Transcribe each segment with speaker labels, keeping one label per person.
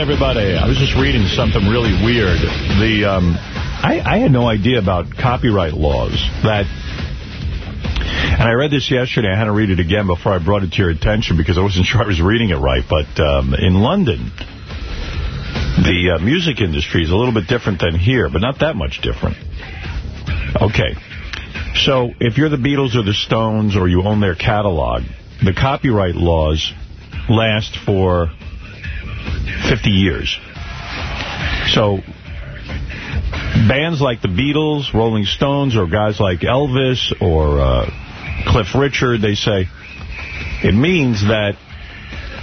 Speaker 1: everybody. I was just reading something really weird. The um, I, I had no idea about copyright laws that and I read this yesterday. I had to read it again before I brought it to your attention because I wasn't sure I was reading it right. But um, in London, the uh, music industry is a little bit different than here, but not that much different. Okay. So if you're the Beatles or the Stones or you own their catalog, the copyright laws last for 50 years. So bands like the Beatles, Rolling Stones, or guys like Elvis or uh, Cliff Richard, they say it means that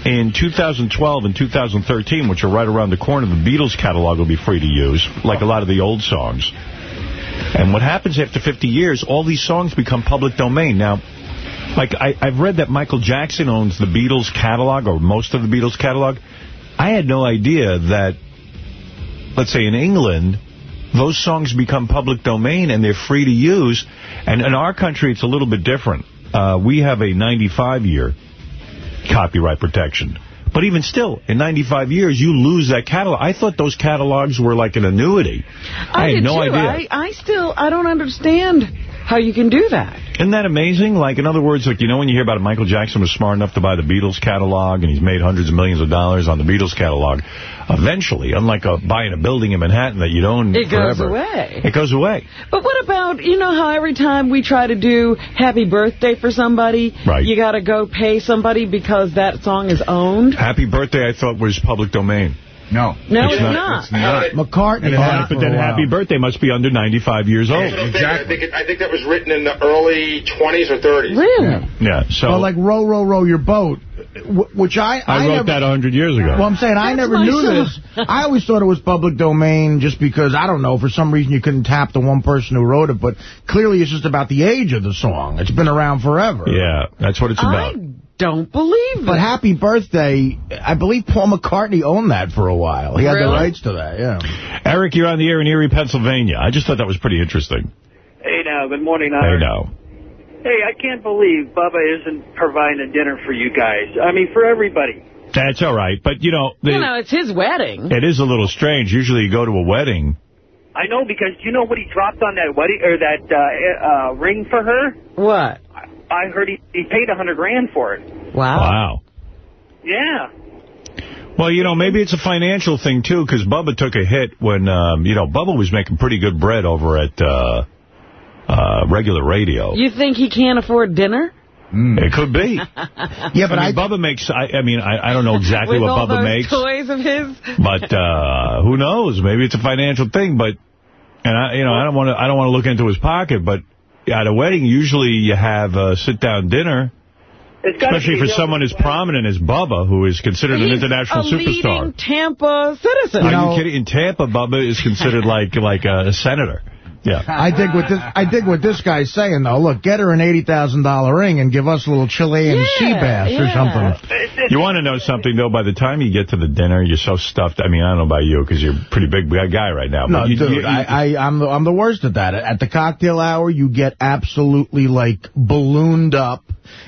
Speaker 1: in 2012 and 2013, which are right around the corner, the Beatles catalog will be free to use, like a lot of the old songs. And what happens after 50 years, all these songs become public domain. Now, like I, have read that Michael Jackson owns the Beatles catalog, or most of the Beatles catalog. I had no idea that, let's say in England, those songs become public domain and they're free to use. And in our country, it's a little bit different. Uh, we have a 95-year copyright protection. But even still, in 95 years, you lose that catalog. I thought those catalogs were like an annuity. I,
Speaker 2: I
Speaker 1: had no
Speaker 2: too.
Speaker 1: idea.
Speaker 2: I, I still, I don't understand how you can do that.
Speaker 1: Isn't that amazing? Like, in other words, like, you know when you hear about it, Michael Jackson was smart enough to buy the Beatles catalog, and he's made hundreds of millions of dollars on the Beatles catalog. Eventually, unlike a, buying a building in Manhattan that you own
Speaker 2: it
Speaker 1: forever.
Speaker 2: It goes away.
Speaker 1: It goes away.
Speaker 2: But what about, you know how every time we try to do happy birthday for somebody,
Speaker 1: right.
Speaker 2: you got to go pay somebody because that song is owned?
Speaker 1: Happy birthday, I thought, was public domain.
Speaker 3: No.
Speaker 2: No,
Speaker 1: it's,
Speaker 2: it's
Speaker 1: not.
Speaker 2: not.
Speaker 3: It's not.
Speaker 4: McCartney
Speaker 1: had But then Happy Birthday must be under 95 years old.
Speaker 5: Exactly. I think, it, I think that was written in the early 20s or 30s.
Speaker 2: Really?
Speaker 1: Yeah. yeah so
Speaker 4: well, like Row, Row, Row Your Boat, which I...
Speaker 1: I, I wrote
Speaker 4: never,
Speaker 1: that 100 years ago.
Speaker 4: Well, I'm saying I never knew song. this. I always thought it was public domain just because, I don't know, for some reason you couldn't tap the one person who wrote it, but clearly it's just about the age of the song. It's been around forever.
Speaker 1: Yeah, that's what it's about.
Speaker 2: I don't believe it.
Speaker 4: But Happy Birthday, I believe Paul McCartney owned that for a while. He
Speaker 2: really?
Speaker 4: had the rights to that, yeah.
Speaker 1: Eric, you're on the air in Erie, Pennsylvania. I just thought that was pretty interesting.
Speaker 6: Hey, now, good morning.
Speaker 1: Hey, now.
Speaker 6: Hey, I can't believe Bubba isn't providing a dinner for you guys. I mean, for everybody.
Speaker 1: That's all right. But, you know... The,
Speaker 2: you know, it's his wedding.
Speaker 1: It is a little strange. Usually you go to a wedding...
Speaker 6: I know, because you know what he dropped on that wedding or that uh, uh, ring for her?
Speaker 2: What?
Speaker 6: I heard he, he paid a hundred grand for it.
Speaker 2: Wow.
Speaker 1: Wow.
Speaker 6: Yeah.
Speaker 1: Well, you know, maybe it's a financial thing, too, because Bubba took a hit when, um, you know, Bubba was making pretty good bread over at uh, uh, regular radio.
Speaker 2: You think he can't afford dinner?
Speaker 1: Mm. It could be.
Speaker 4: yeah, but
Speaker 1: I
Speaker 4: I
Speaker 1: Bubba makes, I, I mean, I, I don't know exactly what
Speaker 2: all
Speaker 1: Bubba
Speaker 2: those
Speaker 1: makes.
Speaker 2: toys of his?
Speaker 1: But uh, who knows? Maybe it's a financial thing, but, and I, you know, I don't want to, I don't want to look into his pocket, but at a wedding, usually you have a sit-down dinner. Especially for someone as prominent as Bubba, who is considered
Speaker 2: He's
Speaker 1: an international
Speaker 2: a
Speaker 1: superstar.
Speaker 2: leading Tampa citizen.
Speaker 1: Are you, you kidding? In Tampa, Bubba is considered like like a senator. Yeah.
Speaker 4: I dig what this I dig what this guy's saying though. Look, get her an eighty thousand dollar ring and give us a little Chilean
Speaker 2: yeah,
Speaker 4: sea bass
Speaker 2: yeah.
Speaker 4: or something.
Speaker 1: You want to know something though? By the time you get to the dinner, you're so stuffed. I mean, I don't know about you because you're a pretty big guy right now.
Speaker 4: No,
Speaker 1: you,
Speaker 4: dude,
Speaker 1: you, you,
Speaker 4: I, I, I'm the I'm the worst at that. At the cocktail hour, you get absolutely like ballooned up.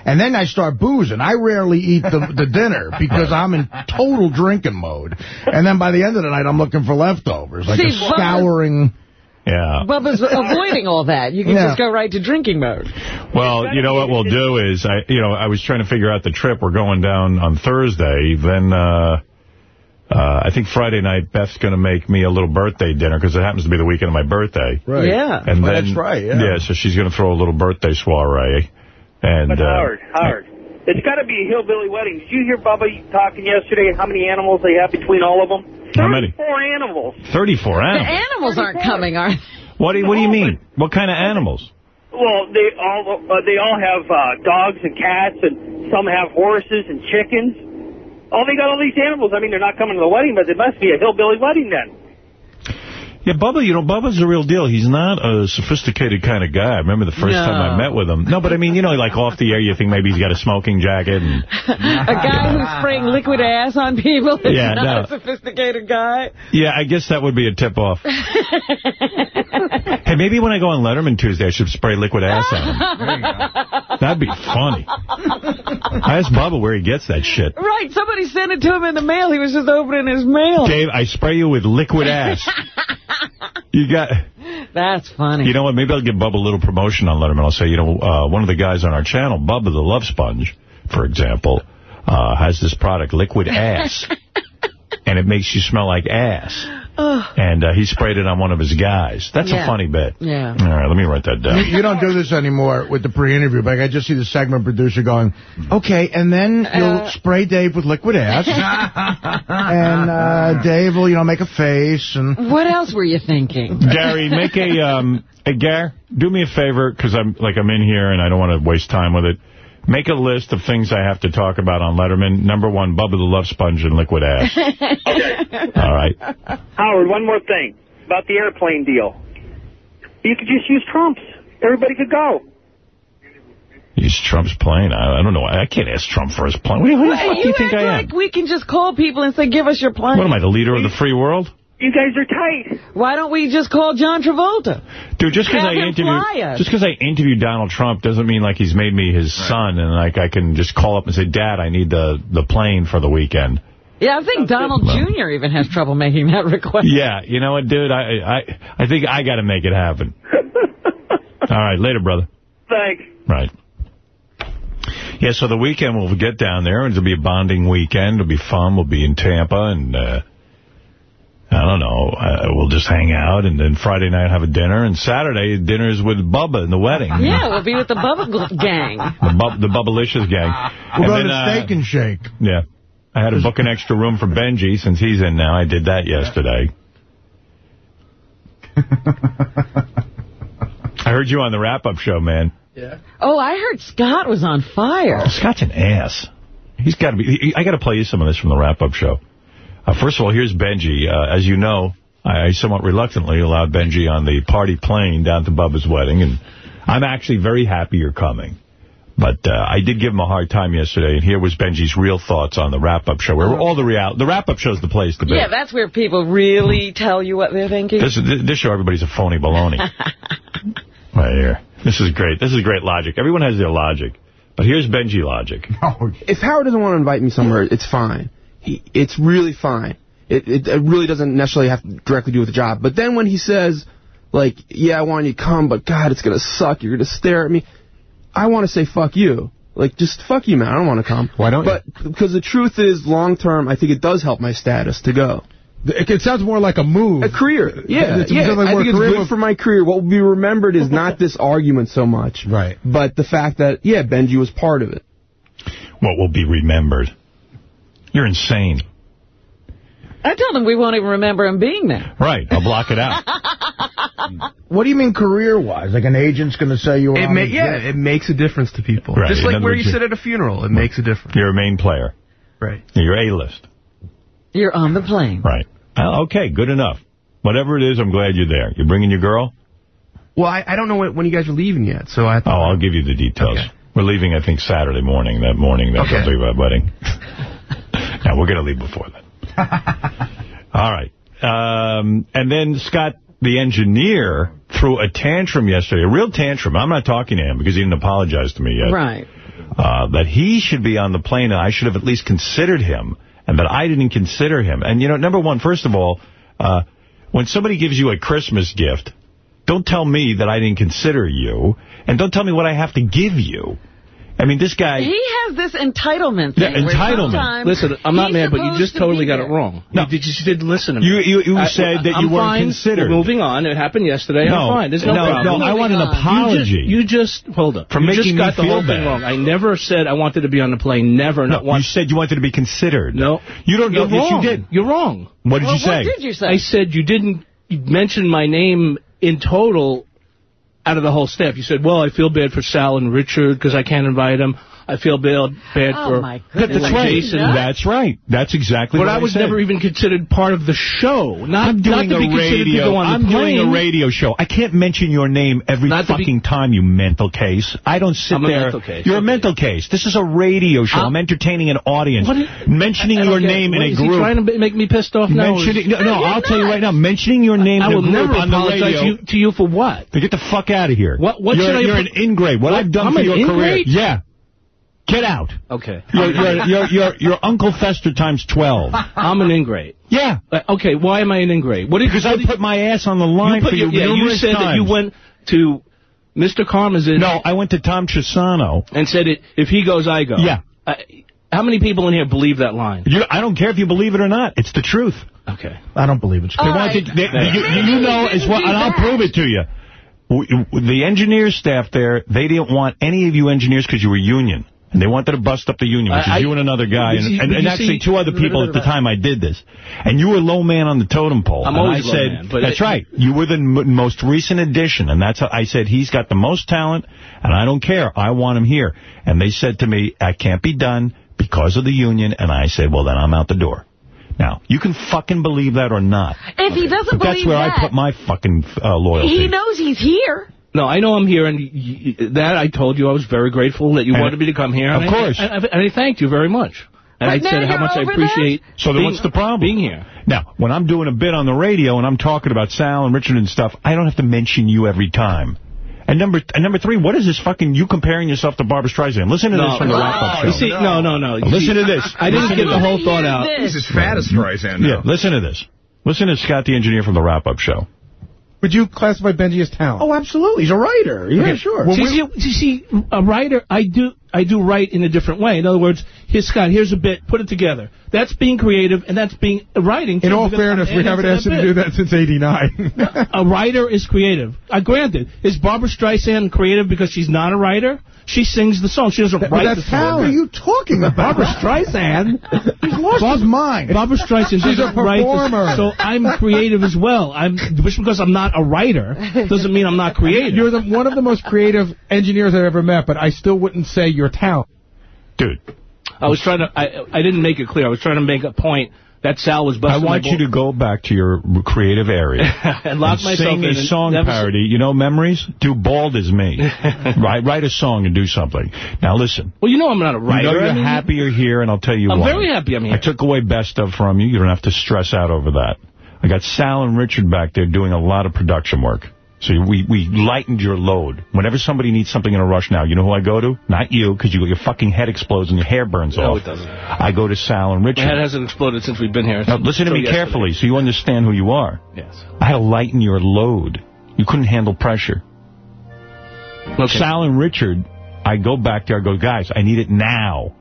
Speaker 4: And then I start boozing. I rarely eat the, the dinner because I'm in total drinking mode. And then by the end of the night, I'm looking for leftovers, like
Speaker 2: See,
Speaker 4: a scouring.
Speaker 1: Yeah.
Speaker 2: Bubba's avoiding all that. You can
Speaker 4: Yeah.
Speaker 2: just go right to drinking mode.
Speaker 1: Well, you know what we'll do is, I, you know, I was trying to figure out the trip. We're going down on Thursday. Then uh, uh, I think Friday night, Beth's going to make me a little birthday dinner because it happens to be the weekend of my birthday.
Speaker 4: Right.
Speaker 2: Yeah.
Speaker 1: And
Speaker 4: Well,
Speaker 1: then,
Speaker 4: that's right, yeah.
Speaker 1: Yeah, so she's going to throw a little birthday soiree. And,
Speaker 6: But
Speaker 1: uh,
Speaker 6: Howard, Howard, it's got to be a hillbilly wedding. Did you hear Bubba talking yesterday how many animals they have between all of them?
Speaker 1: How many?
Speaker 6: Four animals.
Speaker 1: 34
Speaker 2: The
Speaker 1: animals.
Speaker 2: animals aren't coming, are they?
Speaker 1: What do you, what do you mean? What kind of animals?
Speaker 6: Well, they all uh, they all have uh, dogs and cats, and some have horses and chickens. Oh, they got all these animals. I mean, they're not coming to the wedding, but it must be a hillbilly wedding then.
Speaker 1: Yeah, Bubba, you know, Bubba's the real deal. He's not a sophisticated kind of guy. I remember the first
Speaker 2: No.
Speaker 1: time I met with him. No, but I mean, you know, like off the air, you think maybe he's got a smoking jacket. and
Speaker 2: A guy who's spraying liquid ass on people is
Speaker 1: Yeah,
Speaker 2: not
Speaker 1: no.
Speaker 2: a sophisticated guy.
Speaker 1: Yeah, I guess that would be a tip-off. hey, maybe when I go on Letterman Tuesday, I should spray liquid ass on him. That'd be funny. I asked Bubba where he gets that shit.
Speaker 2: Right, somebody sent it to him in the mail. He was just opening his mail.
Speaker 1: Dave, I spray you with liquid ass. you got...
Speaker 2: That's funny.
Speaker 1: You know what? Maybe I'll give Bubba a little promotion on Letterman. I'll say, you know, uh, one of the guys on our channel, Bubba the Love Sponge, for example, uh, has this product, Liquid Ass. and it makes you smell like ass. And uh, he sprayed it on one of his guys. That's
Speaker 2: Yeah.
Speaker 1: a funny bit.
Speaker 2: Yeah.
Speaker 1: All right, let me write that down.
Speaker 4: you don't do this anymore with the pre-interview, but I just see the segment producer going, okay, and then you'll
Speaker 2: Uh.
Speaker 4: spray Dave with liquid ass, and uh, Dave will, you know, make a face, and
Speaker 2: What else were you thinking?
Speaker 1: Gary, make a... Um, hey, Gary, do me a favor, because I'm, like, I'm in here and I don't want to waste time with it. Make a list of things I have to talk about on Letterman. Number one, Bubba the Love Sponge and liquid ass. All right.
Speaker 6: Howard, one more thing about the airplane deal. You could just use Trump's. Everybody could go.
Speaker 1: Use Trump's plane. I, I don't know. I can't ask Trump for his plane. Who, who the fuck do you think
Speaker 2: act
Speaker 1: I am?
Speaker 2: like we can just call people and say, give us your plane.
Speaker 1: What am I, the leader of the free world?
Speaker 6: You guys are tight.
Speaker 2: Why don't we just call John Travolta?
Speaker 1: Dude, just because
Speaker 2: Have
Speaker 1: I
Speaker 2: him
Speaker 1: interview, just because I interviewed Donald Trump doesn't mean like he's made me his son and like I can just call up and say, Dad, I need the the plane for the weekend.
Speaker 2: Yeah, I think Donald
Speaker 1: Well.
Speaker 2: Jr. even has trouble making that request.
Speaker 1: Yeah, you know what, dude? I I I think I got to make it happen. All right, later, brother.
Speaker 6: Thanks.
Speaker 1: Right. Yeah, so the weekend we'll get down there, and it'll be a bonding weekend. It'll be fun. We'll be in Tampa, and uh, I don't know. Uh, we'll just hang out, and then Friday night have a dinner, and Saturday dinner's with Bubba in the wedding.
Speaker 2: Yeah, we'll be with the Bubba Gang.
Speaker 1: The, bub, the Bubblicious gang.
Speaker 4: We'll
Speaker 1: And
Speaker 4: going
Speaker 1: then,
Speaker 4: to
Speaker 1: uh,
Speaker 4: Steak and Shake.
Speaker 1: Yeah. I had to book an extra room for Benji since he's in now. I did that yesterday. I heard you on the wrap-up show, man. Yeah.
Speaker 2: Oh, I heard Scott was on fire.
Speaker 1: Scott's an ass. He's got to be. He, I got to play you some of this from the wrap-up show. Uh, first of all, here's Benji. Uh, as you know, I, I somewhat reluctantly allowed Benji on the party plane down to Bubba's wedding, and I'm actually very happy you're coming. But uh, I did give him a hard time yesterday, and here was Benji's real thoughts on the wrap-up show. Where all the real the wrap-up show's the place to be.
Speaker 2: Yeah, that's where people really tell you what they're thinking.
Speaker 1: This, this show, everybody's a phony baloney. right here. This is great. This is great logic. Everyone has their logic. But here's Benji logic.
Speaker 7: if Howard doesn't want to invite me somewhere, it's fine. He, it's really fine. It, it, it really doesn't necessarily have to directly do with the job. But then when he says, like, yeah, I want you to come, but God, it's going to suck. You're going to stare at me. I want to say fuck you. Like, just fuck you, man. I don't want to come.
Speaker 8: Why don't you?
Speaker 7: But because the truth is, long term, I think it does help my status to go.
Speaker 4: It, it sounds more like a move.
Speaker 7: A career. Yeah,
Speaker 4: It's
Speaker 7: yeah.
Speaker 4: something
Speaker 7: I think it's good for my career. What will be remembered is not this argument so much.
Speaker 4: Right.
Speaker 7: But the fact that, yeah, Benji was part of it.
Speaker 1: What will be remembered? You're insane.
Speaker 2: I told him we won't even remember him being there.
Speaker 1: Right. I'll block it out.
Speaker 4: What do you mean career-wise? Like an agent's going to say you were
Speaker 7: It
Speaker 4: on
Speaker 7: ma- yeah, it makes a difference to people.
Speaker 1: Right,
Speaker 7: Just like where
Speaker 1: words,
Speaker 7: you
Speaker 1: you-
Speaker 7: sit at a funeral, it makes a difference.
Speaker 1: You're a main player.
Speaker 7: Right.
Speaker 1: You're A-list.
Speaker 2: You're on the plane.
Speaker 1: Right. Uh, okay, good enough. Whatever it is, I'm glad you're there. You're bringing your girl?
Speaker 7: Well, I, I don't know when, when you guys are leaving yet, so I
Speaker 1: Oh, I'll give you the details.
Speaker 7: Okay.
Speaker 1: We're leaving, I think, Saturday morning, that morning that
Speaker 7: Okay.
Speaker 1: we'll be at our wedding. yeah, we're going to leave before that. All right. Um, and then Scott, the engineer, threw a tantrum yesterday, a real tantrum. I'm not talking to him because he didn't apologize to me yet.
Speaker 2: Right.
Speaker 1: uh, that he should be on the plane and I should have at least considered him and that I didn't consider him. And, you know, number one, first of all, uh, when somebody gives you a Christmas gift, don't tell me that I didn't consider you and don't tell me what I have to give you. I mean, this guy...
Speaker 2: He has this entitlement
Speaker 1: Yeah,
Speaker 2: thing. where
Speaker 1: entitlement.
Speaker 2: sometimes
Speaker 9: Listen, I'm not mad, but you just
Speaker 2: to
Speaker 9: totally got it wrong.
Speaker 1: No.
Speaker 9: You just didn't listen to me.
Speaker 1: You you, you
Speaker 9: I-
Speaker 1: said that
Speaker 9: I'm
Speaker 1: you weren't
Speaker 9: fine.
Speaker 1: considered.
Speaker 9: We're moving on. It happened yesterday.
Speaker 1: No,
Speaker 9: I'm fine. There's no,
Speaker 1: no,
Speaker 9: problem.
Speaker 1: no, I want an
Speaker 2: on.
Speaker 1: apology.
Speaker 9: You just, you just hold up.
Speaker 1: For
Speaker 9: you
Speaker 1: making
Speaker 9: just
Speaker 1: me
Speaker 9: got the
Speaker 1: feel
Speaker 9: whole thing wrong. I never said I wanted to be on the plane. Never,
Speaker 1: no,
Speaker 9: not
Speaker 1: you said you wanted to be considered.
Speaker 9: No.
Speaker 1: You don't
Speaker 9: You're
Speaker 1: know. Yes, you did.
Speaker 9: You're wrong.
Speaker 1: What did
Speaker 2: Well,
Speaker 1: you say?
Speaker 2: What did you say?
Speaker 9: I said you didn't mention my name in total out of the whole staff. You said, well, I feel bad for Sal and Richard because I can't invite them. I feel bad, bad
Speaker 2: Oh,
Speaker 9: for
Speaker 2: my
Speaker 1: That's
Speaker 2: goodness.
Speaker 1: right.
Speaker 9: Jason.
Speaker 1: That's right. That's exactly
Speaker 9: But
Speaker 1: what
Speaker 9: I was
Speaker 1: said.
Speaker 9: never even considered part of the show. Not,
Speaker 1: I'm doing
Speaker 9: not to
Speaker 1: a
Speaker 9: be considered to
Speaker 1: radio.
Speaker 9: go on the
Speaker 1: I'm doing a radio show. I can't mention your name every
Speaker 9: Not to be-
Speaker 1: fucking time, you mental case. I don't sit
Speaker 9: I'm
Speaker 1: there.
Speaker 9: mental case.
Speaker 1: You're a mental case. This is a radio show. I'm,
Speaker 9: I'm-
Speaker 1: entertaining an audience.
Speaker 9: What is-
Speaker 1: mentioning
Speaker 9: I don't
Speaker 1: your
Speaker 9: get it.
Speaker 1: name in
Speaker 9: What,
Speaker 1: a
Speaker 9: is
Speaker 1: group.
Speaker 9: he trying to make me pissed off now?
Speaker 1: mentioning, no, no I'll tell you right now. Mentioning your name
Speaker 9: I
Speaker 1: in a
Speaker 9: will
Speaker 1: group
Speaker 9: never
Speaker 1: on the
Speaker 9: apologize
Speaker 1: radio.
Speaker 9: to you, to you for what?
Speaker 1: To get the fuck out of here.
Speaker 9: What- what
Speaker 1: you're,
Speaker 9: should I
Speaker 1: You're an ingrate. What,
Speaker 9: What?
Speaker 1: I've done for your career. Yeah. Get out.
Speaker 9: Okay.
Speaker 1: You're, you're, you're, you're, you're Uncle Fester times 12.
Speaker 9: I'm an ingrate.
Speaker 1: Yeah.
Speaker 9: Uh, okay, why am I an ingrate? What did,
Speaker 1: Because
Speaker 9: what
Speaker 1: I
Speaker 9: did-
Speaker 1: put my ass on the line
Speaker 9: you put
Speaker 1: for you
Speaker 9: your- yeah, you
Speaker 1: numerous
Speaker 9: said that you went to Mr. Karmazin
Speaker 1: No, I went to Tom Chiusano.
Speaker 9: and said it, if he goes, I go.
Speaker 1: Yeah.
Speaker 9: Uh, how many people in here believe that line?
Speaker 1: You, I don't care if you believe it or not. It's the truth.
Speaker 9: Okay.
Speaker 4: I don't believe it.
Speaker 1: They want to- they- you, you know as well, and I'll prove it to you. W- The engineers staff there, they didn't want any of you engineers because you were union. And they wanted to bust up the union, which
Speaker 9: I-
Speaker 1: is you and another guy,
Speaker 9: you
Speaker 1: and,
Speaker 9: see-
Speaker 1: and, and actually
Speaker 9: see-
Speaker 1: two other people at the time I did this. And you were low man on the totem pole.
Speaker 9: I'm
Speaker 1: and
Speaker 9: always
Speaker 1: I
Speaker 9: low
Speaker 1: said,
Speaker 9: man, but
Speaker 1: That's
Speaker 9: it-
Speaker 1: right. You were the m most recent addition, and that's how I said, he's got the most talent, and I don't care. I want him here. And they said to me, I can't be done because of the union, and I said, well, then I'm out the door. Now, you can fucking believe that or not.
Speaker 2: If he doesn't
Speaker 1: But that's where
Speaker 2: that,
Speaker 1: I put my fucking uh, loyalty.
Speaker 2: he knows he's here.
Speaker 9: No, I know I'm here, and y y that I told you I was very grateful that you
Speaker 1: And-
Speaker 9: wanted me to come here.
Speaker 1: Of
Speaker 9: and I-
Speaker 1: course.
Speaker 9: and I, and I thanked you very much. And I said how much I
Speaker 2: over
Speaker 9: appreciate
Speaker 1: So then
Speaker 9: being,
Speaker 1: what's the problem?
Speaker 9: being here.
Speaker 1: Now, when I'm doing a bit on the radio and I'm talking about Sal and Richard and stuff, I don't have to mention you every time. And number and number three, what is this fucking you comparing yourself to Barbra Streisand? Listen to this from the wrap-up show.
Speaker 9: See, no, no, no.
Speaker 1: Listen
Speaker 9: see,
Speaker 1: to this.
Speaker 9: I didn't get the whole thought out.
Speaker 2: This.
Speaker 10: He's as fat as Streisand
Speaker 1: Yeah,
Speaker 10: now.
Speaker 1: listen to this. Listen to Scott, the engineer from the wrap-up show.
Speaker 8: Would you classify Benji as talent?
Speaker 4: Oh, absolutely. He's a writer. Yeah,
Speaker 8: Okay.
Speaker 4: sure.
Speaker 8: Well,
Speaker 9: See, see, you see, a writer, I do I do write in a different way. In other words, here, Scott, here's a bit, put it together. That's being creative, and that's being uh, writing.
Speaker 8: in all fairness, we haven't asked you to
Speaker 9: bit.
Speaker 8: do that since 89.
Speaker 9: A writer is creative. Uh, granted, is Barbra Streisand creative because she's not a writer? She sings the song. She doesn't
Speaker 8: But
Speaker 9: write the song.
Speaker 4: What are you talking about? Barbra Streisand? He's lost his mind.
Speaker 9: Barbra Streisand
Speaker 8: She's a
Speaker 9: doesn't the-
Speaker 8: performer.
Speaker 9: so I'm creative as well. I'm just because I'm not a writer doesn't mean I'm not creative.
Speaker 8: You're the, one of the most creative engineers I've ever met, but I still wouldn't say you're talent.
Speaker 1: Dude,
Speaker 9: I was trying to. I I didn't make it clear. I was trying to make a point that Sal was
Speaker 1: I want you to go back to your creative area
Speaker 9: and lock
Speaker 1: and
Speaker 9: myself
Speaker 1: sing
Speaker 9: in.
Speaker 1: a song parody. You know Memories? Do Bald as Me. right, write a song and do something. Now listen.
Speaker 9: Well, you know I'm not a writer.
Speaker 1: You know you're
Speaker 9: I mean,
Speaker 1: happy you're here, and I'll tell you
Speaker 9: I'm
Speaker 1: why.
Speaker 9: very happy I'm here.
Speaker 1: I took away best of from you. You don't have to stress out over that. I got Sal and Richard back there doing a lot of production work. So we, we lightened your load. Whenever somebody needs something in a rush now, you know who I go to? Not you, because you, your fucking head explodes and your hair burns
Speaker 9: No,
Speaker 1: off.
Speaker 9: No, it doesn't.
Speaker 1: I go to Sal and
Speaker 9: My
Speaker 1: Richard.
Speaker 9: head hasn't exploded since we've been here.
Speaker 1: Now, listen to me
Speaker 9: yesterday.
Speaker 1: carefully so you understand who you are.
Speaker 9: Yes.
Speaker 1: I had to lighten your load. You couldn't handle pressure.
Speaker 9: Okay.
Speaker 1: Sal and Richard, I go back there, I go, guys, I need it now.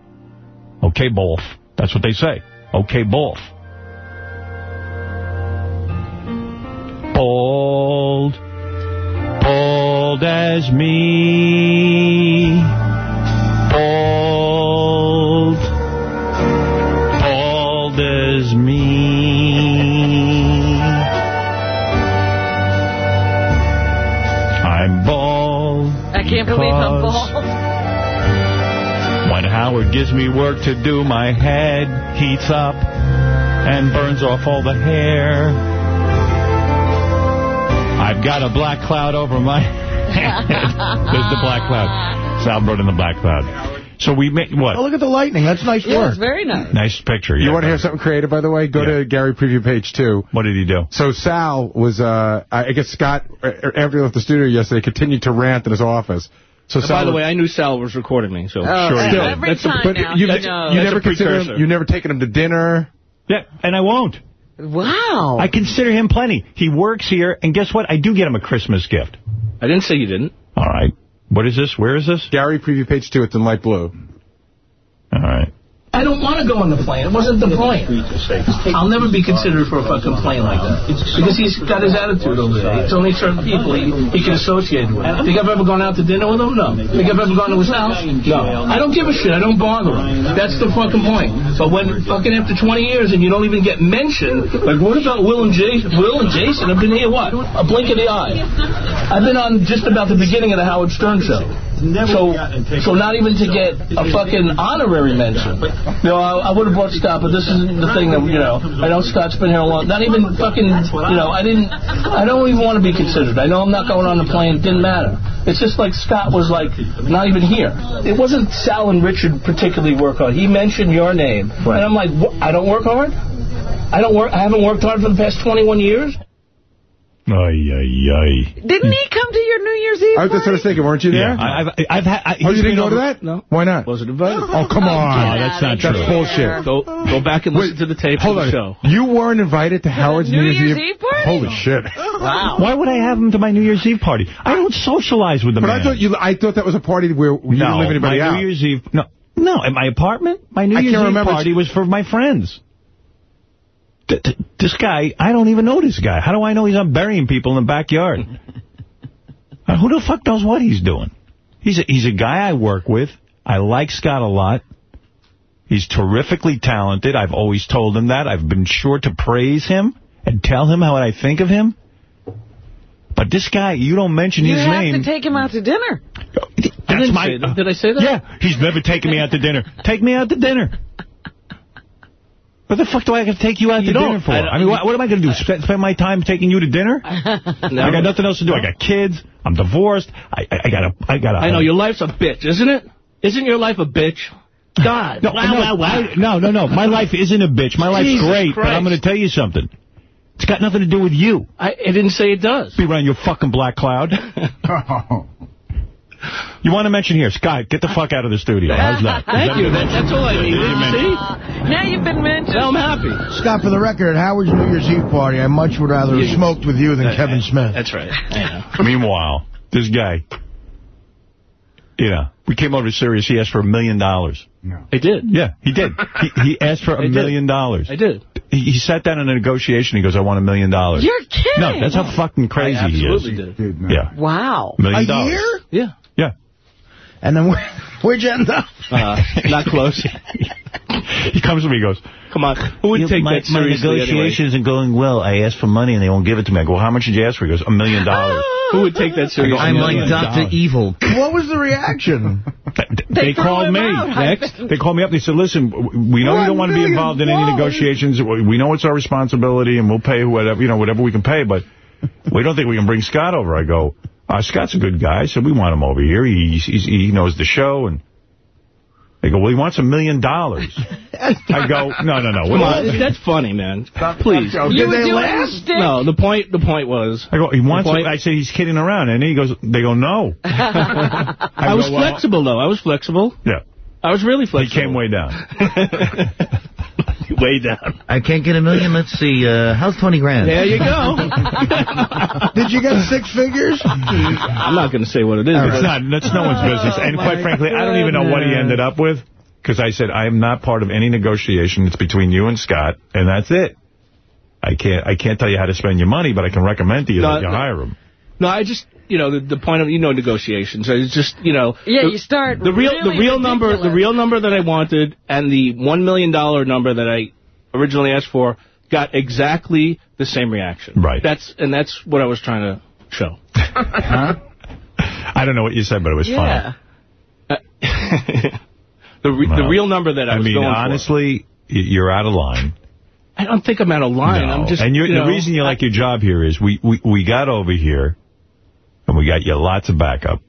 Speaker 1: Okay, both. That's what they say. Okay, both. Bald, bald as me, bald, bald as me. I'm bald.
Speaker 2: I can't believe I'm bald.
Speaker 1: When Howard gives me work to do, my head heats up and burns off all the hair. I've got a black cloud over my head. There's the black cloud. Sal brought in the black cloud. So we made,
Speaker 4: Oh,
Speaker 1: what?
Speaker 4: look at the lightning. That's nice
Speaker 2: Yeah,
Speaker 4: work.
Speaker 2: it's very nice.
Speaker 1: Nice picture.
Speaker 8: You want to hear something creative, by the way? Go
Speaker 1: Yeah.
Speaker 8: to Gary Preview page two.
Speaker 1: What did he do?
Speaker 8: So Sal was, uh, I guess Scott, uh, after he left the studio yesterday, continued to rant in his office. So Sal
Speaker 9: by the
Speaker 8: was-
Speaker 9: way, I knew Sal was recording me, so
Speaker 2: Oh,
Speaker 9: sure.
Speaker 2: still, every
Speaker 9: That's the-
Speaker 2: time
Speaker 8: but
Speaker 2: now,
Speaker 8: you,
Speaker 2: he
Speaker 8: you never
Speaker 9: That's a
Speaker 8: considered him, you never taken him to dinner.
Speaker 1: Yeah, and I won't.
Speaker 2: Wow.
Speaker 1: I consider him plenty. He works here, and guess what? I do get him a Christmas gift.
Speaker 9: I didn't say you didn't.
Speaker 1: All right. What is this? Where is this?
Speaker 8: Gary Preview page two, it's in light blue.
Speaker 1: All right.
Speaker 9: I don't want to go on the plane. It wasn't the plane. I'll never be considered for a fucking plane like that. Because he's got his attitude over there. It's only certain people he, he can associate with. Think I've ever gone out to dinner with him? No. Think I've ever gone to his house? No. I don't give a shit. I don't bother him. That's the fucking point. But when fucking after 20 years and you don't even get mentioned, like what about Will and Jason? Will and Jason have been here, what? A blink of the eye. I've been on just about the beginning of the Howard Stern show. So, so not even to get a fucking honorary mention. You know, I, I would have brought Scott, but this is the thing that, you know, I know Scott's been here a long Not even fucking, you know, I didn't, I don't even want to be considered. I know I'm not going on the plane. It didn't matter. It's just like Scott was like, not even here. It wasn't Sal and Richard particularly work hard. He mentioned your name. And I'm like. I don't work hard? I don't work. I haven't worked hard for the past 21 years.
Speaker 1: Ay, ay, ay.
Speaker 2: Didn't he come to your New Year's Eve
Speaker 8: I was just
Speaker 2: party?
Speaker 8: thinking, weren't you there?
Speaker 1: Yeah, I, I've, I've had. I,
Speaker 8: oh, you didn't
Speaker 1: been
Speaker 8: go to that?
Speaker 9: No.
Speaker 8: Why not?
Speaker 9: Wasn't invited.
Speaker 8: Oh, oh come on.
Speaker 1: No, that's not true.
Speaker 8: That's bullshit.
Speaker 9: Go go back and listen to the tape
Speaker 8: Hold
Speaker 9: of
Speaker 8: on.
Speaker 9: the show.
Speaker 8: You weren't invited to Howard's
Speaker 2: New
Speaker 8: New Year's,
Speaker 2: Year's Eve party?
Speaker 8: Holy shit.
Speaker 2: Wow.
Speaker 1: Why would I have him to my New Year's Eve party? I don't socialize with the
Speaker 8: But
Speaker 1: man.
Speaker 8: I thought you. I thought that was a party where you didn't leave anybody
Speaker 1: my
Speaker 8: out.
Speaker 1: New Year's Eve. No, no, at my apartment, my New
Speaker 8: I
Speaker 1: Year's Eve
Speaker 8: remember.
Speaker 1: party was for my friends. Th- th- This guy, I don't even know this guy. How do I know he's not burying people in the backyard? Uh, Who the fuck knows what he's doing? He's a, he's a guy I work with. I like Scott a lot. He's terrifically talented. I've always told him that. I've been sure to praise him and tell him how I think of him. But this guy, you don't mention
Speaker 2: You
Speaker 1: his
Speaker 2: have to take him out to dinner.
Speaker 1: That's
Speaker 9: didn't
Speaker 1: my.
Speaker 9: say that. Did I say that?
Speaker 1: Yeah, he's never taken me out to dinner. Take me out to dinner. What the fuck do I have to take you out
Speaker 9: You
Speaker 1: to
Speaker 9: don't.
Speaker 1: dinner for?
Speaker 9: I
Speaker 1: I, mean, what, what am I going to do? Spend, spend my time taking you to dinner? I got nothing else to do. I got kids. I'm divorced. I, I, I got a. I got a.
Speaker 9: I know, your life's a bitch, isn't it? Isn't your life a bitch? God.
Speaker 1: No,
Speaker 9: wow,
Speaker 1: no,
Speaker 9: wow, wow.
Speaker 1: No, no, no. My life isn't a bitch. My life's
Speaker 9: Jesus
Speaker 1: great, but I'm going to tell you something. It's got nothing to do with you.
Speaker 9: I, I didn't say it does.
Speaker 1: Be around your fucking black cloud. Oh. You want to mention here, Scott, get the fuck out of the studio. How's that? Is
Speaker 9: Thank
Speaker 1: that
Speaker 9: you. That, that's all I
Speaker 1: Did
Speaker 9: needed. See?
Speaker 2: Now you've been mentioned.
Speaker 9: Now I'm happy.
Speaker 4: Scott, for the record, at Howard's New Year's Eve party, I much would rather have smoked with you than Kevin Smith.
Speaker 9: That's right. I.
Speaker 1: Meanwhile, this guy, you know, we came over to Sirius. He asked for a million dollars.
Speaker 9: I did.
Speaker 1: Yeah, he did. He, he asked for a million dollars.
Speaker 9: I did.
Speaker 1: He, he sat down in a negotiation. He goes, I want a million dollars.
Speaker 2: You're kidding.
Speaker 1: No, that's how fucking crazy he is.
Speaker 9: absolutely did.
Speaker 1: Yeah,
Speaker 2: Wow.
Speaker 1: million
Speaker 4: A
Speaker 1: dollars.
Speaker 4: year?
Speaker 9: Yeah.
Speaker 1: Yeah.
Speaker 4: And then where, where'd you end up?
Speaker 9: Uh, not close.
Speaker 1: He comes to me, he goes,
Speaker 9: Come on. Who would take that seriously anyway?
Speaker 1: isn't going well. I asked for money and they won't give it to me. I go, how much did you ask for? He goes, a million dollars.
Speaker 9: Who would take that seriously?
Speaker 1: I'm
Speaker 9: anyway?
Speaker 1: like Dr.
Speaker 11: Evil.
Speaker 4: What was the reaction?
Speaker 1: They,
Speaker 2: threw
Speaker 1: called me
Speaker 2: out.
Speaker 1: next. They called me up. They said, "Listen, we know you don't want to be involved in any negotiations. We know it's our responsibility, and we'll pay whatever you know whatever we can pay. But we don't think we can bring Scott over." I go, uh, "Scott's a good guy, so we want him over here. He he's, he knows the show." And they go, "Well, he wants a million dollars." I go, "No, no, no.
Speaker 9: Come on. That's funny, man. Please.
Speaker 2: You
Speaker 4: Did
Speaker 2: were
Speaker 4: they
Speaker 2: doing
Speaker 4: laugh?
Speaker 2: a shtick.
Speaker 9: No, the point the point was
Speaker 1: I go, he wants.
Speaker 9: point-
Speaker 1: I said he's kidding around, and he goes. They go, no. I,
Speaker 9: I was
Speaker 1: well,
Speaker 9: flexible though. I was flexible.
Speaker 1: Yeah,
Speaker 9: I was really flexible.
Speaker 1: he
Speaker 9: flexible.
Speaker 1: came way down.
Speaker 9: way down.
Speaker 11: I can't get a million. Let's see. Uh, how's 20 grand?
Speaker 9: There you go.
Speaker 4: Did you get six figures?
Speaker 9: I'm not going to say what it is.
Speaker 1: It's not. That's no one's business. And quite frankly, I don't even know what he ended up with. Because I said, I am not part of any negotiation. It's between you and Scott, and that's it. I can't I can't tell you how to spend your money, but I can recommend to you
Speaker 9: No,
Speaker 1: that you
Speaker 9: no.
Speaker 1: hire him.
Speaker 9: No, I just, you know, the, the point of, you know, negotiations. It's just, you know.
Speaker 2: Yeah,
Speaker 9: the,
Speaker 2: you start
Speaker 9: the real,
Speaker 2: really
Speaker 9: the real number, the real number that I wanted, and the one million dollar number that I originally asked for, got exactly the same reaction.
Speaker 1: Right.
Speaker 9: That's and that's what I was trying to show.
Speaker 1: I don't know what you said, but it was
Speaker 2: Yeah.
Speaker 1: funny.
Speaker 9: Uh, the re, the real number that I,
Speaker 1: I
Speaker 9: was
Speaker 1: mean,
Speaker 9: going
Speaker 1: honestly, y you're out of line.
Speaker 9: I don't think I'm out of line.
Speaker 1: No.
Speaker 9: I'm just,
Speaker 1: and you're,
Speaker 9: you
Speaker 1: the reason you like your job here is we, we, we got over here, and we got you lots of backup.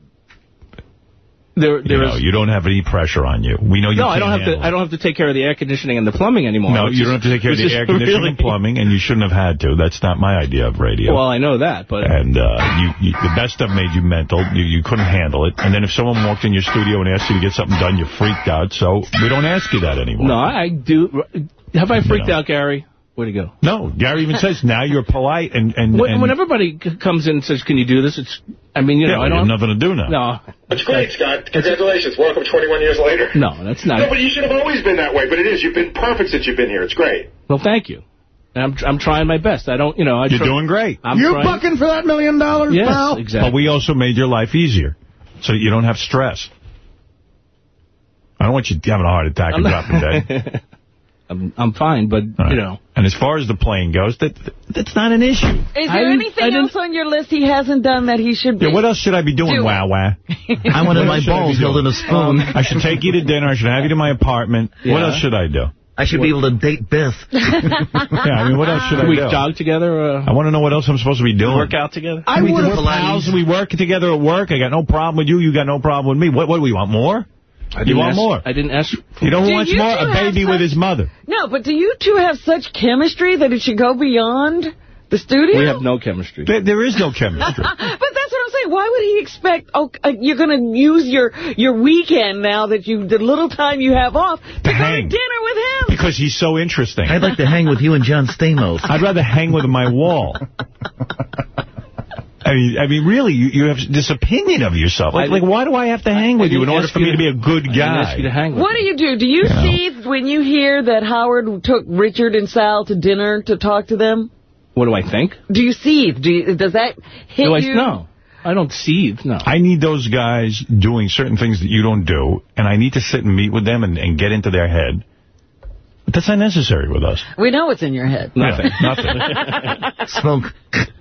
Speaker 9: there,
Speaker 1: You know,
Speaker 9: is-
Speaker 1: you don't have any pressure on you. We know you
Speaker 9: no, I don't have to.
Speaker 1: it.
Speaker 9: I don't have to take care of the air conditioning and the plumbing anymore.
Speaker 1: No, you
Speaker 9: is-
Speaker 1: don't have to take care of the air conditioning
Speaker 9: really-
Speaker 1: and plumbing, and you shouldn't have had to. That's not my idea of radio.
Speaker 9: Well, I know that, but
Speaker 1: and uh, you, you, the best stuff made you mental. You, you couldn't handle it. And then if someone walked in your studio and asked you to get something done, you freaked out. So we don't ask you that anymore.
Speaker 9: no, I do. Have I freaked
Speaker 1: No.
Speaker 9: out, Gary? Where'd he go?
Speaker 1: No, Gary even says now you're polite and and,
Speaker 9: When,
Speaker 1: and
Speaker 9: when everybody comes in and says, "Can you do this?" It's, I mean, you
Speaker 1: yeah,
Speaker 9: know,
Speaker 1: well,
Speaker 9: I
Speaker 1: have
Speaker 9: don't.
Speaker 1: nothing to do now.
Speaker 9: No,
Speaker 5: That's great, Scott. Congratulations. Welcome 21 years later.
Speaker 9: no, that's not.
Speaker 5: No, but you should have always been that way. But it is. You've been perfect since you've been here. It's great.
Speaker 9: Well, thank you. And I'm I'm trying my best. I don't, you know, I
Speaker 1: You're
Speaker 9: try-
Speaker 1: doing great.
Speaker 9: I'm
Speaker 4: you
Speaker 9: trying.
Speaker 4: bucking for that million dollars,
Speaker 9: Yes,
Speaker 4: pal?
Speaker 9: exactly.
Speaker 1: But we also made your life easier, so that you don't have stress. I don't want you having a heart attack and
Speaker 9: I'm
Speaker 1: dropping dead.
Speaker 9: I'm, I'm fine, but,
Speaker 1: Right.
Speaker 9: you know.
Speaker 1: And as far as the plane goes, that that's not an issue.
Speaker 2: Is there
Speaker 9: didn't-
Speaker 2: anything
Speaker 9: I
Speaker 2: else on your list he hasn't done that he should be?
Speaker 1: Yeah, what else should I be doing,
Speaker 2: Do it.
Speaker 1: wow wow?
Speaker 11: I wanted
Speaker 1: What
Speaker 11: my
Speaker 1: else should I be
Speaker 11: balls held in a spoon.
Speaker 1: I should take you to dinner. I should have you to my apartment. What else should I do?
Speaker 11: I should be able to date Biff.
Speaker 1: Yeah, I mean, what else should I
Speaker 9: Can we
Speaker 1: do?
Speaker 9: jog together? Uh,
Speaker 1: I want to know what else I'm supposed to be doing.
Speaker 9: work out together?
Speaker 4: I
Speaker 11: We
Speaker 4: would
Speaker 11: do
Speaker 4: have
Speaker 1: We're pals. We work together at work. I got no problem with you. You got no problem with me. What? What do we want more?
Speaker 9: I
Speaker 1: You
Speaker 9: didn't
Speaker 1: want
Speaker 9: ask-
Speaker 1: more?
Speaker 9: I didn't ask. For,
Speaker 1: You know who
Speaker 2: Do
Speaker 1: wants
Speaker 2: you
Speaker 1: more? A
Speaker 2: have
Speaker 1: baby with his mother.
Speaker 2: No, but do you two have such chemistry that it should go beyond the studio?
Speaker 9: we have no chemistry.
Speaker 1: There, there is no chemistry.
Speaker 2: But that's what I'm saying. Why would he expect? Oh, uh, you're going to use your your weekend now that you the little time you have off to, go
Speaker 1: hang.
Speaker 2: to dinner with him.
Speaker 1: because he's so interesting.
Speaker 11: I'd like to hang with you and John Stamos.
Speaker 1: I'd rather hang with my wall. I mean, I mean, really, you, you have this opinion of yourself. Like,
Speaker 9: I-
Speaker 1: like, why do I have to hang with you in order for me
Speaker 9: you
Speaker 1: to be a good
Speaker 9: I didn't ask you to
Speaker 1: guy?
Speaker 9: hang with
Speaker 2: What do you do? Do you
Speaker 1: see
Speaker 2: seethe when you hear that Howard took Richard and Sal to dinner to talk to them?
Speaker 9: What do I think?
Speaker 2: Do you seethe? Do you, does that hit
Speaker 9: Do I,
Speaker 2: you?
Speaker 9: no. I don't seethe, no.
Speaker 1: I need those guys doing certain things that you don't do, and I need to sit and meet with them and, and get into their head. But that's not necessary with us.
Speaker 2: We know what's in your head.
Speaker 9: Nothing.
Speaker 1: Yeah, nothing.
Speaker 11: Smoke.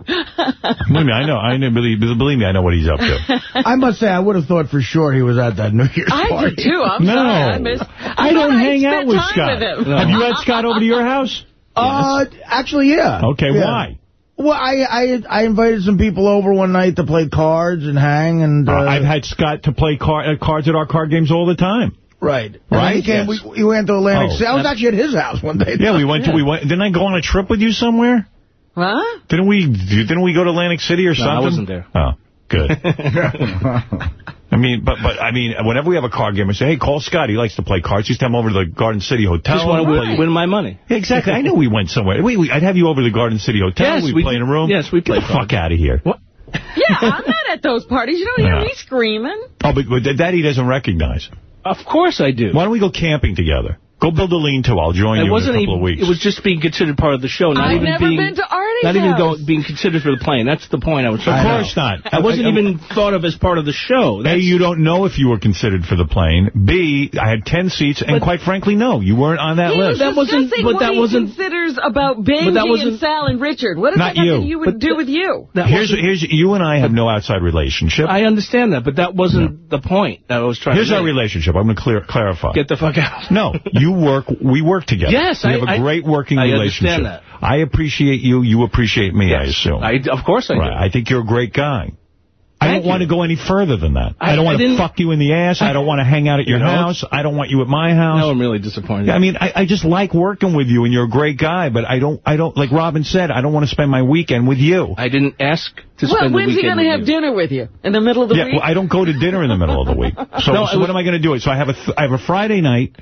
Speaker 1: believe me, I know. I know. Believe, believe me, I know what he's up to.
Speaker 4: I must say, I would have thought for sure he was at that New Year's
Speaker 2: I
Speaker 4: party.
Speaker 2: did too. I'm
Speaker 1: no,
Speaker 2: sorry. I missed.
Speaker 1: I don't hang out with Scott.
Speaker 2: With him.
Speaker 1: Have you had Scott over to your house?
Speaker 4: Uh, actually, yeah.
Speaker 1: Okay,
Speaker 4: Yeah.
Speaker 1: why?
Speaker 4: Well, I, I I invited some people over one night to play cards and hang and... Uh,
Speaker 1: Uh, I've had Scott to play car, uh, cards at our card games all the time.
Speaker 4: Right. And
Speaker 1: Right?
Speaker 4: He, came,
Speaker 1: Yes.
Speaker 4: we, we went to Atlantic
Speaker 1: Oh.
Speaker 4: City. I was actually at his house one day.
Speaker 1: Yeah, we went to we went. Didn't I go on a trip with you somewhere?
Speaker 2: Huh?
Speaker 1: Didn't we? Didn't we go to Atlantic City or something?
Speaker 9: I wasn't there.
Speaker 1: Oh, good. I mean, but but I mean, whenever we have a card game, I say, hey, call Scott. He likes to play cards. Just come over to the Garden City Hotel.
Speaker 9: Just want to
Speaker 1: and
Speaker 9: win, my money.
Speaker 1: Yeah, exactly. I know we went somewhere. We, we, I'd have you over to the Garden City Hotel.
Speaker 9: Yes,
Speaker 1: we
Speaker 9: we
Speaker 1: play in a room.
Speaker 9: yes, we
Speaker 1: Get
Speaker 9: play
Speaker 1: the fuck out of here.
Speaker 9: What?
Speaker 2: Yeah, I'm not at those parties. You don't hear
Speaker 1: Yeah.
Speaker 2: me screaming.
Speaker 1: Oh, but, but that he doesn't recognize.
Speaker 9: Of course I do.
Speaker 1: Why don't we go camping together? Go build a lean-to. I'll join
Speaker 9: It
Speaker 1: you
Speaker 9: wasn't
Speaker 1: in a couple
Speaker 9: even,
Speaker 1: of weeks.
Speaker 9: It was just being considered part of the show, not
Speaker 2: I've
Speaker 9: even
Speaker 2: never
Speaker 9: being
Speaker 2: been to Artie's
Speaker 9: not even
Speaker 2: house.
Speaker 9: go, being considered for the plane. That's the point I was
Speaker 1: of course not.
Speaker 9: I wasn't
Speaker 1: I- I-
Speaker 9: even thought of as part of the show.
Speaker 1: A, you don't know if you were considered for the plane. B, I had 10 seats, and
Speaker 9: But-
Speaker 1: quite frankly, no, you weren't on that
Speaker 2: He was
Speaker 1: list.
Speaker 9: That wasn't- but
Speaker 2: what
Speaker 9: that
Speaker 2: he
Speaker 9: wasn't-
Speaker 2: considers about Benji
Speaker 9: that
Speaker 2: and Sal and Richard. What does
Speaker 1: Not
Speaker 2: that have
Speaker 1: you.
Speaker 2: to you would
Speaker 9: But
Speaker 2: do with you?
Speaker 9: that
Speaker 1: Here's, here's, you and I have no outside relationship.
Speaker 9: I understand that, but that wasn't the point that I was trying
Speaker 1: Here's
Speaker 9: to
Speaker 1: our relationship. I'm going to clear, clarify.
Speaker 9: Get the fuck out.
Speaker 1: no, you work, we work together.
Speaker 9: Yes,
Speaker 1: we
Speaker 9: I-
Speaker 1: have a
Speaker 9: I-
Speaker 1: great working
Speaker 9: I
Speaker 1: relationship.
Speaker 9: understand that.
Speaker 1: I appreciate you, you appreciate me, I assume.
Speaker 9: I, of course I do.
Speaker 1: I think you're a great guy. I don't want to go any further than that. I,
Speaker 9: I-
Speaker 1: don't want
Speaker 9: I
Speaker 1: to fuck you in the ass. I don't want to hang out at your
Speaker 9: You know?
Speaker 1: house. I don't want you at my house.
Speaker 9: Now I'm really disappointed.
Speaker 1: I mean, I, I just like working with you, and you're a great guy. But I don't, I don't, like Robin said, I don't want to spend my weekend with you.
Speaker 9: I didn't ask to
Speaker 2: Well,
Speaker 9: spend the weekend Well,
Speaker 2: when's he
Speaker 9: weekend
Speaker 2: going to have
Speaker 9: you.
Speaker 2: dinner with you? In the middle of the
Speaker 1: yeah,
Speaker 2: week?
Speaker 1: well, I don't go to dinner in the middle of the week. So,
Speaker 9: No,
Speaker 1: so
Speaker 9: I
Speaker 1: what am I going to do? So I have a, th I have a Friday night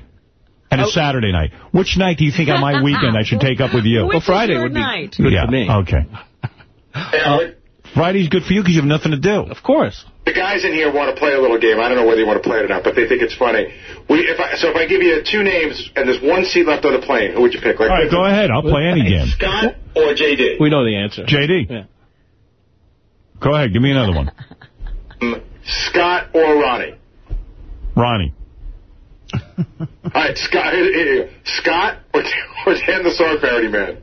Speaker 1: and a
Speaker 9: Oh.
Speaker 1: Saturday night. Which night do you think on my weekend I should take up with you?
Speaker 2: Which
Speaker 9: Well,
Speaker 2: is
Speaker 9: Friday
Speaker 2: your
Speaker 9: would be
Speaker 2: night?
Speaker 9: good
Speaker 1: yeah,
Speaker 9: for me.
Speaker 1: Okay.
Speaker 5: Hey, Howard,
Speaker 1: Friday's good for you because you have nothing to do.
Speaker 9: Of course.
Speaker 5: the guys in here want to play a little game. I don't know whether you want to play it or not, but they think it's funny. We, if I, so if I give you two names and there's one seat left on the plane, who would you pick? Like,
Speaker 1: All right, go ahead. I'll play any game.
Speaker 5: Scott or JD?
Speaker 9: We know the answer.
Speaker 1: JD,
Speaker 9: Yeah.
Speaker 1: go ahead. Give me another one.
Speaker 5: Scott or Ronnie?
Speaker 1: Ronnie.
Speaker 5: All right, Scott, here- here. Scott or, or Dan the Song Parody Man?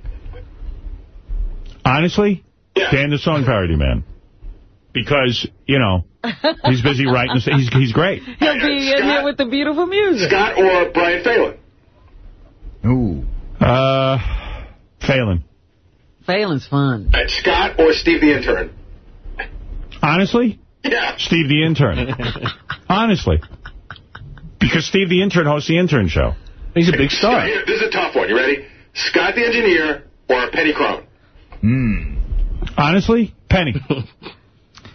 Speaker 1: Honestly,
Speaker 5: Yeah.
Speaker 1: Dan the Song Parody Man. Because, you know, he's busy writing. He's, he's great.
Speaker 2: He'll be in here with the beautiful music.
Speaker 5: Scott or Brian Phelan?
Speaker 4: Ooh.
Speaker 1: Uh, Phelan.
Speaker 2: Phelan's fun.
Speaker 5: All right, Scott or Steve the Intern?
Speaker 1: Honestly,
Speaker 5: Yeah.
Speaker 1: Steve the Intern. Honestly. Because Steve the Intern hosts the Intern Show.
Speaker 9: He's a big
Speaker 5: Scott,
Speaker 9: star.
Speaker 5: here, this is a tough one. You ready? Scott the Engineer or Penny Crone?
Speaker 4: Hmm.
Speaker 1: Honestly, Penny.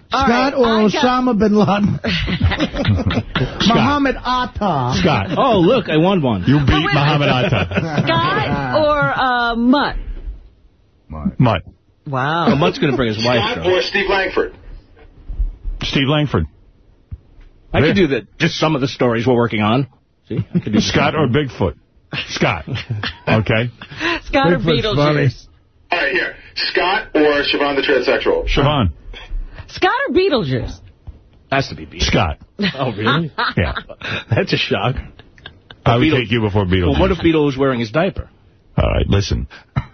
Speaker 4: Scott
Speaker 2: right,
Speaker 4: or
Speaker 2: I
Speaker 4: Osama bin Laden? Muhammad Atta.
Speaker 1: Scott.
Speaker 9: Oh, look, I won one.
Speaker 1: You beat
Speaker 2: wait, wait.
Speaker 1: Muhammad Atta.
Speaker 2: Scott or uh, Mutt?
Speaker 1: Mutt.
Speaker 2: Wow.
Speaker 9: Oh, Mutt's going to bring his wife.
Speaker 5: Scott
Speaker 9: Though.
Speaker 5: or Steve Langford?
Speaker 1: Steve Langford.
Speaker 9: I could do that. Just some of the stories we're working on. See, I could do
Speaker 1: Scott or Bigfoot? Scott. Okay.
Speaker 2: Scott or
Speaker 4: Bigfoot's funny.
Speaker 2: Beetlejuice?
Speaker 5: All right, here. Scott or Siobhan the Transsexual?
Speaker 1: Siobhan.
Speaker 2: Scott or Beetlejuice?
Speaker 9: Has to be beat.
Speaker 1: Scott.
Speaker 9: Oh, really?
Speaker 1: Yeah.
Speaker 9: That's a shock.
Speaker 1: I would
Speaker 9: Beetle-
Speaker 1: take you before Beetlejuice.
Speaker 9: Well, what if Beetle was wearing his diaper?
Speaker 1: All right, listen.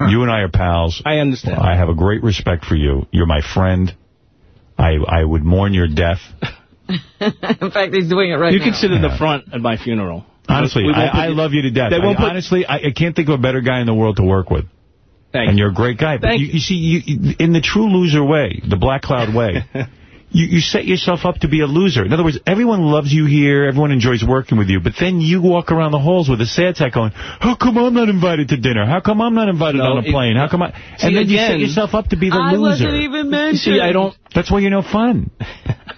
Speaker 1: You and I are pals.
Speaker 9: I understand.
Speaker 1: I have a great respect for you. You're my friend. I I would mourn your death.
Speaker 2: In fact, he's doing it right
Speaker 9: you
Speaker 2: now.
Speaker 9: can sit in the front at my funeral.
Speaker 1: Honestly,
Speaker 9: We won't put
Speaker 1: I, I love you to death.
Speaker 9: They won't put-
Speaker 1: honestly, I, I can't think of a better guy in the world to work with.
Speaker 9: Thank
Speaker 1: and
Speaker 9: you.
Speaker 1: you're a great guy. But
Speaker 9: Thank
Speaker 1: you, you see, you, you- in the true loser way, the Black Cloud way, you, you set yourself up to be a loser. In other words, everyone loves you here, everyone enjoys working with you, but then you walk around the halls with a sad sack going, how come I'm not invited to dinner? How come I'm not invited
Speaker 9: No,
Speaker 1: on a
Speaker 9: it-
Speaker 1: plane? How come I...
Speaker 9: See,
Speaker 1: and then you set yourself up to be the
Speaker 2: I
Speaker 1: loser.
Speaker 2: wasn't even mentioned.
Speaker 9: See, I don't.
Speaker 1: That's why you're no fun.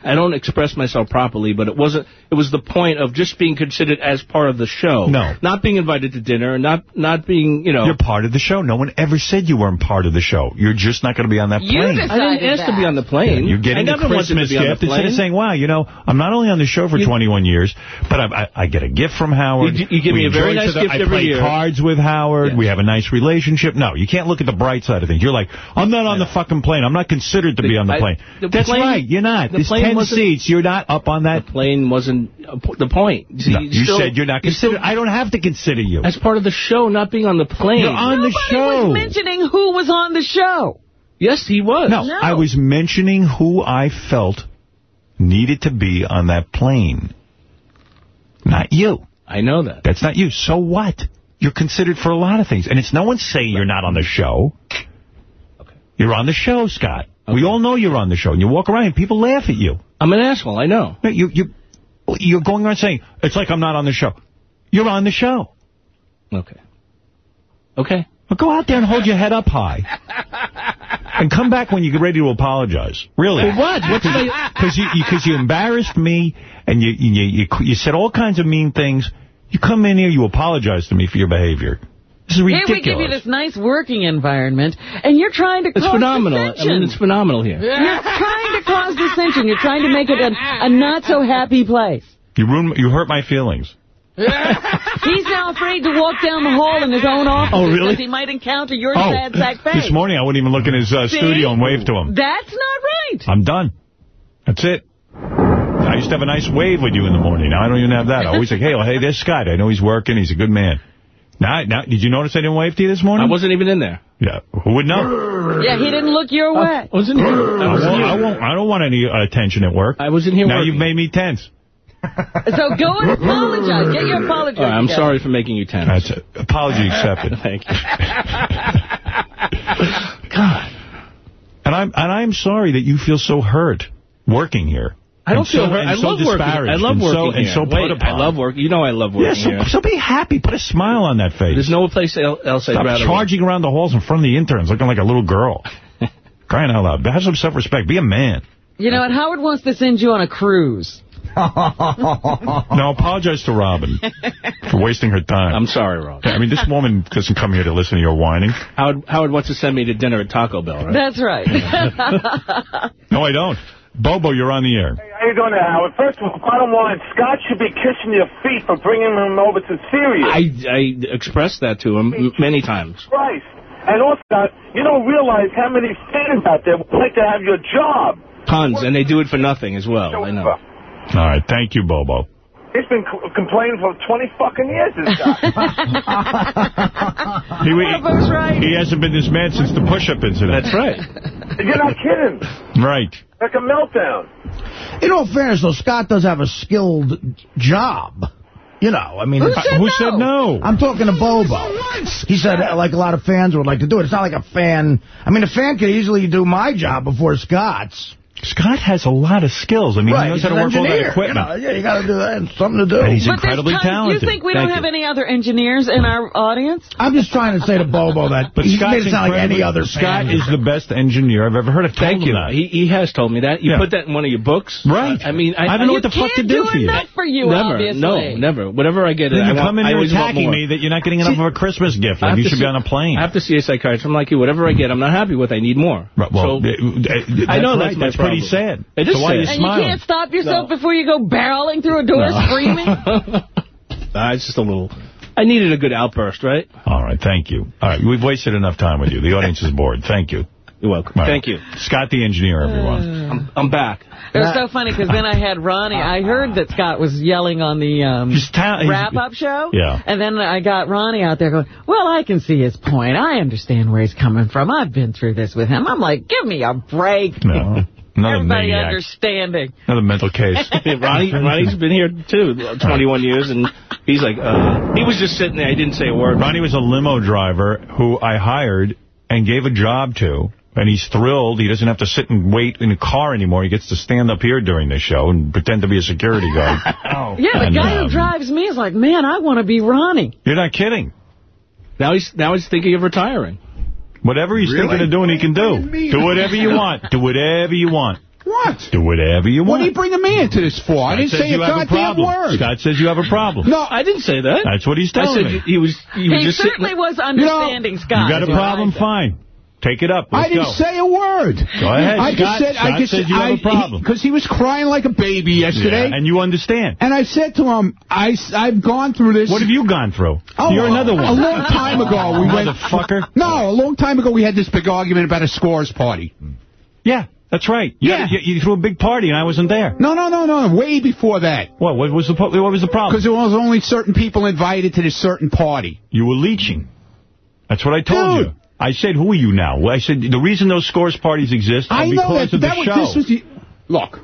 Speaker 9: I don't express myself properly, but it wasn't. It was the point of just being considered as part of the show.
Speaker 1: No.
Speaker 9: not being invited to dinner, and not not being, you know.
Speaker 1: You're part of the show. No one ever said you weren't part of the show. You're just not going to be on that
Speaker 2: You
Speaker 1: plane.
Speaker 2: decided
Speaker 9: I didn't ask to be on the plane.
Speaker 1: You're getting
Speaker 9: I
Speaker 1: a
Speaker 9: never wanted to
Speaker 1: Christmas
Speaker 9: be
Speaker 1: gift instead of saying, wow, you know, I'm not only on the show for 21 years, but I, I, I get a gift from Howard.
Speaker 9: You- you give
Speaker 1: We
Speaker 9: me a very
Speaker 1: enjoy
Speaker 9: nice
Speaker 1: each other.
Speaker 9: gift
Speaker 1: I
Speaker 9: every
Speaker 1: play
Speaker 9: year.
Speaker 1: cards with Howard.
Speaker 9: Yes.
Speaker 1: We have a nice relationship. No, you can't look at the bright side of things. You're like, I'm not on the fucking plane. I'm not considered to
Speaker 9: The-
Speaker 1: be on the
Speaker 9: I-
Speaker 1: plane.
Speaker 9: the
Speaker 1: That's
Speaker 9: plane-
Speaker 1: right. You're not.
Speaker 9: the
Speaker 1: There's
Speaker 9: plane
Speaker 1: 10
Speaker 9: wasn't-
Speaker 1: seats. You're not up on that.
Speaker 9: plane wasn't the point. See,
Speaker 1: No, you
Speaker 9: still-
Speaker 1: said you're not considered. I don't have to consider you.
Speaker 9: as part of the show, not being on the plane.
Speaker 1: You're on the
Speaker 2: Nobody
Speaker 1: show.
Speaker 2: was mentioning who was on the show.
Speaker 9: yes, he was.
Speaker 1: No,
Speaker 2: No.
Speaker 1: I was mentioning who I felt needed to be on that plane. Not you.
Speaker 9: I know that.
Speaker 1: That's not you. So what? You're considered for a lot of things. And it's no one saying you're not on the show. Okay. You're on the show, Scott. We all know you're on the show. And you walk around and people laugh at you.
Speaker 9: I'm an asshole. I know.
Speaker 1: No, You, you, you're going around saying, it's like I'm not on the show. You're on the show.
Speaker 9: Okay. Okay.
Speaker 1: Well, go out there and hold your head up high. and come back when you get ready to apologize. Really.
Speaker 9: For what?
Speaker 1: Because you, because you, embarrassed me, and you, you, you, you said all kinds of mean things. You come in here, you apologize to me for your behavior. This is
Speaker 2: Here we give you this nice working environment, and you're trying to
Speaker 9: It's
Speaker 2: cause
Speaker 9: phenomenal. I
Speaker 2: dissension.
Speaker 9: mean, it's phenomenal here.
Speaker 2: You're trying to cause dissension. You're trying to make it a, a not-so-happy place.
Speaker 1: You ruined, you hurt my feelings.
Speaker 2: He's now afraid to walk down the hall in his own office
Speaker 9: Oh, really?
Speaker 2: because he might encounter your
Speaker 1: Oh,
Speaker 2: sad sack face.
Speaker 1: this morning I wouldn't even look in his uh, studio and wave to him.
Speaker 2: That's not right.
Speaker 1: I'm done. That's it. I used to have a nice wave with you in the morning. Now I don't even have that. I always say, hey, well, hey, there's Scott. I know he's working. He's a good man. Now, now, did you notice I didn't wave to you this morning?
Speaker 9: I wasn't even in there.
Speaker 1: Yeah, who would know?
Speaker 2: Yeah, he didn't look your way.
Speaker 9: I was in here. I
Speaker 1: I,
Speaker 9: was in
Speaker 1: won't, I,
Speaker 9: here.
Speaker 1: won't, I don't want any uh, attention at work.
Speaker 9: I wasn't here
Speaker 1: Now
Speaker 9: working.
Speaker 1: you've made me tense.
Speaker 2: So go and apologize. Get your apology.
Speaker 9: All right, I'm
Speaker 2: together.
Speaker 9: sorry for making you tense.
Speaker 1: That's it. Apology accepted.
Speaker 9: Thank you. God.
Speaker 1: And I'm and I'm sorry that you feel so hurt working here.
Speaker 9: I don't
Speaker 1: And
Speaker 9: feel
Speaker 1: so,
Speaker 9: hurt.
Speaker 1: and
Speaker 9: I
Speaker 1: so
Speaker 9: love working.
Speaker 1: disparaged
Speaker 9: I love
Speaker 1: and
Speaker 9: working
Speaker 1: so,
Speaker 9: here.
Speaker 1: And so
Speaker 9: Wait,
Speaker 1: put upon.
Speaker 9: I love working. You know I love
Speaker 1: Yeah,
Speaker 9: working
Speaker 1: so,
Speaker 9: here.
Speaker 1: so be happy. Put a smile on that face.
Speaker 9: There's no place el- else I'd
Speaker 1: Stop
Speaker 9: rather
Speaker 1: charging around the halls in front of the interns looking like a little girl. Crying out loud. Have some self-respect. Be a man.
Speaker 2: You know what? Howard wants to send you on a cruise.
Speaker 1: Now, apologize to Robin for wasting her time.
Speaker 9: I'm sorry, Rob.
Speaker 1: I mean, this woman doesn't come here to listen to your whining.
Speaker 9: Howard, Howard wants to send me to dinner at Taco Bell, right?
Speaker 2: That's right.
Speaker 1: No, I don't. Bobo, you're on the air.
Speaker 12: How you doing there, Howard? First of all, bottom line, Scott should be kissing your feet for bringing him over to Sirius.
Speaker 9: I, I expressed that to him m- many times.
Speaker 12: Christ. And also, Scott, you don't realize how many fans out there would like to have your job.
Speaker 9: Tons, and they do it for nothing as well. I know.
Speaker 1: All right. Thank you, Bobo.
Speaker 12: He's been complaining for 20 fucking years, this guy.
Speaker 1: He,
Speaker 2: Bobo's right.
Speaker 1: he hasn't been this man since the push-up incident.
Speaker 9: That's right.
Speaker 12: You're not kidding.
Speaker 1: Right.
Speaker 12: Like a meltdown.
Speaker 4: In all fairness, though, Scott does have a skilled job. You know, I mean...
Speaker 2: Who
Speaker 4: it's-
Speaker 2: said
Speaker 1: Who
Speaker 2: no?
Speaker 1: said no?
Speaker 4: I'm talking to Bobo. He said, uh, like, a lot of fans would like to do it. It's not like a fan... I mean, a fan could easily do my job before Scott's.
Speaker 1: Scott has a lot of skills. I mean, he knows
Speaker 4: he's
Speaker 1: how to
Speaker 4: an
Speaker 1: work all that equipment.
Speaker 4: You know, yeah, you got to do that. It's something to do.
Speaker 1: And he's
Speaker 2: But
Speaker 1: incredibly
Speaker 2: tons-
Speaker 1: talented.
Speaker 2: You think we
Speaker 1: Thank
Speaker 2: don't have any other engineers in our audience?
Speaker 4: I'm just trying to say to Bobo that
Speaker 1: But
Speaker 4: he
Speaker 1: Scott's
Speaker 4: made it sound like any
Speaker 1: incredibly-
Speaker 4: other
Speaker 1: Scott
Speaker 4: fan.
Speaker 1: is the best engineer I've ever heard of. Told
Speaker 9: Thank you.
Speaker 1: that.
Speaker 9: He, he has told me that. You
Speaker 1: Yeah.
Speaker 9: put that in one of your books.
Speaker 1: Right.
Speaker 9: I mean, I,
Speaker 1: I don't know what the fuck to do
Speaker 2: do
Speaker 1: for you.
Speaker 2: enough for you,
Speaker 9: never.
Speaker 2: obviously.
Speaker 9: No, never. Whatever I get,
Speaker 1: Then
Speaker 9: I
Speaker 1: you
Speaker 9: want,
Speaker 1: come in here
Speaker 9: always want
Speaker 1: attacking me that you're not getting enough of a Christmas gift.
Speaker 9: I
Speaker 1: Like
Speaker 9: have
Speaker 1: you
Speaker 9: to
Speaker 1: should be on a plane.
Speaker 9: I have to see a psychiatrist. I'm like you. Whatever I get, I'm not happy with. I need more.
Speaker 1: Well,
Speaker 9: so,
Speaker 1: uh, uh,
Speaker 9: I know that's my
Speaker 1: That's pretty
Speaker 9: problem.
Speaker 1: sad.
Speaker 9: It is
Speaker 1: so why are you
Speaker 9: sad.
Speaker 2: And you can't stop yourself
Speaker 9: No.
Speaker 2: before you go barreling through a door screaming?
Speaker 9: Nah, it's just a little. I needed a good outburst, right?
Speaker 1: All right, thank you. All right, we've wasted enough time with you. The audience is bored. Thank you.
Speaker 9: You're welcome.
Speaker 1: Right.
Speaker 9: Thank you.
Speaker 1: Scott the engineer, everyone.
Speaker 9: I'm, I'm back.
Speaker 2: It was so funny because then I had Ronnie. I heard that Scott was yelling on the um,
Speaker 1: He's ta- he's-
Speaker 2: wrap-up show.
Speaker 1: Yeah.
Speaker 2: And then I got Ronnie out there going, well, I can see his point. I understand where he's coming from. I've been through this with him. I'm like, give me a break.
Speaker 1: No. Another
Speaker 2: Everybody
Speaker 1: maniac.
Speaker 2: understanding.
Speaker 1: Another mental case.
Speaker 9: Ronnie, Ronnie's been here, too, 21 years, and he's like, uh, he was just sitting there. He didn't say a word.
Speaker 1: Ronnie was a limo driver who I hired and gave a job to. And he's thrilled. He doesn't have to sit and wait in a car anymore. He gets to stand up here during the show and pretend to be a security guard. oh.
Speaker 2: Yeah, the
Speaker 1: And,
Speaker 2: guy
Speaker 1: um,
Speaker 2: who drives me is like, man, I want to be Ronnie.
Speaker 1: You're not kidding.
Speaker 9: Now he's now he's thinking of retiring.
Speaker 1: Whatever he's
Speaker 4: Really?
Speaker 1: thinking of doing, he can do. Do whatever you want. Do whatever you want.
Speaker 13: What?
Speaker 1: Do whatever you want.
Speaker 13: What
Speaker 1: want.
Speaker 13: are you bringing me into this for? I didn't
Speaker 1: says
Speaker 13: say a
Speaker 1: you have a
Speaker 13: goddamn
Speaker 1: problem.
Speaker 13: word.
Speaker 1: Scott says you have a problem.
Speaker 13: No,
Speaker 9: I didn't say that.
Speaker 1: That's what he's
Speaker 9: I
Speaker 1: telling
Speaker 9: said
Speaker 1: me.
Speaker 9: he was he was
Speaker 2: He
Speaker 9: just
Speaker 2: certainly
Speaker 9: sitting.
Speaker 2: was understanding Scott.
Speaker 1: You got a problem? Fine. Take it up. Let's
Speaker 13: I didn't
Speaker 1: go.
Speaker 13: say a word.
Speaker 1: Go ahead,
Speaker 13: I
Speaker 1: Scott.
Speaker 13: just said I
Speaker 1: Scott
Speaker 13: just
Speaker 1: says you have
Speaker 13: I,
Speaker 1: a problem.
Speaker 13: because he was crying like a baby yesterday.
Speaker 1: Yeah, and you understand.
Speaker 13: And I said to him, I, I've gone through this.
Speaker 1: What have you gone through?
Speaker 13: Oh,
Speaker 1: You're another one.
Speaker 13: A long time ago, we went.
Speaker 1: Motherfucker.
Speaker 13: No, a long time ago, we had this big argument about a scores party.
Speaker 1: Yeah, that's right. You,
Speaker 13: Yeah.
Speaker 1: you, you threw a big party and I wasn't there.
Speaker 13: No, no, no, no, way before that.
Speaker 1: What? What was the What was the problem?
Speaker 13: Because there was only certain people invited to this certain party.
Speaker 1: You were leeching. That's what I told
Speaker 13: Dude.
Speaker 1: you. I said, who are you now? I said, the reason those scores parties exist are
Speaker 13: I know
Speaker 1: because
Speaker 13: that.
Speaker 1: of the
Speaker 13: that was,
Speaker 1: show.
Speaker 13: this was the, look.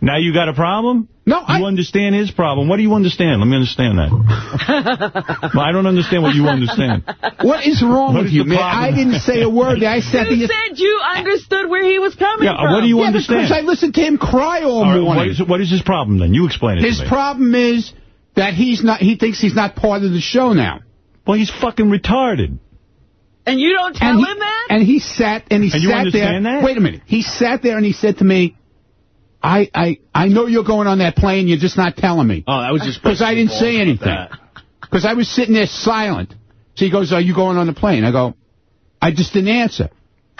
Speaker 1: Now you got a problem?
Speaker 13: No,
Speaker 1: You
Speaker 13: I.
Speaker 1: understand his problem. What do you understand? Let me understand that. well, I don't understand what you understand.
Speaker 13: What is wrong
Speaker 1: What
Speaker 13: with
Speaker 1: is
Speaker 13: you, man?
Speaker 1: problem?
Speaker 13: I didn't say a word. I said
Speaker 2: You
Speaker 13: to you.
Speaker 2: said you understood where he was coming
Speaker 1: Yeah, uh,
Speaker 2: from.
Speaker 1: what do you
Speaker 13: Yeah,
Speaker 1: understand?
Speaker 13: because I listened to him cry all,
Speaker 1: All right,
Speaker 13: morning.
Speaker 1: what, is, what is his problem then? You explain it
Speaker 13: His
Speaker 1: to me.
Speaker 13: problem is that he's not. He thinks he's not part of the show now.
Speaker 1: well, he's fucking retarded.
Speaker 2: And you don't tell
Speaker 13: and he,
Speaker 2: him that?
Speaker 13: And he sat and he
Speaker 1: And you
Speaker 13: sat
Speaker 1: understand
Speaker 13: there.
Speaker 1: that?
Speaker 13: Wait a minute. He sat there and he said to me, "I I I know you're going on that plane. You're just not telling me."
Speaker 9: Oh, that was just
Speaker 13: because I didn't say anything. Because I was sitting there silent. So he goes, "Are you going on the plane?" I go, "I just didn't answer."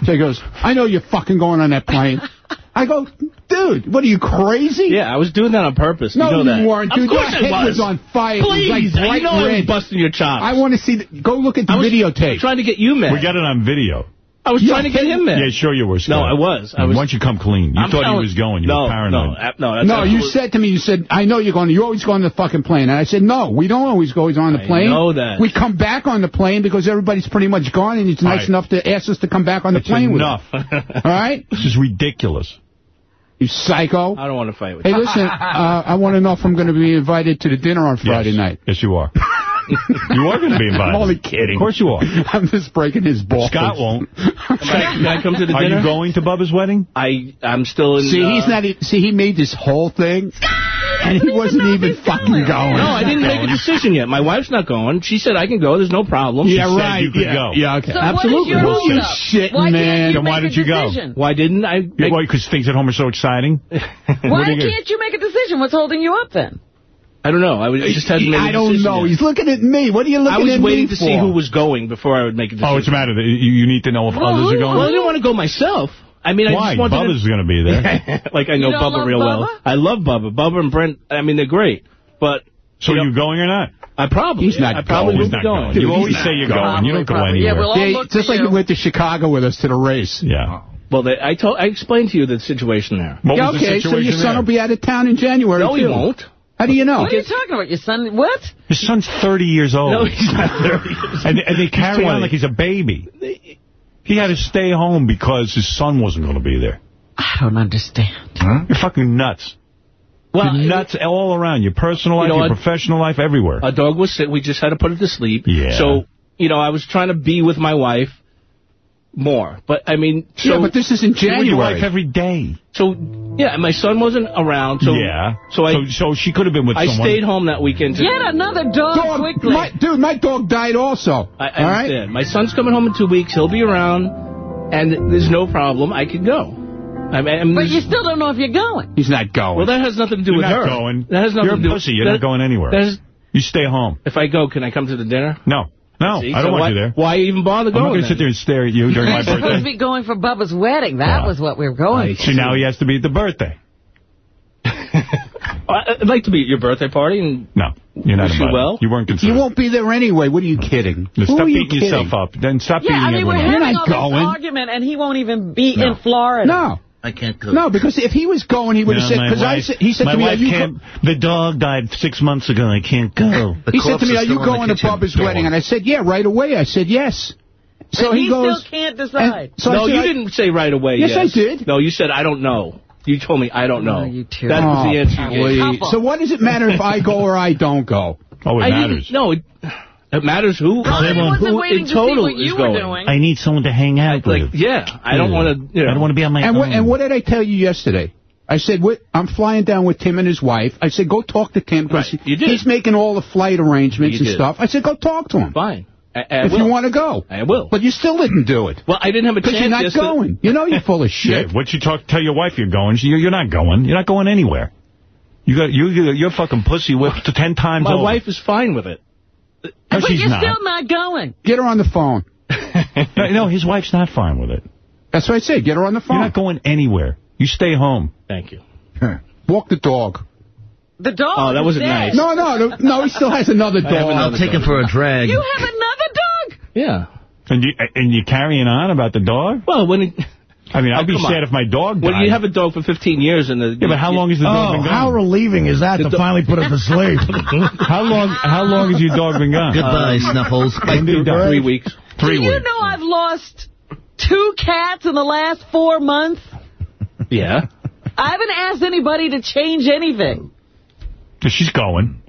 Speaker 13: So he goes, "I know you're fucking going on that plane." I go, "Dude, what are you crazy?"
Speaker 9: Yeah, I was doing that on purpose.
Speaker 13: No,
Speaker 9: you know
Speaker 13: you
Speaker 9: that.
Speaker 13: weren't,
Speaker 9: Of
Speaker 13: dude.
Speaker 9: course
Speaker 13: Your
Speaker 9: I
Speaker 13: head was on fire. It was
Speaker 9: Please,
Speaker 13: like bright
Speaker 9: you know I was busting your chops.
Speaker 13: I want to see. The, go look at the
Speaker 9: I was
Speaker 13: videotape.
Speaker 9: trying to get you mad.
Speaker 1: We got it on video.
Speaker 9: I was
Speaker 13: Yeah,
Speaker 9: trying to get him mad.
Speaker 1: Yeah, sure you were, Scott.
Speaker 9: No, I was. I was.
Speaker 1: Why don't you come clean? You
Speaker 9: I'm
Speaker 1: thought he was going. You
Speaker 9: no,
Speaker 1: were paranoid.
Speaker 9: No, ab- no, that's
Speaker 13: No, you
Speaker 9: absolute-
Speaker 13: said to me, you said, I know you're going, you always go on the fucking plane. And I said, no, we don't always go on the
Speaker 9: I
Speaker 13: plane.
Speaker 9: know that.
Speaker 13: We come back on the plane because everybody's pretty much gone and it's
Speaker 1: All
Speaker 13: nice
Speaker 1: right.
Speaker 13: enough to ask us to come back on the plane
Speaker 1: enough.
Speaker 13: with us. All right?
Speaker 1: This is ridiculous.
Speaker 13: You psycho.
Speaker 9: I don't want to fight with
Speaker 13: Hey,
Speaker 9: you.
Speaker 13: listen, uh, I want to know if I'm going to be invited to the dinner on Friday
Speaker 1: yes.
Speaker 13: night.
Speaker 1: Yes, you are. you are going to be invited.
Speaker 13: I'm only kidding.
Speaker 1: Of course you are.
Speaker 13: I'm just breaking his balls.
Speaker 1: Scott won't.
Speaker 9: Can I, can I come to the
Speaker 1: Are
Speaker 9: dinner?
Speaker 1: you going to Bubba's wedding?
Speaker 9: I, I'm still in...
Speaker 13: See,
Speaker 9: uh,
Speaker 13: he's not. e- See, he made this whole thing, and he wasn't even fucking going.
Speaker 9: No, I didn't make a decision yet. My wife's not going. She said I can go. There's no problem.
Speaker 13: Yeah,
Speaker 1: said
Speaker 13: right.
Speaker 1: you could
Speaker 13: yeah,
Speaker 1: go.
Speaker 13: yeah, okay.
Speaker 2: So
Speaker 9: Absolutely.
Speaker 2: what is your
Speaker 13: Who you
Speaker 2: holdup?
Speaker 13: shitting,
Speaker 2: Why
Speaker 13: man?
Speaker 1: Then why did
Speaker 2: a
Speaker 1: you go?
Speaker 9: Why didn't I... Make,
Speaker 1: Why? Because things at home are so exciting?
Speaker 2: Why
Speaker 1: What are you gonna-
Speaker 2: can't you make a decision? What's holding you up then?
Speaker 9: I don't know. I was, just hadn't made a
Speaker 13: I don't know.
Speaker 9: yet.
Speaker 13: He's looking at me. What are you looking at?
Speaker 9: me I was waiting
Speaker 13: me
Speaker 9: to
Speaker 13: for?
Speaker 9: see who was going before I would make a decision.
Speaker 1: Oh, it's a matter that you, you need to know if
Speaker 2: Well,
Speaker 1: others
Speaker 2: who-
Speaker 1: are going.
Speaker 9: Well, I didn't want to go myself. I mean, I
Speaker 1: Why?
Speaker 9: just wanted
Speaker 1: Bubba's
Speaker 9: to...
Speaker 1: going to be there.
Speaker 9: like, I know
Speaker 2: You don't
Speaker 9: Bubba real well. I love Bubba. Bubba and Brent, I mean, they're great. But
Speaker 1: So
Speaker 9: You know-
Speaker 1: you going or not?
Speaker 9: I probably...
Speaker 13: He's not
Speaker 9: I probably
Speaker 13: going.
Speaker 1: He's not
Speaker 9: going.
Speaker 1: going.
Speaker 13: Dude,
Speaker 1: you
Speaker 13: he's
Speaker 1: always say you're
Speaker 13: going.
Speaker 1: going. You don't go
Speaker 2: Probably,
Speaker 1: anywhere.
Speaker 2: Yeah, we'll all
Speaker 13: Yeah,
Speaker 2: look
Speaker 13: just like
Speaker 2: you.
Speaker 13: you went to Chicago with us to the race.
Speaker 1: yeah.
Speaker 9: Well, they, I told, I explained to you the situation there.
Speaker 1: What
Speaker 13: Yeah,
Speaker 1: was the
Speaker 13: okay, so your son
Speaker 1: there?
Speaker 13: will be out of town in January,
Speaker 9: No, he won't.
Speaker 13: How do you know?
Speaker 2: What are you talking about? Your son? What?
Speaker 1: His son's 30 years old.
Speaker 9: No, he's not 30
Speaker 1: and, and they carry on like he's a baby. He had to stay home because his son wasn't going to be there.
Speaker 2: I don't understand.
Speaker 1: You're fucking nuts.
Speaker 9: Well,
Speaker 1: You're nuts all around. Your personal life,
Speaker 9: You know
Speaker 1: your
Speaker 9: what?
Speaker 1: professional life, everywhere.
Speaker 9: A dog was sick. We just had to put it to sleep.
Speaker 1: Yeah.
Speaker 9: So, you know, I was trying to be with my wife more. But, I mean, so...
Speaker 13: yeah, but this is in
Speaker 1: You're your
Speaker 13: January.
Speaker 1: wife every day.
Speaker 9: So, yeah, my son wasn't around. So,
Speaker 1: yeah.
Speaker 9: So, I,
Speaker 1: so, so she could have been with
Speaker 9: I
Speaker 1: someone.
Speaker 9: stayed home that weekend. To,
Speaker 2: Get another dog,
Speaker 13: Dog,
Speaker 2: quickly.
Speaker 13: my, dude, my dog died also.
Speaker 9: I, I
Speaker 13: all right?
Speaker 9: understand. My son's coming home in two weeks. He'll be around, and there's no problem. I can go. I mean, I mean,
Speaker 2: but you still don't know if you're going.
Speaker 13: He's not going.
Speaker 9: well, that has nothing to do
Speaker 1: You're
Speaker 9: with
Speaker 1: not
Speaker 9: her.
Speaker 1: going.
Speaker 9: That has nothing
Speaker 1: You're a
Speaker 9: to do
Speaker 1: pussy. You're
Speaker 9: that,
Speaker 1: not going anywhere.
Speaker 9: that has-
Speaker 1: You stay home.
Speaker 9: if I go, can I come to the dinner?
Speaker 1: No. No,
Speaker 9: See,
Speaker 1: I don't want
Speaker 9: why,
Speaker 1: you there.
Speaker 9: Why even bother going?
Speaker 1: I'm not
Speaker 9: going?
Speaker 1: going to sit there and stare at you during my birthday.
Speaker 2: We're supposed to be going for Bubba's wedding. That
Speaker 1: Yeah.
Speaker 2: was what we were going for.
Speaker 1: See, now he has to be at the birthday.
Speaker 9: I- I'd like to be at your birthday party. and
Speaker 1: No, you're not
Speaker 9: Wish you
Speaker 1: invited.
Speaker 9: well.
Speaker 1: You weren't
Speaker 13: concerned.
Speaker 1: You
Speaker 13: won't be there anyway. What are you kidding?
Speaker 1: Now,
Speaker 13: Who
Speaker 1: stop
Speaker 13: are you
Speaker 1: beating yourself
Speaker 13: kidding?
Speaker 1: up. Then stop
Speaker 2: Yeah,
Speaker 1: beating
Speaker 2: I mean, we're
Speaker 1: everyone up.
Speaker 2: having
Speaker 13: not
Speaker 2: all this
Speaker 13: going.
Speaker 2: argument, and he won't even be
Speaker 1: No.
Speaker 2: in Florida.
Speaker 13: No.
Speaker 11: I can't go.
Speaker 13: No, because if he was going, he would have
Speaker 1: No,
Speaker 13: said, because I said, he said to me, are you,
Speaker 1: can't, the dog died six months ago. I can't go.
Speaker 13: He said to me, are you going to
Speaker 11: kitchen.
Speaker 13: Bubba's wedding? And I said, yeah, right away. I said, yes. So
Speaker 2: and
Speaker 13: he,
Speaker 2: he
Speaker 13: goes,
Speaker 2: still can't
Speaker 13: and
Speaker 2: decide.
Speaker 13: so
Speaker 9: no,
Speaker 13: said,
Speaker 9: you
Speaker 13: I-
Speaker 9: didn't say right away.
Speaker 13: Yes, I did.
Speaker 9: No, you said I don't know. You told me I don't oh, know.
Speaker 2: Oh, you two.
Speaker 9: that was the
Speaker 13: Oh,
Speaker 9: answer you gave.
Speaker 13: So what does it matter if I go or I don't go?
Speaker 1: Oh, it
Speaker 9: I
Speaker 1: matters.
Speaker 9: No, it, it matters who.
Speaker 2: Well, I
Speaker 9: who
Speaker 2: wasn't waiting
Speaker 9: in
Speaker 2: to see
Speaker 9: total
Speaker 2: what
Speaker 9: is
Speaker 2: you were
Speaker 9: going.
Speaker 2: doing.
Speaker 1: I need someone to hang out
Speaker 9: Like,
Speaker 1: with.
Speaker 9: yeah, I don't want to. You know,
Speaker 1: I don't want to be on my
Speaker 13: And
Speaker 1: own.
Speaker 13: and what did I tell you yesterday? I said, what, I'm flying down with Tim and his wife. I said, go talk to Tim because
Speaker 9: Right, you did.
Speaker 13: he's making all the flight arrangements
Speaker 9: You
Speaker 13: and
Speaker 9: did.
Speaker 13: stuff. I said, go talk to him
Speaker 9: Fine. I, I
Speaker 13: if
Speaker 9: will.
Speaker 13: you want to go.
Speaker 9: I will.
Speaker 13: But you still didn't do it.
Speaker 9: well, I didn't have a chance.
Speaker 13: Because you're not
Speaker 9: yesterday.
Speaker 13: going. You know you're full of shit.
Speaker 1: Yeah, what you talk? Tell your wife you're going. You're, you're not going. You're not going anywhere. You got you you're fucking pussy whipped ten times.
Speaker 9: My
Speaker 1: over.
Speaker 9: wife is fine with it.
Speaker 1: No,
Speaker 2: but
Speaker 1: she's
Speaker 2: you're
Speaker 1: not.
Speaker 2: still not going.
Speaker 13: Get her on the phone.
Speaker 1: no, no, his wife's not fine with it.
Speaker 13: That's what I said. Get her on the phone.
Speaker 1: You're not going anywhere. You stay home.
Speaker 9: Thank you.
Speaker 13: Walk the dog.
Speaker 2: The dog.
Speaker 9: Oh, that wasn't
Speaker 2: dead.
Speaker 9: nice.
Speaker 13: No, no, no, no, he still has another dog.
Speaker 9: have
Speaker 11: I'll
Speaker 9: another
Speaker 11: take him for a drag.
Speaker 2: You have another dog?
Speaker 9: Yeah.
Speaker 1: And you and you carrying on about the dog?
Speaker 9: Well, when it,
Speaker 1: I mean,
Speaker 9: Oh,
Speaker 1: I'd be sad
Speaker 9: on.
Speaker 1: if my dog died.
Speaker 9: when you have a dog for 15 years and the
Speaker 1: yeah, but how long has the dog
Speaker 4: Oh,
Speaker 1: been gone?
Speaker 4: how relieving is that to finally put it to sleep?
Speaker 1: how long? How long has your dog been gone?
Speaker 11: Goodbye, uh, Snuffles.
Speaker 1: When did he die?
Speaker 9: three weeks.
Speaker 1: Three
Speaker 2: Do you
Speaker 1: weeks.
Speaker 2: know I've lost two cats in the last four months?
Speaker 9: Yeah.
Speaker 2: I haven't asked anybody to change anything.
Speaker 1: She's going.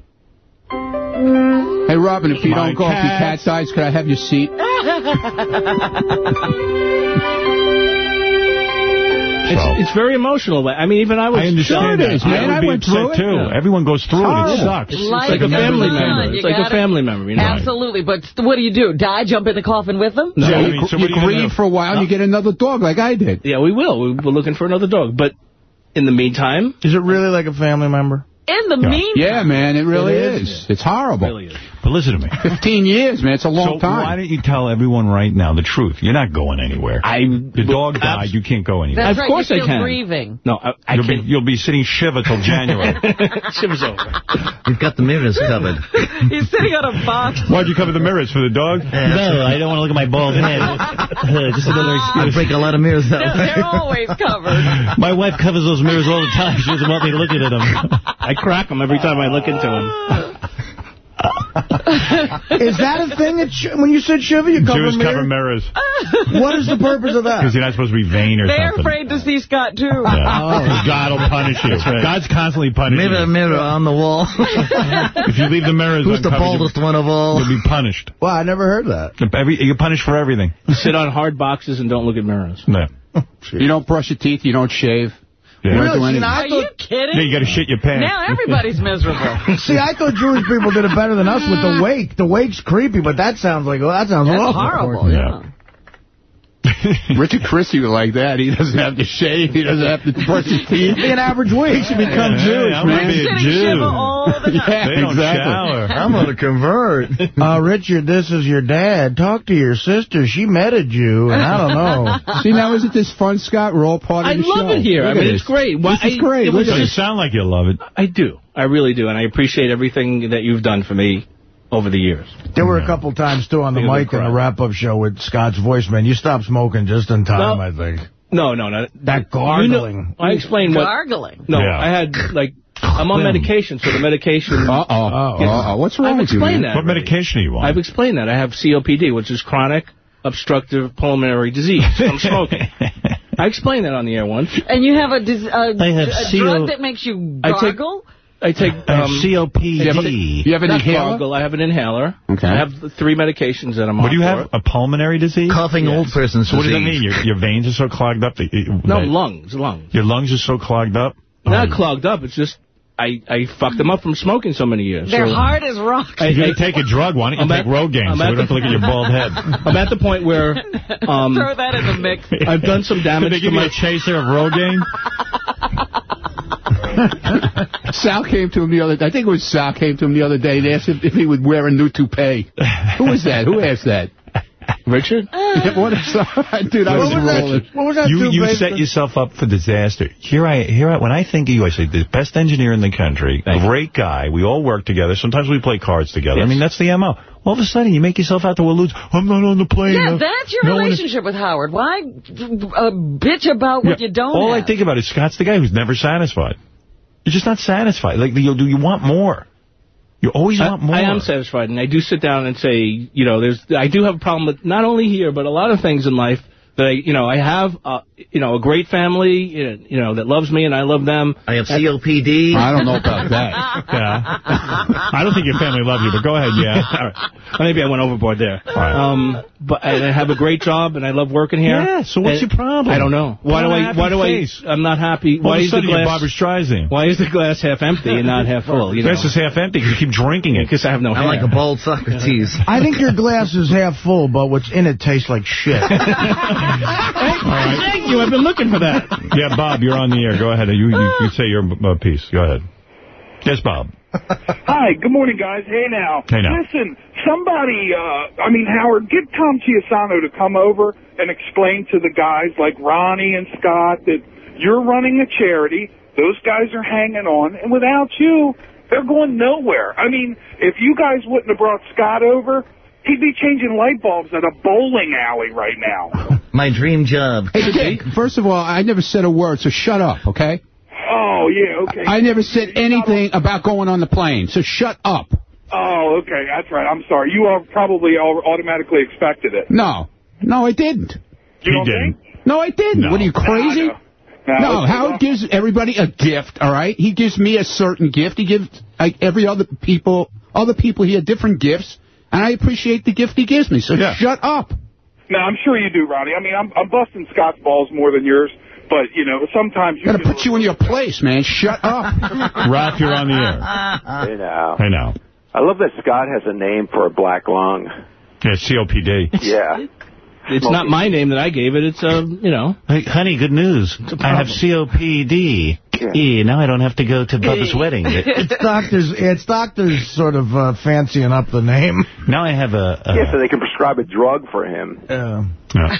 Speaker 13: Hey, Robin, if you
Speaker 1: My
Speaker 13: don't go, if your cat
Speaker 1: cat.
Speaker 13: dies, could I have your seat?
Speaker 9: It's, it's very emotional. I mean, even I was.
Speaker 1: I understand
Speaker 13: Sure it
Speaker 1: that.
Speaker 13: is, man.
Speaker 1: would
Speaker 13: I went through it.
Speaker 1: too.
Speaker 9: Yeah.
Speaker 1: Everyone goes through it. It
Speaker 13: horrible.
Speaker 1: sucks.
Speaker 9: It's like a family
Speaker 2: son,
Speaker 9: member.
Speaker 2: you
Speaker 9: It's like a
Speaker 2: gotta-
Speaker 9: family member, you know.
Speaker 2: Absolutely. But what do you do? Die, jump in the coffin with them?
Speaker 9: No,
Speaker 13: Yeah,
Speaker 1: I
Speaker 13: you,
Speaker 1: mean, so
Speaker 13: you
Speaker 1: what you
Speaker 13: grieve for a while and you get another dog like I did.
Speaker 9: Yeah, we will. We're looking for another dog. But in the meantime,
Speaker 4: Is it really like a family member?
Speaker 2: In the
Speaker 1: Yeah.
Speaker 2: meantime.
Speaker 13: Yeah, man, it really
Speaker 4: It
Speaker 13: is.
Speaker 4: is.
Speaker 13: It's horrible.
Speaker 9: really is.
Speaker 1: But listen to me.
Speaker 13: 15 years, man. It's a long
Speaker 1: so
Speaker 13: time.
Speaker 1: why don't you tell everyone right now the truth? You're not going anywhere.
Speaker 9: I
Speaker 1: the dog died. You can't go anywhere.
Speaker 2: That's
Speaker 9: Of
Speaker 2: right.
Speaker 9: course
Speaker 2: you're
Speaker 9: I
Speaker 2: still
Speaker 9: can.
Speaker 2: grieving.
Speaker 9: No, I, I
Speaker 1: You'll be,
Speaker 9: can't.
Speaker 1: you'll be sitting shiva till January.
Speaker 9: Shiv's over.
Speaker 11: We've got the mirrors covered.
Speaker 2: He's sitting on a box.
Speaker 1: Why'd you cover the mirrors for the dog?
Speaker 11: No, I don't want to look at my bald head. Just another ah. excuse. I break a lot of mirrors that
Speaker 2: They're, they're always covered.
Speaker 11: My wife covers those mirrors all the time. She doesn't want me looking at them.
Speaker 9: I crack them every time I look into them.
Speaker 4: Is that a thing? That when you said Shiva, you cover
Speaker 1: Jews cover
Speaker 4: mirrors?
Speaker 1: mirrors.
Speaker 4: What is the purpose of that?
Speaker 1: Because you're not supposed to be vain or
Speaker 2: They're
Speaker 1: something.
Speaker 2: afraid to see Scott, too.
Speaker 1: Yeah. 'Cause God will punish you. God's constantly punishing
Speaker 11: Mirror,
Speaker 1: you.
Speaker 11: mirror on the wall.
Speaker 1: If you leave the mirrors
Speaker 11: Who's the boldest one of all?
Speaker 1: You'll be punished.
Speaker 4: Well, I never heard that.
Speaker 1: Every, you're punished for everything.
Speaker 9: You Sit on hard boxes and don't look at mirrors.
Speaker 1: Yeah.
Speaker 13: You don't brush your teeth, you don't shave.
Speaker 1: Yeah.
Speaker 4: Really?
Speaker 13: do
Speaker 4: See, now I
Speaker 2: Are you kidding?
Speaker 1: Yeah, you got to shit your pants.
Speaker 2: Now everybody's miserable.
Speaker 4: see, I thought Jewish people did it better than us with the wake. The wake's creepy, but that sounds like, well, that sounds
Speaker 2: That's
Speaker 4: awful.
Speaker 2: horrible,
Speaker 1: Yeah.
Speaker 2: yeah.
Speaker 13: Richard Christie was like that. He doesn't have to shave. He doesn't have to brush his teeth.
Speaker 4: Be an average week.
Speaker 13: He should become
Speaker 1: Yeah,
Speaker 13: Jewish,
Speaker 1: I'm
Speaker 13: man.
Speaker 1: gonna be a
Speaker 2: Sitting
Speaker 1: Jew.
Speaker 2: All the time.
Speaker 13: Yeah,
Speaker 1: They don't
Speaker 13: exactly.
Speaker 1: shower.
Speaker 4: I'm going to convert. Uh, Richard, this is your dad. Talk to your sister. She met a Jew, and I don't know.
Speaker 13: See, now isn't this fun, Scott? We're all part of
Speaker 9: I
Speaker 13: the show.
Speaker 9: I love it here.
Speaker 13: Look
Speaker 9: I mean,
Speaker 13: this.
Speaker 9: it's great. Why-
Speaker 13: This is
Speaker 9: I-
Speaker 13: great.
Speaker 9: it
Speaker 13: Look
Speaker 9: was
Speaker 13: at
Speaker 1: Doesn't sound like you love it.
Speaker 9: I do. I really do. And I appreciate everything that you've done for me over the years.
Speaker 4: There were a couple times, too, on the
Speaker 9: You're
Speaker 4: mic in the wrap-up show with Scott's voice, man. You stopped smoking just in time,
Speaker 9: No.
Speaker 4: I think.
Speaker 9: No, no, no.
Speaker 4: That
Speaker 9: You know-
Speaker 4: gargling.
Speaker 9: I explained what...
Speaker 2: Gargling.
Speaker 9: No,
Speaker 1: Yeah.
Speaker 9: I had, like... I'm on medication, so the medication...
Speaker 13: Uh-oh. Uh-oh. What's wrong
Speaker 9: I've
Speaker 13: with you?
Speaker 9: explained that.
Speaker 1: What medication are you on?
Speaker 9: I've explained that. I have COPD, which is chronic obstructive pulmonary disease from smoking. I explained that on the air once.
Speaker 2: And you have a, dis- a,
Speaker 11: I have
Speaker 2: a
Speaker 11: CO
Speaker 2: drug that makes you
Speaker 9: I take-
Speaker 2: gargle?
Speaker 9: I take
Speaker 11: I have
Speaker 9: um,
Speaker 11: COPD.
Speaker 13: You have an
Speaker 9: not
Speaker 13: inhaler?
Speaker 9: gargle, I have an inhaler.
Speaker 13: Okay.
Speaker 9: I have three medications that I'm
Speaker 1: what
Speaker 9: on
Speaker 1: do you
Speaker 9: for
Speaker 1: have?
Speaker 9: it.
Speaker 1: A pulmonary disease?
Speaker 11: Coughing old person's
Speaker 1: So what does that mean? Your, your veins are so clogged up that... You,
Speaker 9: No,
Speaker 1: that
Speaker 9: lungs, lungs.
Speaker 1: Your lungs are so clogged up?
Speaker 9: Not clogged up, it's just I, I fucked them up from smoking so many years.
Speaker 2: They're
Speaker 9: so
Speaker 2: hard as rocks.
Speaker 9: I-
Speaker 1: You're
Speaker 9: I-
Speaker 1: take a drug. Why don't you
Speaker 9: I'm
Speaker 1: take
Speaker 9: at-
Speaker 1: Rogaine
Speaker 9: I'm
Speaker 1: so
Speaker 9: at
Speaker 1: we don't have to
Speaker 9: the-
Speaker 1: look at your bald head?
Speaker 9: I'm at the point where um,
Speaker 2: Throw that in the mix.
Speaker 9: I've done some
Speaker 1: Did
Speaker 9: damage
Speaker 1: they
Speaker 9: to
Speaker 1: give you
Speaker 9: my...
Speaker 1: a chaser of Rogaine?
Speaker 13: Sal came to him the other day. I think it was Sal came to him the other day and asked him if he would wear a new toupee. Who was that? Who asked that?
Speaker 9: Richard?
Speaker 13: what is that? Dude, I was rolling.
Speaker 4: What was that
Speaker 1: You, you set yourself up for disaster. Here I, here I, when I think of you, I say the best engineer in the country, great guy. We all work together. Sometimes we play cards together. I mean, that's the MO. All of a sudden, you make yourself out to allude, I'm not on the plane.
Speaker 2: Yeah,
Speaker 1: Uh,
Speaker 2: that's your
Speaker 1: no one is-"
Speaker 2: relationship with Howard. Why uh, bitch about what
Speaker 1: Yeah,
Speaker 2: you don't
Speaker 1: All
Speaker 2: have?
Speaker 1: I think about is Scott's the guy who's never satisfied. You're just not satisfied. Like, you, do you want more. You always
Speaker 9: I,
Speaker 1: want more.
Speaker 9: I am satisfied, and I do sit down and say, you know, there's, I do have a problem with not only here, but a lot of things in life that I, you know, I have, uh, you know, a great family, you know, that loves me and I love them.
Speaker 11: I have COPD.
Speaker 13: I don't know about that.
Speaker 1: Yeah. I don't think your family loves you, but go ahead, yeah.
Speaker 9: All right. Maybe I went overboard there.
Speaker 1: right.
Speaker 9: Um, but and I have a great job and I love working here.
Speaker 1: Yeah, so what's
Speaker 9: And
Speaker 1: your problem?
Speaker 9: I don't know. Why do
Speaker 1: on a
Speaker 9: I?
Speaker 1: happy
Speaker 9: Why do
Speaker 1: face.
Speaker 9: I? I'm not happy.
Speaker 1: All
Speaker 9: Why is the glass?
Speaker 1: Barbra Streisand.
Speaker 9: Why is the glass half empty and not half full? You know,
Speaker 1: Glass is half empty because you keep drinking it.
Speaker 9: because I have no
Speaker 11: I'm
Speaker 9: hair.
Speaker 11: like a bald Socrates.
Speaker 4: I think your glass is half full, but what's in it tastes like shit.
Speaker 9: Thank you. I've been looking for that.
Speaker 1: Yeah, Bob, you're on the air. Go ahead. You, you, you say your uh, piece. Go ahead. Yes, Bob.
Speaker 14: Hi, good morning, guys. Hey now.
Speaker 1: Hey, now.
Speaker 14: Listen, somebody, uh, I mean, Howard, get Tom Chiusano to come over and explain to the guys like Ronnie and Scott that you're running a charity. Those guys are hanging on, and without you, they're going nowhere. I mean, if you guys wouldn't have brought Scott over, he'd be changing light bulbs at a bowling alley right now.
Speaker 11: My dream job.
Speaker 13: Hey, Dick, first of all, I never said a word, so shut up, okay?
Speaker 14: Oh, yeah, okay.
Speaker 13: I never said anything about going on the plane, so shut up.
Speaker 14: Oh, okay, that's right. I'm sorry. You all probably all automatically expected it.
Speaker 13: No. No, I didn't.
Speaker 14: You didn't? think?
Speaker 13: No, I didn't.
Speaker 1: No.
Speaker 13: What are you, crazy?
Speaker 14: Nah, no.
Speaker 13: No,
Speaker 14: okay,
Speaker 13: Howard gives everybody a gift, all right? He gives me a certain gift. He gives like every other people, other people here different gifts, and I appreciate the gift he gives me, so
Speaker 1: Yeah.
Speaker 13: shut up.
Speaker 14: No, I'm sure you do, Ronnie. I mean, I'm, I'm busting Scott's balls more than yours, but, you know, sometimes you
Speaker 13: Gotta put you in your place, man. Shut up.
Speaker 1: Ralph, you're on the air.
Speaker 12: Hey now.
Speaker 1: Hey, now.
Speaker 12: I love that Scott has a name for a black lung.
Speaker 1: Yeah, COPD.
Speaker 12: Yeah.
Speaker 9: It's not my name that I gave it. It's, uh, you know.
Speaker 11: Hey, honey, good news. I have COPD. E, now I don't have to go to Bubba's wedding.
Speaker 4: it's doctors. It's doctors sort of uh, fancying up the name.
Speaker 11: Now I have a... a
Speaker 12: Yeah, so they can prescribe a drug for him.
Speaker 4: Yeah.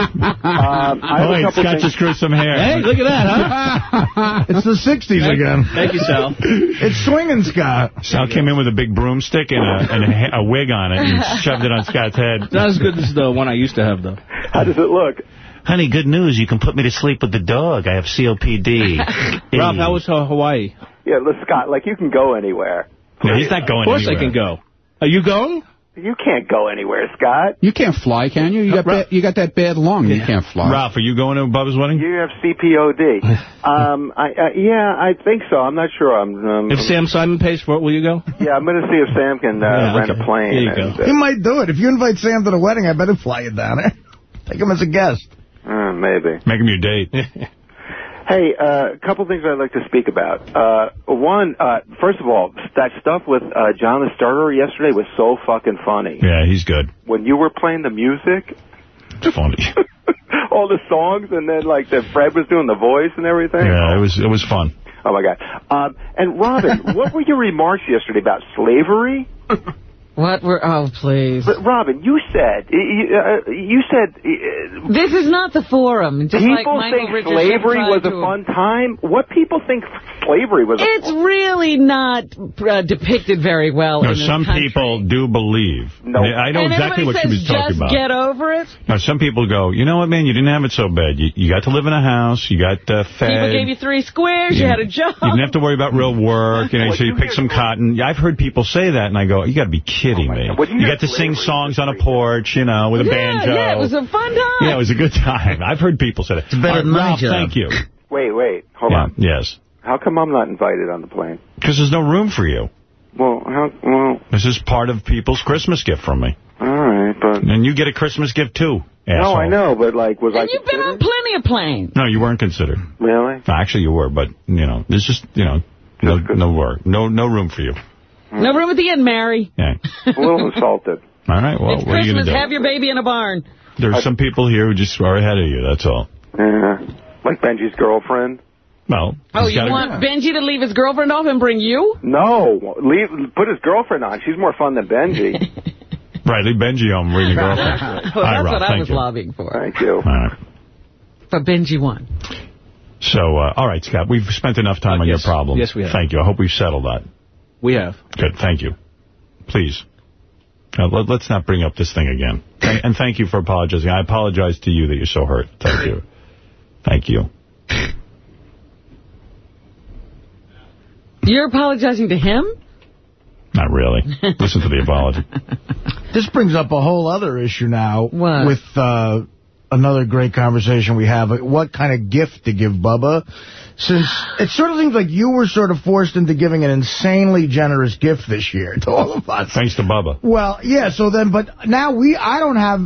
Speaker 12: Um, I
Speaker 1: Oh,
Speaker 12: a
Speaker 1: wait,
Speaker 12: couple
Speaker 1: Scott
Speaker 12: things.
Speaker 1: just grew some hair.
Speaker 9: Hey, look at that, huh?
Speaker 4: It's the 60s again.
Speaker 9: Thank you, Sal.
Speaker 4: It's swinging, Scott.
Speaker 1: Sal came in with a big broomstick and a, and a, a wig on it and shoved it on Scott's head.
Speaker 9: Not as good as the one I used to have, though.
Speaker 12: How does it look?
Speaker 11: Honey, good news. You can put me to sleep with the dog. I have COPD.
Speaker 9: Ralph, how was uh, Hawaii?
Speaker 12: Yeah, look, Scott, like you can go anywhere.
Speaker 1: Yeah, he's not going
Speaker 9: Of course
Speaker 1: anywhere.
Speaker 9: I can go. Are you going?
Speaker 12: You can't go anywhere, Scott.
Speaker 13: You can't fly, can you? You got bad, you got that bad lung. You can't fly.
Speaker 1: Ralph, are you going to Bubba's wedding?
Speaker 12: You have CPOD. um, I, uh, yeah, I think so. I'm not sure. I'm. Um,
Speaker 9: If Sam Simon pays for it, will you go?
Speaker 12: yeah, I'm going to see if Sam can uh,
Speaker 9: Yeah,
Speaker 12: rent
Speaker 9: okay.
Speaker 12: a plane.
Speaker 9: There you go.
Speaker 12: uh,
Speaker 4: He might do it. If you invite Sam to the wedding, I better fly you down there. Take him as a guest.
Speaker 12: Uh, maybe.
Speaker 1: Make him your date.
Speaker 12: Hey, a uh, couple things I'd like to speak about. Uh, one, uh, first of all, that stuff with uh, John the Stutterer yesterday was so fucking funny.
Speaker 1: Yeah, he's good.
Speaker 12: When you were playing the music,
Speaker 1: Funny.
Speaker 12: all the songs, and then like that Fred was doing the voice and everything.
Speaker 1: Yeah, it was it was fun.
Speaker 12: Oh my God. Um, and Robin, what were your remarks yesterday about slavery?
Speaker 2: What were... Oh, please.
Speaker 12: But Robin, you said you, uh, you said uh,
Speaker 2: This is not the forum. Just
Speaker 12: people
Speaker 2: Michael
Speaker 12: think
Speaker 2: Richardson
Speaker 12: slavery was a fun time. What people think slavery was?
Speaker 2: It's
Speaker 12: a
Speaker 2: really not uh, depicted very well
Speaker 1: No,
Speaker 2: in this
Speaker 1: some
Speaker 2: country.
Speaker 1: people do believe.
Speaker 12: No.
Speaker 1: I know
Speaker 2: and
Speaker 1: exactly
Speaker 2: everybody
Speaker 1: what she
Speaker 2: says,
Speaker 1: was talking
Speaker 2: just
Speaker 1: about.
Speaker 2: get over it.
Speaker 1: Now, some people go, you know what, man, you didn't have it so bad. You, you got to live in a house. You got uh, fed.
Speaker 2: People gave you three squares. You
Speaker 1: Yeah.
Speaker 2: had a job.
Speaker 1: You didn't have to worry about real work. You know,
Speaker 12: Well,
Speaker 1: so you
Speaker 12: you
Speaker 1: pick some cotton. I've heard people say that, and I go, you got to be kidding
Speaker 12: Oh,
Speaker 1: me.
Speaker 12: God. Well, you
Speaker 1: you
Speaker 12: hear
Speaker 1: got to sing songs on a porch, you know, with a
Speaker 2: yeah,
Speaker 1: banjo.
Speaker 2: yeah, it was a fun time.
Speaker 1: Yeah, it was a good time. I've heard people say that. It's
Speaker 11: better than my job.
Speaker 1: Thank you.
Speaker 12: Wait, wait, hold
Speaker 1: Yeah,
Speaker 12: on.
Speaker 1: yes.
Speaker 12: How come I'm not invited on the plane?
Speaker 1: Because there's no room for you.
Speaker 12: Well, how? Well,
Speaker 1: This is part of people's Christmas gift from me.
Speaker 12: all right, but
Speaker 1: And you get a Christmas gift, too,
Speaker 12: no. I know, but like, was I
Speaker 2: and you've been on plenty of planes.
Speaker 1: No, you weren't considered.
Speaker 12: Really?
Speaker 1: Actually, you were, but, you know, there's just, you know, no, no work. No, no room for you.
Speaker 2: No room at the inn, Mary.
Speaker 1: Yeah.
Speaker 12: A little insulted.
Speaker 1: All right, well,
Speaker 2: it's
Speaker 1: what are you going
Speaker 2: Christmas.
Speaker 1: to do?
Speaker 2: Have your baby in a barn.
Speaker 1: There's some people here who just are ahead of you, that's all.
Speaker 12: Yeah. Like Benji's girlfriend.
Speaker 1: Well,
Speaker 2: Oh, you
Speaker 1: gotta-
Speaker 2: want Benji to leave his girlfriend off and bring you?
Speaker 12: No, leave. Put his girlfriend on. She's more fun than Benji.
Speaker 1: Right, leave Benji home reading girlfriend.
Speaker 2: well, that's
Speaker 1: All right, Rob,
Speaker 2: what I was
Speaker 1: you.
Speaker 2: lobbying for.
Speaker 12: Thank you.
Speaker 1: All right.
Speaker 2: But Benji won.
Speaker 1: So, uh, all right, Scott, we've spent enough time on
Speaker 9: yes.
Speaker 1: your problem.
Speaker 9: Yes, we have.
Speaker 1: Thank you. I hope we've settled that.
Speaker 9: We have.
Speaker 1: Good, thank you. Please. Uh, let, us not bring up this thing again. Thank, and thank you for apologizing. I apologize to you that you're so hurt. Thank you. Thank you.
Speaker 2: You're apologizing to him?
Speaker 1: Not really. Listen to the apology.
Speaker 4: This brings up a whole other issue now
Speaker 2: What?
Speaker 4: with uh, another great conversation we have. What kind of gift to give Bubba? Since it sort of seems like you were sort of forced into giving an insanely generous gift this year to all of us.
Speaker 1: Thanks to Bubba.
Speaker 4: Well, yeah, so then, but now we, I don't have...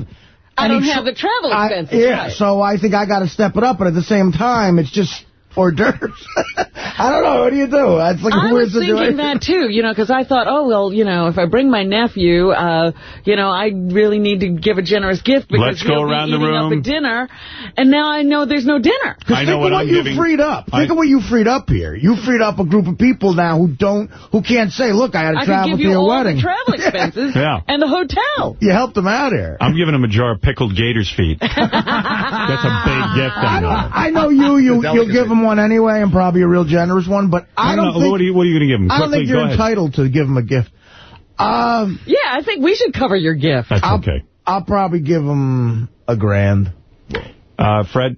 Speaker 2: I don't have the travel
Speaker 4: I-
Speaker 2: expenses.
Speaker 4: yeah,
Speaker 2: right.
Speaker 4: so I think I got to step it up, but at the same time, it's just hors d'oeuvres. I don't know. What do you do? It's like a
Speaker 2: I
Speaker 4: weird
Speaker 2: was thinking
Speaker 4: situation.
Speaker 2: that, too, you know, because I thought, oh, well, you know, if I bring my nephew, uh, you know, I really need to give a generous gift because
Speaker 1: Let's
Speaker 2: he'll
Speaker 1: around
Speaker 2: be
Speaker 1: the
Speaker 2: eating up a dinner, and now I know there's no dinner.
Speaker 4: Because
Speaker 1: I know
Speaker 4: think
Speaker 1: what
Speaker 4: of what
Speaker 1: I'm
Speaker 4: you
Speaker 1: giving-
Speaker 4: freed up.
Speaker 1: I-
Speaker 4: Think of what you freed up here. You freed up a group of people now who don't, who can't say, look, I had to
Speaker 2: I could
Speaker 4: travel
Speaker 2: give
Speaker 4: to
Speaker 2: you
Speaker 4: your
Speaker 2: all
Speaker 4: wedding.
Speaker 2: the travel expenses
Speaker 1: Yeah.
Speaker 2: and the hotel.
Speaker 4: You helped them out here.
Speaker 1: I'm giving them a jar of pickled gator's feet. That's a big gift. I know.
Speaker 4: I know you, you, you'll give them one anyway, and probably a real generous one, but I don't
Speaker 1: know.
Speaker 4: think,
Speaker 1: What are you're you going to give him?
Speaker 4: I don't
Speaker 1: Quickly,
Speaker 4: think you're entitled to give them a gift. Um,
Speaker 2: Yeah, I think we should cover your gift.
Speaker 1: That's
Speaker 4: I'll,
Speaker 1: okay.
Speaker 4: I'll probably give them a grand.
Speaker 1: Uh, Fred?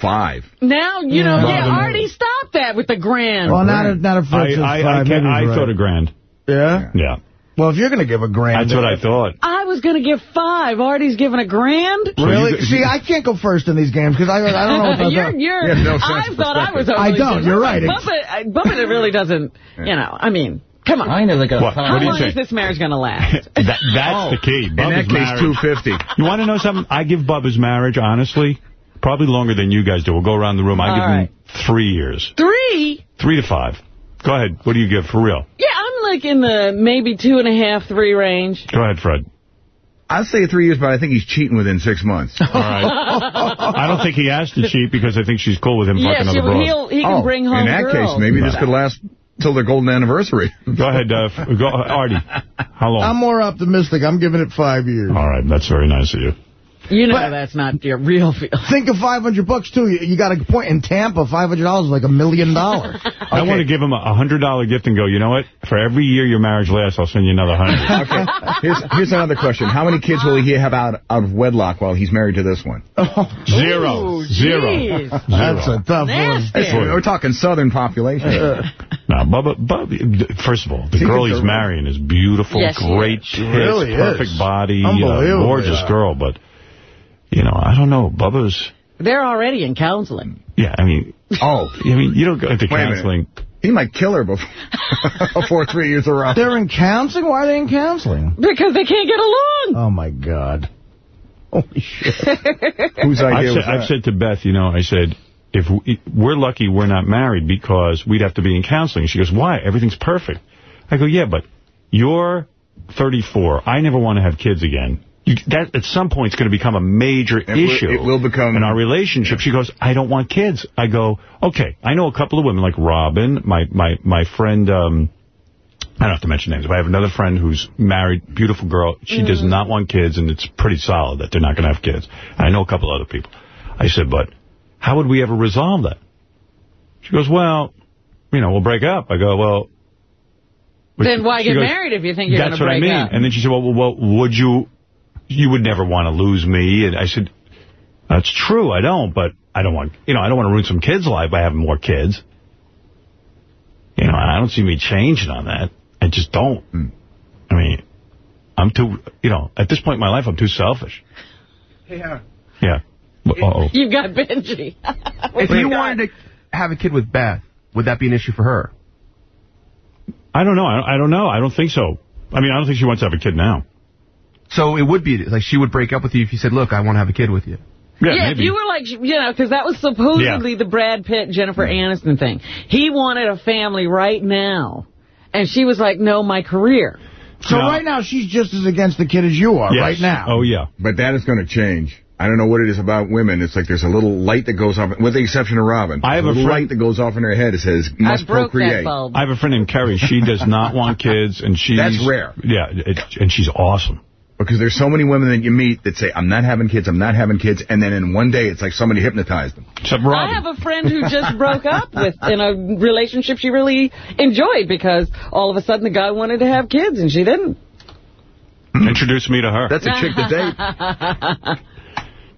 Speaker 15: Five.
Speaker 2: Now, you know,
Speaker 4: Yeah.
Speaker 2: yeah,
Speaker 1: Robin.
Speaker 2: Artie, stop that with the grand.
Speaker 4: Well, not a, not a
Speaker 1: I,
Speaker 4: Fred says
Speaker 1: I, I,
Speaker 4: five,
Speaker 1: can't- I
Speaker 4: he's
Speaker 1: thought a grand.
Speaker 4: Yeah?
Speaker 1: Yeah.
Speaker 4: Well, if you're going to give a grand.
Speaker 1: That's what I thought.
Speaker 2: I was going to give five. Artie's giving a grand.
Speaker 4: Really? See, I can't go first in these games because I, I don't know what
Speaker 2: you're,
Speaker 4: that
Speaker 2: you're,
Speaker 15: You have no sense
Speaker 2: I thought I was
Speaker 15: perspective.
Speaker 4: I
Speaker 2: overly
Speaker 4: don't, you're right.
Speaker 2: Bubba, Bubba it really doesn't, you know, I mean, come on.
Speaker 9: I never got
Speaker 1: What?
Speaker 9: a
Speaker 1: What
Speaker 2: How
Speaker 1: do you
Speaker 2: long
Speaker 1: say?
Speaker 2: is this marriage going to last?
Speaker 1: That, that's the key.
Speaker 15: In
Speaker 1: Bubba's
Speaker 15: that case,
Speaker 1: marriage.
Speaker 15: 250.
Speaker 1: You want to know something? I give Bubba's marriage, honestly, probably longer than you guys do. We'll go around the room. I
Speaker 2: All
Speaker 1: give
Speaker 2: right.
Speaker 1: him three years.
Speaker 2: Three?
Speaker 1: Three to five. Go ahead. What do you give for real?
Speaker 2: Yeah, I'm like in the maybe two and a half, three range.
Speaker 1: Go ahead, Fred.
Speaker 15: I'll say three years, but I think he's cheating within six months.
Speaker 1: All right. I don't think he has to cheat because I think she's cool with him
Speaker 2: Yeah,
Speaker 1: fucking
Speaker 2: she,
Speaker 1: other broad.
Speaker 2: he'll, he can
Speaker 15: oh,
Speaker 2: bring home
Speaker 15: in that
Speaker 2: girls.
Speaker 15: case, maybe this could last till their golden anniversary.
Speaker 1: Go ahead, uh, go, Artie. How long?
Speaker 4: I'm more optimistic. I'm giving it five years.
Speaker 1: All right, that's very nice of you.
Speaker 2: You know
Speaker 4: But-
Speaker 2: that's not your real feel.
Speaker 4: Think of 500 bucks, too. You, you got a point in Tampa, $500 is like a million dollars.
Speaker 1: I want to give him a $100 gift and go, you know what? For every year your marriage lasts, I'll send you another 100
Speaker 15: okay, here's, here's another question. How many kids will he have out, out of wedlock while he's married to this one?
Speaker 1: Zero.
Speaker 2: Ooh,
Speaker 1: Zero.
Speaker 2: jeez.
Speaker 4: That's a tough one.
Speaker 2: Nasty.
Speaker 15: That's- We're talking southern population.
Speaker 1: Now, Bubba, Bubba, first of all, the girl he's marrying is beautiful,
Speaker 2: Yes,
Speaker 1: great tits,
Speaker 4: really is.
Speaker 1: perfect body, uh, gorgeous
Speaker 4: yeah.
Speaker 1: girl. But, you know, I don't know. Bubba's,
Speaker 2: They're already in counseling.
Speaker 1: yeah, I mean,
Speaker 15: Oh,
Speaker 1: I mean, you don't go into
Speaker 15: Wait
Speaker 1: counseling.
Speaker 15: he might kill her before, before three years are up.
Speaker 4: They're in counseling? Why are they in counseling?
Speaker 2: Because they can't get along.
Speaker 4: Oh, my God. Holy shit.
Speaker 15: Whose
Speaker 1: I've
Speaker 15: idea
Speaker 1: said,
Speaker 15: was
Speaker 1: I've said to Beth, you know, I said, if we, we're lucky we're not married because we'd have to be in counseling. She goes, why? Everything's perfect. I go, yeah, but you're 34. I never want to have kids again. You, that At some point, it's going to become a major
Speaker 15: will-
Speaker 1: issue
Speaker 15: it will become-
Speaker 1: in our relationship. She goes, I don't want kids. I go, okay, I know a couple of women like Robin, my, my, my friend... Um, I don't have to mention names, but I have another friend who's married, beautiful girl. She does not want kids, and it's pretty solid that they're not going to have kids. I know a couple other people. I said, but how would we ever resolve that? She goes, well, you know, we'll break up. I go, well...
Speaker 2: Then why get
Speaker 1: goes,
Speaker 2: married if you think you're going
Speaker 1: That's
Speaker 2: to
Speaker 1: what I
Speaker 2: break
Speaker 1: mean.
Speaker 2: up?
Speaker 1: And then she said, well, well, would you... You would never want to lose me. And I said, that's true, I don't, but I don't want... You know, I don't want to ruin some kid's life by having more kids. You know, I don't see me changing on that. I just don't. I mean, I'm too, you know, at this point in my life, I'm too selfish.
Speaker 7: Yeah.
Speaker 1: Yeah. Uh-oh.
Speaker 2: You've got Benji.
Speaker 7: If you wanted to have a kid with Beth, would that be an issue for her?
Speaker 1: I don't know. I don't, I don't know. I don't think so. I mean, I don't think she wants to have a kid now.
Speaker 7: So it would be, like, she would break up with you if you said, look, I want to have a kid with you.
Speaker 1: Yeah,
Speaker 2: Yeah, if you were like, you know, because that was supposedly the Brad Pitt, Jennifer Aniston thing. He wanted a family right now. And she was like, no, my career.
Speaker 4: So
Speaker 15: No.
Speaker 4: right now, she's just as against the kid as you are,
Speaker 15: Yes.
Speaker 4: right now.
Speaker 1: Oh, yeah.
Speaker 15: But that is going to change. I don't know what it is about women. It's like there's a little light that goes off, with the exception of Robin.
Speaker 1: I have a
Speaker 15: little
Speaker 1: friend-
Speaker 15: light that goes off in her head. It says, must procreate.
Speaker 1: I have a friend named Kerry. She does not want kids, and she's...
Speaker 15: That's rare.
Speaker 1: Yeah, it, and she's awesome.
Speaker 15: Because there's so many women that you meet that say, I'm not having kids, I'm not having kids, and then in one day it's like somebody hypnotized them.
Speaker 2: I have a friend who just broke up with in a relationship she really enjoyed because all of a sudden the guy wanted to have kids and she didn't. Hmm.
Speaker 1: Introduce me to her.
Speaker 15: That's a chick to date.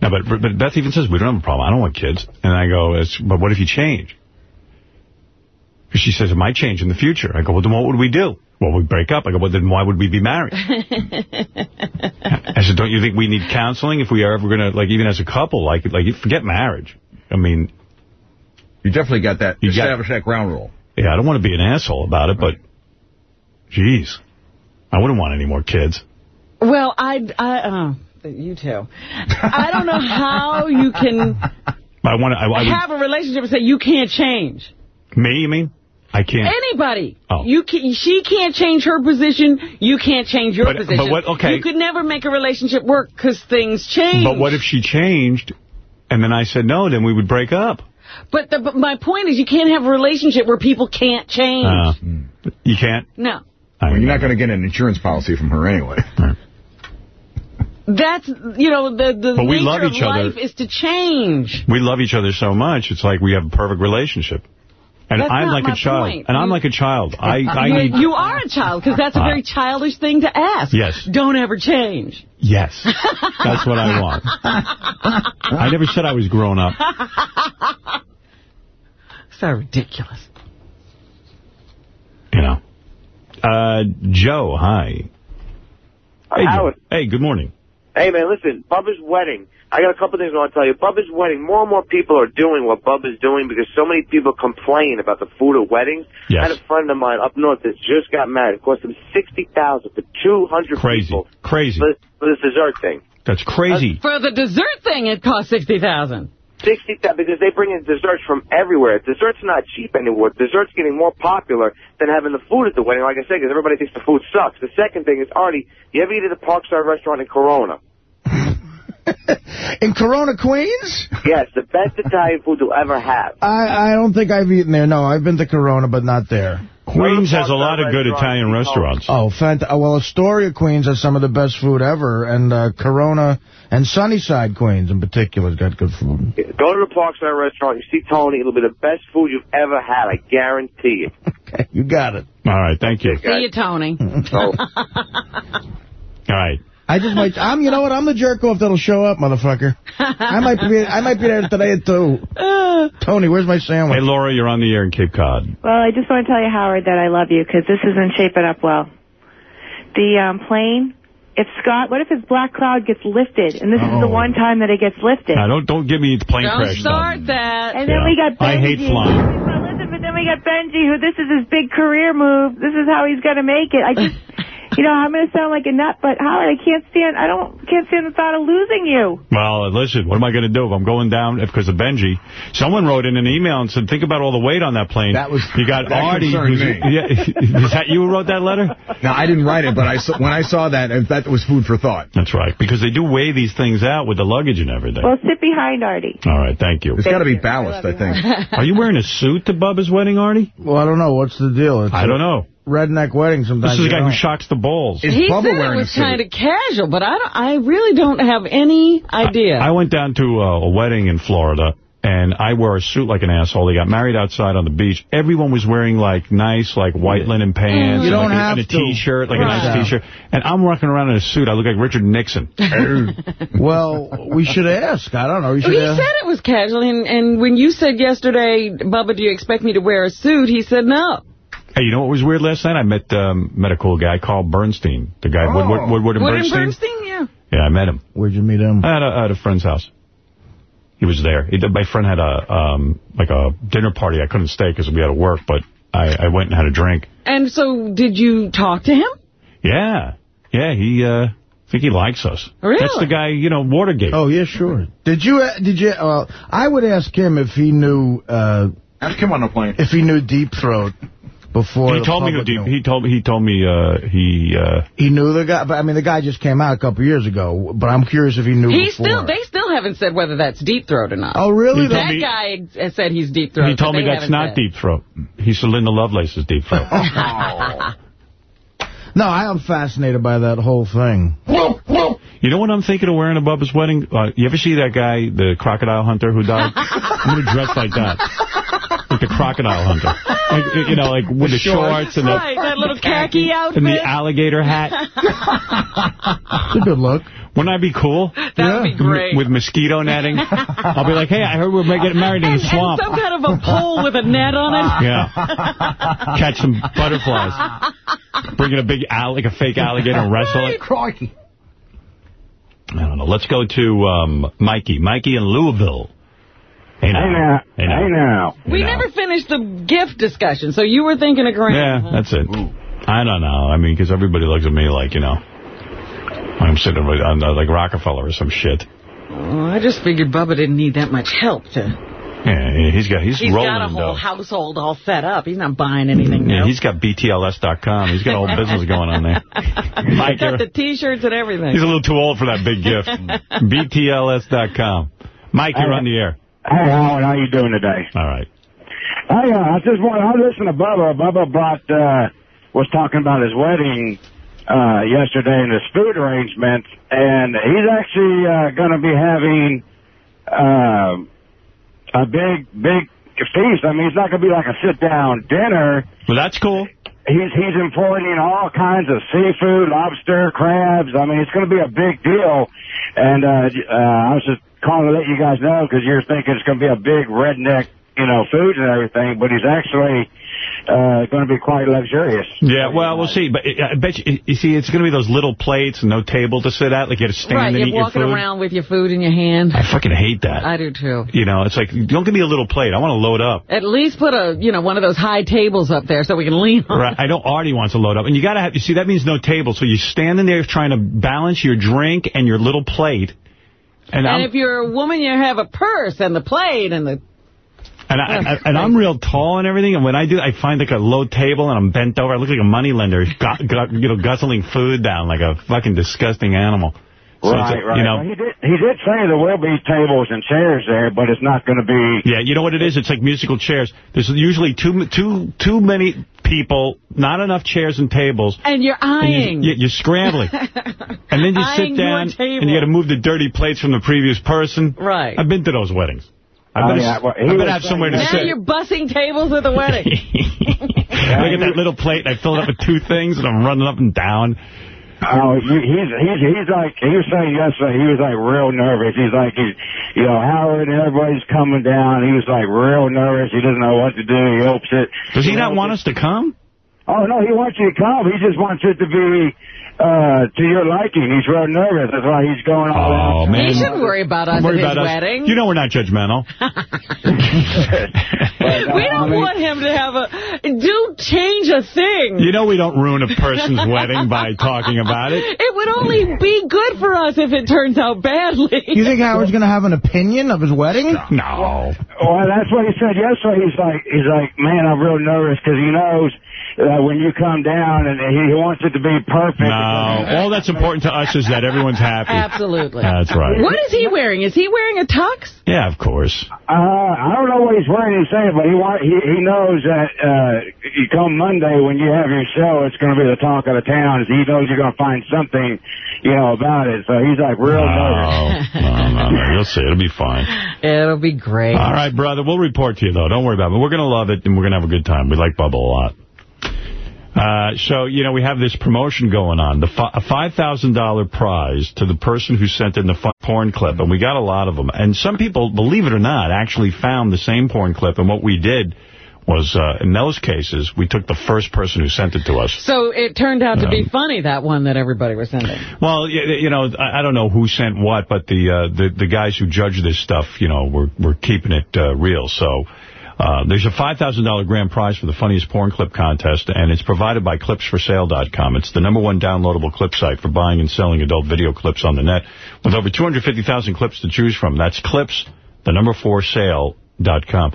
Speaker 1: No, but, but Beth even says, we don't have a problem. I don't want kids. And I go, it's, but what if you change? She says, it might change in the future. I go, well, then what would we do? Well, we break up. I go, well, then why would we be married? I said, don't you think we need counseling if we are ever going to, like, even as a couple, like, like forget marriage. I mean...
Speaker 15: You definitely got that,
Speaker 1: you
Speaker 15: establish that ground rule.
Speaker 1: Yeah, I don't want to be an asshole about it, but, geez, I wouldn't want any more kids.
Speaker 2: Well, I, I, uh, you too. I don't know how you can
Speaker 1: I want to, I, I would,
Speaker 2: have a relationship and say you can't change.
Speaker 1: Me, you mean? I can't.
Speaker 2: Anybody.
Speaker 1: Oh.
Speaker 2: You can, she can't change her position. You can't change your
Speaker 1: But- but
Speaker 2: position.
Speaker 1: what- okay.
Speaker 2: You could never make a relationship work because things change.
Speaker 1: But what if she changed, and then I said no, then we would break up?
Speaker 2: But, the, but my point is you can't have a relationship where people can't change.
Speaker 1: Uh, you can't?
Speaker 2: no.
Speaker 15: Well, you're not going to get an insurance policy from her anyway.
Speaker 2: That's, you know, the, the
Speaker 1: But we
Speaker 2: nature
Speaker 1: love
Speaker 2: of
Speaker 1: each other.
Speaker 2: life is to change.
Speaker 1: We love each other so much, it's like we have a perfect relationship. And
Speaker 2: That's
Speaker 1: I'm like a child.
Speaker 2: point.
Speaker 1: And I'm like a child. I, I
Speaker 2: you,
Speaker 1: need...
Speaker 2: you are a child, because that's a
Speaker 1: Uh,
Speaker 2: very childish thing to ask.
Speaker 1: Yes.
Speaker 2: Don't ever change.
Speaker 1: Yes. That's what I want. I never said I was grown up.
Speaker 2: so ridiculous.
Speaker 1: You know. Uh, Joe, hi. Hey, Joe. Hey, good morning.
Speaker 16: Hey, man, listen, Bubba's wedding. I got a couple things I want to tell you. Bubba's wedding, more and more people are doing what Bubba's doing because so many people complain about the food at weddings.
Speaker 1: Yes.
Speaker 16: I had a friend of mine up north that just got married. It cost him 60000 for 200
Speaker 1: Crazy.
Speaker 16: people
Speaker 1: Crazy.
Speaker 16: for, for this dessert thing.
Speaker 1: That's crazy.
Speaker 2: Uh, for the dessert thing, it cost 60000
Speaker 16: Sixty thousand because they bring in desserts from everywhere. Desserts are not cheap anymore. Desserts getting more popular than having the food at the wedding. Like I said, because everybody thinks the food sucks. The second thing is Artie. You ever eat at the Parkside restaurant in Corona?
Speaker 4: In Corona, Queens?
Speaker 16: Yes, the best Italian food you'll ever have.
Speaker 4: I, I don't think I've eaten there. No, I've been to Corona, but not there.
Speaker 1: Queens has a lot of good Italian restaurants.
Speaker 4: Oh, fant well, Astoria, Queens has some of the best food ever, and uh, Corona and Sunnyside, Queens in particular, has got good food.
Speaker 16: Go to the Parkside restaurant. You see Tony. It'll be the best food you've ever had. I guarantee it.
Speaker 4: Okay, you got it.
Speaker 1: All right, thank you.
Speaker 2: See you, Tony.
Speaker 16: Oh.
Speaker 1: All right.
Speaker 4: I just might, I'm, you know what, I'm the jerk off that'll show up, motherfucker. I might be, I might be there today at 2. Tony, where's my sandwich?
Speaker 1: Hey, Laura, you're on the air in Cape Cod.
Speaker 17: Well, I just want to tell you, Howard, that I love you because this isn't shaping up well. The um, plane, if Scott, what if his black cloud gets lifted? And this is the
Speaker 1: Oh.
Speaker 17: one time that it gets lifted.
Speaker 1: Now, don't don't give me the plane
Speaker 2: Don't
Speaker 1: crash
Speaker 2: start
Speaker 1: stuff.
Speaker 2: that.
Speaker 17: And then
Speaker 1: Yeah.
Speaker 17: we got Benji.
Speaker 1: I hate flying.
Speaker 17: Well, listen, but then we got Benji, who this is his big career move. This is how he's going to make it. I just, you know, I'm going to sound like a nut, but Howard, I can't stand, I don't, can't stand the thought of losing you.
Speaker 1: Well, listen, what am I going to do if I'm going down because of Benji? Someone wrote in an email and said, think about all the weight on that plane. That was You got
Speaker 15: that
Speaker 1: Artie. who's-
Speaker 15: me.
Speaker 1: Yeah, is that you who wrote that letter?
Speaker 15: No, I didn't write it, but I saw, when I saw that, uh, that was food for thought.
Speaker 1: That's right, because they do weigh these things out with the luggage and everything.
Speaker 17: Well, sit behind Artie.
Speaker 1: All right, thank you.
Speaker 15: It's got to be ballast, I think.
Speaker 1: Are you wearing a suit to Bubba's wedding, Artie?
Speaker 4: Well, I don't know. What's the deal? It's
Speaker 1: I don't know.
Speaker 4: A redneck wedding sometimes.
Speaker 1: This is a guy
Speaker 4: know.
Speaker 1: who shocks the balls.
Speaker 2: he said it was kind of casual, but I don't. I really don't have any idea.
Speaker 1: I went down to uh, a wedding in Florida, and I wore a suit like an asshole. They got married outside on the beach. Everyone was wearing, like, nice, like, white linen pants.
Speaker 4: You
Speaker 1: and,
Speaker 4: don't
Speaker 1: like, a-
Speaker 4: have
Speaker 1: and a
Speaker 4: to.
Speaker 1: T-shirt, like
Speaker 4: Right.
Speaker 1: a nice T-shirt. And I'm walking around in a suit. I look like Richard Nixon.
Speaker 4: well, we should ask. I don't know. You should
Speaker 2: he
Speaker 4: ask.
Speaker 2: said it was casual, and, and when you said yesterday, Bubba, do you expect me to wear a suit? He said no.
Speaker 1: Hey, you know what was weird last night? I met um, met a cool guy, Carl Bernstein. The guy, Woodward, Woodward and
Speaker 2: Wood
Speaker 1: Bernstein.
Speaker 2: and Bernstein, yeah.
Speaker 1: Yeah, I met him.
Speaker 4: Where'd you meet him?
Speaker 1: I had a, I had a friend's house. He was there. He, my friend had a um, like a dinner party. I couldn't stay because we had to work, but I, I went and had a drink.
Speaker 2: And so, did you talk to him?
Speaker 1: Yeah, yeah. He, uh, I think he likes us.
Speaker 2: Really?
Speaker 1: That's the guy, you know, Watergate.
Speaker 4: Oh, yeah, sure. Did you, uh, did you, uh, I would ask him if he knew, uh,
Speaker 15: Ask him on the plane.
Speaker 4: if he knew Deep Throat before
Speaker 1: he told me who deep.
Speaker 4: knew.
Speaker 1: He told me. He told me. Uh, he. Uh,
Speaker 4: He knew the guy, but I mean, the guy just came out a couple years ago, but I'm curious if he knew
Speaker 2: He
Speaker 4: before.
Speaker 2: still, they still haven't said whether that's deep throat or not.
Speaker 4: Oh, really?
Speaker 1: He
Speaker 2: That
Speaker 1: me-
Speaker 2: guy said he's deep throat.
Speaker 1: he told me that's
Speaker 2: haven't
Speaker 1: not
Speaker 2: said.
Speaker 1: deep throat. He said Linda Lovelace is deep throat.
Speaker 4: No, I am fascinated by that whole thing.
Speaker 1: You know what I'm thinking of wearing at Bubba's wedding? Uh, you ever see that guy, the crocodile hunter who died? I'm going to dress like that. Like the crocodile hunter. Like, you know, like with the shorts and the...
Speaker 2: Right, that little khaki outfit.
Speaker 1: And the alligator hat.
Speaker 4: It's a good look.
Speaker 1: Wouldn't that be cool?
Speaker 2: That would be great.
Speaker 1: With mosquito netting. I'll be like, hey, I heard we're getting married in the
Speaker 2: And
Speaker 1: swamp.
Speaker 2: some kind of a pole with a net on it.
Speaker 1: Yeah. Catch some butterflies. Bring in a big, al like a fake alligator and wrestle it.
Speaker 4: Crikey.
Speaker 1: I don't know. Let's go to um, Mikey. Mikey in Louisville. Hey now.
Speaker 18: Hey now.
Speaker 2: We never finished the gift discussion, so you were thinking of Graham.
Speaker 1: Yeah,
Speaker 2: huh?
Speaker 1: that's it. I don't know. I mean, because everybody looks at me like, you know, I'm sitting with, on, uh, like Rockefeller or some shit.
Speaker 2: Oh, I just figured Bubba didn't need that much help to...
Speaker 1: Yeah, he's got, he's,
Speaker 2: He's
Speaker 1: rolling He's
Speaker 2: got a whole
Speaker 1: though.
Speaker 2: household all set up. He's not buying anything
Speaker 1: Yeah,
Speaker 2: new.
Speaker 1: he's got BTLS.com. He's got a whole business going on there. Mike,
Speaker 2: got
Speaker 1: you're-
Speaker 2: the T-shirts and everything.
Speaker 1: he's a little too old for that big gift. BTLS.com. Mike, you're on the air.
Speaker 18: Hey, Howard, how you doing today?
Speaker 1: All right.
Speaker 18: Hey, uh, I just want I listened to Bubba. Bubba brought uh, was talking about his wedding uh, yesterday and his food arrangements, and he's actually uh, going to be having uh, a big, big feast. I mean, it's not going to be like a sit down dinner.
Speaker 1: Well, that's cool.
Speaker 18: He's he's importing all kinds of seafood, lobster, crabs. I mean, it's going to be a big deal. And uh, uh, I was just calling to let you guys know because you're thinking it's going to be a big redneck, you know, food and everything. But he's actually uh, going to be quite luxurious.
Speaker 1: Yeah, well, we'll see. But uh, I bet you, you see, it's going to be those little plates and no table to sit at. Like you have to stand
Speaker 2: right,
Speaker 1: and
Speaker 2: you're walking around with your food in your hand.
Speaker 1: I fucking hate that.
Speaker 2: I do too.
Speaker 1: You know, it's like, don't give me a little plate. I want to load up.
Speaker 2: At least put a, you know, one of those high tables up there so we can lean on.
Speaker 1: Right. I know Artie wants to load up. And you got to have, you see, that means no table. So you're standing there trying to balance your drink and your little plate. And,
Speaker 2: And if you're a woman, you have a purse and the plate and the...
Speaker 1: and, I, I, and I'm real tall and everything. And when I do, I find like a low table and I'm bent over. I look like a moneylender, you know, guzzling food down like a fucking disgusting animal. So it's a-
Speaker 18: right, right.
Speaker 1: You know,
Speaker 18: Well, he did. He did say there will be tables and chairs there, but it's not going to be.
Speaker 1: Yeah, you know what it is? It's like musical chairs. There's usually too too too many people, not enough chairs and tables.
Speaker 2: And you're
Speaker 1: And
Speaker 2: eyeing.
Speaker 1: you, you're scrambling. and then you
Speaker 2: Eyeing
Speaker 1: sit down and you got to move the dirty plates from the previous person.
Speaker 2: Right.
Speaker 1: I've been to those weddings. I
Speaker 18: Oh,
Speaker 1: better,
Speaker 18: yeah, well, he
Speaker 1: I better
Speaker 18: was
Speaker 1: have somewhere to sit.
Speaker 2: now you're bussing tables at the wedding.
Speaker 1: I get that little plate and I fill it up with two things and I'm running up and down.
Speaker 18: Oh, he's he's he's like he was saying yesterday. He was like real nervous. He's like he's you know Howard and everybody's coming down. He was like real nervous. He doesn't know what to do. He hopes it.
Speaker 1: Does he not want us to come?
Speaker 18: Oh no, he wants you to come. He just wants it to be uh to your liking. He's real nervous. That's why he's going all
Speaker 1: Oh,
Speaker 18: out.
Speaker 1: man.
Speaker 2: He shouldn't worry about us
Speaker 1: Worry
Speaker 2: at his
Speaker 1: about us.
Speaker 2: wedding.
Speaker 1: You know we're not judgmental.
Speaker 2: we don't want him to have a... Do change a thing.
Speaker 1: You know we don't ruin a person's wedding by talking about it.
Speaker 2: It would only be good for us if it turns out badly.
Speaker 4: You think Howard's going to have an opinion of his wedding?
Speaker 1: No.
Speaker 18: Well, that's what he said yesterday. He's like, he's like, man, I'm real nervous because he knows that when you come down and he, he wants it to be perfect.
Speaker 1: No. All that's important to us is that everyone's happy.
Speaker 2: Absolutely.
Speaker 1: That's right.
Speaker 2: What is he wearing? Is he wearing a tux?
Speaker 1: Yeah, of course.
Speaker 18: Uh, I don't know what he's wearing. He's saying, but he want, he he knows that uh, you come Monday when you have your show, it's going to be the talk of the town. He knows you're going to find something, you know, about it. So he's like real nervous.
Speaker 1: No, no, no, no. You'll see. It'll be fine.
Speaker 2: It'll be great.
Speaker 1: All right, brother. We'll report to you, though. Don't worry about it. We're going to love it, and we're going to have a good time. We like Bubba a lot. Uh, so, you know, we have this promotion going on. The a $5,000 prize to the person who sent in the porn clip, and we got a lot of them. And some people, believe it or not, actually found the same porn clip, and what we did was, uh, in those cases, we took the first person who sent it to us.
Speaker 2: So it turned out to be
Speaker 1: Um,
Speaker 2: funny, that one that everybody was sending.
Speaker 1: Well, you know, I I don't know who sent what, but the uh, the, the guys who judge this stuff, you know, we're, we're keeping it uh, real. So uh, there's a $5,000 grand prize for the funniest porn clip contest, and it's provided by ClipsForSale.com. It's the number one downloadable clip site for buying and selling adult video clips on the net, with over 250,000 clips to choose from. That's Clips, the number four sale.com.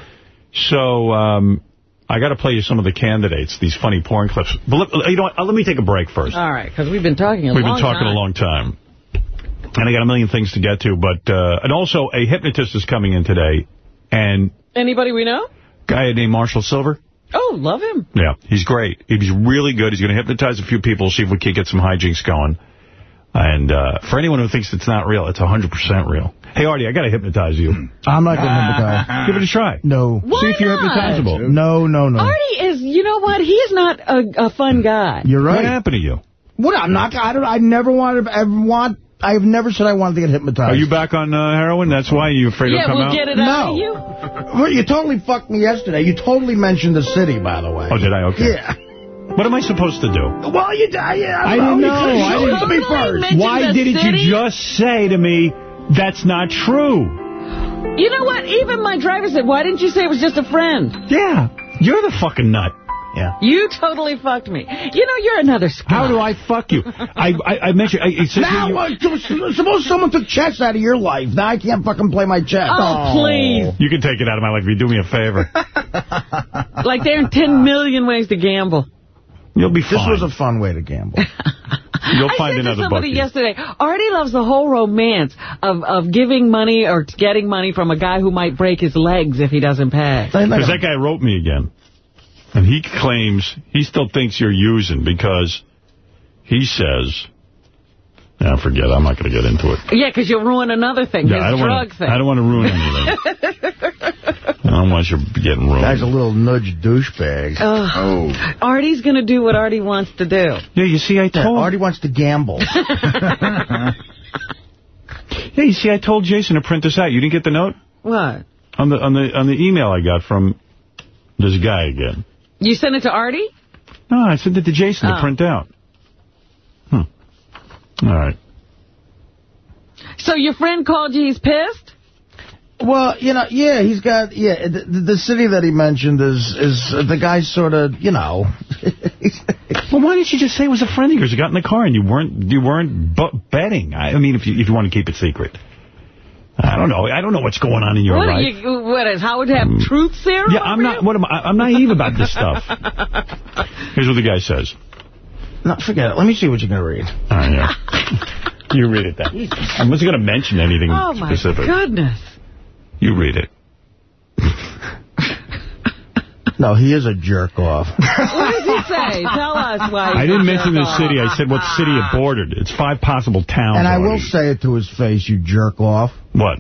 Speaker 1: So um, I got to play you some of the candidates, these funny porn clips. But let, you know what? Uh, Let me take a break first.
Speaker 2: All right, because we've been talking a
Speaker 1: We've
Speaker 2: long
Speaker 1: been talking
Speaker 2: time.
Speaker 1: a long time. And I got a million things to get to, but, uh, and also a hypnotist is coming in today, and
Speaker 2: Anybody we know?
Speaker 1: guy named Marshall Silver.
Speaker 2: Oh, love him.
Speaker 1: Yeah, he's great. He's really good. He's going to hypnotize a few people, see if we can get some hijinks going. And uh, for anyone who thinks it's not real, it's 100% real. Hey, Artie, I got to hypnotize you.
Speaker 4: I'm not going to hypnotize.
Speaker 1: Give it a try.
Speaker 4: No.
Speaker 2: Why
Speaker 1: See if you're
Speaker 2: not?
Speaker 1: hypnotizable.
Speaker 4: No, no, no.
Speaker 2: Artie is, you know what? He's not a, a fun guy.
Speaker 4: You're right.
Speaker 1: What happened to you?
Speaker 4: What? I'm not. I don't. I never wanted. I want. I've never said I wanted to get hypnotized.
Speaker 1: Are you back on uh, heroin? That's why you're afraid
Speaker 2: Yeah,
Speaker 1: it'll come
Speaker 2: we'll
Speaker 1: out?
Speaker 2: get it
Speaker 4: No.
Speaker 2: out of you.
Speaker 4: Well, you totally fucked me yesterday. You totally mentioned the city, by the way.
Speaker 1: Oh, did I? Okay.
Speaker 4: Yeah.
Speaker 1: What am I supposed to do?
Speaker 4: Well, you. I, yeah,
Speaker 1: I didn't know. I
Speaker 4: You
Speaker 1: didn't-
Speaker 4: to me first.
Speaker 1: Why
Speaker 2: the
Speaker 1: didn't
Speaker 2: city?
Speaker 1: you just say to me, that's not true?
Speaker 2: You know what? Even my driver said, why didn't you say it was just a friend?
Speaker 1: Yeah. You're the fucking nut.
Speaker 4: Yeah.
Speaker 2: You totally fucked me. You know, you're another scum.
Speaker 1: How do I fuck you? I I, I mentioned... I, it says
Speaker 4: Now,
Speaker 1: you,
Speaker 4: uh, suppose someone took chess out of your life. Now I can't fucking play my chess.
Speaker 2: Oh, please.
Speaker 1: you can take it out of my life if you do me a favor.
Speaker 2: Like there are 10 million ways to gamble.
Speaker 1: You'll be
Speaker 4: This
Speaker 1: fine.
Speaker 4: was a fun way to gamble.
Speaker 1: You'll
Speaker 2: I
Speaker 1: find
Speaker 2: said to
Speaker 1: another
Speaker 2: somebody
Speaker 1: bucket.
Speaker 2: yesterday, Artie loves the whole romance of, of giving money or getting money from a guy who might break his legs if he doesn't pay.
Speaker 1: Because that guy wrote me again. And he claims, he still thinks you're using because he says, yeah, forget I'm not going to get into it.
Speaker 2: Yeah, because you'll ruin another thing,
Speaker 1: Yeah, I
Speaker 2: his
Speaker 1: don't
Speaker 2: drug
Speaker 1: wanna,
Speaker 2: thing.
Speaker 1: I don't want to ruin anything. I don't want you getting ruined.
Speaker 4: Guy's a little nudge douchebag.
Speaker 2: Oh. Artie's going to do what Artie wants to do.
Speaker 1: Yeah, you see, I
Speaker 4: Yeah,
Speaker 1: told...
Speaker 4: Artie wants to gamble.
Speaker 1: Yeah, you see, I told Jason to print this out. You didn't get the note?
Speaker 2: What?
Speaker 1: On the on the on the email I got from this guy again.
Speaker 2: You sent it to Artie?
Speaker 1: No, I sent it to Jason to
Speaker 2: Oh.
Speaker 1: print out. Hmm. All right.
Speaker 2: So your friend called you, he's pissed?
Speaker 4: Well, you know, yeah, he's got, yeah, the, the city that he mentioned is, is uh, the guy's sort of, you know.
Speaker 1: Well, why didn't you just say it was a friend of yours who got in the car and you weren't you weren't bu betting? I, I mean, if you if you want to keep it secret. I don't know. I don't know what's going on in your
Speaker 2: What, are
Speaker 1: life.
Speaker 2: you, what is Howard have mm. truth serum?
Speaker 1: Yeah, I'm not. What am I? I'm naive about this stuff. Here's what the guy says.
Speaker 4: Not forget it. Let me see what you're going to read.
Speaker 1: All right, yeah. you read it then. I wasn't going to mention anything
Speaker 2: Oh, my
Speaker 1: specific.
Speaker 2: goodness.
Speaker 1: You read it.
Speaker 4: No, he is a jerk off.
Speaker 2: What does he say? Tell us why.
Speaker 1: I didn't mention the city. I said what city it bordered. It's five possible towns.
Speaker 4: And I will say it to his face, you jerk off.
Speaker 1: What?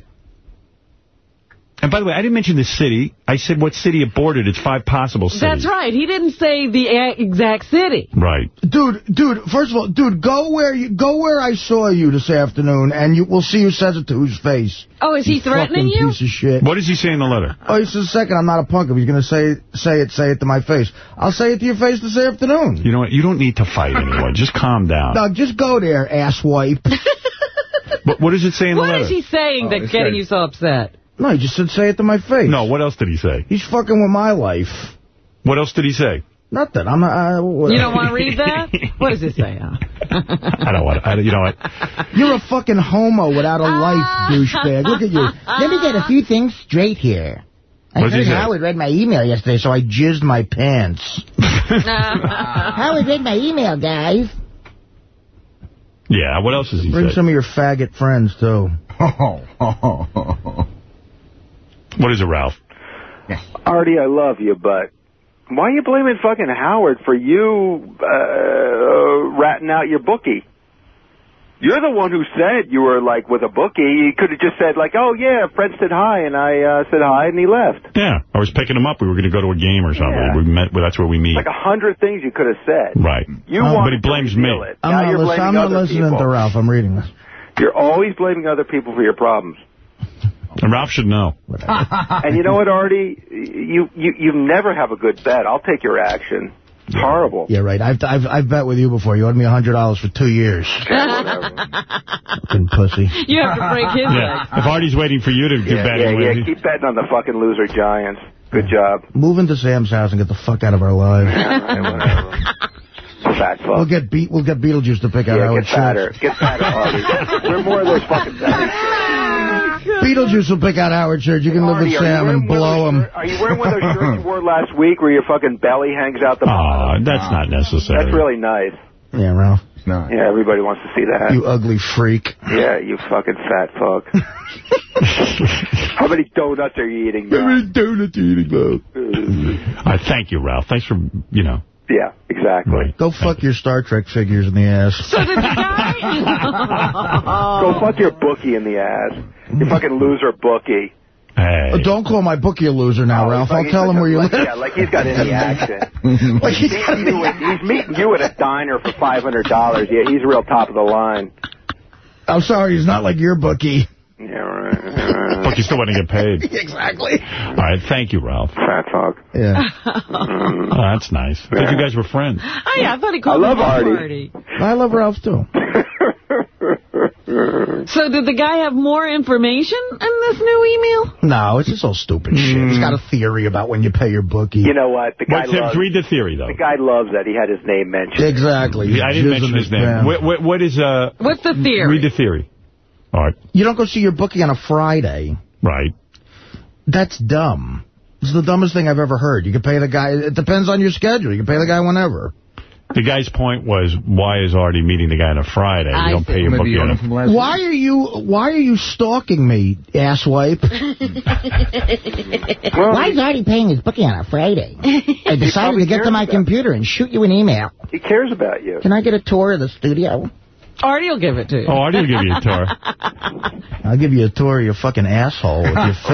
Speaker 1: And by the way, I didn't mention the city. I said what city it bordered. It's five possible cities.
Speaker 2: That's right. He didn't say the exact city.
Speaker 1: Right.
Speaker 4: Dude, dude, first of all, dude, go where you go where I saw you this afternoon, and you we'll see who says it to whose face.
Speaker 2: Oh, is he
Speaker 4: You
Speaker 2: threatening
Speaker 4: fucking
Speaker 2: you?
Speaker 4: piece of shit.
Speaker 1: What does he say in the letter?
Speaker 4: Oh, he says, second, I'm not a punk. If he's going to say say it, say it to my face. I'll say it to your face this afternoon.
Speaker 1: You know what? You don't need to fight anyone. Just calm down.
Speaker 4: Doug, just go there, asswipe.
Speaker 1: But what does it say in the letter?
Speaker 2: is he saying
Speaker 1: Oh,
Speaker 2: that's getting
Speaker 1: good.
Speaker 2: you so upset?
Speaker 4: No, he just said say it to my face.
Speaker 1: No, what else did he say?
Speaker 4: He's fucking with my life.
Speaker 1: What else did he say?
Speaker 4: Nothing. I'm not. I,
Speaker 2: You don't want to read that? What does it say? Huh?
Speaker 1: I don't want to. You know what?
Speaker 4: You're a fucking homo without a life, ah. douchebag. Look at you. Let me get a few things straight here. I
Speaker 1: What does he
Speaker 4: heard
Speaker 1: say?
Speaker 4: Howard read my email yesterday, so I jizzed my pants. Howard read my email, guys.
Speaker 1: Yeah, what else does he
Speaker 4: Bring
Speaker 1: say?
Speaker 4: some of your faggot friends, too.
Speaker 1: What is it, Ralph?
Speaker 19: Artie, I love you, but why are you blaming fucking Howard for you uh, ratting out your bookie? You're the one who said you were like with a bookie. You could have just said like, "Oh yeah, Fred said hi," and I uh, said hi, and he left.
Speaker 1: Yeah, I was picking him up. We were going to go to a game or something.
Speaker 19: Yeah.
Speaker 1: We met. Well, that's where we meet.
Speaker 19: Like a hundred things you could have said.
Speaker 1: Right.
Speaker 19: You
Speaker 4: Oh,
Speaker 19: wanted
Speaker 1: but he blames me.
Speaker 19: It.
Speaker 4: I'm
Speaker 19: now
Speaker 4: not,
Speaker 19: you're
Speaker 4: listen,
Speaker 19: blaming
Speaker 4: I'm not
Speaker 19: other
Speaker 4: listening
Speaker 19: people.
Speaker 4: to Ralph. I'm reading this.
Speaker 19: You're always blaming other people for your problems.
Speaker 1: And Ralph should know.
Speaker 19: and you know what, Artie? You you you never have a good bet. I'll take your action. It's horrible.
Speaker 4: Yeah, right. I've, I've, I've bet with you before. You owed me $100 for two years. Fucking pussy.
Speaker 2: You have to break his
Speaker 1: Yeah.
Speaker 2: legs.
Speaker 1: If Artie's waiting for you to do
Speaker 19: Yeah,
Speaker 1: betting
Speaker 19: yeah,
Speaker 1: with
Speaker 19: yeah.
Speaker 1: you-
Speaker 19: Keep betting on the fucking loser Giants. Good job.
Speaker 4: Move into Sam's house and get the fuck out of our lives.
Speaker 19: Fat fuck.
Speaker 4: We'll get beat. We'll get Beetlejuice to pick out
Speaker 19: Yeah,
Speaker 4: Howard
Speaker 19: get fatter.
Speaker 4: Schultz.
Speaker 19: Get fatter, Artie. We're more of those fucking
Speaker 4: Beetlejuice will pick out Howard Schultz. You can live with
Speaker 19: Artie, are you
Speaker 4: Sam and blow him.
Speaker 19: Are you wearing one of those shirts you wore last week where your fucking belly hangs out the ah,
Speaker 1: Aw, that's not necessary.
Speaker 19: That's really nice.
Speaker 4: Yeah, Ralph.
Speaker 15: No.
Speaker 19: Yeah, everybody wants to see that.
Speaker 4: You ugly freak.
Speaker 19: Yeah, you fucking fat fuck. How many donuts are you eating,
Speaker 20: How many donuts are you eating, Ralph?
Speaker 1: All right, thank you, Ralph. Thanks for, you know.
Speaker 19: Yeah, exactly.
Speaker 1: Right.
Speaker 4: Go fuck your Star Trek figures in the ass.
Speaker 2: So did the guy...
Speaker 19: Go fuck your bookie in the ass. You mm. fucking loser bookie.
Speaker 1: Hey.
Speaker 4: Oh, don't call my bookie a loser now,
Speaker 19: Oh,
Speaker 4: Ralph.
Speaker 19: he's
Speaker 4: I'll tell him where you
Speaker 19: like,
Speaker 4: live.
Speaker 19: Yeah, like he's got any action.
Speaker 4: Like
Speaker 19: he's,
Speaker 4: he's
Speaker 19: meeting you at, he's meeting you at a diner for $500. Yeah, he's real top of the line.
Speaker 4: I'm sorry, he's not like your bookie.
Speaker 19: Yeah, right.
Speaker 1: But you still want to get paid.
Speaker 4: exactly.
Speaker 1: All right, thank you, Ralph.
Speaker 19: Fat fuck.
Speaker 4: Yeah.
Speaker 1: Oh, that's nice. I thought you guys were friends.
Speaker 2: Oh, yeah, I thought he called
Speaker 19: I love Artie.
Speaker 2: Artie.
Speaker 4: I love Ralph, too.
Speaker 2: So did the guy have more information in this new email?
Speaker 4: No, it's just all stupid shit. He's got a theory about when you pay your bookie.
Speaker 19: You know what? The guy
Speaker 1: What's him?
Speaker 19: loves,
Speaker 1: Read the theory, though.
Speaker 19: the guy loves that he had his name mentioned.
Speaker 4: Exactly.
Speaker 1: I didn't mention
Speaker 4: in
Speaker 1: his name. What, what, what is, uh...
Speaker 2: What's the theory?
Speaker 1: Read the theory. All right.
Speaker 4: You don't go see your bookie on a Friday.
Speaker 1: Right.
Speaker 4: That's dumb. It's the dumbest thing I've ever heard. You can pay the guy. It depends on your schedule. You can pay the guy whenever.
Speaker 1: The guy's point was, why is Artie meeting the guy on a Friday?
Speaker 2: I
Speaker 1: you don't pay your
Speaker 15: Maybe
Speaker 1: bookie on a
Speaker 15: him from
Speaker 4: Why are you Why are you stalking me, asswipe?
Speaker 21: Why is Artie paying his bookie on a Friday? I decided to get to my computer and shoot you an email.
Speaker 19: He cares about you.
Speaker 21: Can I get a tour of the studio?
Speaker 2: Artie will give it to you.
Speaker 1: Oh, Artie will give you a tour.
Speaker 4: I'll give you a tour of your fucking asshole with your face.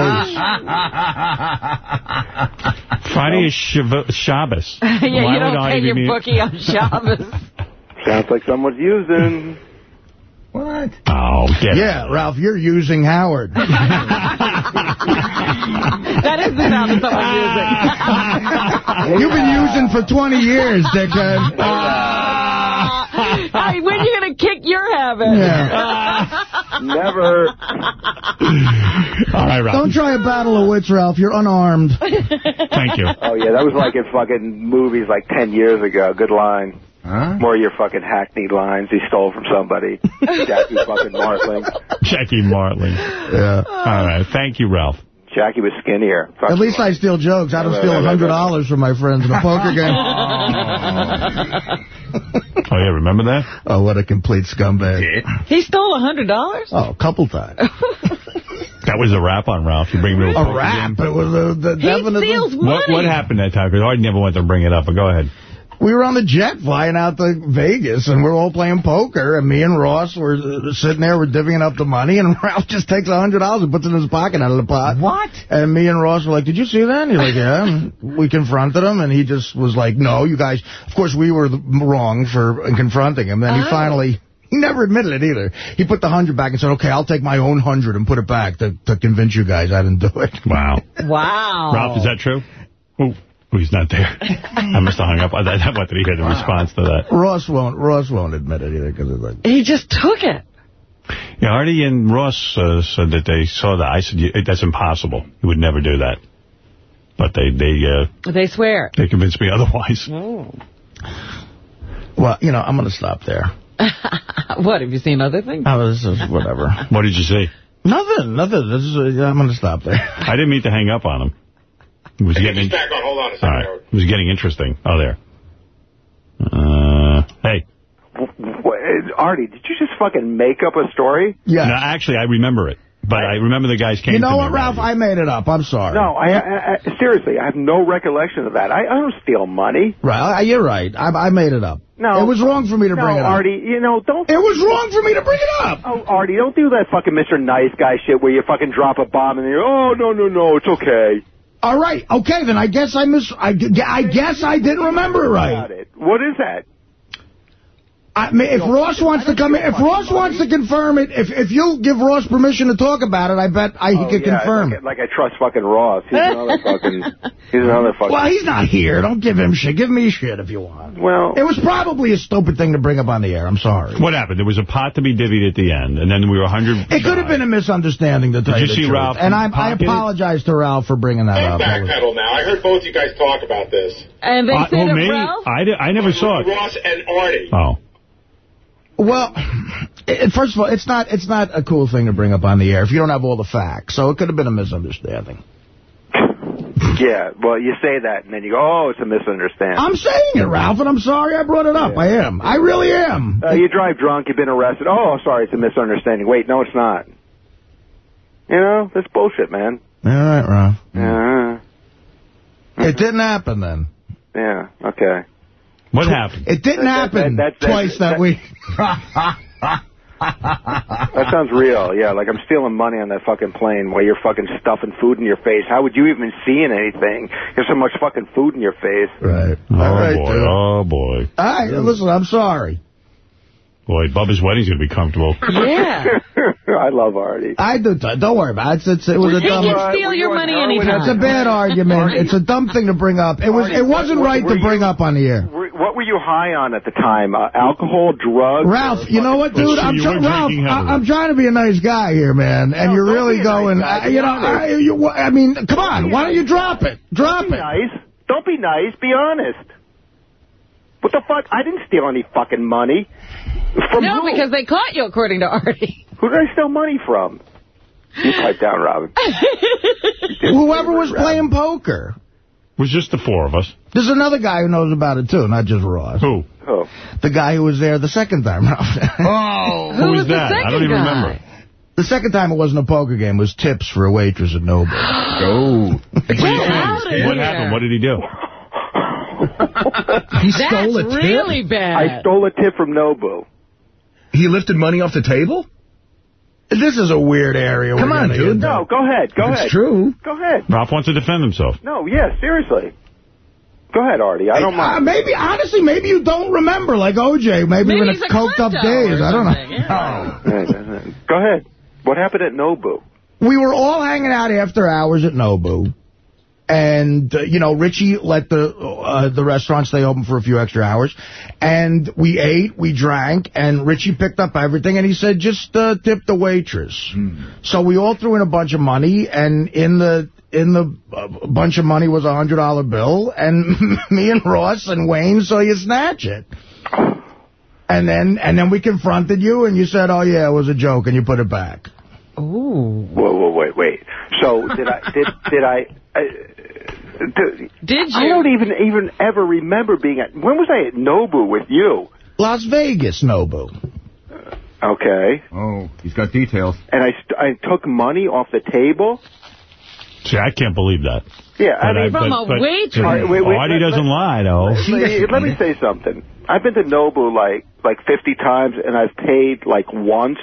Speaker 1: Friday is Shav Shabbos.
Speaker 2: yeah,
Speaker 1: Why
Speaker 2: you don't
Speaker 1: Artie
Speaker 2: pay your bookie on Shabbos.
Speaker 19: Sounds like someone's using.
Speaker 15: What?
Speaker 1: Oh, get
Speaker 4: Yeah, Ralph, you're using Howard.
Speaker 2: that is the sound of someone using.
Speaker 4: You've been using for 20 years, dickhead.
Speaker 2: Hey, when you going to kick your habit?
Speaker 19: Never.
Speaker 1: All right, Ralph.
Speaker 4: Don't try a battle of wits, Ralph. You're unarmed.
Speaker 1: Thank you.
Speaker 19: Oh, yeah, that was like in fucking movies like 10 years ago. Good line.
Speaker 15: Huh?
Speaker 19: More of your fucking hackneyed lines he stole from somebody. Jackie fucking Martling.
Speaker 1: Jackie Martling.
Speaker 4: Yeah.
Speaker 1: All right. Thank you, Ralph.
Speaker 19: Jackie was skinnier.
Speaker 4: At least I steal jokes. I don't steal a $100 from my friends in a poker game.
Speaker 1: Oh, yeah, remember that?
Speaker 4: Oh, what a complete scumbag.
Speaker 2: He stole a $100?
Speaker 4: Oh, a couple times.
Speaker 1: That was a rap on Ralph. You bring me to a,
Speaker 4: A
Speaker 1: poker
Speaker 4: rap. It was a, the,
Speaker 2: He
Speaker 4: definitely.
Speaker 2: steals money.
Speaker 1: What, what happened that time? Because I never wanted to bring it up, but go ahead.
Speaker 4: We were on the jet flying out to Vegas, and we're all playing poker, and me and Ross were uh, sitting there, we're divvying up the money, and Ralph just takes a $100 and puts it in his pocket out of the pot.
Speaker 15: What?
Speaker 4: And me and Ross were like, did you see that? And he's like, yeah. And we confronted him, and he just was like, no, you guys, of course, we were wrong for confronting him. Then he
Speaker 2: Oh.
Speaker 4: finally... He never admitted it either. He put the hundred back and said, okay, I'll take my own hundred and put it back to, to convince you guys I didn't do it.
Speaker 1: Wow.
Speaker 2: Wow.
Speaker 1: Ralph, is that true? Oh, oh, he's not there. I must have hung up. I, I wanted to hear the response to that.
Speaker 4: Ross won't, Ross won't admit it either because it's like,
Speaker 2: He just took it.
Speaker 1: Yeah, Artie and Ross uh, said that they saw that. I said, that's impossible. You would never do that. But they they uh,
Speaker 2: They swear.
Speaker 1: they convinced me otherwise.
Speaker 4: well, you know, I'm going to stop there.
Speaker 2: what, have you seen other things?
Speaker 4: Oh, this is whatever.
Speaker 1: What did you see?
Speaker 4: Nothing, nothing. This is. Uh, I'm going to stop there.
Speaker 1: I didn't mean to hang up on him. It was getting.
Speaker 5: He's back on. Hold on a second.
Speaker 1: All right. It was getting interesting. Oh, there. Uh, hey.
Speaker 19: What, Artie, did you just fucking make up a story?
Speaker 4: Yeah.
Speaker 1: No, actually, I remember it. But I remember the guys came
Speaker 4: You know
Speaker 1: to
Speaker 4: what. Ralph? I made it up. I'm sorry.
Speaker 19: No, I, I, I seriously, I have no recollection of that. I, I don't steal money.
Speaker 4: Right, I- you're right. I, I made it up.
Speaker 19: No.
Speaker 4: It was wrong for me to
Speaker 19: no,
Speaker 4: bring it up.
Speaker 19: Artie, you know, don't.
Speaker 4: It was wrong for me to bring it up.
Speaker 19: Oh, Artie, don't do that fucking Mr. Nice Guy shit where you fucking drop a bomb and you're, oh, no, no, no, it's okay.
Speaker 4: All right. Okay, then I guess I miss. I, I guess I didn't remember it right.
Speaker 19: What is that?
Speaker 4: I mean, if Ross wants to come in, if Ross wants to confirm it, if if you'll give Ross permission to talk about it, I bet I, he
Speaker 19: Oh,
Speaker 4: could
Speaker 19: yeah,
Speaker 4: confirm.
Speaker 19: Like, like I trust fucking Ross. He's another fucking, he's another fucking.
Speaker 4: Well, he's not here. Don't give him shit. Give me shit if you want.
Speaker 19: Well,
Speaker 4: It was probably a stupid thing to bring up on the air. I'm sorry.
Speaker 1: What happened? There was a pot to be divvied at the end, and then we were 100...
Speaker 4: It could have been a misunderstanding, to tell
Speaker 1: Did you see
Speaker 4: truth.
Speaker 1: Ralph
Speaker 4: And I, I apologize to Ralph for bringing that
Speaker 5: Don't
Speaker 4: up. That was-
Speaker 5: backpedal now. I heard both you guys talk about this.
Speaker 2: And they
Speaker 1: Uh,
Speaker 2: said
Speaker 1: who,
Speaker 2: it,
Speaker 1: me?
Speaker 2: Ralph?
Speaker 1: I, did, I never saw it.
Speaker 5: Ross and Artie.
Speaker 1: Oh.
Speaker 4: Well, it, first of all, it's not it's not a cool thing to bring up on the air if you don't have all the facts. So it could have been a misunderstanding.
Speaker 19: yeah, well, you say that and then you go, oh, it's a misunderstanding.
Speaker 4: I'm saying it, Ralph, and I'm sorry I brought it up. I am. I really am.
Speaker 19: Uh, you drive drunk, you've been arrested. Oh, sorry, it's a misunderstanding. Wait, no, it's not. You know, that's bullshit, man.
Speaker 4: All right, Ralph.
Speaker 19: Yeah.
Speaker 4: It didn't happen then.
Speaker 19: Yeah. Okay.
Speaker 1: What happened?
Speaker 4: It didn't
Speaker 19: That- that-
Speaker 4: happen
Speaker 19: that- that-
Speaker 4: twice that,
Speaker 19: that-
Speaker 4: week.
Speaker 19: That sounds real. Yeah, like I'm stealing money on that fucking plane while you're fucking stuffing food in your face. How would you even see in anything? There's so much fucking food in your face.
Speaker 4: Right.
Speaker 1: Oh,
Speaker 4: All right,
Speaker 1: boy.
Speaker 4: dude.
Speaker 1: Oh, boy.
Speaker 4: All right, listen, I'm sorry.
Speaker 1: Boy, Bubba's wedding's going to be comfortable.
Speaker 2: Yeah.
Speaker 19: I love Artie.
Speaker 4: I do. Don't worry about it. It's, it's, it was a dumb...
Speaker 2: He
Speaker 4: dumb.
Speaker 2: can steal your money anytime.
Speaker 4: It's a bad argument. It's a dumb thing to bring up. It was. It wasn't right to bring up on the air.
Speaker 19: What were you high on at the time? Uh, alcohol, drugs?
Speaker 4: Ralph, you know what, dude? I'm
Speaker 1: you
Speaker 4: try- Ralph, I, I'm trying to be a nice guy here, man, and
Speaker 19: No,
Speaker 4: you're really
Speaker 19: be a nice
Speaker 4: going. I, you know, I, you, I mean, come on. Why don't you drop it? Drop it.
Speaker 19: nice. Don't be nice. Be honest. What the fuck? I didn't steal any fucking money. From
Speaker 2: no,
Speaker 19: who?
Speaker 2: because they caught you, according to Artie.
Speaker 19: Who did I steal money from? You pipe down, Robin.
Speaker 4: Whoever was playing poker.
Speaker 1: It was just the four of us.
Speaker 4: There's another guy who knows about it, too, not just Ross.
Speaker 1: Who?
Speaker 19: Oh.
Speaker 4: The guy who was there the second time around.
Speaker 1: Oh,
Speaker 2: Who
Speaker 1: who
Speaker 2: was
Speaker 1: was
Speaker 2: the
Speaker 1: that? I don't even
Speaker 2: guy?
Speaker 1: remember.
Speaker 4: The second time it wasn't a poker game. It was tips for a waitress at Nobu.
Speaker 15: Oh.
Speaker 2: Get out of
Speaker 1: What
Speaker 2: here.
Speaker 1: happened? What did he do?
Speaker 4: He
Speaker 2: That's
Speaker 4: stole a tip.
Speaker 2: really bad.
Speaker 19: I stole a tip from Nobu.
Speaker 15: He lifted money off the table?
Speaker 4: This is a weird area.
Speaker 15: Come on, dude.
Speaker 19: No, go ahead. Go
Speaker 15: If
Speaker 19: ahead.
Speaker 15: it's true.
Speaker 19: Go ahead.
Speaker 1: Ralph wants to defend himself.
Speaker 19: No, yeah, seriously. Go ahead, Artie. I don't
Speaker 4: Uh,
Speaker 19: mind.
Speaker 4: maybe, honestly, maybe you don't remember, like OJ. Maybe,
Speaker 2: Maybe
Speaker 4: in a
Speaker 2: a
Speaker 4: coked up days. I don't know.
Speaker 2: something, yeah.
Speaker 19: Go ahead. What happened at Nobu?
Speaker 4: We were all hanging out after hours at Nobu. And, uh, you know, Richie let the uh, the restaurant stay open for a few extra hours. And we ate, we drank, and Richie picked up everything, and he said, just uh, tip the waitress. So we all threw in a bunch of money, and in the in the uh, bunch of money was a $100 bill, and me and Ross and Wayne saw you snatch it. And then and then we confronted you, and you said, oh, yeah, it was a joke, and you put it back.
Speaker 2: Ooh.
Speaker 19: Whoa, whoa, wait, wait. So did I? Did did I? I did,
Speaker 2: Did
Speaker 19: I don't even even ever remember being at. When was I at Nobu with you?
Speaker 4: Las Vegas, Nobu.
Speaker 19: Okay,
Speaker 15: Oh, he's got details.
Speaker 19: and I st- I took money off the table.
Speaker 1: See, I can't believe that.
Speaker 19: Yeah, I
Speaker 1: But
Speaker 19: mean,
Speaker 2: From a waitress.
Speaker 19: All right, wait, wait,
Speaker 1: Artie
Speaker 19: let-
Speaker 1: doesn't
Speaker 19: let-
Speaker 1: lie, though.
Speaker 19: let, let me say something. I've been to Nobu like like 50 times, and I've paid like once.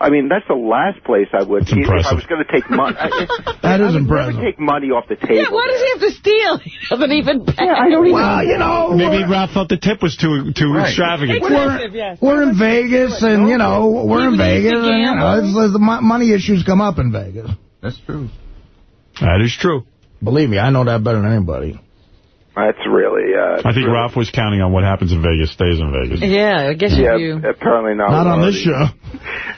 Speaker 19: I mean, that's the last place I would.
Speaker 1: That's
Speaker 19: If I was going to take money, I,
Speaker 4: That
Speaker 19: I
Speaker 4: is
Speaker 19: would
Speaker 4: impressive.
Speaker 19: Take money off the table.
Speaker 2: Yeah, why does he have to steal? He doesn't even pay.
Speaker 19: I don't even.
Speaker 4: Well, you know,
Speaker 1: Maybe
Speaker 4: we're,
Speaker 1: Ralph thought the tip was too too extravagant.
Speaker 2: Excessive,
Speaker 4: we're,
Speaker 2: yes.
Speaker 4: we're in Vegas, and, you know, we're in
Speaker 2: People used to
Speaker 4: Vegas, and, you know,
Speaker 2: gamble.
Speaker 4: it's- the money issues come up in Vegas.
Speaker 15: That's true.
Speaker 1: That is true.
Speaker 4: Believe me, I know that better than anybody.
Speaker 19: That's really. Uh,
Speaker 1: I think
Speaker 19: really-
Speaker 1: Ralph was counting on what happens in Vegas stays in Vegas.
Speaker 2: Yeah, I guess
Speaker 19: Yeah,
Speaker 2: if you...
Speaker 19: apparently not.
Speaker 4: Not on this show.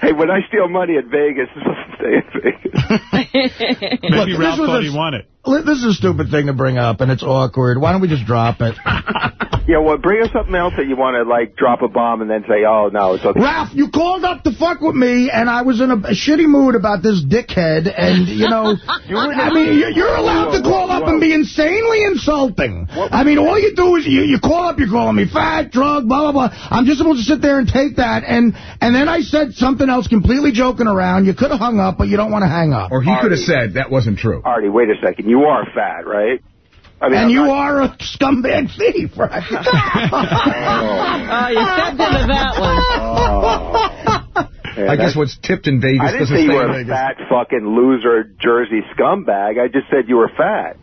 Speaker 19: Hey, when I steal money at Vegas, it doesn't stay in Vegas.
Speaker 1: Maybe
Speaker 4: Look,
Speaker 1: Ralph thought
Speaker 4: a-
Speaker 1: he won it.
Speaker 4: Li- This is a stupid thing to bring up, and it's awkward. Why don't we just drop it?
Speaker 19: yeah, well, bring us something else that you want to like drop a bomb and then say, oh no, it's okay.
Speaker 4: Ralph, you called up to fuck with me, and I was in a, a shitty mood about this dickhead, and, you know, I mean, you- you're allowed to call up and be insanely insulting. I mean, all you do is you, you call up, you're calling me fat, drug, blah, blah, blah. I'm just supposed to sit there and take that, and, and then I said something else completely joking around. You could have hung up, but you don't want to hang up.
Speaker 15: Or he could have said that wasn't true.
Speaker 19: Artie, wait a second. You are fat, right? I mean,
Speaker 4: And
Speaker 19: I'm
Speaker 4: you
Speaker 19: not-
Speaker 4: are a scumbag thief, right?
Speaker 2: Oh, oh you stepped into that one. Oh.
Speaker 19: Yeah,
Speaker 15: I guess what's tipped in Vegas
Speaker 19: I didn't
Speaker 15: doesn't
Speaker 19: say you were
Speaker 15: in
Speaker 19: a fat fucking loser Jersey scumbag. I just said you were fat.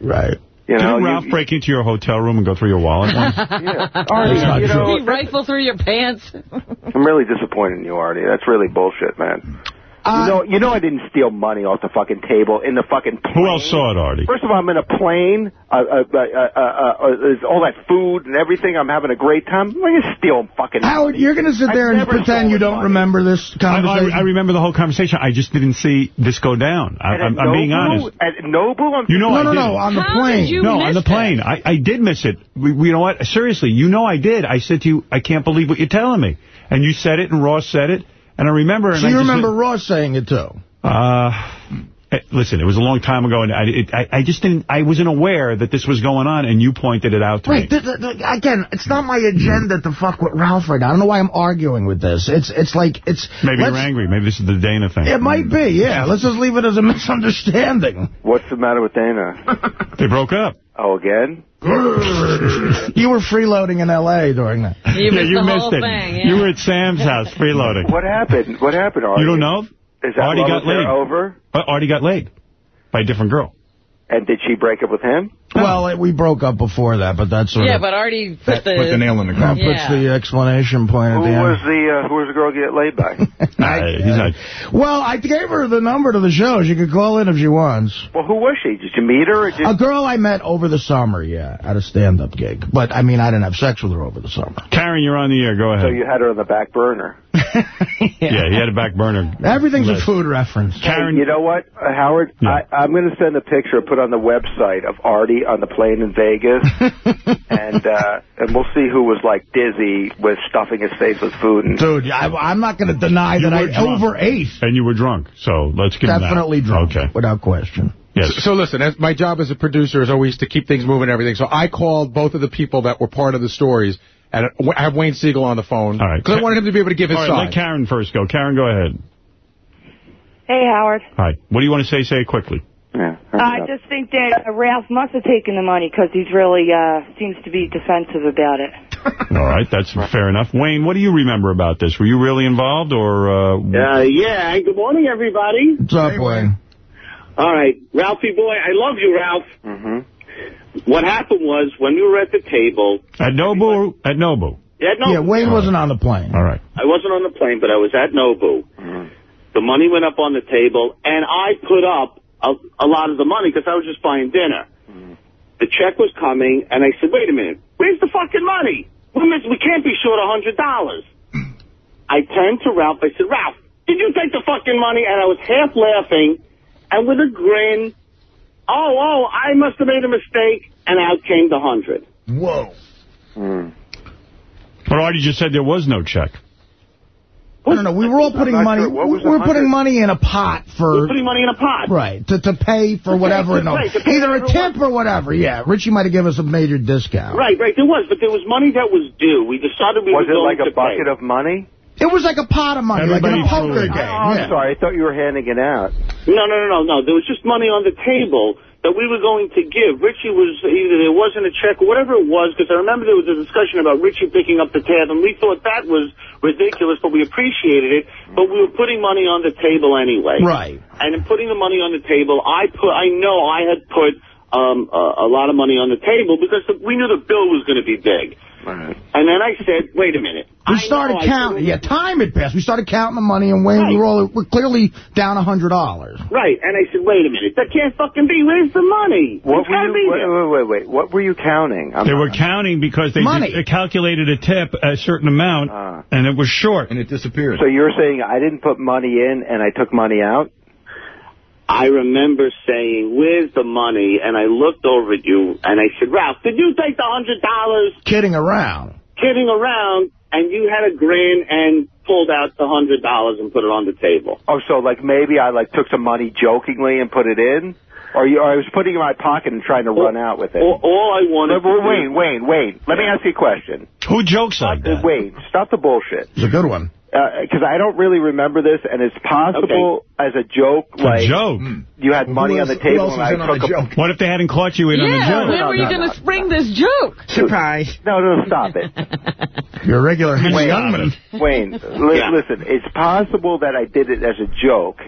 Speaker 4: right.
Speaker 19: You know,
Speaker 1: Didn't
Speaker 19: you-
Speaker 1: Ralph break into your hotel room and go through your wallet once?
Speaker 19: Yeah.
Speaker 4: That's
Speaker 19: Artie,
Speaker 4: not
Speaker 19: you know,
Speaker 2: He rifle through your pants.
Speaker 19: I'm really disappointed in you, Artie. That's really bullshit, man.
Speaker 4: Uh,
Speaker 19: you know, you know, I didn't steal money off the fucking table in the fucking. Plane.
Speaker 1: Who else saw it, Artie?
Speaker 19: First of all, I'm in a plane. Uh, uh, uh, uh, uh, uh, there's all that food and everything. I'm having a great time. I'm going to steal fucking.
Speaker 4: Howard, you're going to sit
Speaker 19: I've
Speaker 4: there and pretend you don't
Speaker 19: money.
Speaker 4: remember this
Speaker 1: I,
Speaker 4: conversation?
Speaker 1: I, I remember the whole conversation. I just didn't see this go down. I, I'm,
Speaker 19: at
Speaker 1: I'm being honest.
Speaker 19: At Nobu, I'm
Speaker 1: You know
Speaker 4: no,
Speaker 1: I
Speaker 4: no,
Speaker 1: didn't.
Speaker 4: no, on the
Speaker 2: How
Speaker 4: plane.
Speaker 1: no, on the plane. I, I did miss it. We, we- you know what? Seriously, you know I did. I said to you, I can't believe what you're telling me. And you said it, and Ross said it. And I remember.
Speaker 4: So
Speaker 1: I
Speaker 4: you
Speaker 1: just
Speaker 4: remember
Speaker 1: said-
Speaker 4: Ross saying it, too?
Speaker 1: Uh, listen, it was a long time ago, and I, it, I, I just didn't, I wasn't aware that this was going on, and you pointed it out to
Speaker 4: Right.
Speaker 1: me.
Speaker 4: th- th- th- again, it's not my agenda to fuck with Ralph right now. I don't know why I'm arguing with this. It's it's like, it's...
Speaker 1: Maybe you're angry. Maybe this is the Dana thing.
Speaker 4: It might be, yeah. Let's just leave it as a misunderstanding.
Speaker 19: What's the matter with Dana?
Speaker 1: They broke up.
Speaker 19: Oh, again?
Speaker 4: you were freeloading in L.A. during that.
Speaker 2: You
Speaker 1: Yeah,
Speaker 2: missed
Speaker 1: you
Speaker 2: the
Speaker 1: missed
Speaker 2: whole
Speaker 1: it.
Speaker 2: thing.
Speaker 1: You were at Sam's house freeloading.
Speaker 19: What happened? What happened, Artie?
Speaker 1: You don't know?
Speaker 19: Is that
Speaker 1: Artie got laid.
Speaker 19: over?
Speaker 1: Uh, Artie got laid by a different girl.
Speaker 19: And did she break up with him?
Speaker 4: Well, we broke up before that, but that's sort
Speaker 2: Yeah,
Speaker 4: of...
Speaker 2: but Artie put
Speaker 15: That
Speaker 2: the...
Speaker 15: put the nail in the
Speaker 4: that
Speaker 15: coffin.
Speaker 4: puts the explanation point at
Speaker 19: Who
Speaker 4: the end.
Speaker 19: was the uh, who was the girl get laid by?
Speaker 1: Nah, he's not.
Speaker 4: Well, I gave her the number to the show. She could call in if she wants.
Speaker 19: well, who was she? Did you meet her? Or did...
Speaker 4: A girl I met over the summer, yeah, at a stand-up gig. But, I mean, I didn't have sex with her over the summer.
Speaker 1: Karen, you're on the air. Go ahead.
Speaker 19: So you had her on the back burner.
Speaker 1: Yeah. he had a back burner.
Speaker 4: Everything's
Speaker 1: list.
Speaker 4: a food reference.
Speaker 1: Karen,
Speaker 19: Hey, you know what, uh, Howard?
Speaker 1: Yeah.
Speaker 19: I, I'm going to send a picture, put on the website of Artie on the plane in Vegas, and uh, and we'll see who was like dizzy with stuffing his face with food. And
Speaker 4: Dude, I, I'm not going to deny
Speaker 1: You
Speaker 4: that
Speaker 1: were
Speaker 4: I
Speaker 1: drunk.
Speaker 4: overate.
Speaker 1: and you were drunk, so let's give him that.
Speaker 4: Definitely drunk,
Speaker 1: Okay.
Speaker 4: without question.
Speaker 1: Yes.
Speaker 8: So listen, as my job as a producer is always to keep things moving and everything. So I called both of the people that were part of the stories, and I have Wayne Siegel on the phone.
Speaker 1: All right.
Speaker 8: Because I wanted him to be able to give his
Speaker 1: All right,
Speaker 8: side.
Speaker 1: let Karen first go. Karen, go ahead.
Speaker 22: Hey, Howard.
Speaker 1: Hi. What do you want to say? Say it quickly.
Speaker 19: yeah,
Speaker 22: I just think that uh, Ralph must have taken the money because he's really uh, seems to be defensive about it.
Speaker 1: All right, that's fair enough. Wayne, what do you remember about this? Were you really involved, or... Uh,
Speaker 23: Uh, yeah, good morning, everybody.
Speaker 4: What's up, Wayne?
Speaker 23: All right, Ralphie boy, I love you, Ralph.
Speaker 19: hmm
Speaker 23: What happened was, when we were at the table,
Speaker 1: at Nobu? At Nobu.
Speaker 23: at Nobu,
Speaker 4: Yeah, Wayne wasn't on the plane.
Speaker 1: All right.
Speaker 23: I wasn't on the plane, but I was at Nobu. The money went up on the table, and I put up a, a lot of the money because I was just buying dinner.
Speaker 19: Mm-hmm.
Speaker 23: The check was coming, and I said, wait a minute, where's the fucking money? We, we can't be short a $100. I turned to Ralph. I said, Ralph, did you take the fucking money? And I was half laughing, and with a grin, oh, oh, I must have made a mistake, and out came the 100
Speaker 4: Whoa.
Speaker 19: Mm.
Speaker 1: But Artie just said there was no check.
Speaker 4: I don't know. We were all putting money.
Speaker 19: sure.
Speaker 4: We
Speaker 19: was
Speaker 4: were putting money in a pot for
Speaker 23: We're putting money in a pot.
Speaker 4: right to to pay for whatever.
Speaker 23: Right,
Speaker 4: no,
Speaker 23: right, to pay
Speaker 4: either a tip or whatever. Yeah, Richie might have given us a major discount.
Speaker 23: Right, right, there was, but there was money that was due. We decided we
Speaker 19: Was
Speaker 23: were
Speaker 19: it like a bucket
Speaker 23: pay.
Speaker 19: of money?
Speaker 4: It was like a pot of money, like a poker game.
Speaker 19: Oh, I'm
Speaker 4: yeah.
Speaker 19: sorry. I thought you were handing it out.
Speaker 23: No, no, no, no, no. There was just money on the table that we were going to give. Richie was either there wasn't a check or whatever it was, because I remember there was a discussion about Richie picking up the tab, and we thought that was ridiculous, but we appreciated it. But we were putting money on the table anyway.
Speaker 4: Right.
Speaker 23: And in putting the money on the table, I put, I know I had put um, a, a lot of money on the table because the, we knew the bill was going to be big.
Speaker 19: Right.
Speaker 23: And then I said, wait a minute.
Speaker 4: We
Speaker 23: I
Speaker 4: started counting. Yeah, time had passed. We started counting the money, and Wayne, we were all we're clearly down a hundred dollars.
Speaker 23: Right, and I said, wait a minute, that can't fucking be. Where's the money?
Speaker 19: What
Speaker 23: It's
Speaker 19: were
Speaker 23: gotta be
Speaker 19: you?
Speaker 23: there.
Speaker 19: Wait, wait, wait, wait. What were you counting? I'm
Speaker 1: They were counting because they, did- they calculated a tip, a certain amount,
Speaker 19: Ah.
Speaker 1: and it was short.
Speaker 15: And it disappeared.
Speaker 19: So you're saying I didn't put money in and I took money out?
Speaker 23: I remember saying, where's the money? And I looked over at you, and I said, Ralph, did you take the $100
Speaker 4: Kidding around.
Speaker 23: kidding around? And you had a grin and pulled out the $100 and put it on the table.
Speaker 19: Oh, so like maybe I like took some money jokingly and put it in, or you, or I was putting it in my pocket and trying to run out with it.
Speaker 23: All, all I wanted
Speaker 19: Wait,
Speaker 23: to do-
Speaker 19: Wayne, Wayne, Wayne. Let me ask you a question.
Speaker 1: Who jokes like that?
Speaker 19: Wayne, stop the bullshit.
Speaker 4: It's a good one.
Speaker 19: Uh, because I don't really remember this, and it's possible as a joke,
Speaker 1: A
Speaker 19: like
Speaker 1: joke? Hmm.
Speaker 19: you had money on the table and I took a
Speaker 1: What if they hadn't caught you in on the
Speaker 2: Yeah,
Speaker 1: joke?
Speaker 2: when
Speaker 19: No,
Speaker 2: were you
Speaker 19: no,
Speaker 2: going
Speaker 19: no.
Speaker 2: to spring this joke?
Speaker 4: Surprise.
Speaker 19: No, no, stop it.
Speaker 4: You're a regular Henny
Speaker 19: Wayne,
Speaker 4: Youngman.
Speaker 19: Wayne, li-
Speaker 23: Yeah.
Speaker 19: listen, it's possible that I did it as a joke.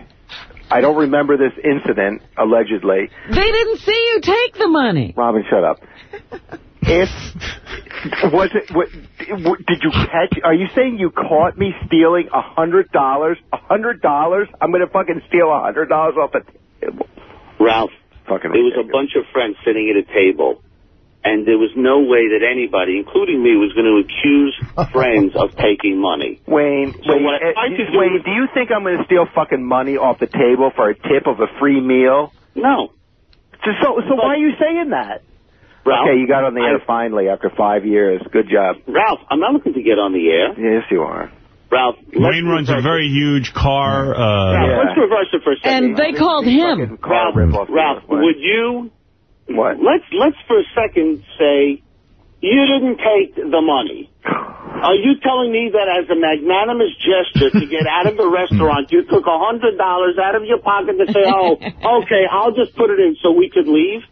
Speaker 19: I don't remember this incident, allegedly.
Speaker 2: They didn't see you take the money.
Speaker 19: Robin, shut up. If, was it, what, did you catch, are you saying you caught me stealing a hundred dollars? A hundred dollars? I'm gonna fucking steal a hundred dollars off the table.
Speaker 23: Ralph,
Speaker 19: Fucking
Speaker 23: there was a bunch of friends sitting at a table, and there was no way that anybody, including me, was going to accuse friends of taking money.
Speaker 19: Wayne,
Speaker 23: So
Speaker 19: Wayne,
Speaker 23: what I
Speaker 19: eh,
Speaker 23: do
Speaker 19: Wayne, do you think I'm gonna steal fucking money off the table for a tip of a free meal?
Speaker 23: No.
Speaker 19: So, so, so why are you saying that?
Speaker 23: Ralph,
Speaker 19: Okay, you got on the air
Speaker 23: I-
Speaker 19: finally after five years. Good job.
Speaker 23: Ralph, I'm not looking to get on the air.
Speaker 19: Yes, you are.
Speaker 23: Ralph, let's
Speaker 1: Wayne runs a
Speaker 23: reverse
Speaker 1: very huge car. Uh,
Speaker 23: Ralph, let's reverse it for a second.
Speaker 2: And they called him.
Speaker 23: Ralph, Ralph, would you? What? Let's let's for a second say you didn't take the money. Are you telling me that as a magnanimous gesture to get out of the restaurant, you took a hundred dollars out of your pocket to say, "Oh, okay, I'll just put it in so we could leave"?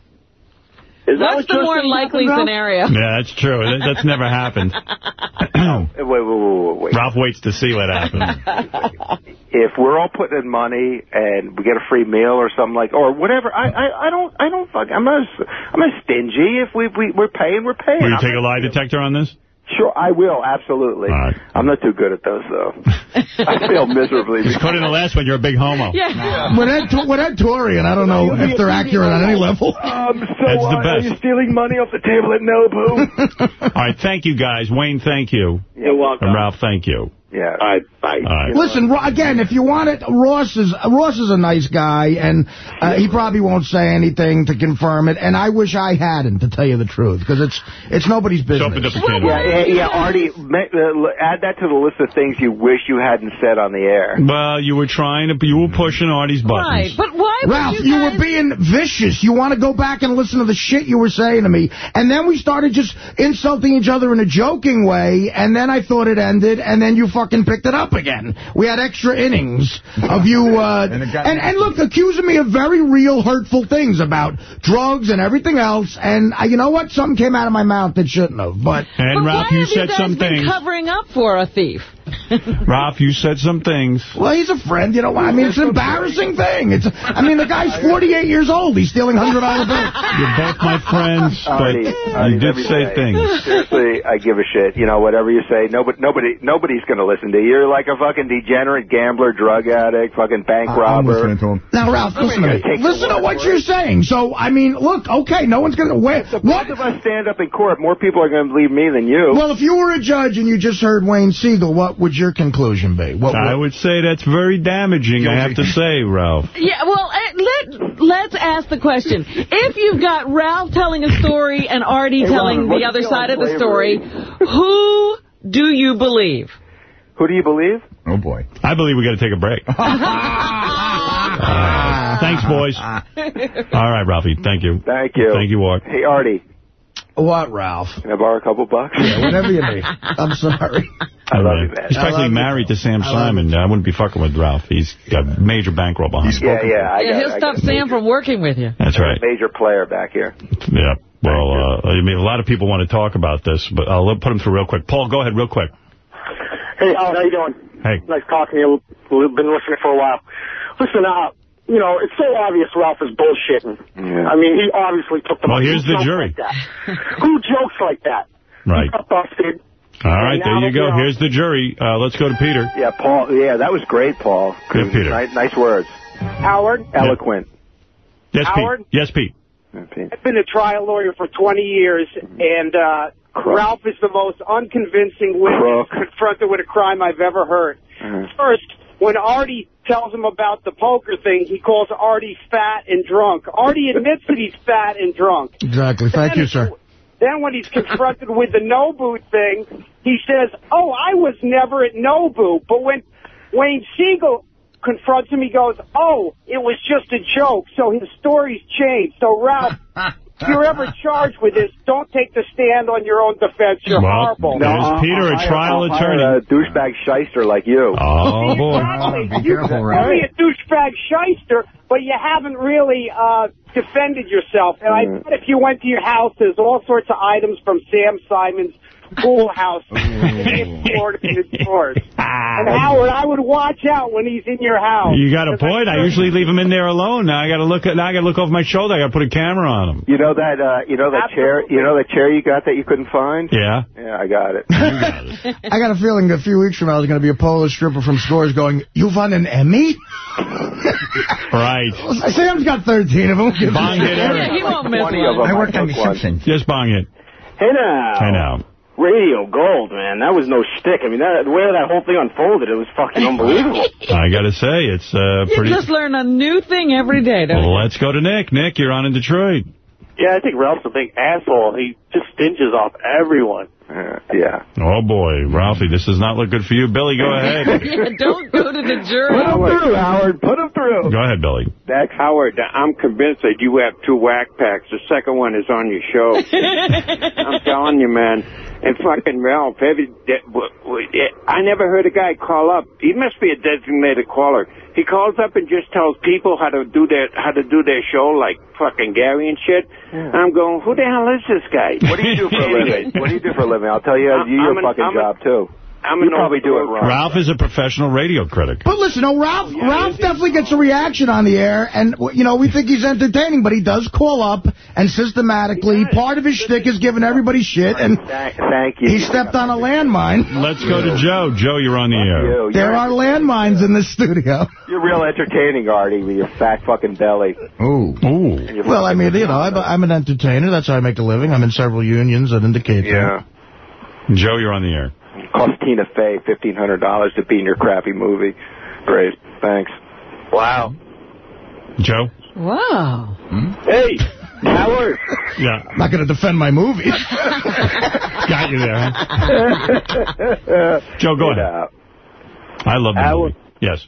Speaker 23: Is that what
Speaker 2: the more likely
Speaker 23: happened,
Speaker 2: scenario?
Speaker 1: Yeah, that's true. That, that's never happened.
Speaker 19: Wait, wait, wait, wait, wait.
Speaker 1: Ralph waits to see what happens.
Speaker 19: If we're all putting in money and we get a free meal or something like, or whatever, I, I, I don't, I don't fuck. I'm not, I'm not stingy. If we, we, we're paying, we're paying.
Speaker 1: Will you
Speaker 19: I'm
Speaker 1: take a lie detector on this?
Speaker 19: Sure, I will, absolutely. I'm not too good at those, though. I fail miserably.
Speaker 1: Just put in the last one. You're a big homo.
Speaker 4: With Ed, with Ed Torian, I don't know if they're accurate on any level.
Speaker 19: Um, so
Speaker 1: That's the
Speaker 19: uh, are you stealing money off the table at Nobu?
Speaker 1: All right, thank you, guys. Wayne, thank you.
Speaker 23: You're welcome.
Speaker 1: And Ralph, thank you.
Speaker 19: Yeah.
Speaker 23: All right, bye.
Speaker 1: All right.
Speaker 4: Listen, again, if you want it, Ross is Ross is a nice guy, and uh, he probably won't say anything to confirm it. And I wish I hadn't, to tell you the truth, because it's it's nobody's business.
Speaker 19: yeah, yeah, yeah, Artie, uh, add that to the list of things you wish you hadn't said on the air.
Speaker 1: Well, you were trying to, you were pushing Artie's buttons.
Speaker 2: but why would
Speaker 4: Ralph,
Speaker 2: you
Speaker 4: you, were being vicious. You want to go back and listen to the shit you were saying to me. And then we started just insulting each other in a joking way, and then I thought it ended, and then you fucking picked it up again. We had extra innings of you, uh, and, and, look, accusing me of very real hurtful things about drugs and everything else, and uh, you know what? Something came out of my mouth that shouldn't have, but...
Speaker 1: And
Speaker 2: But
Speaker 1: Ralph,
Speaker 2: why
Speaker 1: you
Speaker 2: have
Speaker 1: said
Speaker 2: guys
Speaker 1: some
Speaker 2: been
Speaker 1: things.
Speaker 2: covering up for a thief?
Speaker 1: Ralph, you said some things.
Speaker 4: Well, he's a friend, you know. I mean, it's an embarrassing thing. It's, I mean, the guy's 48 years old. He's stealing $100 bills.
Speaker 1: You're both my friends, but
Speaker 19: Artie,
Speaker 1: you
Speaker 19: Artie,
Speaker 1: did
Speaker 19: let me
Speaker 1: say things.
Speaker 19: Seriously, I give a shit. You know, whatever you say, nobody, nobody, nobody's going to listen to you. You're like a fucking degenerate gambler, drug addict, fucking bank robber.
Speaker 4: Now, Ralph, listen to me. Listen to what you're
Speaker 19: it.
Speaker 4: saying. So, I mean, look, okay, no one's going to... Wait,
Speaker 19: The both of us stand up in court. More people are going to believe me than you.
Speaker 4: Well, if you were a judge and you just heard Wayne Siegel, what would your conclusion be? What,
Speaker 1: I would say that's very damaging, I have to say, Ralph.
Speaker 2: Yeah, well, uh, let, let's ask the question. If you've got Ralph telling a story and Artie
Speaker 19: Hey,
Speaker 2: telling
Speaker 19: Robin,
Speaker 2: the other side of the story, who do you believe?
Speaker 19: Who do you believe?
Speaker 24: Oh, boy.
Speaker 1: I believe we got to take a break. Uh, thanks, boys. All right, Ralphie, thank you.
Speaker 19: Thank you.
Speaker 1: Thank you, Ward.
Speaker 19: Hey, Artie,
Speaker 4: What, Ralph?
Speaker 19: can I borrow a couple bucks?
Speaker 4: Yeah, whatever you need. I'm sorry.
Speaker 19: I love you, man.
Speaker 1: He's
Speaker 4: I
Speaker 1: practically
Speaker 4: love you.
Speaker 1: married to Sam
Speaker 4: I
Speaker 1: Simon. I wouldn't be fucking with Ralph. He's got major bankroll behind him.
Speaker 19: Yeah, yeah. I
Speaker 2: yeah,
Speaker 19: got,
Speaker 2: he'll
Speaker 19: I
Speaker 2: stop Sam
Speaker 19: major,
Speaker 2: from working with you.
Speaker 1: That's right.
Speaker 19: major player back here.
Speaker 1: Yeah. Well, uh, I mean, a lot of people want to talk about this, but I'll put them through real quick. Paul, go ahead real quick.
Speaker 25: Hey, Howard, how you doing?
Speaker 1: Hey.
Speaker 25: Nice talking to you. We've been listening for a while. Listen, uh, you know, it's so obvious Ralph is bullshitting. I mean, he obviously took the
Speaker 1: Well,
Speaker 25: money.
Speaker 1: here's
Speaker 25: Who
Speaker 1: the jury.
Speaker 25: Like? Who jokes like that?
Speaker 1: Right.
Speaker 25: He got busted.
Speaker 1: All right, there you go.
Speaker 25: know-
Speaker 1: Here's the jury. Uh, let's go to Peter.
Speaker 19: Yeah, Paul. Yeah, that was great, Paul.
Speaker 1: Yeah, Peter.
Speaker 19: Nice, nice words.
Speaker 26: Howard,
Speaker 19: Eloquent.
Speaker 1: Yes,
Speaker 26: Howard?
Speaker 1: Pete. Yes, Pete.
Speaker 26: I've been a trial lawyer for 20 years, and uh, Ralph is the most unconvincing witness confronted with a crime I've ever heard. First, when Artie tells him about the poker thing, he calls Artie fat and drunk. Artie admits that he's fat and drunk.
Speaker 4: Exactly. Thank you, sir.
Speaker 26: Then when he's confronted with the Nobu thing, he says, oh, I was never at Nobu. But when Wayne Siegel confronts him, he goes, oh, it was just a joke. So his story's changed. So, Ralph, if you're ever charged with this, don't take the stand on your own defense. You're
Speaker 1: Well,
Speaker 26: horrible.
Speaker 1: there's uh-uh. Peter, a uh, trial
Speaker 19: I'll
Speaker 1: attorney.
Speaker 19: hire A douchebag shyster like you.
Speaker 1: Oh, boy.
Speaker 26: Exactly. You're only a douchebag shyster, but you haven't really uh, defended yourself. And I mm. bet if you went to your house, there's all sorts of items from Sam Simon's pool house in Florida in the stores. And Howard, I would watch out when he's in your house.
Speaker 1: You got a point. I usually leave him in there alone. Now I got to look at. Now I got to look over my shoulder. I got to put a camera on him.
Speaker 19: You know that uh, you know that chair you know that chair you got that you couldn't find?
Speaker 1: Yeah.
Speaker 19: Yeah, I got it.
Speaker 4: I got a feeling a few weeks from now there's going to be a Polish stripper from Scores going, you won an Emmy?
Speaker 1: Right.
Speaker 4: Sam's got 13 of them. Who
Speaker 1: Bong
Speaker 4: shit?
Speaker 1: hit Eric.
Speaker 2: he won't miss
Speaker 19: Twenty
Speaker 2: one.
Speaker 19: of them.
Speaker 15: I worked on
Speaker 19: took
Speaker 15: The
Speaker 19: one.
Speaker 15: Simpsons.
Speaker 1: Just bong it.
Speaker 25: Hey now.
Speaker 1: I know.
Speaker 25: Radio Gold, man. That was no shtick. I mean, that, the way that whole thing unfolded, it was fucking unbelievable.
Speaker 1: I got to say, it's uh,
Speaker 2: You
Speaker 1: pretty.
Speaker 2: just learn a new thing every day, don't you?
Speaker 1: Well, let's go to Nick. Nick, you're on in Detroit.
Speaker 27: Yeah, I think Ralph's a big asshole. He just stinges off everyone.
Speaker 1: Uh,
Speaker 19: yeah.
Speaker 1: Oh, boy. Ralphie, this does not look good for you. Billy, go ahead.
Speaker 2: yeah, don't go to the jury.
Speaker 19: Put him through, Howard. Put him through.
Speaker 1: Go ahead, Billy.
Speaker 27: That's Howard, I'm convinced that you have two Wack Packs. The second one is on your show. I'm telling you, man. And fucking Ralph, every, I never heard a guy call up. He must be a designated caller. He calls up and just tells people how to do their how to do their show, like fucking Gary and shit. And I'm going, who the hell is this guy?
Speaker 19: What do you do for a living? What do you do for a living? I'll tell you,
Speaker 27: I'm-
Speaker 19: you your
Speaker 27: an-
Speaker 19: fucking
Speaker 27: I'm a-
Speaker 19: job, too.
Speaker 27: I'm
Speaker 19: you
Speaker 27: an
Speaker 19: probably do it
Speaker 27: old-
Speaker 19: wrong.
Speaker 1: Ralph is a professional radio critic.
Speaker 4: But listen, no, Ralph Ralph definitely gets a reaction on the air, and, you know, we think he's entertaining, but he does call up, and systematically, part of his shtick is giving everybody shit, and
Speaker 19: Thank, thank you.
Speaker 4: he stepped on a landmine.
Speaker 1: Let's go to Joe. Joe, you're on the air.
Speaker 19: You.
Speaker 4: There
Speaker 19: You're,
Speaker 4: are landmines in the studio.
Speaker 19: you're real entertaining, Artie, with your fat fucking belly.
Speaker 4: Ooh.
Speaker 1: Ooh.
Speaker 4: Well, I mean, you know, I'm, I'm an entertainer. That's how I make a living. I'm in several unions that indicate
Speaker 19: Yeah.
Speaker 1: Joe, you're on the air.
Speaker 19: Cost Tina Fey $1,500 to be in your crappy movie. Great. Thanks. Wow.
Speaker 1: Joe?
Speaker 2: Wow. Hmm?
Speaker 19: Hey, Howard.
Speaker 1: Yeah.
Speaker 4: I'm not going to defend my movie.
Speaker 1: Got you there, huh? Joe, go ahead. I love the
Speaker 28: Howard.
Speaker 1: movie. Yes.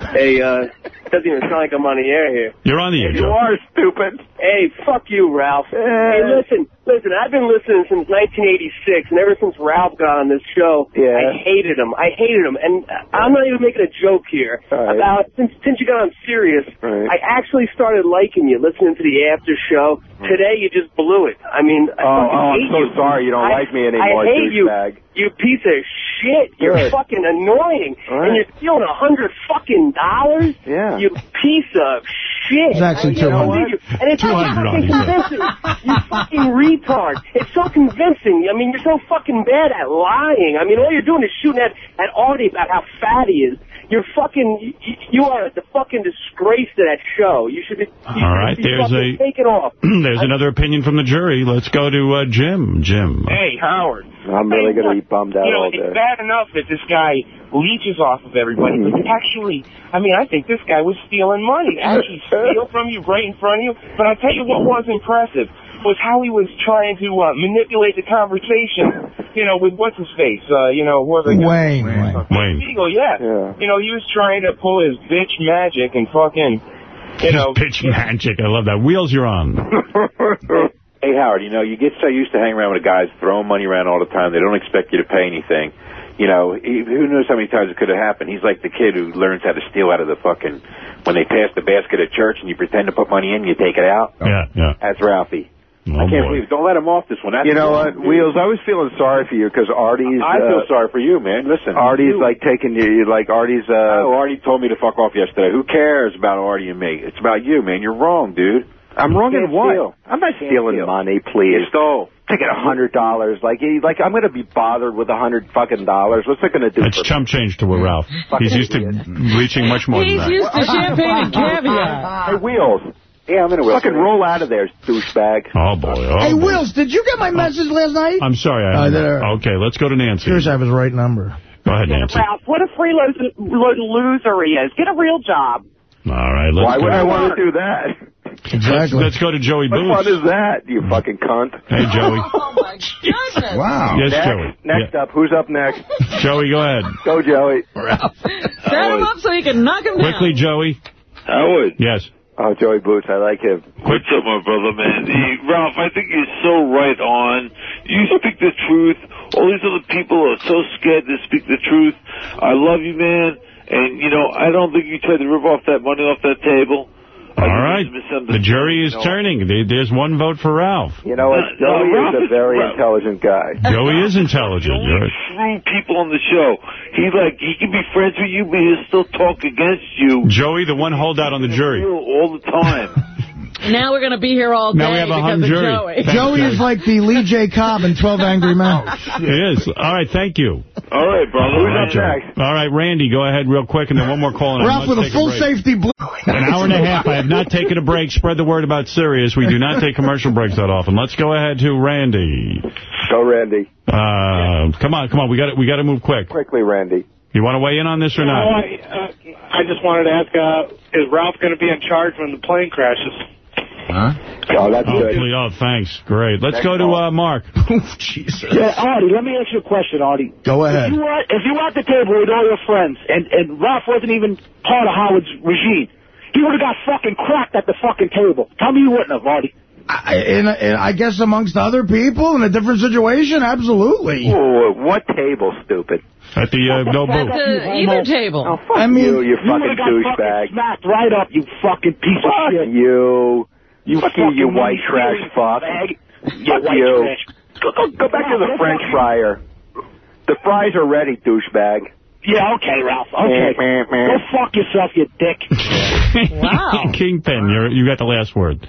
Speaker 28: Hey, uh, it doesn't even sound like I'm on the air here.
Speaker 1: You're on the air,
Speaker 28: You
Speaker 1: Joe.
Speaker 28: are stupid. Hey, fuck you, Ralph. Hey, listen, listen, I've been listening since 1986, and ever since Ralph got on this show, I hated him. I hated him, and I'm not even making a joke here. About since since you got on Sirius, I actually started liking you, listening to the after show. Today, you just blew it. I mean, I
Speaker 19: Oh,
Speaker 28: fucking
Speaker 19: oh, I'm so
Speaker 28: you.
Speaker 19: sorry you don't
Speaker 28: I-
Speaker 19: like me anymore,
Speaker 28: I hate you.
Speaker 19: douchebag.
Speaker 28: You piece of shit. You're
Speaker 19: Good.
Speaker 28: fucking annoying.
Speaker 19: All
Speaker 28: And you're stealing a hundred fucking dollars?
Speaker 19: Yeah.
Speaker 28: You piece of shit.
Speaker 4: It's actually 200.
Speaker 28: you- And it's so
Speaker 1: 200
Speaker 28: fucking
Speaker 1: dollars.
Speaker 28: convincing. you fucking retard. It's so convincing. I mean, you're so fucking bad at lying. I mean, all you're doing is shooting at, at Artie about how fat he is. You're fucking, you, you are the fucking disgrace to that show. You should be, you
Speaker 1: All right,
Speaker 28: should be
Speaker 1: there's
Speaker 28: fucking
Speaker 1: a-
Speaker 28: taken off.
Speaker 1: There's another opinion from the jury. Let's go to uh, Jim. Jim.
Speaker 29: Hey, Howard.
Speaker 19: I'm really going to be bummed out
Speaker 29: You know,
Speaker 19: all
Speaker 29: it's
Speaker 19: day.
Speaker 29: bad enough that this guy leeches off of everybody, but actually, I mean, I think this guy was stealing money. Actually steal from you right in front of you. But I'll tell you what was impressive was how he was trying to uh, manipulate the conversation, you know, with what's his face, uh, you know, whoever.
Speaker 4: Wayne.
Speaker 1: Wayne.
Speaker 29: Eagle, yeah. You know, he was trying to pull his bitch magic and fucking, you know.
Speaker 1: Pitch magic. I love that. Wheels, you're on.
Speaker 25: Hey, Howard, you know, you get so used to hanging around with guys throwing money around all the time, they don't expect you to pay anything. You know, he, who knows how many times it could have happened. He's like the kid who learns how to steal out of the fucking, when they pass the basket at church and you pretend to put money in, you take it out.
Speaker 1: Yeah, yeah.
Speaker 25: That's Ralphie.
Speaker 1: Oh,
Speaker 25: I can't
Speaker 1: boy.
Speaker 25: believe Don't let him off this one. That's
Speaker 19: You know what. Wheels, I was feeling sorry for you because Artie's...
Speaker 25: I feel
Speaker 19: uh,
Speaker 25: sorry for you, man. Listen.
Speaker 19: Artie's
Speaker 25: you-
Speaker 19: like taking you, like Artie's, uh...
Speaker 25: Oh, Artie told me to fuck off yesterday. Who cares about Artie and me? It's about you, man. You're wrong, dude.
Speaker 19: I'm wrong in
Speaker 25: Can't
Speaker 19: what?
Speaker 25: steal.
Speaker 19: I'm not
Speaker 25: Can't
Speaker 19: stealing
Speaker 25: steal.
Speaker 19: money, please.
Speaker 25: You stole.
Speaker 19: Taking a hundred dollars, like, he- like I'm gonna be bothered with a hundred fucking dollars. What's it gonna do?
Speaker 1: That's
Speaker 19: for
Speaker 1: chump change to a Ralph. He's used to reaching much more
Speaker 2: He's
Speaker 1: than that.
Speaker 2: used to champagne and caviar.
Speaker 19: Hey, Wheels.
Speaker 25: Yeah, I'm in a wheel.
Speaker 19: Fucking roll out of there, douchebag.
Speaker 1: Oh, boy. Oh,
Speaker 4: Hey,
Speaker 1: boy.
Speaker 4: Wills, did you get my oh. message last night?
Speaker 1: I'm sorry. I
Speaker 4: Oh, there.
Speaker 1: Okay, let's go to Nancy.
Speaker 4: Curious I have his right number.
Speaker 1: Go ahead, Nancy.
Speaker 30: Ralph, what a freeload loser he is. Get a real job.
Speaker 1: All right, let's
Speaker 19: Why
Speaker 1: go.
Speaker 19: would I want to do that?
Speaker 1: Let's, let's go to Joey
Speaker 19: What
Speaker 1: Booth.
Speaker 19: fun is that, you mm. fucking cunt?
Speaker 1: Hey, Joey.
Speaker 2: Oh, my goodness.
Speaker 1: Wow. Yes,
Speaker 19: next,
Speaker 1: Joey.
Speaker 19: Next up, who's up next?
Speaker 1: Joey, go ahead.
Speaker 19: Go, Joey. Ralph.
Speaker 2: Set him up so he can knock him down.
Speaker 1: Quickly, Joey.
Speaker 31: Howard.
Speaker 1: Yes.
Speaker 19: Oh, Joey Boots, I like him.
Speaker 31: What's up, my brother, man? Hey, Ralph, I think you're so right on. You speak the truth. All these other people are so scared to speak the truth. I love you, man. And, you know, I don't think you tried to rip off that money off that table.
Speaker 1: All right. The jury is
Speaker 31: You know.
Speaker 1: turning. There's one vote for Ralph.
Speaker 19: You know what?
Speaker 31: Uh,
Speaker 19: Joey
Speaker 31: Ralph
Speaker 19: is a very
Speaker 31: Ralph-
Speaker 19: intelligent guy.
Speaker 1: Joey is intelligent. You're-
Speaker 31: True people on the show. He, like, he can be friends with you, but he'll still talk against you.
Speaker 1: Joey, the one holdout on the jury.
Speaker 31: All the time.
Speaker 2: Now we're going to be here all day
Speaker 1: Now we have a
Speaker 2: because
Speaker 1: hung
Speaker 2: of
Speaker 1: jury.
Speaker 2: Joey.
Speaker 1: Thanks,
Speaker 4: Joey is like the Lee J. Cobb in 12 Angry Men.
Speaker 1: He is. All right, thank you.
Speaker 31: All right, brother.
Speaker 1: All right, Joey. All right, Randy, go ahead real quick, and then one more call. and I
Speaker 4: Ralph with a full
Speaker 1: break.
Speaker 4: safety blue.
Speaker 1: An hour and a half. I have not taken a break. Spread the word about Sirius. We do not take commercial breaks that often. Let's go ahead to Randy.
Speaker 19: Go, Randy.
Speaker 1: Uh, come on, come on. We got we got to move quick.
Speaker 19: Quickly, Randy.
Speaker 1: You want to weigh in on this or
Speaker 32: No,
Speaker 1: not?
Speaker 32: I, uh, I just wanted to ask, uh, is Ralph going to be in charge when the plane crashes?
Speaker 1: Huh?
Speaker 25: Oh, that's
Speaker 1: oh,
Speaker 25: good.
Speaker 1: please- Oh, thanks. Great. Let's
Speaker 25: Thanks,
Speaker 1: go to uh, Mark.
Speaker 4: Jesus.
Speaker 25: Yeah, Artie, let me ask you a question, Artie.
Speaker 4: Go ahead.
Speaker 25: If you were, if you were at the table with all your friends, and, and Ralph wasn't even part of Howard's regime, he would have got fucking cracked at the fucking table. Tell me you wouldn't have, Artie.
Speaker 4: I, and, and I guess amongst other people in a different situation, absolutely.
Speaker 19: Ooh, what table, stupid?
Speaker 1: At the uh, no
Speaker 2: At
Speaker 1: booth.
Speaker 2: the either table.
Speaker 19: Oh, fuck
Speaker 4: I mean,
Speaker 19: you, you
Speaker 25: You
Speaker 19: fucking
Speaker 25: would've got
Speaker 19: douchebag.
Speaker 25: fucking smacked right up, you fucking piece of shit.
Speaker 19: you. You,
Speaker 25: Fuck
Speaker 19: you, you white trash
Speaker 25: stealing
Speaker 19: fuck.
Speaker 25: bag.
Speaker 19: Yeah, you. Go, go, go back to the French
Speaker 25: go-
Speaker 19: fryer. The fries are ready, douchebag.
Speaker 25: Yeah, okay, Ralph. Okay.
Speaker 19: Meh, meh, meh.
Speaker 25: Go fuck yourself, you dick.
Speaker 2: Wow.
Speaker 1: Kingpin, you're, you got the last word.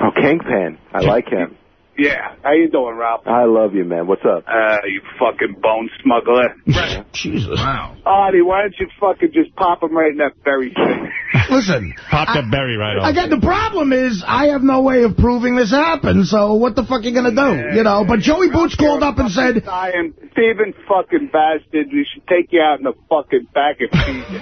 Speaker 19: Oh, Kingpin. I like him.
Speaker 33: Yeah, how you doing, Ralph?
Speaker 19: I love you, man. What's up?
Speaker 33: Uh, you fucking bone smuggler.
Speaker 4: Jesus. Wow.
Speaker 33: Artie, why don't you fucking just pop him right in that berry thing?
Speaker 4: Listen,
Speaker 1: Pop that berry right off.
Speaker 4: I got the problem is I have no way of proving this happened, so what the fuck are you going to do? You know, but Joey Boots called up and said,
Speaker 33: I am Steven fucking bastard, we should take you out in the fucking back and feed you.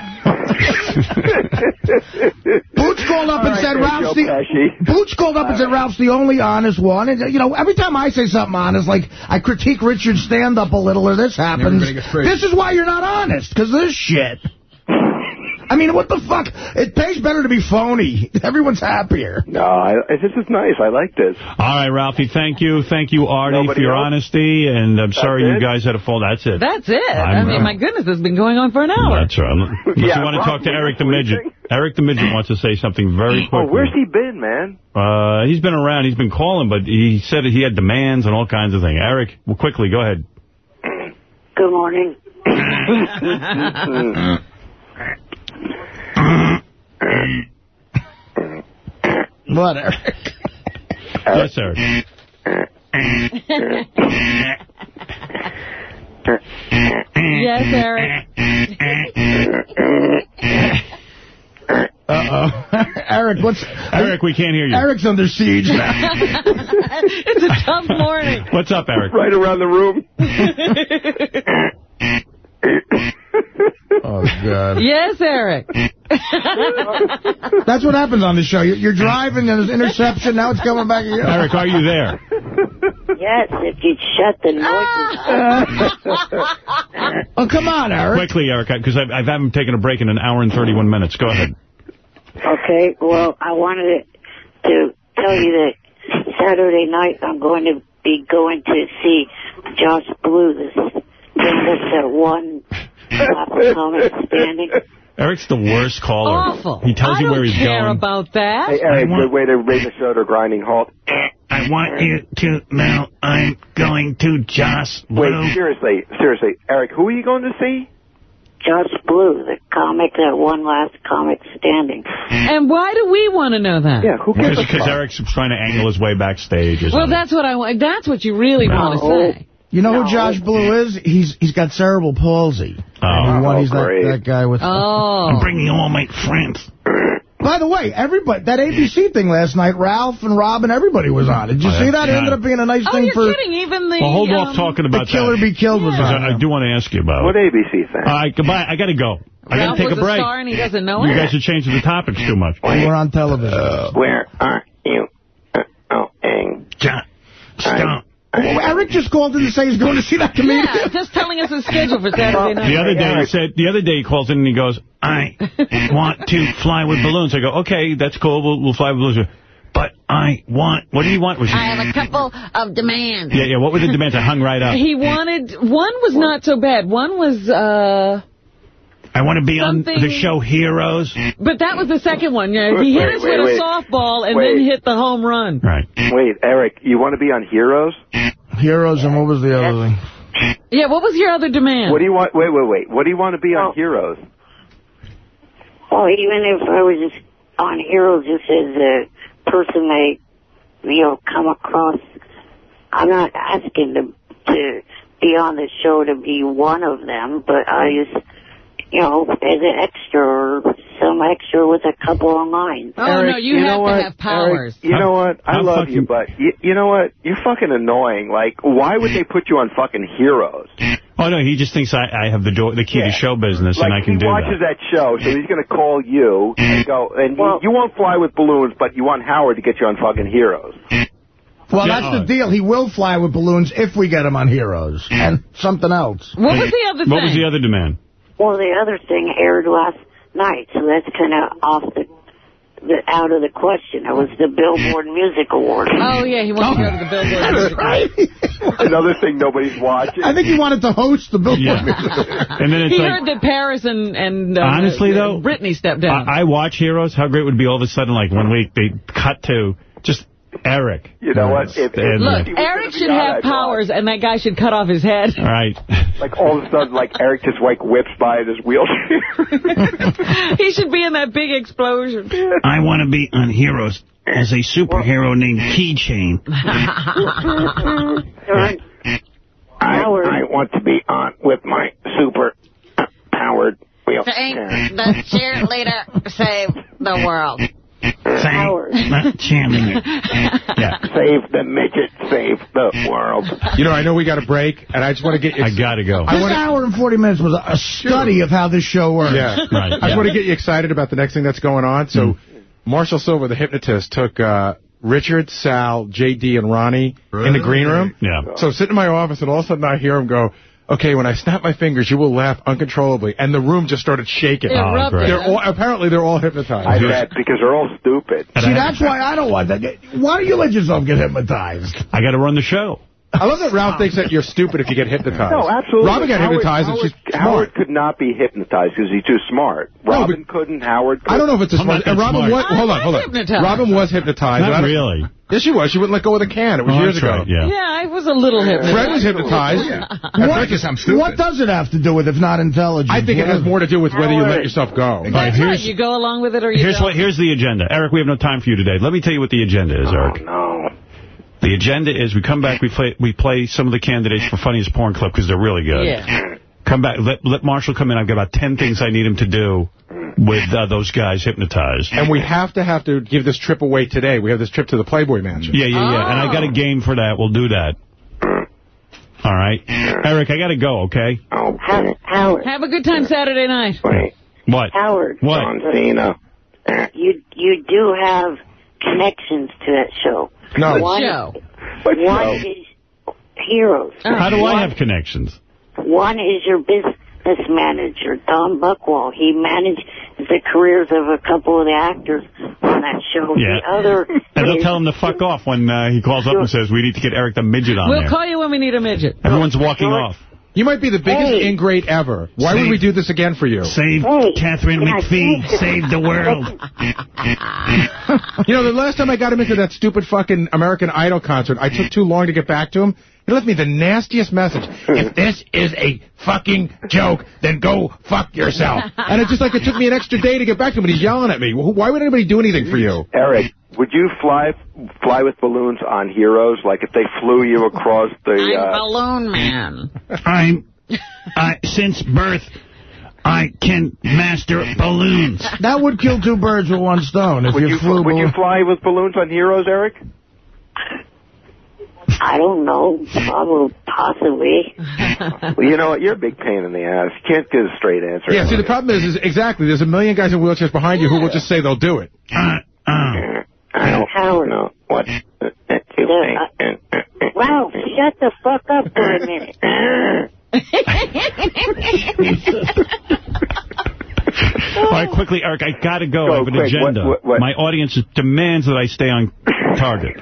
Speaker 4: Boots called up and
Speaker 19: All right,
Speaker 4: said Ralph's the
Speaker 19: Pesci.
Speaker 4: Boots called up and said Ralph's the only honest one. And you know, every time I say something honest, like I critique Richard's stand up a little or this happens,
Speaker 34: Never gonna get straight.
Speaker 4: this is why you're not honest, because this shit. I mean, what the fuck? It pays better to be phony. Everyone's happier.
Speaker 19: No, I, this is nice. I like this.
Speaker 1: All right, Ralphie, thank you. Thank you, Artie,
Speaker 19: Nobody
Speaker 1: for your
Speaker 19: else?
Speaker 1: honesty, and I'm sorry you guys had to fall. That's it.
Speaker 2: That's it. i
Speaker 1: I'm,
Speaker 2: mean,
Speaker 1: uh,
Speaker 2: my goodness, it's been going on for an hour.
Speaker 1: That's right. Unless
Speaker 19: Yeah,
Speaker 1: you want to talk to Eric the Midget. Eric the Midget wants to say something very quickly.
Speaker 19: Oh, where's he been, man?
Speaker 1: Uh, he's been around. He's been calling, but he said he had demands and all kinds of things. Eric, well, quickly, go ahead.
Speaker 35: Good morning.
Speaker 4: What, Eric?
Speaker 1: Yes, Eric.
Speaker 2: yes, Eric.
Speaker 4: Uh-oh. Eric, what's...
Speaker 1: Eric, we can't hear you.
Speaker 4: Eric's under siege now.
Speaker 2: it's a tough morning.
Speaker 1: What's up, Eric?
Speaker 19: Right around the room.
Speaker 4: oh, God.
Speaker 2: Yes, Eric.
Speaker 4: That's what happens on the show. You're, you're driving, and there's interception, now it's coming back at you.
Speaker 1: Eric, are you there?
Speaker 35: Yes, if you'd shut the ah! noises
Speaker 4: oh, come on, Eric.
Speaker 1: Quickly, Eric, because I, I haven't taken a break in an hour and 31 minutes. Go ahead.
Speaker 35: Okay, well, I wanted to tell you that Saturday night I'm going to be going to see Josh Blue, this famous uh, one comic standing.
Speaker 1: Eric's the worst caller.
Speaker 2: Awful.
Speaker 1: He tells
Speaker 2: I
Speaker 1: you where
Speaker 2: don't
Speaker 1: he's
Speaker 2: care
Speaker 1: going.
Speaker 2: about that.
Speaker 19: Hey, Eric,
Speaker 36: I want-
Speaker 19: good way to bring the show to grinding halt.
Speaker 36: I want you to know I'm going to Joss Blue.
Speaker 19: Wait, seriously, seriously. Eric, who are you going to see?
Speaker 35: Josh Blue, the comic that one last comic standing.
Speaker 2: And why do we want to know that?
Speaker 19: Yeah, who gives a
Speaker 1: Because? Eric's trying to angle his way backstage.
Speaker 2: Well,
Speaker 1: something.
Speaker 2: that's what I want. That's what you really want to say.
Speaker 4: You know
Speaker 35: No.
Speaker 4: who Josh Blue is? He's He's got cerebral palsy.
Speaker 1: Oh.
Speaker 4: And he won- he's that,
Speaker 19: great.
Speaker 4: that guy with...
Speaker 2: Oh.
Speaker 36: I'm bringing all my friends.
Speaker 4: By the way, everybody that ABC thing last night, Ralph and Rob and everybody was on it. Did you
Speaker 1: Oh,
Speaker 4: see
Speaker 1: yeah.
Speaker 4: that? It ended up being a nice
Speaker 2: Oh,
Speaker 4: thing
Speaker 2: you're
Speaker 4: for...
Speaker 2: kidding. Even the...
Speaker 1: Well, hold
Speaker 2: um,
Speaker 1: off talking
Speaker 4: The
Speaker 1: about
Speaker 4: Killer
Speaker 1: that.
Speaker 4: Be Killed was
Speaker 1: 'Cause
Speaker 4: on.
Speaker 1: I, I do want to ask you about it.
Speaker 19: What
Speaker 1: it.
Speaker 19: ABC thing?
Speaker 1: All right, goodbye. I got to go. I got to take
Speaker 2: was
Speaker 1: a break.
Speaker 2: star and he doesn't know
Speaker 1: You
Speaker 2: it.
Speaker 1: guys are changing the topics too much.
Speaker 4: We're on television.
Speaker 19: Where are you? Uh, oh, ing.
Speaker 36: John, stop.
Speaker 4: Well, Eric just called in to say he's going to see that comedian.
Speaker 2: Yeah, just telling us his schedule for Saturday night.
Speaker 1: The other day he said. The other day he calls in and he goes,
Speaker 36: I want to fly with balloons.
Speaker 1: "I go, okay, that's cool. We'll, we'll fly with balloons."
Speaker 36: But I want...
Speaker 1: What do you want? Was she,
Speaker 2: I have a couple of demands.
Speaker 1: yeah, yeah. What were the demands? I hung right up.
Speaker 2: He wanted... One was not so bad. One was... uh
Speaker 36: I want to be on the show Heroes.
Speaker 2: But that was the second one. Yeah, he hit
Speaker 19: Wait,
Speaker 2: us
Speaker 19: wait,
Speaker 2: with
Speaker 19: wait.
Speaker 2: a softball and
Speaker 19: Wait.
Speaker 2: then hit the home run.
Speaker 1: Right.
Speaker 19: Wait, Eric, you want to be on Heroes?
Speaker 4: Heroes, and what was the other thing?
Speaker 2: Yeah, what was your other demand?
Speaker 19: What do you want? Wait, wait, wait. What do you want to be on oh. Heroes?
Speaker 35: Well, even if I was just on Heroes just as a person they, you know, come across, I'm not asking to, to be on the show to be one of them, but I just, you know, as an extra or some extra with a couple of lines.
Speaker 2: Oh,
Speaker 19: Eric,
Speaker 2: no, you,
Speaker 19: you
Speaker 2: have
Speaker 19: know
Speaker 2: to
Speaker 19: what?
Speaker 2: have powers.
Speaker 19: Eric, you know what? I
Speaker 1: I'm
Speaker 19: love you, but you, you know what? You're fucking annoying. Like, why would they put you on fucking Heroes?
Speaker 1: Oh, no, he just thinks I, I have the door, the key
Speaker 37: Yeah.
Speaker 1: to show business,
Speaker 37: like
Speaker 1: and I can do
Speaker 37: he
Speaker 1: do
Speaker 37: watches
Speaker 1: that.
Speaker 37: that. show, so he's going to call you and go, and you, you won't fly with balloons, but you want Howard to get you on fucking Heroes.
Speaker 4: Well,
Speaker 37: Yeah.
Speaker 4: that's the deal. He will fly with balloons if we get him on Heroes. And something else.
Speaker 2: What was the other
Speaker 1: What was the other demand?
Speaker 35: Well, the other thing aired last night, so that's kind of off the, the out of the question. It was the Billboard Music Awards.
Speaker 2: Oh, yeah, he wants to go to the Billboard Music Awards.
Speaker 37: Another thing nobody's watching.
Speaker 4: I think he wanted to host the Billboard
Speaker 1: Yeah.
Speaker 4: Music
Speaker 1: And then it's
Speaker 2: He
Speaker 1: like,
Speaker 2: heard that Paris and, and uh,
Speaker 1: Honestly,
Speaker 2: uh,
Speaker 1: though,
Speaker 2: Britney stepped down.
Speaker 1: I, I watch Heroes. How great would it be all of a sudden, like one week, they cut to just Eric.
Speaker 37: You know what? If, if
Speaker 2: Look,
Speaker 37: uh,
Speaker 2: Eric should have
Speaker 37: I'd
Speaker 2: powers, and that guy should cut off his head.
Speaker 1: All right.
Speaker 37: Like all of a sudden, like Eric just like whips by in his wheelchair.
Speaker 2: he should be in that big explosion.
Speaker 1: I want to be on Heroes as a superhero named Keychain.
Speaker 27: I, I want to be on with my super powered wheel.
Speaker 38: Thank the cheerleader saved the world.
Speaker 1: Not chanting it.
Speaker 27: Yeah. Save the midget, save the world.
Speaker 8: You know, I know we got a break, and I just want to get you...
Speaker 1: I got to go.
Speaker 8: I
Speaker 4: This
Speaker 8: wanna-
Speaker 4: hour and 40 minutes was a study of how this show works.
Speaker 8: Yeah,
Speaker 1: Right,
Speaker 8: I just
Speaker 1: yeah.
Speaker 8: want to get you excited about the next thing that's going on. So, Marshall Sylver, the hypnotist, took uh, Richard, Sal, J.D., and Ronnie in the green room.
Speaker 1: Yeah.
Speaker 8: So, sitting in my office, and all of a sudden I hear him go, okay, when I snap my fingers, you will laugh uncontrollably. And the room just started shaking.
Speaker 2: Erupted.
Speaker 1: Ah, great.
Speaker 8: They're all, apparently, they're all hypnotized.
Speaker 37: I bet because they're all stupid.
Speaker 4: See, that's why I don't want that. Why don't you let yourself get hypnotized?
Speaker 1: I got to run the show.
Speaker 8: I love that Ralph thinks that you're stupid if you get hypnotized.
Speaker 37: No, absolutely.
Speaker 8: Robin got
Speaker 37: Howard-
Speaker 8: hypnotized,
Speaker 37: Howard,
Speaker 8: and she's
Speaker 37: Howard
Speaker 8: smart.
Speaker 37: could not be hypnotized because he's too smart. Robin couldn't. Howard couldn't.
Speaker 8: I don't know if it's a
Speaker 1: I'm
Speaker 8: smart.
Speaker 1: not
Speaker 8: And Robin
Speaker 1: smart.
Speaker 8: was. Hold on, hold on.
Speaker 2: hypnotized.
Speaker 8: Robin was hypnotized.
Speaker 1: Not really.
Speaker 8: Yes, she was. She wouldn't let go of the can. It was
Speaker 1: Oh,
Speaker 8: years ago.
Speaker 1: right, yeah.
Speaker 2: Yeah, I was a little hypnotized.
Speaker 8: Fred was hypnotized.
Speaker 4: What, what does it have to do with if not intelligence?
Speaker 8: I think it has more to do with whether you let yourself go.
Speaker 2: That's
Speaker 1: All right,
Speaker 2: right.
Speaker 1: here's-
Speaker 2: You go along with it or you
Speaker 1: Here's
Speaker 2: don't.
Speaker 1: what. Here's the agenda. Eric, we have no time for you today. Let me tell you what the agenda is, oh, Eric.
Speaker 27: Oh, No.
Speaker 1: The agenda is we come back, we play we play some of the candidates for funniest porn clip because they're really good.
Speaker 2: Yeah.
Speaker 1: Come back. Let, let Marshall come in. I've got about 10 things I need him to do with uh, those guys hypnotized.
Speaker 8: And we have to have to give this trip away today. We have this trip to the Playboy Mansion.
Speaker 1: Yeah, yeah, yeah. And I got a game for that. We'll do that. All right. Eric, I got to go, okay?
Speaker 27: Oh,
Speaker 35: How- Howard,
Speaker 2: Have a good time Saturday night.
Speaker 27: wait.
Speaker 1: What?
Speaker 35: Howard,
Speaker 1: What?
Speaker 27: John Cena.
Speaker 35: you you do have connections to that show.
Speaker 8: No.
Speaker 2: Good
Speaker 35: One,
Speaker 2: show.
Speaker 37: But
Speaker 35: one
Speaker 37: no.
Speaker 35: is Heroes.
Speaker 1: How do I have connections?
Speaker 35: One is your business manager, Don Buchwald. He managed the careers of a couple of the actors on that show.
Speaker 1: Yeah.
Speaker 35: The other
Speaker 1: And they'll tell him to fuck off when uh, he calls up and says, we need to get Eric the midget on
Speaker 2: We'll
Speaker 1: there.
Speaker 2: call you when we need a midget.
Speaker 1: Everyone's walking off.
Speaker 8: You might be the biggest
Speaker 35: Hey.
Speaker 8: ingrate ever. Why would we do this again for you?
Speaker 1: Save
Speaker 35: Hey,
Speaker 1: Catherine
Speaker 35: can
Speaker 1: McPhee.
Speaker 35: finish?
Speaker 1: Save the world.
Speaker 8: You know, the last time I got him into that stupid fucking American Idol concert, I took too long to get back to him. He left me the nastiest message. If this is a fucking joke, then go fuck yourself. And it's just like it took me an extra day to get back to him, and he's yelling at me. Why would anybody do anything for you?
Speaker 37: Eric, would you fly fly with balloons on Heroes? Like if they flew you across the...
Speaker 2: I'm
Speaker 37: Uh,
Speaker 2: Balloon Man.
Speaker 1: I'm, I, since birth, I can master balloons.
Speaker 4: That would kill two birds with one stone if
Speaker 37: would
Speaker 4: you,
Speaker 37: you
Speaker 4: flew
Speaker 37: would you fly with balloons on Heroes, Eric?
Speaker 35: I don't know, probably, possibly.
Speaker 37: Well, you know what? You're a big pain in the ass. You can't get a straight answer.
Speaker 8: Yeah, see, the problem is, is exactly, there's a million guys in wheelchairs behind you who will just say they'll do it.
Speaker 1: Uh, uh.
Speaker 27: I don't
Speaker 35: Howard.
Speaker 27: know what to think.
Speaker 35: Ralph, shut the fuck up for a minute.
Speaker 1: All right, quickly, Eric, I got to go.
Speaker 37: Go,
Speaker 1: I have an
Speaker 37: quick.
Speaker 1: agenda.
Speaker 37: What- what- what?
Speaker 1: My audience demands that I stay on target.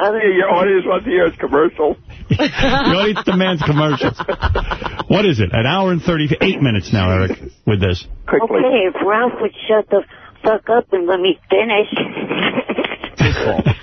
Speaker 35: The other
Speaker 37: Your audience wants to hear his commercial.
Speaker 1: the audience demands commercials. What is it? An hour and 38 minutes now, Eric, with this.
Speaker 37: Quickly.
Speaker 35: Okay, if Ralph would shut the fuck up and let me finish.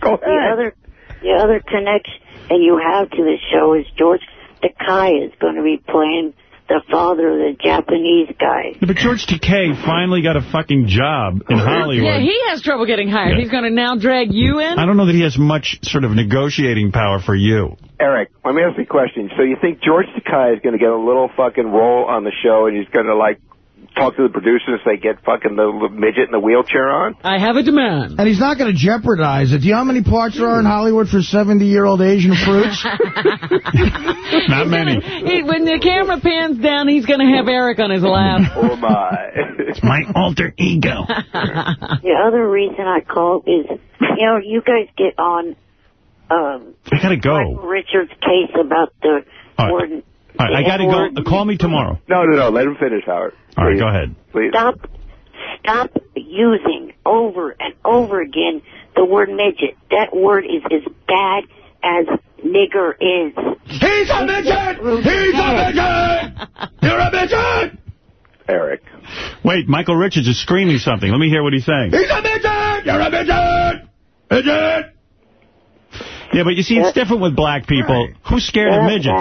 Speaker 37: Go
Speaker 35: the other, the other connection and you have to the show is George Takei is going to be playing the father of the Japanese guy.
Speaker 1: Yeah, but George Takei finally got a fucking job in Hollywood.
Speaker 2: Yeah, he has trouble getting hired.
Speaker 1: Yeah.
Speaker 2: He's going to now drag you in?
Speaker 1: I don't know that he has much sort of negotiating power for you.
Speaker 37: Eric, let me ask you a question. So you think George Takei is going to get a little fucking role on the show and he's going to, like, talk to the producers they get fucking the midget in the wheelchair on?
Speaker 2: I have a demand.
Speaker 4: And he's not going to jeopardize it. Do you know how many parts there are in Hollywood for 70-year-old Asian fruits?
Speaker 1: Not many.
Speaker 2: He, when the camera pans down, he's going to have Eric on his lap.
Speaker 37: oh, my.
Speaker 1: it's my alter ego.
Speaker 35: The other reason I called is, you know, you guys get on um,
Speaker 1: I gotta go.
Speaker 35: Richard's case about the
Speaker 1: All right.
Speaker 35: word.
Speaker 1: All right, I gotta go. Call me tomorrow.
Speaker 37: No, no, no. Let him finish, Howard.
Speaker 1: All right, go ahead.
Speaker 37: Please.
Speaker 35: Stop, stop using over and over again the word midget. That word is as bad as nigger is.
Speaker 4: He's a midget! He's a midget! You're a midget!
Speaker 37: Eric.
Speaker 1: Wait, Michael Richards is screaming something. Let me hear what he's saying.
Speaker 4: He's a midget! You're a midget! Midget!
Speaker 1: Yeah, but you see, it's different with black people. Who's scared of midgets?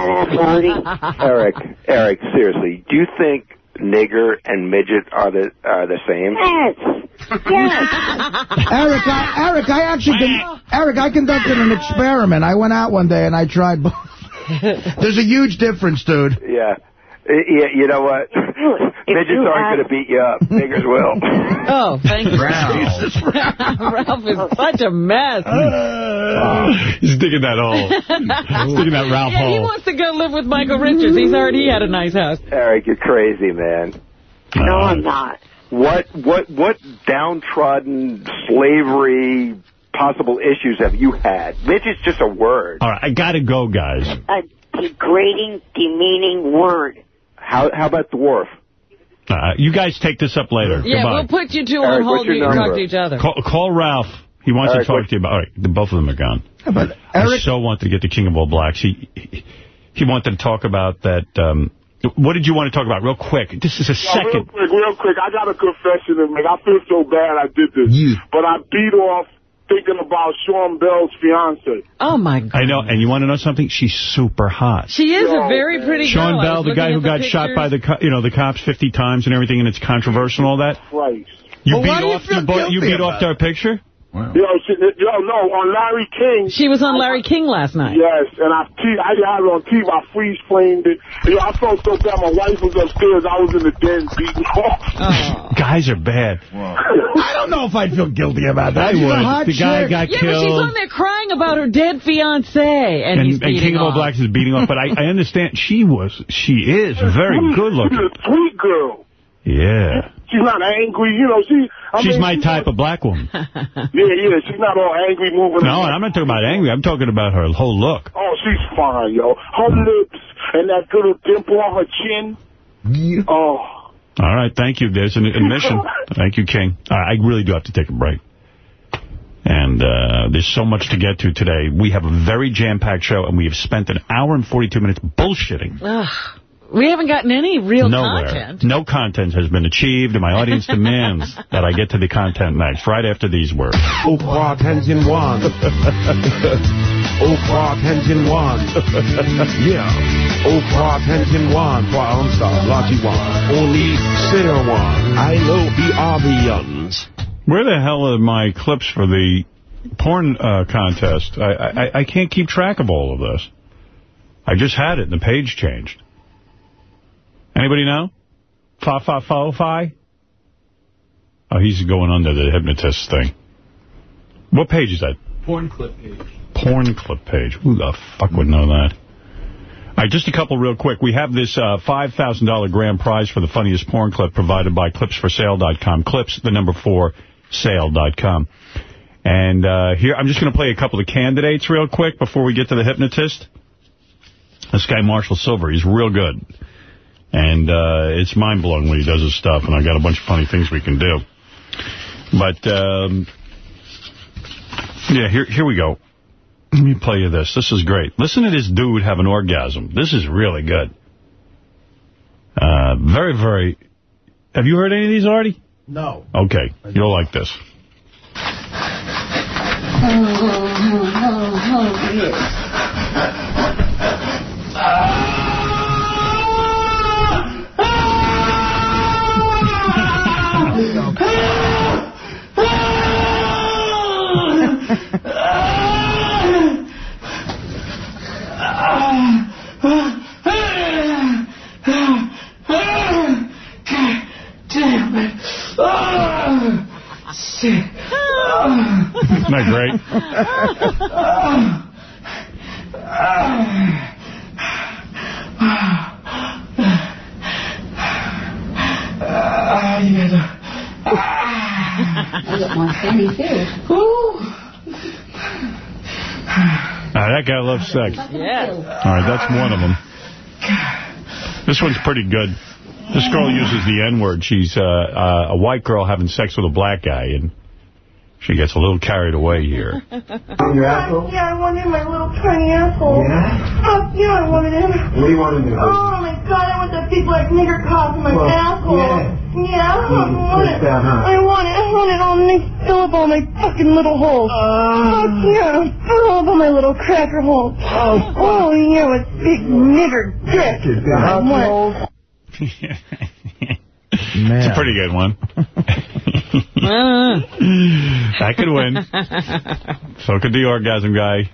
Speaker 37: Eric, Eric, seriously, do you think nigger and midget are the are the same?
Speaker 35: Yes.
Speaker 4: Eric, I, Eric, I actually, con Eric, I conducted an experiment. I went out one day and I tried both. There's a huge difference, dude.
Speaker 37: Yeah. Uh, Yeah, you know what? Midgets aren't going to beat you up. Niggers will.
Speaker 2: Oh, thank you.
Speaker 1: Ralph.
Speaker 2: Jesus, Ralph is such a mess.
Speaker 1: He's digging that hole. He's digging that Ralph
Speaker 2: yeah, he wants to go live with Michael Richards. He's already had a nice house.
Speaker 37: Eric, you're crazy, man.
Speaker 35: No, I'm not.
Speaker 37: What what what downtrodden slavery possible issues have you had? Midget's just a word.
Speaker 1: All right, I gotta go, guys.
Speaker 35: A degrading, demeaning word.
Speaker 37: How how about dwarf?
Speaker 1: Uh, you guys take this up later.
Speaker 2: Yeah,
Speaker 1: Goodbye.
Speaker 2: we'll put you two
Speaker 37: Eric,
Speaker 2: on hold
Speaker 37: what's your
Speaker 2: you can talk to each other.
Speaker 1: Call, call Ralph. He wants
Speaker 37: Eric,
Speaker 1: to talk to you about... All right, the- both of them are gone.
Speaker 4: but
Speaker 1: I
Speaker 4: Eric,
Speaker 1: so wanted to get the King of All Blacks. He, he he wanted to talk about that... Um, what did you want to talk about? Real quick. This is a
Speaker 39: Yo, real
Speaker 1: second.
Speaker 39: quick, real quick, I got a confession to make. I feel so bad I did this. But I beat off thinking about Sean Bell's fiance.
Speaker 2: Oh, my God.
Speaker 1: I know, and you want to know something? She's super hot.
Speaker 2: She is a very pretty
Speaker 1: Sean
Speaker 2: girl. I
Speaker 1: Bell, the guy who
Speaker 2: looking at
Speaker 1: got shot by the you know the cops 50 times and everything, and it's controversial and all that.
Speaker 39: Christ.
Speaker 1: You
Speaker 39: Well,
Speaker 1: beat
Speaker 39: why you
Speaker 1: off
Speaker 39: feel
Speaker 1: you, you beat off
Speaker 39: about
Speaker 1: their picture.
Speaker 39: Yo, she, yo, no, on Larry King.
Speaker 2: She was on Larry King last night.
Speaker 39: Yes, and I, te- I had it on TV. I freeze flamed it. Yo, I felt so bad. My wife was upstairs. I was in the den beating off. Oh.
Speaker 1: Guys are bad.
Speaker 4: I don't know if I'd feel guilty about that.
Speaker 1: I
Speaker 4: She's
Speaker 1: would.
Speaker 4: hot
Speaker 1: The guy
Speaker 4: chick.
Speaker 1: got
Speaker 2: Yeah, but she's on there crying about her dead fiancé, and,
Speaker 1: and,
Speaker 2: he's
Speaker 1: and
Speaker 2: beating
Speaker 1: King of All
Speaker 2: off.
Speaker 1: Blacks is beating off, but I, I understand she was, she is very good looking.
Speaker 39: She's a sweet girl.
Speaker 1: Yeah.
Speaker 39: She's not angry. You know, she. I
Speaker 1: She's
Speaker 39: mean,
Speaker 1: my
Speaker 39: she's
Speaker 1: type of black woman.
Speaker 39: Yeah, yeah. She's not all angry moving.
Speaker 1: No, I'm not talking about angry. I'm talking about her whole look.
Speaker 39: Oh, she's fine, yo. Her lips and that little dimple on her chin. Oh.
Speaker 1: All right, thank you. There's an admission. thank you, King. All right, I really do have to take a break. And uh, there's so much to get to today. We have a very jam-packed show, and we have spent an hour and 42 minutes bullshitting.
Speaker 2: Ugh. We haven't gotten any real
Speaker 1: Nowhere.
Speaker 2: content.
Speaker 1: No content has been achieved, and my audience demands that I get to the content next, right after these words.
Speaker 40: Au revoir, Tenzin Wan. Au revoir, Tenzin Wan. Yeah. Au revoir, Tenzin Wan. Kwanza, Lati Wan. Only Sir Wan. I know the Avians.
Speaker 1: Where the hell are my clips for the porn uh, contest? I, I I can't keep track of all of this. I just had it, and the page changed. Anybody know? Fa fa fo fi? Oh, he's going under the hypnotist thing. What page is that?
Speaker 41: Porn clip page.
Speaker 1: Porn clip page. Who the fuck would know that? All right, just a couple real quick. We have this uh, $5,000 grand prize for the funniest porn clip provided by clips4sale.com. Clips, the number four, sale.com. And uh, here, I'm just going to play a couple of candidates real quick before we get to the hypnotist. This guy, Marshall Sylver, he's real good. And uh, it's mind-blowing when he does his stuff, and I got a bunch of funny things we can do. But, um, yeah, here here we go. Let me play you this. This is great. Listen to this dude have an orgasm. This is really good. Uh, very, very... Have you heard any of these already?
Speaker 4: No.
Speaker 1: Okay. You'll like this.
Speaker 42: Oh, oh, oh, yes.
Speaker 1: Isn't that great?
Speaker 42: Ah, you guys are...
Speaker 41: I get more sandy too.
Speaker 1: Ah, that guy loves sex.
Speaker 2: Yes.
Speaker 1: All right, that's one of them. This one's pretty good. This girl uses the N-word. She's uh, uh, a white girl having sex with a black guy, and she gets a little carried away here.
Speaker 42: Your asshole?
Speaker 43: Yeah, I wanted my little tiny asshole.
Speaker 42: Yeah?
Speaker 43: Oh, yeah, I wanted him.
Speaker 42: What do you want to do?
Speaker 43: Oh, my God, I want that big black nigger cock in my
Speaker 42: Well,
Speaker 43: asshole.
Speaker 42: yeah.
Speaker 43: Yeah, I
Speaker 42: Hmm,
Speaker 43: want it.
Speaker 42: that, huh?
Speaker 43: I want it. I want it all nice, fill up all my fucking little holes.
Speaker 42: Uh.
Speaker 43: Fuck yeah, fill up all my little cracker holes. Oh, oh yeah, with big nigger dick. I want
Speaker 1: It's a pretty good one. that could win. So could the orgasm guy.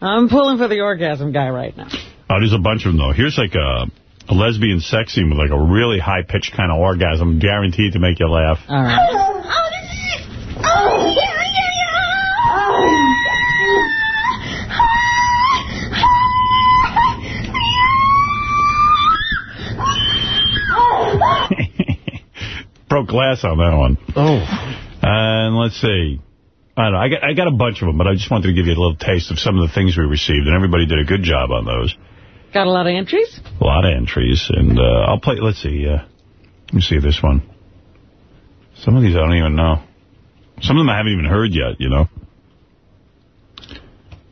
Speaker 2: I'm pulling for the orgasm guy right now.
Speaker 1: Oh, there's a bunch of them, though. Here's like a, a lesbian sex scene with like a really high-pitched kind of orgasm, guaranteed to make you laugh.
Speaker 2: All right.
Speaker 43: Oh, this is it. Oh, yeah, yeah,
Speaker 1: Broke glass on that one.
Speaker 4: Oh.
Speaker 1: And let's see. I don't know. I got, I got a bunch of them, but I just wanted to give you a little taste of some of the things we received, and everybody did a good job on those.
Speaker 2: Got a lot of entries?
Speaker 1: A lot of entries, and uh, I'll play. Let's see. Uh, let me see this one. Some of these I don't even know. Some of them I haven't even heard yet. You know.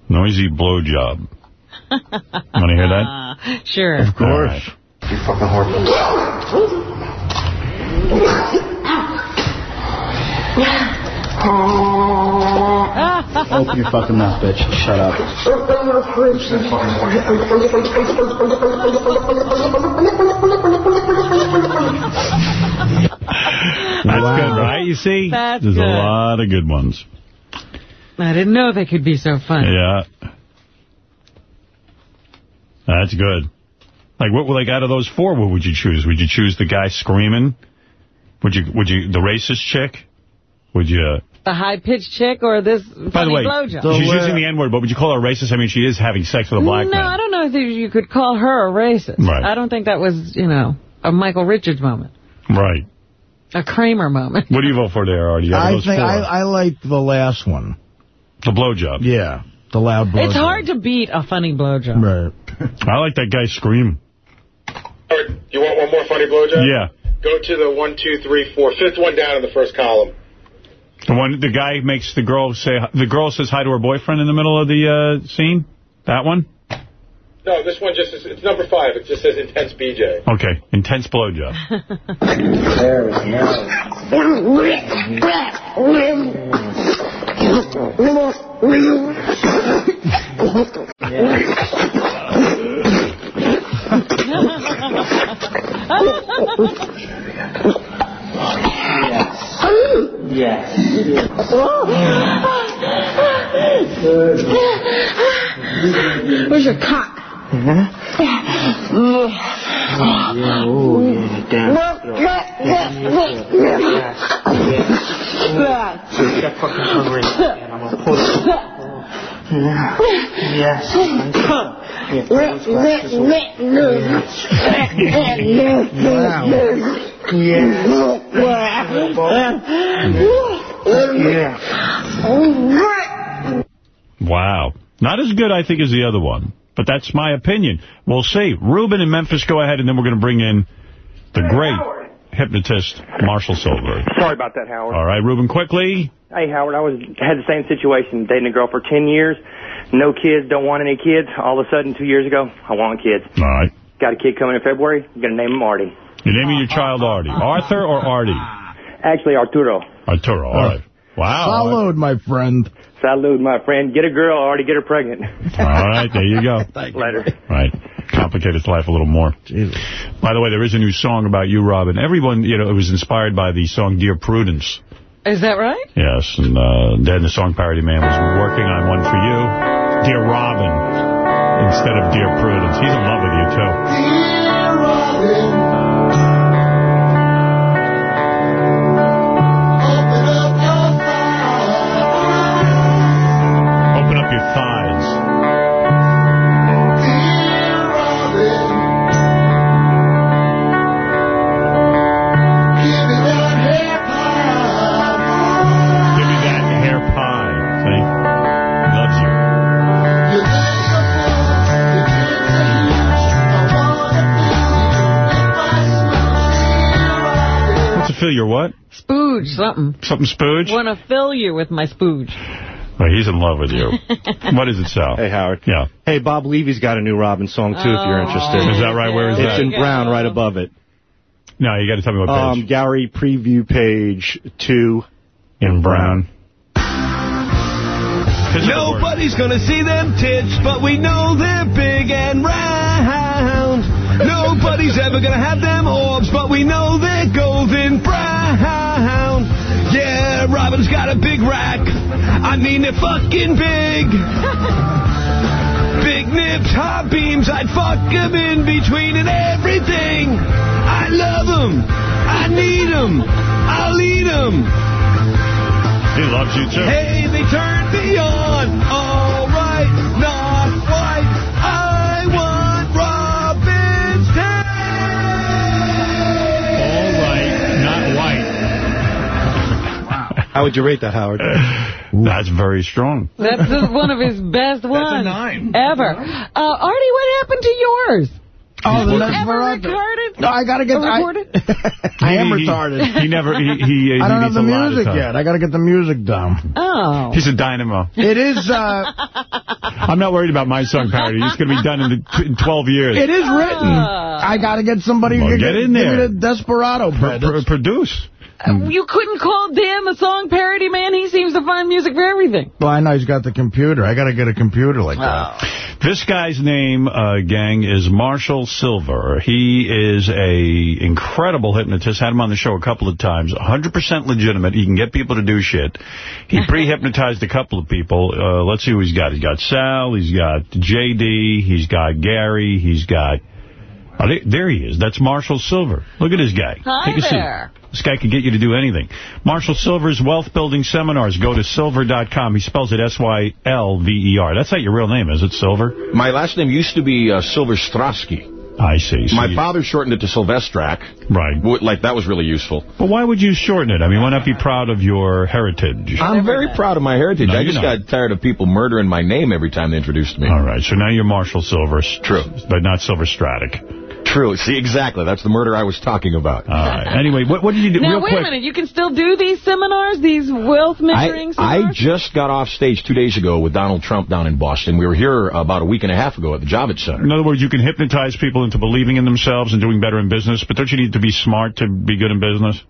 Speaker 1: Noisy blowjob. Want to hear that?
Speaker 2: Sure.
Speaker 1: Of course.
Speaker 42: You fucking horrible.
Speaker 44: Open your fucking mouth, bitch. Shut up.
Speaker 1: That's good, right? You see?
Speaker 2: That's
Speaker 1: There's
Speaker 2: good.
Speaker 1: a lot of good ones.
Speaker 2: I didn't know they could be so funny.
Speaker 1: Yeah. That's good. Like, what, like, out of those four, what would you choose? Would you choose the guy screaming? Would you, would you, the racist chick? Would you, uh,
Speaker 2: The high-pitched chick or this
Speaker 1: by the
Speaker 2: funny
Speaker 1: way,
Speaker 2: blowjob?
Speaker 1: she's using the N-word, but would you call her racist? I mean, she is having sex with a black
Speaker 2: no,
Speaker 1: man.
Speaker 2: I don't know if you could call her a racist.
Speaker 1: Right.
Speaker 2: I don't think that was, you know, a Michael Richards moment.
Speaker 1: Right.
Speaker 2: A Kramer moment.
Speaker 1: What do you vote for there, Artie?
Speaker 4: I think? I, I like the last one.
Speaker 1: The blowjob.
Speaker 4: Yeah, the loud blowjob.
Speaker 2: It's hard to beat a funny blowjob.
Speaker 4: Right.
Speaker 1: I like that guy scream.
Speaker 8: You want one more funny blowjob?
Speaker 1: Yeah.
Speaker 8: Go to the one, two, three, four, fifth one down in the first column.
Speaker 1: The one, the guy makes the girl say, the girl says hi to her boyfriend in the middle of the uh, scene? That one?
Speaker 8: No, this one just is, it's number five. It just says intense BJ.
Speaker 1: Okay. Intense blowjob.
Speaker 42: There we
Speaker 43: Where's your cock?
Speaker 1: Wow. Not as good, I think, as the other one. But that's my opinion. We'll see. Ruben in Memphis, go ahead, and then we're going to bring in the great hypnotist, Marshall Sylver.
Speaker 45: Sorry about that, Howard.
Speaker 1: All right, Ruben, quickly.
Speaker 45: Hey, Howard, I was had the same situation, dating a girl for 10 years, no kids, don't want any kids. All of a sudden, two years ago, I want kids.
Speaker 1: All right.
Speaker 45: Got a kid coming in February, I'm going to name him Artie.
Speaker 1: You're naming your child Artie. Arthur or Artie?
Speaker 45: Actually, Arturo.
Speaker 1: Arturo, all right. Wow.
Speaker 4: Salud, my friend.
Speaker 45: Salud, my friend. Get a girl, Artie, get her pregnant.
Speaker 1: All right, there you go.
Speaker 45: Later.
Speaker 1: Right. Complicates life a little more. By the way, there is a new song about you, Robin. Everyone, you know, it was inspired by the song Dear Prudence.
Speaker 2: Is that right?
Speaker 1: Yes, and uh, then the song parody man was working on one for you, Dear Robin, instead of Dear Prudence. He's in love with you, too. Fill your what?
Speaker 2: Spooge, something.
Speaker 1: Something spooge?
Speaker 2: Want to fill you with my spooge.
Speaker 1: Well, he's in love with you. what is it, Sal?
Speaker 46: Hey, Howard.
Speaker 1: Yeah.
Speaker 46: Hey, Bob Levy's got a new Robin song, too, if you're interested.
Speaker 1: Is that right? Where is
Speaker 46: it's
Speaker 1: that?
Speaker 46: It's in brown right above it.
Speaker 1: No, you got to tell me what page.
Speaker 46: Um, Gary preview page two in brown.
Speaker 47: Nobody's gonna see them tits, but we know they're big and round. Nobody's ever gonna have them orbs, but we know they're golden brown. Yeah, Robin's got a big rack. I mean, they're fucking big. Big nips, hot beams, I'd fuck 'em in between and everything. I love 'em. I need 'em. I'll eat 'em.
Speaker 1: He loves you, too.
Speaker 47: Hey, they turned me on. All
Speaker 46: How would you rate that, Howard?
Speaker 1: That's very strong.
Speaker 2: That's one of his best ones ever. Uh, Artie, what happened to yours?
Speaker 4: Oh, the
Speaker 2: Did you
Speaker 4: Les
Speaker 2: ever
Speaker 4: Baraka.
Speaker 2: record it?
Speaker 4: No, I gotta get. I,
Speaker 2: recorded?
Speaker 4: I am
Speaker 1: He- he-
Speaker 4: retarded.
Speaker 1: he never- he- he- he
Speaker 4: I don't have the
Speaker 1: a lot of
Speaker 4: music yet. I gotta get the music down.
Speaker 2: Oh.
Speaker 1: He's a dynamo.
Speaker 4: It is. uh
Speaker 1: I'm not worried about my song parody. It's going to be done in, the, in 12 years.
Speaker 4: It is written. I gotta get somebody
Speaker 1: Well,
Speaker 4: who
Speaker 1: get
Speaker 4: can
Speaker 1: in
Speaker 4: give
Speaker 1: there.
Speaker 4: me the Desperado
Speaker 1: Pro- pro- produce.
Speaker 2: Uh, You couldn't call Dan the song parody man? He seems to find music for everything.
Speaker 4: Well, I know he's got the computer. I gotta get a computer like that.
Speaker 1: This guy's name, uh, gang, is Marshall Sylver. He is a incredible hypnotist. Had him on the show a couple of times. 100% legitimate. He can get people to do shit. He pre-hypnotized a couple of people. Uh, let's see who he's got. He's got Sal. He's got J.D. He's got Gary. He's got... Oh, there- there he is. That's Marshall Sylver. Look at this guy.
Speaker 2: Hi
Speaker 1: Take a seat.
Speaker 2: there.
Speaker 1: This guy can get you to do anything. Marshall Sylver's Wealth Building Seminars. Go to sylver.com. He spells it S-Y-L-V-E-R. That's not your real name, is it, Sylver?
Speaker 48: My last name used to be uh, Silver Strosky.
Speaker 1: I see. So
Speaker 48: My
Speaker 1: you-
Speaker 48: father shortened it to Silvestrak.
Speaker 1: Right.
Speaker 48: Like, that was really useful.
Speaker 1: But why would you shorten it? I mean, why not be proud of your heritage?
Speaker 48: I'm very proud of my heritage.
Speaker 1: No,
Speaker 48: I just
Speaker 1: not.
Speaker 48: got tired of people murdering my name every time they introduced me.
Speaker 1: All right, so now you're Marshall Sylver.
Speaker 48: True.
Speaker 1: But not Silver Stratic.
Speaker 48: True. See, exactly. That's the murder I was talking about.
Speaker 1: All right. Anyway, what, what did you do?
Speaker 2: Now,
Speaker 1: Real
Speaker 2: wait
Speaker 1: quick.
Speaker 2: a minute. You can still do these seminars, these wealth measuring
Speaker 48: I, I just got off stage two days ago with Donald Trump down in Boston. We were here about a week and a half ago at the Javits Center.
Speaker 1: In other words, you can hypnotize people into believing in themselves and doing better in business, but don't you need to be smart to be good in business?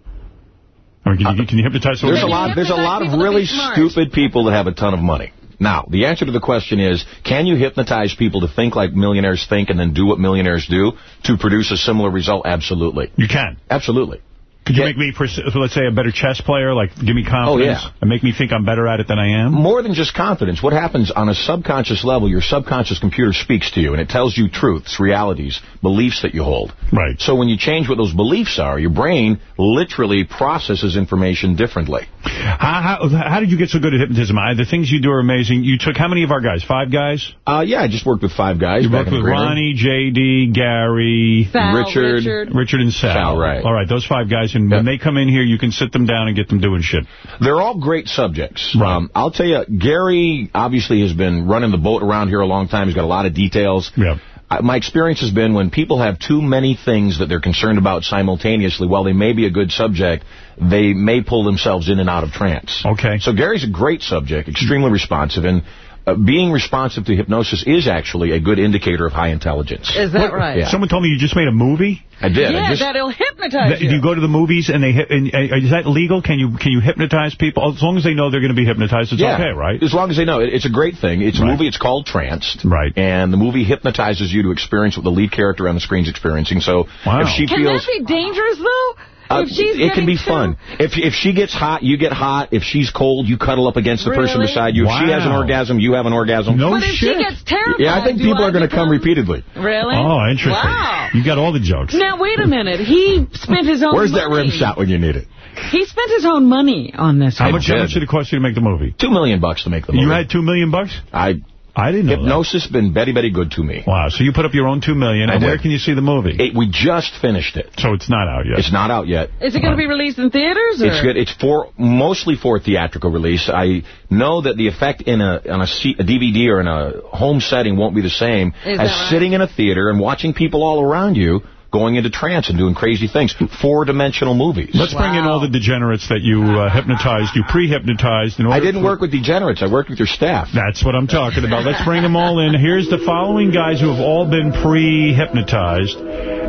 Speaker 1: I mean, can you, uh, can you hypnotize someone?
Speaker 48: There's a lot. There's a lot of really stupid people that have a ton of money. Now, the answer to the question is, can you hypnotize people to think like millionaires think and then do what millionaires do to produce a similar result? Absolutely.
Speaker 1: You can.
Speaker 48: Absolutely.
Speaker 1: Could you make me, let's say, a better chess player? Like, give me confidence
Speaker 48: Oh, yeah.
Speaker 1: and make me think I'm better at it than I am?
Speaker 48: More than just confidence. What happens on a subconscious level, your subconscious computer speaks to you, and it tells you truths, realities, beliefs that you hold.
Speaker 1: Right.
Speaker 48: So when you change what those beliefs are, your brain literally processes information differently.
Speaker 1: How, how, how did you get so good at hypnotism? I, the things you do are amazing. You took how many of our guys? Five guys?
Speaker 48: Uh, yeah, I just worked with five guys.
Speaker 1: You worked with. Ronnie, J.D., Gary,
Speaker 2: Sal,
Speaker 48: Richard.
Speaker 2: Richard.
Speaker 1: Richard and Sal.
Speaker 48: Sal, right.
Speaker 1: All right, those five guys. And when they come in here, you can sit them down and get them doing shit.
Speaker 48: They're all great subjects. Um, I'll tell you, Gary obviously has been running the boat around here a long time. He's got a lot of details.
Speaker 1: Yeah.
Speaker 48: My experience has been when people have too many things that they're concerned about simultaneously, while they may be a good subject, they may pull themselves in and out of trance.
Speaker 1: Okay.
Speaker 48: So Gary's a great subject, extremely responsive, and uh, being responsive to hypnosis is actually a good indicator of high intelligence.
Speaker 2: Is that right?
Speaker 48: Yeah.
Speaker 1: Someone told me you just made a movie?
Speaker 48: I did.
Speaker 2: Yeah,
Speaker 48: I just,
Speaker 2: that'll hypnotize
Speaker 1: That,
Speaker 2: you.
Speaker 1: you go to the movies and they hit, and, uh, is that legal? Can you can you hypnotize people as long as they know they're going to be hypnotized? It's
Speaker 48: yeah,
Speaker 1: okay, right?
Speaker 48: As long as they know. It, it's a great thing. It's a
Speaker 1: Right.
Speaker 48: movie. It's called Tranced.
Speaker 1: Right.
Speaker 48: And the movie hypnotizes you to experience what the lead character on the screen is experiencing. So
Speaker 1: Wow.
Speaker 48: if she
Speaker 2: Can
Speaker 48: feels...
Speaker 2: that be dangerous, though?
Speaker 48: Uh,
Speaker 2: she's
Speaker 48: it can be
Speaker 2: getting
Speaker 48: fun. If if she gets hot, you get hot. If she's cold, you cuddle up against the person beside you. If she has an orgasm, you have an orgasm.
Speaker 1: No
Speaker 2: But if
Speaker 1: shit.
Speaker 2: she gets terrified,
Speaker 48: yeah, I think people
Speaker 2: I
Speaker 48: are going to come repeatedly.
Speaker 2: Really?
Speaker 1: Oh, interesting.
Speaker 2: Wow.
Speaker 1: You got all the jokes.
Speaker 2: Now, wait a minute. He spent his own
Speaker 48: Where's
Speaker 2: money.
Speaker 48: that rim shot when you need it?
Speaker 2: He spent his own money on this.
Speaker 1: How much, how much did it cost you to make the movie?
Speaker 48: Two million bucks to make the movie.
Speaker 1: You had two million bucks?
Speaker 48: I
Speaker 1: I didn't know
Speaker 48: hypnosis been very very good to me.
Speaker 1: Wow, so you put up your own two million,
Speaker 48: I
Speaker 1: and where can you see the movie?
Speaker 48: It, we just finished it.
Speaker 1: So it's not out yet.
Speaker 48: It's not out yet.
Speaker 2: Is it going to be uh-huh. released in theaters? Or?
Speaker 48: It's good. It's for mostly for theatrical release. I know that the effect in a on a, C, a DVD or in a home setting won't be the same
Speaker 2: Is
Speaker 48: as
Speaker 2: right?
Speaker 48: sitting in a theater and watching people all around you going into trance and doing crazy things. Four-dimensional movies.
Speaker 1: Let's bring in all the degenerates that you uh, hypnotized, you pre-hypnotized.
Speaker 48: I didn't work with degenerates. I worked with your staff.
Speaker 1: That's what I'm talking about. Let's bring them all in. Here's the following guys who have all been pre-hypnotized.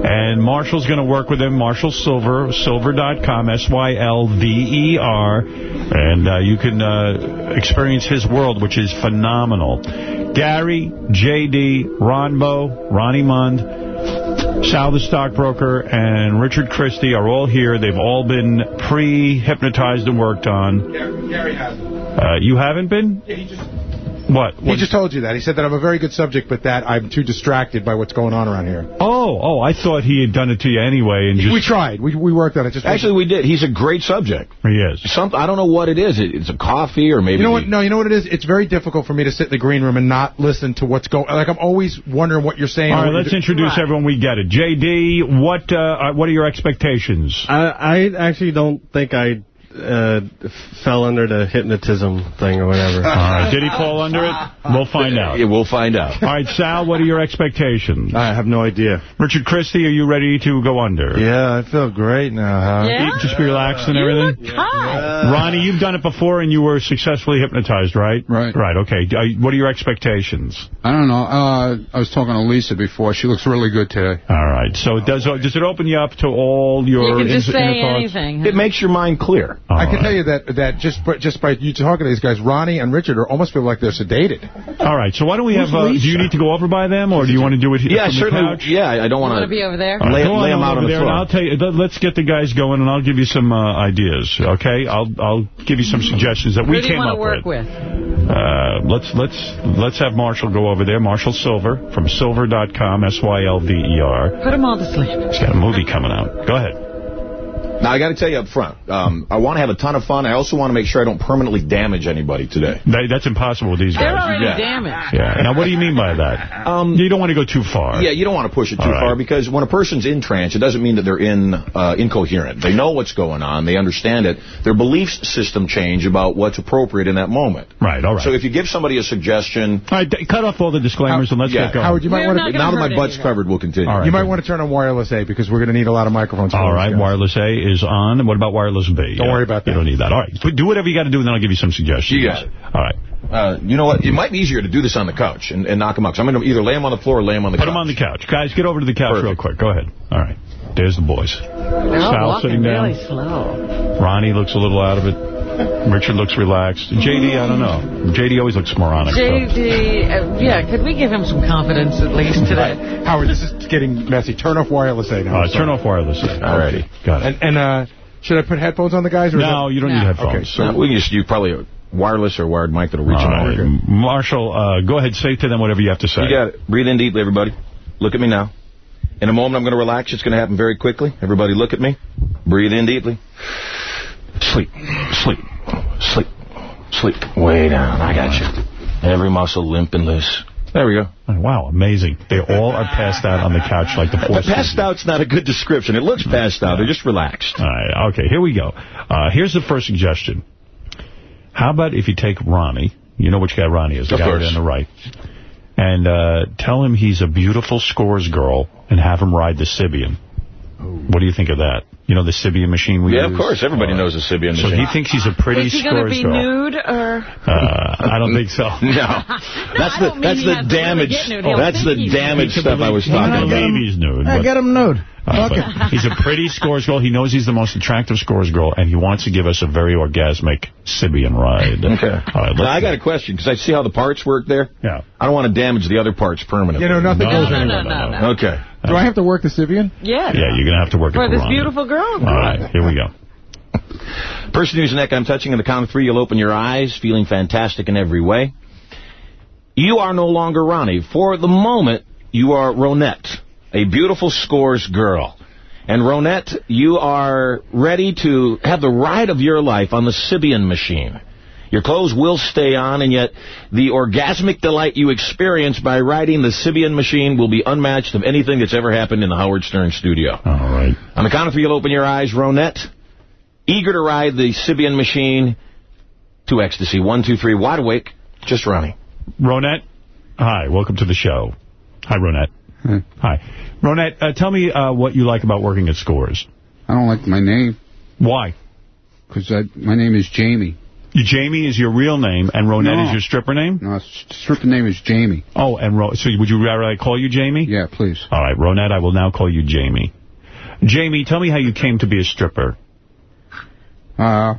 Speaker 1: And Marshall's going to work with them. Marshall Sylver, sylver.com, S-Y-L-V-E-R. And uh, you can uh, experience his world, which is phenomenal. Gary, J.D., Ronbo, Ronnie Mund, Sal the Stockbroker, and Richard Christie are all here. They've all been pre-hypnotized and worked on.
Speaker 8: Gary hasn't.
Speaker 1: Uh, you haven't been?
Speaker 8: Yeah, he just...
Speaker 1: What?
Speaker 8: He just told you that. He said that I'm a very good subject, but that I'm too distracted by what's going on around here.
Speaker 1: Oh, oh, I thought he had done it to you anyway. and just
Speaker 8: we tried. We we worked on it. Just
Speaker 48: Actually, we did. He's a great subject.
Speaker 1: He is.
Speaker 48: Some, I don't know what it is. It- It's a coffee or maybe...
Speaker 8: You know what? No, you know what it is. It's very difficult for me to sit in the green room and not listen to what's going. Like I'm always wondering what you're saying.
Speaker 1: All
Speaker 8: or
Speaker 1: right,
Speaker 8: what
Speaker 1: let's introduce
Speaker 8: do-
Speaker 1: everyone. We get it. J.D., what uh, uh, what are your expectations?
Speaker 49: I, I actually don't think I uh, fell under the hypnotism thing or whatever.
Speaker 1: All right, did he fall under it? We'll find out.
Speaker 48: Yeah, we'll find out.
Speaker 1: All right, Sal, what are your expectations?
Speaker 49: I have no idea.
Speaker 1: Richard Christie, are you ready to go under?
Speaker 50: Yeah, I feel great now, huh?
Speaker 2: Yeah?
Speaker 1: Just be relaxed and everything?
Speaker 2: Hi.
Speaker 1: Ronnie, you've done it before and you were successfully hypnotized, right?
Speaker 51: Right.
Speaker 1: Right, okay. Uh, What are your expectations?
Speaker 51: I don't know. Uh, I was talking to Lisa before. She looks really good today.
Speaker 1: All right. So it does does it open you up to all your
Speaker 2: You can just say
Speaker 1: inner thoughts?
Speaker 2: anything.
Speaker 48: It makes your mind clear.
Speaker 8: I can tell you that that just by, just by you talking to these guys, Ronnie and Richard are almost feel like they're sedated.
Speaker 1: All right. So why don't we
Speaker 8: Who's
Speaker 1: have, uh, do you need to go over by them or do you want to do it here
Speaker 48: Yeah,
Speaker 1: from the
Speaker 48: certainly.
Speaker 1: couch?
Speaker 48: Yeah, I don't
Speaker 2: want
Speaker 48: want
Speaker 2: to be over there?
Speaker 1: All right,
Speaker 48: Lay-
Speaker 1: go
Speaker 48: lay 'em out
Speaker 1: over
Speaker 48: on the
Speaker 1: there, and
Speaker 48: floor.
Speaker 1: I'll tell you. let- Let's get the guys going, and I'll give you some uh, ideas. Okay, I'll I'll give you some suggestions that
Speaker 2: Who
Speaker 1: we
Speaker 2: do you
Speaker 1: came
Speaker 2: want
Speaker 1: up
Speaker 2: to work with?
Speaker 1: Uh, let's let's let's have Marshall go over there. Marshall Sylver from Sylver.com, S Y L V E R.
Speaker 2: Put them all to sleep.
Speaker 1: He's got a movie coming out. Go ahead.
Speaker 48: Now, I got to tell you up front, um, I want to have a ton of fun. I also want to make sure I don't permanently damage anybody today.
Speaker 1: That, that's impossible with these
Speaker 2: They're
Speaker 1: guys.
Speaker 2: already
Speaker 48: Yeah.
Speaker 2: damaged.
Speaker 1: Yeah. Now, what do you mean by that?
Speaker 48: Um,
Speaker 1: you don't want to go too far.
Speaker 48: Yeah, you don't want to push it too
Speaker 1: All right.
Speaker 48: far because when a person's in trance, it doesn't mean that they're in uh, incoherent. They know what's going on. They understand it. Their belief system change about what's appropriate in that moment.
Speaker 1: Right. All right.
Speaker 48: So if you give somebody a suggestion...
Speaker 1: All right. Cut off all the disclaimers and let's
Speaker 48: yeah,
Speaker 1: get going.
Speaker 8: Howard, you might want to.
Speaker 2: gonna
Speaker 48: Now that my butt's
Speaker 2: anything.
Speaker 48: covered, we'll continue.
Speaker 1: All right.
Speaker 8: You might want to turn on wireless A because we're going to need a lot of microphones. for
Speaker 1: All
Speaker 8: those
Speaker 1: right,
Speaker 8: guys.
Speaker 1: wireless A is on. And what about wireless B?
Speaker 8: Don't worry about that.
Speaker 1: You don't need that. All right, but do whatever you got to do, and then I'll give you some suggestions.
Speaker 48: You got it.
Speaker 1: All right.
Speaker 48: Uh, you know what? It might be easier to do this on the couch and, and knock them out. 'cause I'm going to either lay them on the floor or lay them on the
Speaker 1: Put
Speaker 48: couch.
Speaker 1: them on the couch. Guys, get over to the couch real quick. Go ahead. All right. There's the boys.
Speaker 2: They're
Speaker 1: Sal sitting down.
Speaker 2: really slow.
Speaker 1: Ronnie looks a little out of it. Richard looks relaxed. JD, I don't know. JD always looks moronic. so-
Speaker 2: JD, uh, yeah, could we give him some confidence at least today?
Speaker 8: Howard, this is getting messy. Turn off wireless A now.
Speaker 1: All turn off wireless A.
Speaker 48: All righty.
Speaker 1: Got it.
Speaker 8: And, and uh, should I put headphones on the guys? Or
Speaker 1: No,
Speaker 8: that-
Speaker 1: you don't
Speaker 2: No.
Speaker 1: need headphones.
Speaker 8: Okay,
Speaker 48: Uh, we can just use probably a wireless or wired mic that'll reach
Speaker 1: All
Speaker 48: an
Speaker 1: right.
Speaker 48: organ.
Speaker 1: Marshall, uh, go ahead. Say to them whatever you have to say.
Speaker 48: You got it. Breathe in deeply, everybody. Look at me now. In a moment, I'm going to relax. It's going to happen very quickly. Everybody look at me. Breathe in deeply. Sleep. Sleep. Sleep. Sleep. Way down. I got you. Every muscle limp and loose. There we go.
Speaker 1: Wow, amazing. They all are passed out on the couch like the four
Speaker 48: But passed out's not a good description. It looks passed out. They're just relaxed.
Speaker 1: All right, okay, here we go. Uh, here's the first suggestion. How about if you take Ronnie, you know which guy Ronnie is, the
Speaker 48: Of
Speaker 1: guy
Speaker 48: course.
Speaker 1: on the right, and uh, tell him he's a beautiful scores girl and have him ride the Sybian. What do you think of that? You know the Sybian machine we
Speaker 48: Yeah,
Speaker 1: use?
Speaker 48: of course. Everybody
Speaker 1: All right.
Speaker 48: knows the Sybian machine.
Speaker 1: So
Speaker 48: machine.
Speaker 1: he thinks he's a pretty
Speaker 2: Is he going to
Speaker 1: scores
Speaker 2: be
Speaker 1: girl.
Speaker 2: nude or?
Speaker 1: Uh, I don't think so.
Speaker 48: No.
Speaker 2: No,
Speaker 48: That's
Speaker 2: I
Speaker 48: the that's the
Speaker 2: has really
Speaker 48: damage.
Speaker 2: get
Speaker 48: that's the damage
Speaker 1: nude.
Speaker 48: stuff I was talking about.
Speaker 1: he's nude.
Speaker 4: I
Speaker 1: but-
Speaker 4: get him nude.
Speaker 1: Uh,
Speaker 4: Fuck
Speaker 1: he's a pretty scores girl. He knows he's the most attractive scores girl, and he wants to give us a very orgasmic Sybian ride.
Speaker 48: Okay.
Speaker 1: All right,
Speaker 48: Now, I got a question, because I see how the parts work there.
Speaker 1: Yeah.
Speaker 48: I don't want to damage the other parts permanently.
Speaker 8: You know, nothing
Speaker 1: No,
Speaker 8: goes
Speaker 1: no,
Speaker 8: anywhere.
Speaker 2: no, no, no.
Speaker 48: Okay.
Speaker 8: Do I have to work the Sybian?
Speaker 2: Yeah.
Speaker 1: Yeah, you're going to have to work
Speaker 2: For
Speaker 1: it
Speaker 2: this beautiful girl.
Speaker 1: All right, here we go.
Speaker 48: Person whose neck I'm touching, in the count of three, you'll open your eyes, feeling fantastic in every way. You are no longer Ronnie. For the moment, you are Ronette, a beautiful scores girl. And Ronette, you are ready to have the ride of your life on the Sybian machine. Your clothes will stay on, and yet the orgasmic delight you experience by riding the Sybian machine will be unmatched of anything that's ever happened in the Howard Stern studio.
Speaker 1: All right.
Speaker 48: On the count of three, you'll open your eyes, Ronette. Eager to ride the Sybian machine to ecstasy. One, two, three, wide awake, just running.
Speaker 1: Ronette, hi, welcome to the show. Hi, Ronette. Hi. Ronette, uh, tell me uh, what you like about working at Scores.
Speaker 13: I don't like my name.
Speaker 1: Why?
Speaker 13: Because my name is Jamie.
Speaker 1: Jamie is your real name, and Ronette
Speaker 13: No.
Speaker 1: is your stripper name?
Speaker 13: No, stripper name is Jamie.
Speaker 1: Oh, and Ro so would you rather I call you Jamie?
Speaker 13: Yeah, please.
Speaker 1: All right, Ronette, I will now call you Jamie. Jamie, tell me how you came to be a stripper.
Speaker 13: Uh,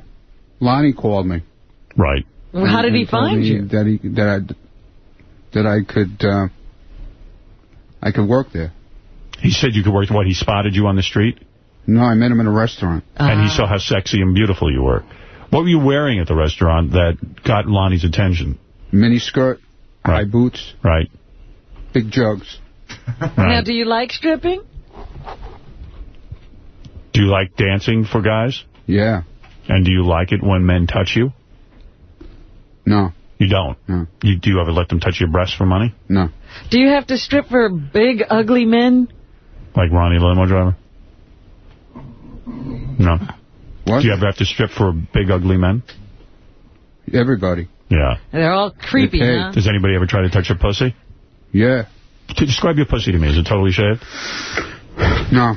Speaker 13: Lonnie called me.
Speaker 1: Right.
Speaker 2: Well, how did he
Speaker 13: And told
Speaker 2: find you?
Speaker 13: That he that I that I could uh, I could work there.
Speaker 1: He said you could work, what, he spotted you on the street?
Speaker 13: No, I met him in a restaurant.
Speaker 1: And
Speaker 2: Ah.
Speaker 1: he saw how sexy and beautiful you were. What were you wearing at the restaurant that got Lonnie's attention?
Speaker 13: Mini skirt, high boots,
Speaker 1: Right.
Speaker 13: big jugs.
Speaker 2: Now, do you like stripping?
Speaker 1: Do you like dancing for guys?
Speaker 13: Yeah.
Speaker 1: And do you like it when men touch you?
Speaker 13: No.
Speaker 1: You don't?
Speaker 13: No.
Speaker 1: You, do you ever let them touch your breasts for money?
Speaker 13: No.
Speaker 2: Do you have to strip for big, ugly men?
Speaker 1: Like Ronnie the limo driver? No.
Speaker 13: What?
Speaker 1: Do you ever have to strip for big, ugly men?
Speaker 13: Everybody.
Speaker 1: Yeah.
Speaker 2: They're all creepy,
Speaker 13: Okay.
Speaker 2: huh?
Speaker 1: Does anybody ever try to touch your pussy?
Speaker 13: Yeah.
Speaker 1: T- Describe your pussy to me. Is it totally shaved?
Speaker 13: No.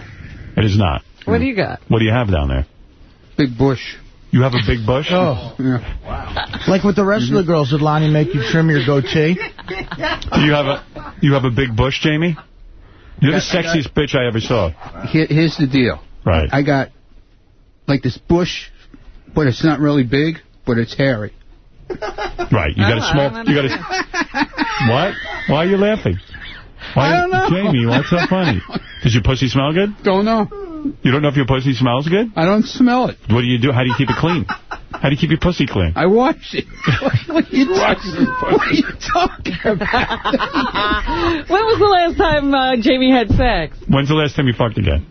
Speaker 1: It is not.
Speaker 2: What do you got?
Speaker 1: What do you have down there?
Speaker 13: Big bush.
Speaker 1: You have a big bush?
Speaker 4: Oh.
Speaker 13: Yeah.
Speaker 4: Like with the rest of the girls, did Lonnie make you trim your goatee?
Speaker 1: Do you have a you have a big bush, Jamie? You're the
Speaker 13: I got-
Speaker 1: sexiest bitch I ever saw.
Speaker 13: Here, here's the deal.
Speaker 1: Right.
Speaker 13: I got like this bush, but it's not really big, but it's hairy.
Speaker 1: Right. You got a
Speaker 13: Oh,
Speaker 1: small. You got a. What? Why are you laughing? Why,
Speaker 13: I don't know.
Speaker 1: Jamie, what's so funny? Does your pussy smell good?
Speaker 13: Don't know.
Speaker 1: You don't know if your pussy smells good?
Speaker 13: I don't smell it.
Speaker 1: What do you do? How do you keep it clean? How do you keep your pussy clean?
Speaker 13: I wash it. what, are you talking, what are you talking about?
Speaker 2: when was the last time uh, Jamie had sex?
Speaker 1: When's the last time you fucked again?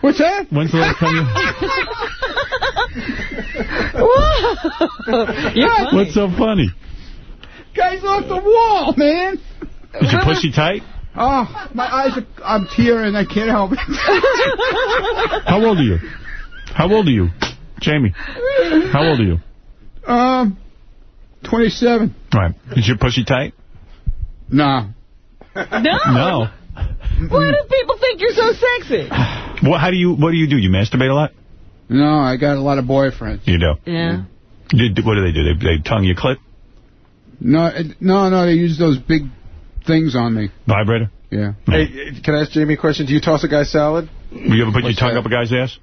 Speaker 13: What's that?
Speaker 1: When's the last time you...
Speaker 2: You're funny.
Speaker 1: What's so funny?
Speaker 13: Guys off the wall, man.
Speaker 1: Is your pussy tight?
Speaker 13: Oh, my eyes are, I'm tearing. I can't help it.
Speaker 1: How old are you? How old are you? Jamie, how old are you?
Speaker 13: um, 27.
Speaker 1: Right. Is your pussy tight?
Speaker 13: No.
Speaker 2: No.
Speaker 1: No.
Speaker 2: Why do people think you're so sexy?
Speaker 1: What? How do you? What do you do? You masturbate a lot?
Speaker 13: No, I got a lot of boyfriends.
Speaker 1: You do.
Speaker 2: Yeah.
Speaker 1: You, what do they do? They, they tongue you clit?
Speaker 13: No, uh, no, no. They use those big things on me.
Speaker 1: Vibrator?
Speaker 13: Yeah.
Speaker 8: Hey, uh, can I ask Jamie a question? Do you toss a guy salad?
Speaker 1: You ever put
Speaker 8: What's
Speaker 1: your tongue
Speaker 8: that?
Speaker 1: up a guy's ass?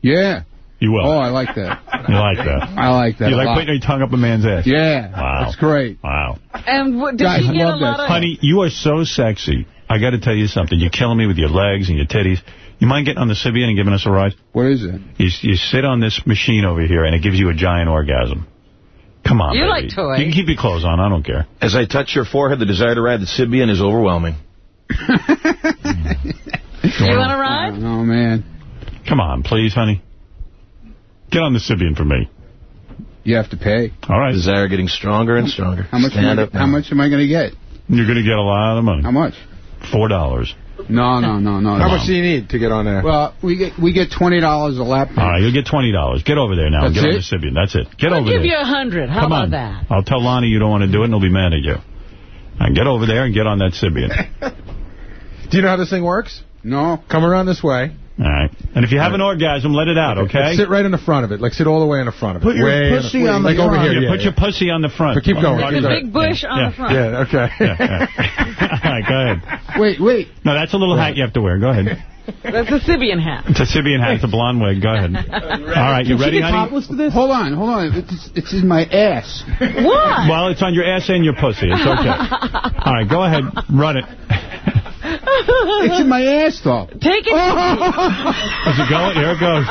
Speaker 13: Yeah.
Speaker 1: You will.
Speaker 13: Oh, I like that.
Speaker 1: You like that?
Speaker 13: I like that
Speaker 1: You like
Speaker 13: lot.
Speaker 1: putting your tongue up a man's ass?
Speaker 13: Yeah.
Speaker 1: Wow.
Speaker 13: That's great.
Speaker 1: Wow.
Speaker 2: And what, did
Speaker 13: Guys
Speaker 2: she get a
Speaker 13: love
Speaker 2: lot
Speaker 13: that.
Speaker 2: of...
Speaker 1: Honey, you are so sexy. I got to tell you something. You're killing me with your legs and your titties. You mind getting on the Sybian and giving us a ride?
Speaker 13: What is it?
Speaker 1: You, you sit on this machine over here, and it gives you a giant orgasm. Come on,
Speaker 2: You
Speaker 1: baby.
Speaker 2: like toys.
Speaker 1: You can keep your clothes on. I don't care.
Speaker 48: As I touch your forehead, the desire to ride the Sybian is overwhelming.
Speaker 2: You want to ride?
Speaker 13: Oh, man.
Speaker 1: Come on, please, honey. Get on the Sybian for me.
Speaker 13: You have to pay.
Speaker 1: All right.
Speaker 48: Desire getting stronger and stronger.
Speaker 13: How much?
Speaker 48: Stand
Speaker 13: am I,
Speaker 48: up
Speaker 13: how much am I going to get?
Speaker 1: You're going to get a lot of money.
Speaker 13: How much?
Speaker 1: Four dollars.
Speaker 13: No, no, no, no.
Speaker 8: How
Speaker 13: no.
Speaker 8: much do you need to get on there?
Speaker 13: Well, we get we get twenty dollars a lap.
Speaker 1: All right, you'll get $20. Get over there now and
Speaker 13: That's
Speaker 1: get on the Sybian. That's it. Get
Speaker 2: I'll
Speaker 1: over
Speaker 2: give
Speaker 1: there.
Speaker 2: you a hundred. How
Speaker 1: Come
Speaker 2: about
Speaker 1: on.
Speaker 2: that?
Speaker 1: I'll tell Lonnie you don't want to do it, and he'll be mad at you. And get over there and get on that Sybian.
Speaker 8: Do you know how this thing works?
Speaker 13: No.
Speaker 8: Come around this way.
Speaker 1: All right. And if you have an orgasm, let it out, okay?
Speaker 8: Sit right in the front of it. Like, sit all the way in the front of it.
Speaker 4: Put your
Speaker 8: Way in the-
Speaker 4: pussy on the
Speaker 8: Like over
Speaker 4: front.
Speaker 8: here,
Speaker 1: Yeah,
Speaker 8: yeah.
Speaker 1: put your pussy on the front.
Speaker 8: But keep going.
Speaker 1: Rock
Speaker 8: Keep
Speaker 1: it
Speaker 2: The big bush on
Speaker 1: Yeah.
Speaker 2: the front.
Speaker 8: Yeah, okay.
Speaker 1: Yeah, yeah. All right, go ahead.
Speaker 13: Wait, wait.
Speaker 1: No, that's a little hat you have to wear. Go ahead.
Speaker 2: That's a Sybian hat.
Speaker 1: It's a Sybian hat. It's a blonde wig. Go ahead. All right, you ready, honey?
Speaker 13: Hold on, hold on. It's, it's in my ass.
Speaker 2: What?
Speaker 1: Well, it's on your ass and your pussy. It's okay. All right, go ahead. Run it.
Speaker 13: It's in my ass, though.
Speaker 2: Take it. Oh.
Speaker 1: Does it go? Here it goes.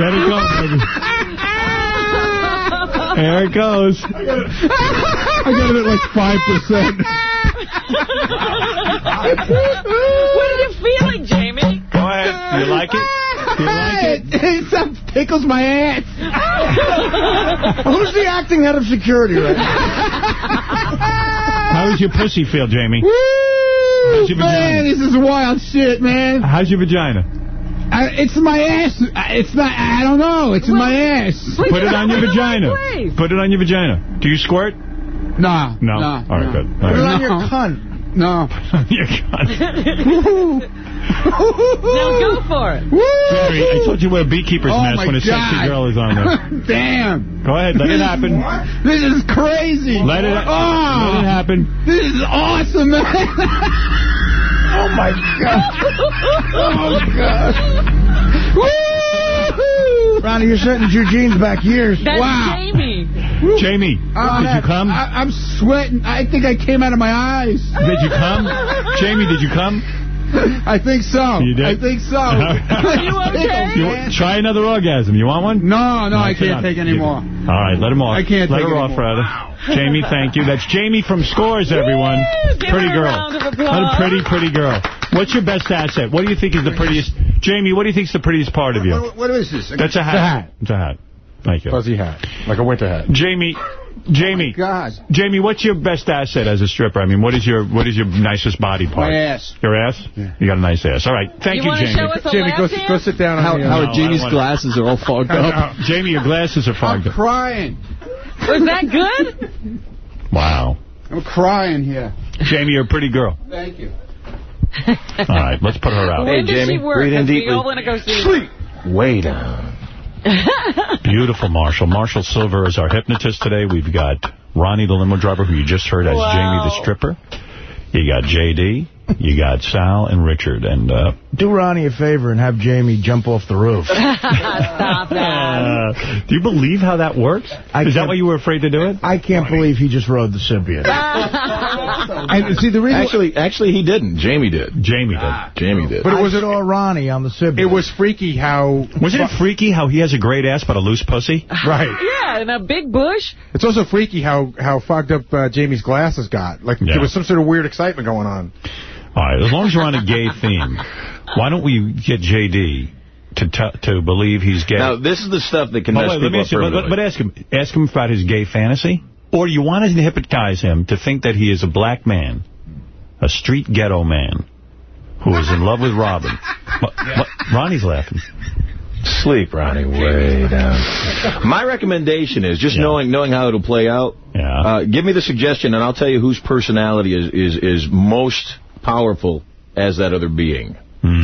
Speaker 1: Let it go, baby. There it goes.
Speaker 8: I got it at like 5%.
Speaker 2: what are you feeling, Jamie?
Speaker 1: Go ahead. You like it? You like it?
Speaker 13: it tickles my ass.
Speaker 4: Who's the acting head of security right now?
Speaker 1: How does your pussy feel, Jamie?
Speaker 13: Woo! Man,
Speaker 1: vagina?
Speaker 13: this is wild shit, man.
Speaker 1: How's your vagina?
Speaker 13: I, it's my ass. Uh, it's not. I don't know. It's in my ass.
Speaker 1: Put it on your vagina.
Speaker 2: Please.
Speaker 1: Put it on your vagina. Do you squirt?
Speaker 52: No.
Speaker 1: No?
Speaker 52: No.
Speaker 1: All right,
Speaker 52: no.
Speaker 1: good.
Speaker 4: Put it
Speaker 1: All
Speaker 4: on your cunt.
Speaker 52: No.
Speaker 1: your cunt.
Speaker 2: now go for it.
Speaker 1: Jerry, I told you wear a beekeeper's
Speaker 52: Oh,
Speaker 1: mask when a sexy girl is on there.
Speaker 52: Damn.
Speaker 1: Go ahead, let it happen.
Speaker 52: This is crazy.
Speaker 1: Let it,
Speaker 52: Oh,
Speaker 1: let it happen.
Speaker 52: This is awesome, man.
Speaker 4: Oh, my God.
Speaker 52: Oh, God. Woo!
Speaker 4: Ronnie, you're setting your jeans back years.
Speaker 2: That's
Speaker 52: Wow.
Speaker 2: Jamie.
Speaker 1: Jamie,
Speaker 52: Oh,
Speaker 1: did you come?
Speaker 52: I, I'm sweating. I think I came out of my eyes.
Speaker 1: Did you come? Jamie, did you come?
Speaker 52: I think so.
Speaker 1: You did?
Speaker 52: I think so.
Speaker 2: Are you okay?
Speaker 1: You, try another orgasm. You want one?
Speaker 52: No, no, I can't take any more.
Speaker 1: All right, let him off.
Speaker 52: I can't
Speaker 1: let
Speaker 52: take
Speaker 1: her off,
Speaker 52: more.
Speaker 1: rather. Jamie, thank you. That's Jamie from Scores, everyone.
Speaker 2: Give
Speaker 1: pretty girl.
Speaker 2: round of.
Speaker 1: What a pretty, pretty girl. What's your best asset? What do you think is the prettiest? Jamie, what do you think is the prettiest part of you?
Speaker 52: What, what is this?
Speaker 1: That's a hat.
Speaker 52: It's a hat.
Speaker 1: It's a hat. Thank you.
Speaker 8: Fuzzy hat. Like a winter hat.
Speaker 1: Jamie, Jamie,
Speaker 52: God.
Speaker 1: Jamie, what's your best asset as a stripper? I mean, what is your what is your nicest body part?
Speaker 52: My ass.
Speaker 1: Your ass? You got a nice ass. All right. Thank you,
Speaker 2: You
Speaker 1: Jamie.
Speaker 2: show us a
Speaker 8: Jamie, go, go sit down.
Speaker 49: How,
Speaker 8: on
Speaker 49: how
Speaker 8: uh,
Speaker 1: No,
Speaker 49: Jamie's
Speaker 1: wanna-
Speaker 49: glasses are all fogged up?
Speaker 1: Jamie, your glasses are fogged
Speaker 52: I'm
Speaker 1: up.
Speaker 52: crying.
Speaker 2: Was that good?
Speaker 1: Wow.
Speaker 52: I'm crying here.
Speaker 1: Jamie, you're a pretty girl.
Speaker 52: Thank you.
Speaker 1: All right, let's put her out.
Speaker 2: when does
Speaker 48: Jamie,
Speaker 2: she work?
Speaker 48: breathe in
Speaker 2: 'Cause we
Speaker 48: deeply.
Speaker 2: all want go see her.
Speaker 48: Way down.
Speaker 1: Beautiful Marshall. Marshall Sylver is our hypnotist today. We've got Ronnie, the limo driver, who you just heard as
Speaker 2: Wow.
Speaker 1: Jamie the stripper. You got J.D., you got Sal and Richard. And uh,
Speaker 4: Do Ronnie a favor and have Jamie jump off the roof.
Speaker 2: Stop that.
Speaker 1: uh, do you believe how that works?
Speaker 4: I
Speaker 1: is that why you were afraid to do it?
Speaker 4: I can't believe he just rode the Sybian.
Speaker 52: I, see, the reason...
Speaker 48: Actually, actually, he didn't. Jamie did.
Speaker 1: Jamie did.
Speaker 48: Jamie did.
Speaker 4: But it was it all Ronnie on the Sybian.
Speaker 8: It was freaky how...
Speaker 1: Wasn't it freaky how he has a great ass but a loose pussy?
Speaker 8: Right.
Speaker 2: Yeah, and a big bush.
Speaker 8: It's also freaky how, how fogged up uh, Jamie's glasses got. Like,
Speaker 1: Yeah.
Speaker 8: there was some sort of weird excitement going on.
Speaker 1: All right, as long as we're on a gay theme, why don't we get J.D. to t to believe he's gay?
Speaker 48: Now, this is the stuff that can
Speaker 1: Oh,
Speaker 48: mess
Speaker 1: wait, let me
Speaker 48: people up
Speaker 1: you, but, but- ask him, ask him about his gay fantasy. Or do you want to hypnotize him to think that he is a black man, a street ghetto man, who is in love with Robin? Ronnie's laughing.
Speaker 48: Sleep, Ronnie, way down. My recommendation is, just knowing knowing how it'll play out,
Speaker 1: Yeah.
Speaker 48: uh, give me the suggestion, and I'll tell you whose personality is, is, is most powerful as that other being.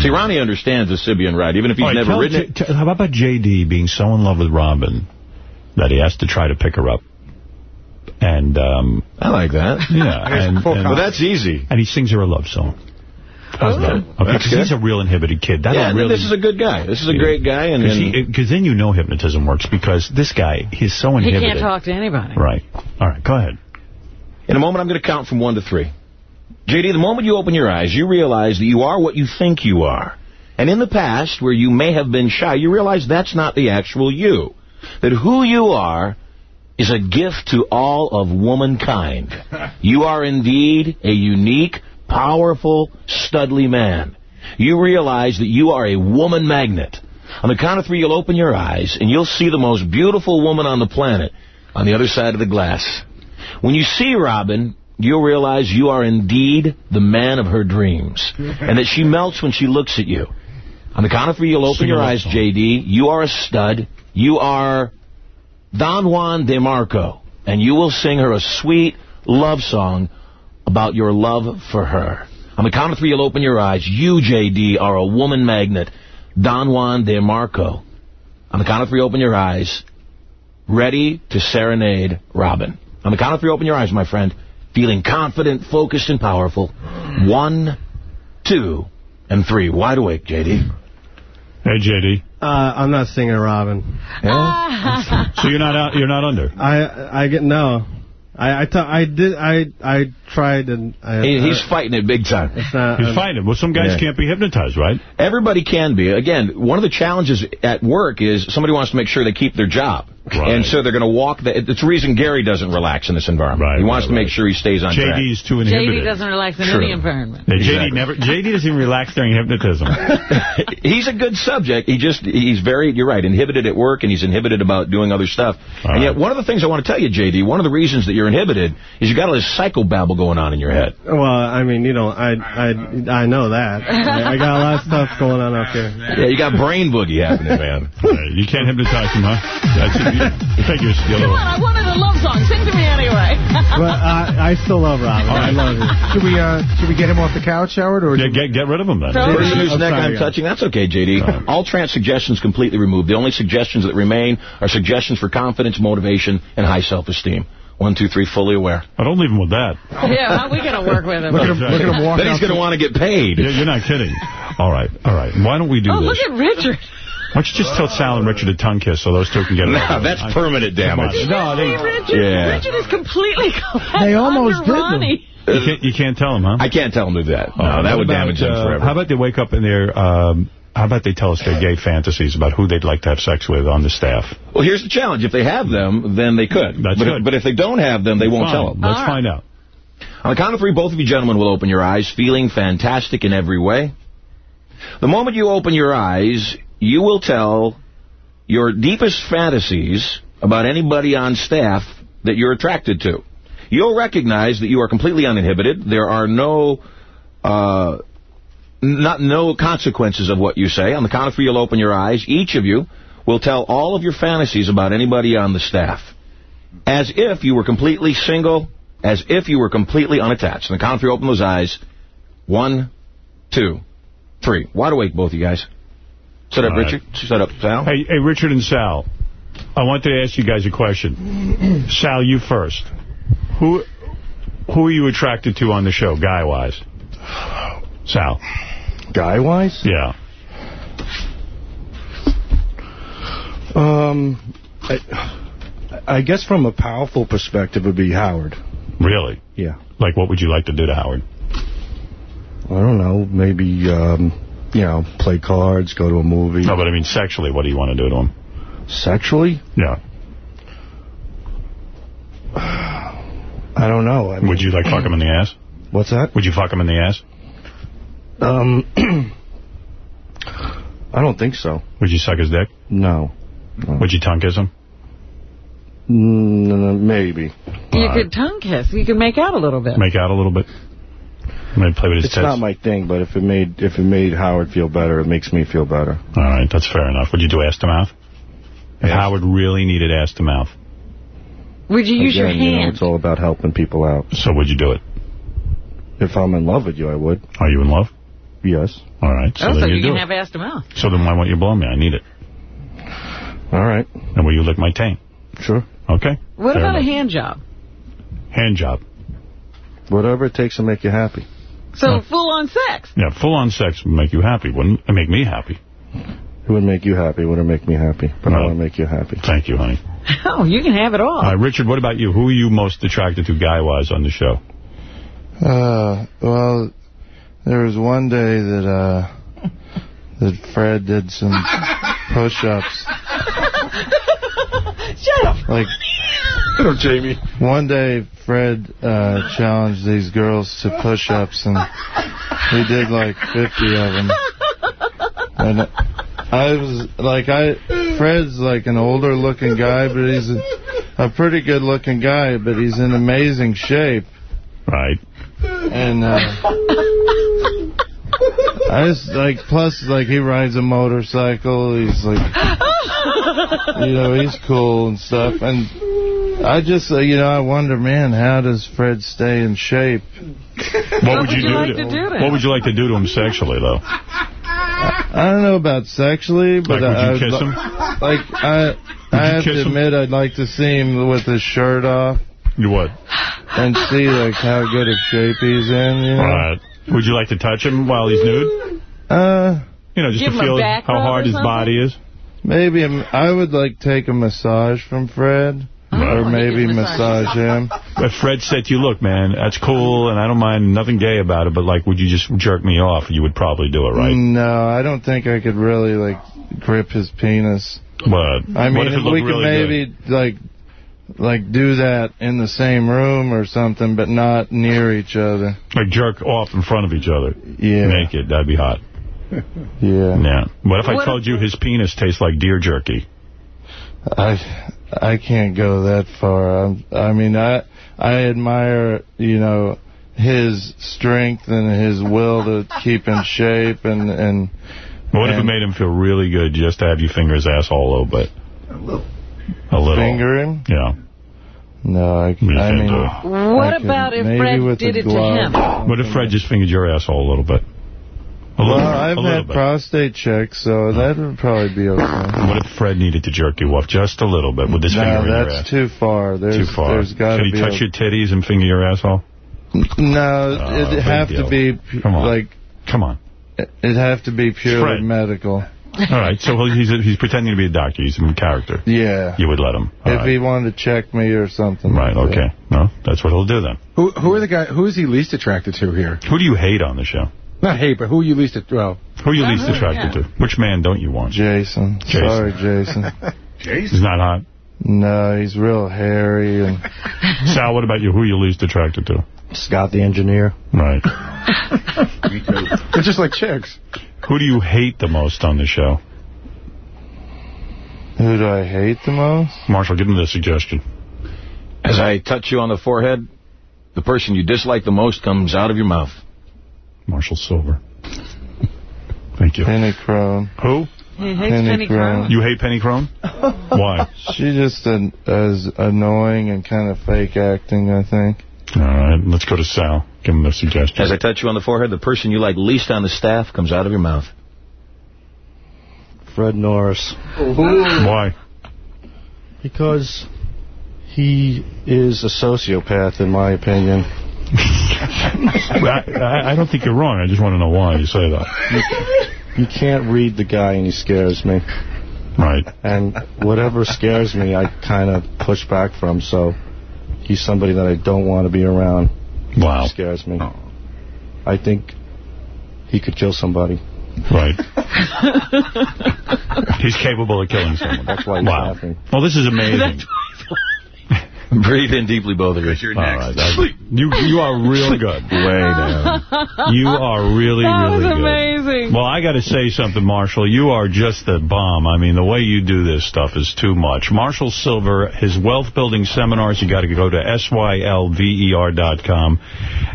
Speaker 48: See, Ronnie understands the Sybian ride, even if he's.
Speaker 1: All right,
Speaker 48: never
Speaker 1: tell
Speaker 48: ridden it.
Speaker 1: How about J.D. being so in love with Robin that he has to try to pick her up? And, um...
Speaker 48: I like that.
Speaker 1: Yeah, and, and,
Speaker 48: Well, that's easy.
Speaker 1: and he sings her a love song. How's that? Okay, because he's a real inhibited kid. That'll
Speaker 48: yeah,
Speaker 1: really...
Speaker 48: this is a good guy. This is a great guy, and, and
Speaker 1: Because then you know hypnotism works, because this guy, he's so inhibited.
Speaker 2: He
Speaker 1: inhibited.
Speaker 2: can't talk to anybody.
Speaker 1: Right. All right, go ahead.
Speaker 48: in a moment I'm going to count from one to three. JD, the moment you open your eyes, you realize that you are what you think you are. And in the past, where you may have been shy, you realize that's not the actual you. That who you are is a gift to all of womankind. You are indeed a unique, powerful, studly man. You realize that you are a woman magnet. On the count of three, you'll open your eyes, and you'll see the most beautiful woman on the planet on the other side of the glass. When you see Robin, you'll realize you are indeed the man of her dreams, and that she melts when she looks at you. On the count of three, you'll open your eyes. J.D. You are a stud. You are Don Juan de Marco, and you will sing her a sweet love song about your love for her. On the count of three, you'll open your eyes. You, J.D., are a woman magnet. Don Juan de Marco. On the count of three, open your eyes. Ready to serenade Robin. On the count of three, open your eyes, my friend. Feeling confident, focused, and powerful. One, two, and three. Wide awake, J.D.
Speaker 1: Hey, J.D.
Speaker 49: Uh, I'm not singing Robin.
Speaker 1: So you're not out, you're not under.
Speaker 49: I I get no. I I, t- I did I I tried and I,
Speaker 48: He- he's fighting it big time.
Speaker 49: It's not.
Speaker 1: He's fighting it. Well, some guys
Speaker 48: Yeah.
Speaker 1: can't be hypnotized, right?
Speaker 48: Everybody can be. Again, one of the challenges at work is somebody wants to make sure they keep their job.
Speaker 1: Right.
Speaker 48: And so they're going to walk. The, it's the reason Gary doesn't relax in this environment.
Speaker 1: Right,
Speaker 48: he wants
Speaker 1: right,
Speaker 48: to make
Speaker 1: right.
Speaker 48: sure he stays on track.
Speaker 1: J.D. is too inhibited.
Speaker 2: JD doesn't relax in
Speaker 48: True.
Speaker 2: any environment.
Speaker 1: Yeah, JD never. JD doesn't even relax during hypnotism.
Speaker 48: he's a good subject. He just, he's very, you're right, inhibited at work and he's inhibited about doing other stuff.
Speaker 1: All
Speaker 48: and
Speaker 1: right.
Speaker 48: yet, one of the things I want to tell you, JD, one of the reasons that you're inhibited is you got all this psychobabble going on in your head.
Speaker 49: Well, I mean, you know, I I I know that. I, I got a lot of stuff going on up here.
Speaker 48: Yeah, you got brain boogie happening, man.
Speaker 1: You can't hypnotize him, huh? That's it. You, you think you're, you're
Speaker 2: Come on, I wanted a love song. Sing to me anyway.
Speaker 49: but I, I still love Robin. I love her.
Speaker 8: Should we uh, should we get him off the couch, Howard? Or
Speaker 1: Yeah, get, get rid of him then.
Speaker 48: Person whose neck I'm touching, that's okay, JD. All trans suggestions completely removed. The only suggestions that remain are suggestions for confidence, motivation, and high self-esteem. One, two, three, fully aware.
Speaker 1: I don't leave him with that.
Speaker 2: yeah, how are we going to work with him?
Speaker 1: Look at him- look at him walk
Speaker 48: Then he's going to want to get paid.
Speaker 1: Yeah, you're not kidding. All right, all right. Why don't we do
Speaker 2: Oh,
Speaker 1: this?
Speaker 2: look at Richard.
Speaker 1: Why don't you just tell Sal and Richard a tongue kiss so those two can get it
Speaker 48: No,
Speaker 1: over with?
Speaker 48: that's
Speaker 1: I-
Speaker 48: permanent damage.
Speaker 1: No, they,
Speaker 2: Richard,
Speaker 48: Yeah.
Speaker 2: Richard is completely
Speaker 4: They almost
Speaker 2: under
Speaker 4: did them.
Speaker 1: You, can't, you can't tell them, huh?
Speaker 48: I can't tell them to do that. No,
Speaker 1: Uh,
Speaker 48: that would
Speaker 1: about,
Speaker 48: damage them
Speaker 1: uh,
Speaker 48: forever.
Speaker 1: How about they wake up in their... Um, how about they tell us their gay fantasies about who they'd like to have sex with on the staff?
Speaker 48: Well, here's the challenge. If they have them, then they could.
Speaker 1: That's
Speaker 48: but,
Speaker 1: good.
Speaker 48: If, but if they don't have them, they won't
Speaker 1: Fine.
Speaker 48: tell them.
Speaker 1: Let's find out.
Speaker 48: On the count of three, both of you gentlemen will open your eyes, feeling fantastic in every way. The moment you open your eyes, you will tell your deepest fantasies about anybody on staff that you're attracted to. You'll recognize that you are completely uninhibited. There are no... Uh, not no consequences of what you say. On the count of three, you'll open your eyes. Each of you will tell all of your fantasies about anybody on the staff. As if you were completely single, as if you were completely unattached. On the count of three, open those eyes. One, two, three. Wide awake, both of you guys. Sit up, Richard. Sit up, Sal.
Speaker 1: Hey, hey, Richard and Sal, I wanted to ask you guys a question. Sal, you first. Who who are you attracted to on the show, guy-wise? Sal.
Speaker 50: Guy-wise?
Speaker 1: Yeah.
Speaker 50: Um, I, I guess from a powerful perspective would be Howard.
Speaker 1: Really?
Speaker 50: Yeah.
Speaker 1: Like, what would you like to do to Howard?
Speaker 50: I don't know, maybe, um, you know, play cards, go to a movie.
Speaker 1: No, but I mean sexually, what do you want to do to him?
Speaker 50: Sexually?
Speaker 1: Yeah.
Speaker 50: I don't know. I mean,
Speaker 1: Would you, like, fuck him in the ass?
Speaker 50: What's that?
Speaker 1: Would you fuck him in the ass?
Speaker 50: Um, I don't think so.
Speaker 1: Would you suck his dick?
Speaker 50: No. no.
Speaker 1: Would you tongue kiss him?
Speaker 50: Mm, maybe.
Speaker 2: You could tongue kiss. You could make out a little bit.
Speaker 1: Make out a little bit? Maybe play with his
Speaker 50: It's
Speaker 1: tits?
Speaker 50: not my thing, but if it made if it made Howard feel better, it makes me feel better.
Speaker 1: All right, that's fair enough. Would you do ass to mouth? If
Speaker 50: Yes.
Speaker 1: Howard really needed ass to mouth,
Speaker 2: Would you use your
Speaker 50: Again, you know,
Speaker 2: hand?
Speaker 50: it's all about helping people out.
Speaker 1: so would you do it?
Speaker 50: If I'm in love with you, I would.
Speaker 1: Are you in love?
Speaker 50: Yes.
Speaker 1: All right, so
Speaker 2: oh,
Speaker 1: then
Speaker 2: so
Speaker 1: you,
Speaker 2: you can have ass to mouth.
Speaker 1: So then why won't you blow me? I need it.
Speaker 50: All right.
Speaker 1: And will you lick my taint?
Speaker 50: Sure.
Speaker 1: Okay.
Speaker 2: What
Speaker 1: Fair
Speaker 2: about a hand job?
Speaker 1: Hand job.
Speaker 50: Whatever it takes to make you happy.
Speaker 2: So full-on sex.
Speaker 1: Yeah, full-on sex would make you happy, wouldn't it? make me happy.
Speaker 50: It would make you happy. It wouldn't make me happy. But I
Speaker 1: No.
Speaker 50: want to make you happy.
Speaker 1: Thank you, honey.
Speaker 2: Oh, you can have it all.
Speaker 1: All right, Richard, what about you? Who are you most attracted to guy-wise on the show?
Speaker 53: Uh, well, there was one day that, uh, that Fred did some push-ups.
Speaker 2: Shut up.
Speaker 53: Like,
Speaker 50: Little Jamie.
Speaker 53: one day Fred, uh, challenged these girls to push-ups and he did like 50 of them. And I was, like, I, Fred's like an older looking guy, but he's a, a pretty good looking guy, but he's in amazing shape.
Speaker 1: Right.
Speaker 53: And, uh, I just, like, plus, like, he rides a motorcycle, he's like, you know, he's cool and stuff, and I just, uh, you know, I wonder, man, how does Fred stay in shape?
Speaker 1: What, would you,
Speaker 2: you
Speaker 1: do,
Speaker 2: like
Speaker 1: to,
Speaker 2: to do to
Speaker 1: What
Speaker 2: him?
Speaker 1: would you like to do to him sexually, though?
Speaker 53: I don't know about sexually, but
Speaker 1: Like, would
Speaker 53: I,
Speaker 1: you kiss him?
Speaker 53: Like, I, I have
Speaker 1: kiss
Speaker 53: to
Speaker 1: him?
Speaker 53: admit, I'd like to see him with his shirt off
Speaker 1: You would.
Speaker 53: and see, like, how good of shape he's in, you know?
Speaker 1: Right. Would you like to touch him while he's nude?
Speaker 53: Uh,
Speaker 1: You know, just to feel how hard his body is?
Speaker 53: maybe I would, like, take a massage from Fred. Or maybe
Speaker 2: massage
Speaker 53: massage him.
Speaker 1: If Fred said to you, look, man, that's cool, and I don't mind nothing gay about it, but, like, would you just jerk me off? You would probably do it, right?
Speaker 53: No, I don't think I could really, like, grip his penis.
Speaker 1: But
Speaker 53: I
Speaker 1: what if it
Speaker 53: mean,
Speaker 1: looked
Speaker 53: we could
Speaker 1: really
Speaker 53: maybe, like, like do that in the same room or something, but not near each other.
Speaker 1: Like jerk off in front of each other,
Speaker 53: Yeah.
Speaker 1: naked. That'd be hot.
Speaker 53: Yeah.
Speaker 1: Yeah. What if I
Speaker 2: What
Speaker 1: told you his penis tastes like deer jerky?
Speaker 53: I I can't go that far. I'm, I mean, I I admire, you know, his strength and his will to keep in shape and and
Speaker 1: What if it made him feel really good just to have you finger his asshole a little bit? A little.
Speaker 53: finger him.
Speaker 1: Yeah.
Speaker 53: No, I,
Speaker 1: You
Speaker 53: I
Speaker 1: can't
Speaker 53: mean...
Speaker 1: do it.
Speaker 2: What
Speaker 53: I could-
Speaker 2: about if Fred did
Speaker 53: a
Speaker 2: it to him?
Speaker 1: What if Fred just fingered your asshole a little bit? A little,
Speaker 53: Well,
Speaker 1: a
Speaker 53: I've had
Speaker 1: bit.
Speaker 53: prostate checks, so that would probably be okay.
Speaker 1: What if Fred needed to jerk you off just a little bit with his
Speaker 53: No,
Speaker 1: finger in your
Speaker 53: that's too far. There's,
Speaker 1: Too far.
Speaker 53: There's got to
Speaker 1: Should he
Speaker 53: be
Speaker 1: touch
Speaker 53: a,
Speaker 1: your titties and finger your asshole?
Speaker 53: No,
Speaker 1: oh, big
Speaker 53: it'd have
Speaker 1: deal.
Speaker 53: to be
Speaker 1: Come on.
Speaker 53: like.
Speaker 1: Come on.
Speaker 53: It'd have to be purely
Speaker 1: Fred.
Speaker 53: medical.
Speaker 1: All right, so he's he's pretending to be a doctor. He's in character.
Speaker 53: Yeah.
Speaker 1: You would let him. All
Speaker 53: if
Speaker 1: right.
Speaker 53: he wanted to check me or something.
Speaker 1: Right,
Speaker 53: like
Speaker 1: okay. No, that's what he'll do then.
Speaker 8: Who who are the guy? Who is he least attracted to here?
Speaker 1: Who do you hate on the show?
Speaker 8: Not hate, but who are you least at? Well,
Speaker 1: Who you least
Speaker 8: Uh-huh,
Speaker 1: attracted to? Which man don't you want?
Speaker 53: Jason.
Speaker 1: Jason.
Speaker 53: Sorry, Jason. Jason?
Speaker 1: He's not hot.
Speaker 53: No, he's real hairy and.
Speaker 1: Sal, what about you? Who are you least attracted to?
Speaker 50: Scott the engineer.
Speaker 1: Right.
Speaker 8: Me too. They're just like chicks.
Speaker 1: Who do you hate the most on the show?
Speaker 53: Who do I hate the most?
Speaker 1: Marshall, give him the suggestion.
Speaker 48: As I touch you on the forehead, the person you dislike the most comes out of your mouth.
Speaker 1: Marshall Sylver. Thank you.
Speaker 53: Penny Crone.
Speaker 1: Who?
Speaker 2: He hates Penny Crone.
Speaker 1: You hate Penny Crone? Why?
Speaker 53: She just an, as annoying and kind of fake acting, I think.
Speaker 1: All right, let's go to Sal. Give him the suggestion.
Speaker 48: As I touch you on the forehead, the person you like least on the staff comes out of your mouth.
Speaker 50: Fred Norris.
Speaker 1: Why?
Speaker 50: Because he is a sociopath, in my opinion.
Speaker 1: I, I, I don't think you're wrong. I just want to know why you say that.
Speaker 50: You can't read the guy and he scares me.
Speaker 1: Right.
Speaker 50: And whatever scares me, I kind of push back from, so he's somebody that I don't want to be around.
Speaker 1: Wow.
Speaker 50: He scares me. I think he could kill somebody.
Speaker 1: Right. He's capable of killing someone.
Speaker 50: That's why he's
Speaker 1: wow.
Speaker 50: laughing.
Speaker 1: Well, this is amazing.
Speaker 48: Breathe in deeply, both of you.
Speaker 1: All right, that- you you are really good. Way down. You are really,
Speaker 2: That was
Speaker 1: really good.
Speaker 2: amazing.
Speaker 1: Well, I got to say something, Marshall. You are just the bomb. I mean, the way you do this stuff is too much. Marshall Sylver, his wealth building seminars, you got to go to S-Y-L-V-E-R dot com,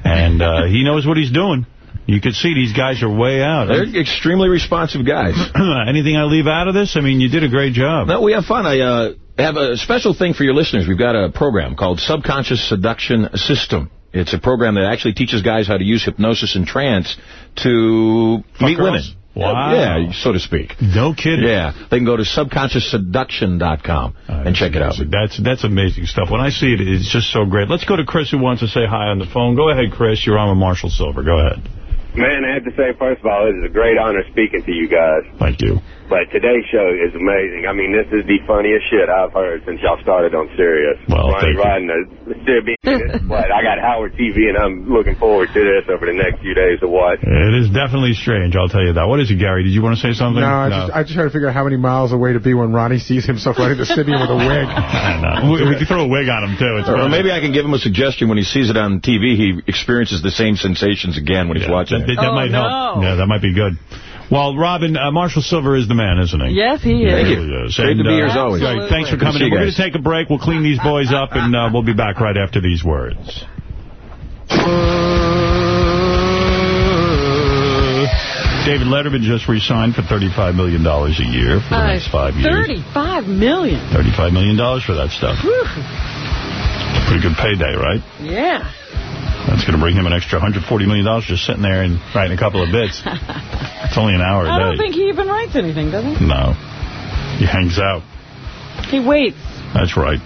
Speaker 1: and uh, he knows what he's doing. You can see these guys are way out.
Speaker 48: They're extremely responsive guys.
Speaker 1: Anything I leave out of this? I mean, you did a great job.
Speaker 48: No, we have fun. I uh, have a special thing for your listeners. We've got a program called Subconscious Seduction System. It's a program that actually teaches guys how to use hypnosis and trance to
Speaker 1: Fuck
Speaker 48: meet
Speaker 1: girls?
Speaker 48: women.
Speaker 1: Wow.
Speaker 48: Yeah, so to speak.
Speaker 1: No kidding.
Speaker 48: Yeah. They can go to subconsciousseduction.com and check it out.
Speaker 1: That's that's amazing stuff. When I see it, it's just so great. Let's go to Chris, who wants to say hi on the phone. Go ahead, Chris. You're on with Marshall Sylver. Go ahead.
Speaker 54: Man, I have to say, first of all, it is a great honor speaking to you guys.
Speaker 1: Thank you.
Speaker 54: But today's show is amazing. I mean, this is the funniest shit I've heard since y'all started on Sirius.
Speaker 1: Well,
Speaker 54: Ronnie
Speaker 1: thank you.
Speaker 54: riding the Sirius. but I got Howard TV, and I'm looking forward to this over the next few days to watch.
Speaker 1: It is definitely strange, I'll tell you that. What is it, Gary? Did you want to say something?
Speaker 8: No, I just I just try to figure out how many miles away to be when Ronnie sees himself riding the Sybian with a wig.
Speaker 1: I know. We, we could throw a wig on him, too. It's
Speaker 48: Or maybe I can give him a suggestion. When he sees it on TV, he experiences the same sensations again when he's watching
Speaker 1: That,
Speaker 48: it.
Speaker 1: that might oh, help. Yeah, that might be good. Well, Robin, uh, Marshall Silver is the man, isn't he?
Speaker 2: Yes, he
Speaker 1: He
Speaker 2: is.
Speaker 1: really is.
Speaker 48: Great to be here
Speaker 1: uh,
Speaker 48: as always.
Speaker 1: great. Thanks for coming in. We're going to take a break. We'll clean these boys up, and uh, we'll be back right after these words. David Letterman just re-signed for $35 million a year for the
Speaker 2: Uh,
Speaker 1: next five years.
Speaker 2: 35 million.
Speaker 1: $35 million for that stuff.
Speaker 2: Whew.
Speaker 1: Pretty good payday, right?
Speaker 2: Yeah.
Speaker 1: That's going to bring him an extra $140 million just sitting there and writing a couple of bits. It's only an hour a
Speaker 2: I
Speaker 1: day.
Speaker 2: I don't think he even writes anything, does he?
Speaker 1: No. He hangs out.
Speaker 2: He waits.
Speaker 1: That's right.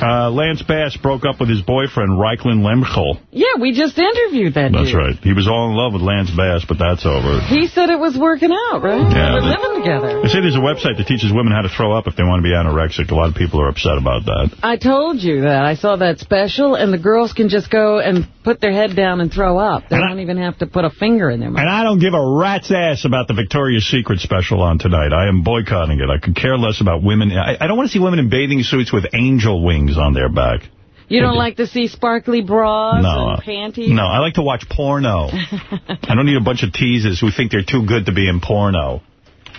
Speaker 1: Uh, Lance Bass broke up with his boyfriend, Reichen Lehmkuhl.
Speaker 2: Yeah, we just interviewed that
Speaker 1: That's
Speaker 2: dude.
Speaker 1: right. He was all in love with Lance Bass, but that's over.
Speaker 2: He said it was working out, right?
Speaker 1: Yeah,
Speaker 2: They're living together.
Speaker 1: They say there's a website that teaches women how to throw up if they want to be anorexic. A lot of people are upset about that.
Speaker 2: I told you that. I saw that special, and the girls can just go and put their head down and throw up. They don't even have to put a finger in their mouth.
Speaker 1: And I don't give a rat's ass about the Victoria's Secret special on tonight. I am boycotting it. I could care less about women. I, I don't want to see women in bathing suits with angel wings on their back.
Speaker 2: You don't like to see sparkly bras
Speaker 1: No.
Speaker 2: and panties?
Speaker 1: No, I like to watch porno. I don't need a bunch of teasers who think they're too good to be in porno.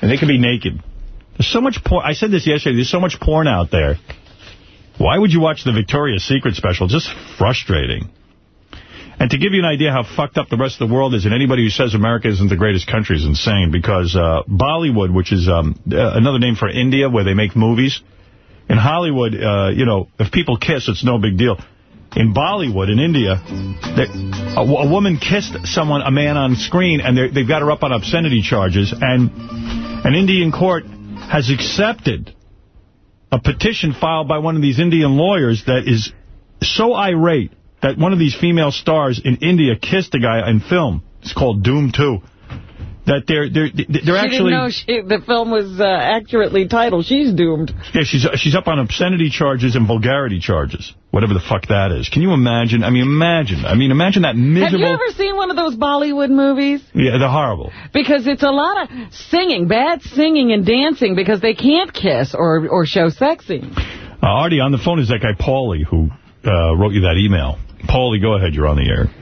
Speaker 1: And they can be naked. There's so much porn. I said this yesterday. There's so much porn out there. Why would you watch the Victoria's Secret special? Just frustrating. And to give you an idea how fucked up the rest of the world is, and anybody who says America isn't the greatest country is insane, because uh, Bollywood, which is um, uh, another name for India, where they make movies, In Hollywood, uh, you know, if people kiss, it's no big deal. In Bollywood, in India, a, a woman kissed someone, a man on screen, and they've got her up on obscenity charges. And an Indian court has accepted a petition filed by one of these Indian lawyers that is so irate that one of these female stars in India kissed a guy in film. It's called Dhoom 2. That they're they're they're
Speaker 2: she
Speaker 1: actually
Speaker 2: didn't know she, the film was uh, accurately titled. She's doomed.
Speaker 1: yeah she's she's up on obscenity charges and vulgarity charges whatever the fuck that is. Can you imagine? I mean imagine. I mean imagine that miserable.
Speaker 2: Have you ever seen one of those Bollywood movies?
Speaker 1: Yeah, they're horrible.
Speaker 2: Because it's a lot of singing, bad singing and dancing because they can't kiss or or show sex scenes.
Speaker 1: Uh, Artie, on the phone is that guy Paulie who uh, wrote you that email. Paulie, go ahead. You're on the air.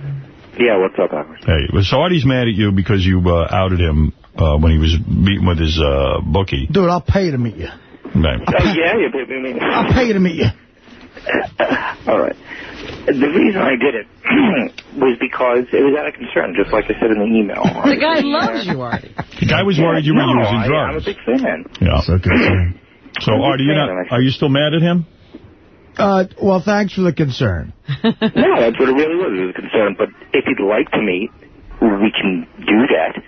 Speaker 54: Yeah, what's up, Howard?
Speaker 1: Hey, so Artie's mad at you because you uh, outed him uh, when he was meeting with his uh, bookie.
Speaker 4: Dude, I'll pay to meet you.
Speaker 1: Right.
Speaker 54: Oh, yeah, you paid me.
Speaker 4: I'll pay to meet you.
Speaker 54: All right. The reason I did it was because it was out of concern, just like I said in the email.
Speaker 2: The guy loves you, Artie.
Speaker 1: The guy was worried you were
Speaker 54: no,
Speaker 1: using
Speaker 54: I,
Speaker 1: drugs.
Speaker 54: I'm a big fan.
Speaker 1: Yeah. So, so Artie, you're not, are you still mad at him?
Speaker 4: Uh, well, thanks for the concern.
Speaker 54: no, that's what it really was. It was a concern. But if you'd like to meet, we can do that.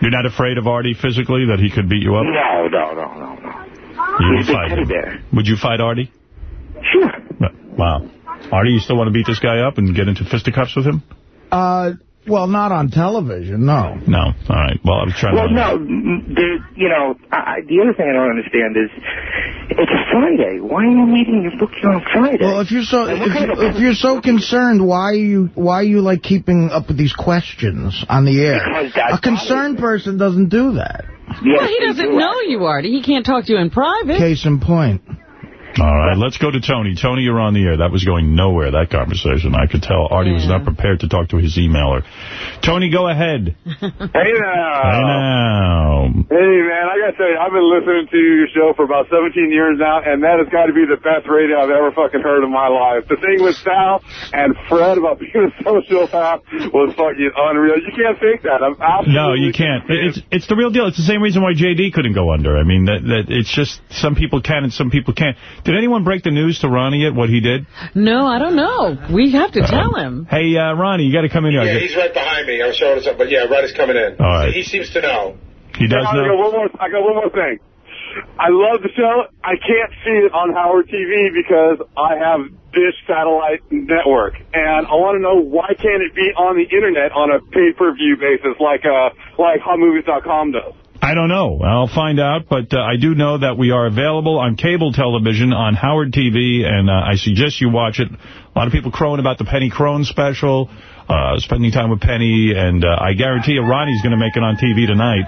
Speaker 1: You're not afraid of Artie physically, that he could beat you up?
Speaker 54: No, no, no, no, no.
Speaker 1: You would
Speaker 54: He's
Speaker 1: fight him.
Speaker 54: bear.
Speaker 1: Would you fight Artie?
Speaker 54: Sure.
Speaker 1: Wow. Artie, you still want to beat this guy up and get into fisticuffs with him?
Speaker 4: Uh, well, not on television, no.
Speaker 1: No. All right. Well, I was trying
Speaker 54: Well,
Speaker 1: to...
Speaker 54: no, m- there, you know, I, the other thing I don't understand is it's Friday. Why are you meeting your bookie on Friday?
Speaker 4: Well, if you're so
Speaker 54: And what
Speaker 4: if,
Speaker 54: kind
Speaker 4: you,
Speaker 54: of-
Speaker 4: if you're so concerned, why are you why are you like keeping up with these questions on the air?
Speaker 54: Because
Speaker 4: A concerned person doesn't do that.
Speaker 2: well, he doesn't know you, Artie. He can't talk to you in private.
Speaker 4: Case in point.
Speaker 1: All right, let's go to Tony. Tony, you're on the air. That was going nowhere, that conversation. I could tell Artie was not prepared to talk to his emailer. Tony, go ahead.
Speaker 55: Hey now.
Speaker 1: Hey now.
Speaker 55: Hey man, I gotta tell you, I've been listening to your show for about 17 years now, and that has got to be the best radio I've ever fucking heard in my life. The thing with Sal and Fred about being a sociopath was fucking unreal. You can't fake that. I'm absolutely
Speaker 1: No, you can't. It's it's the real deal. It's the same reason why JD couldn't go under. I mean, that, that it's just some people can and some people can't. Did anyone break the news to Ronnie yet, what he did?
Speaker 2: No, I don't know. We have to tell him.
Speaker 1: Hey, uh, Ronnie, you got to come in here.
Speaker 56: Yeah, he's right behind me. I'm showing us up, but yeah, Ronnie's coming in.
Speaker 1: All right.
Speaker 56: He seems to know.
Speaker 1: He does
Speaker 55: I got
Speaker 1: know?
Speaker 55: one more. I got one more thing. I love the show. I can't see it on Howard TV because I have Dish Satellite Network, and I want to know why can't it be on the internet on a pay-per-view basis like uh like HotMovies.com does.
Speaker 1: I don't know. I'll find out, but uh, I do know that we are available on cable television on Howard TV, and uh, I suggest you watch it. A lot of people crowing about the Penny Crone special, uh, spending time with Penny, and uh, I guarantee you Ronnie's going to make it on TV tonight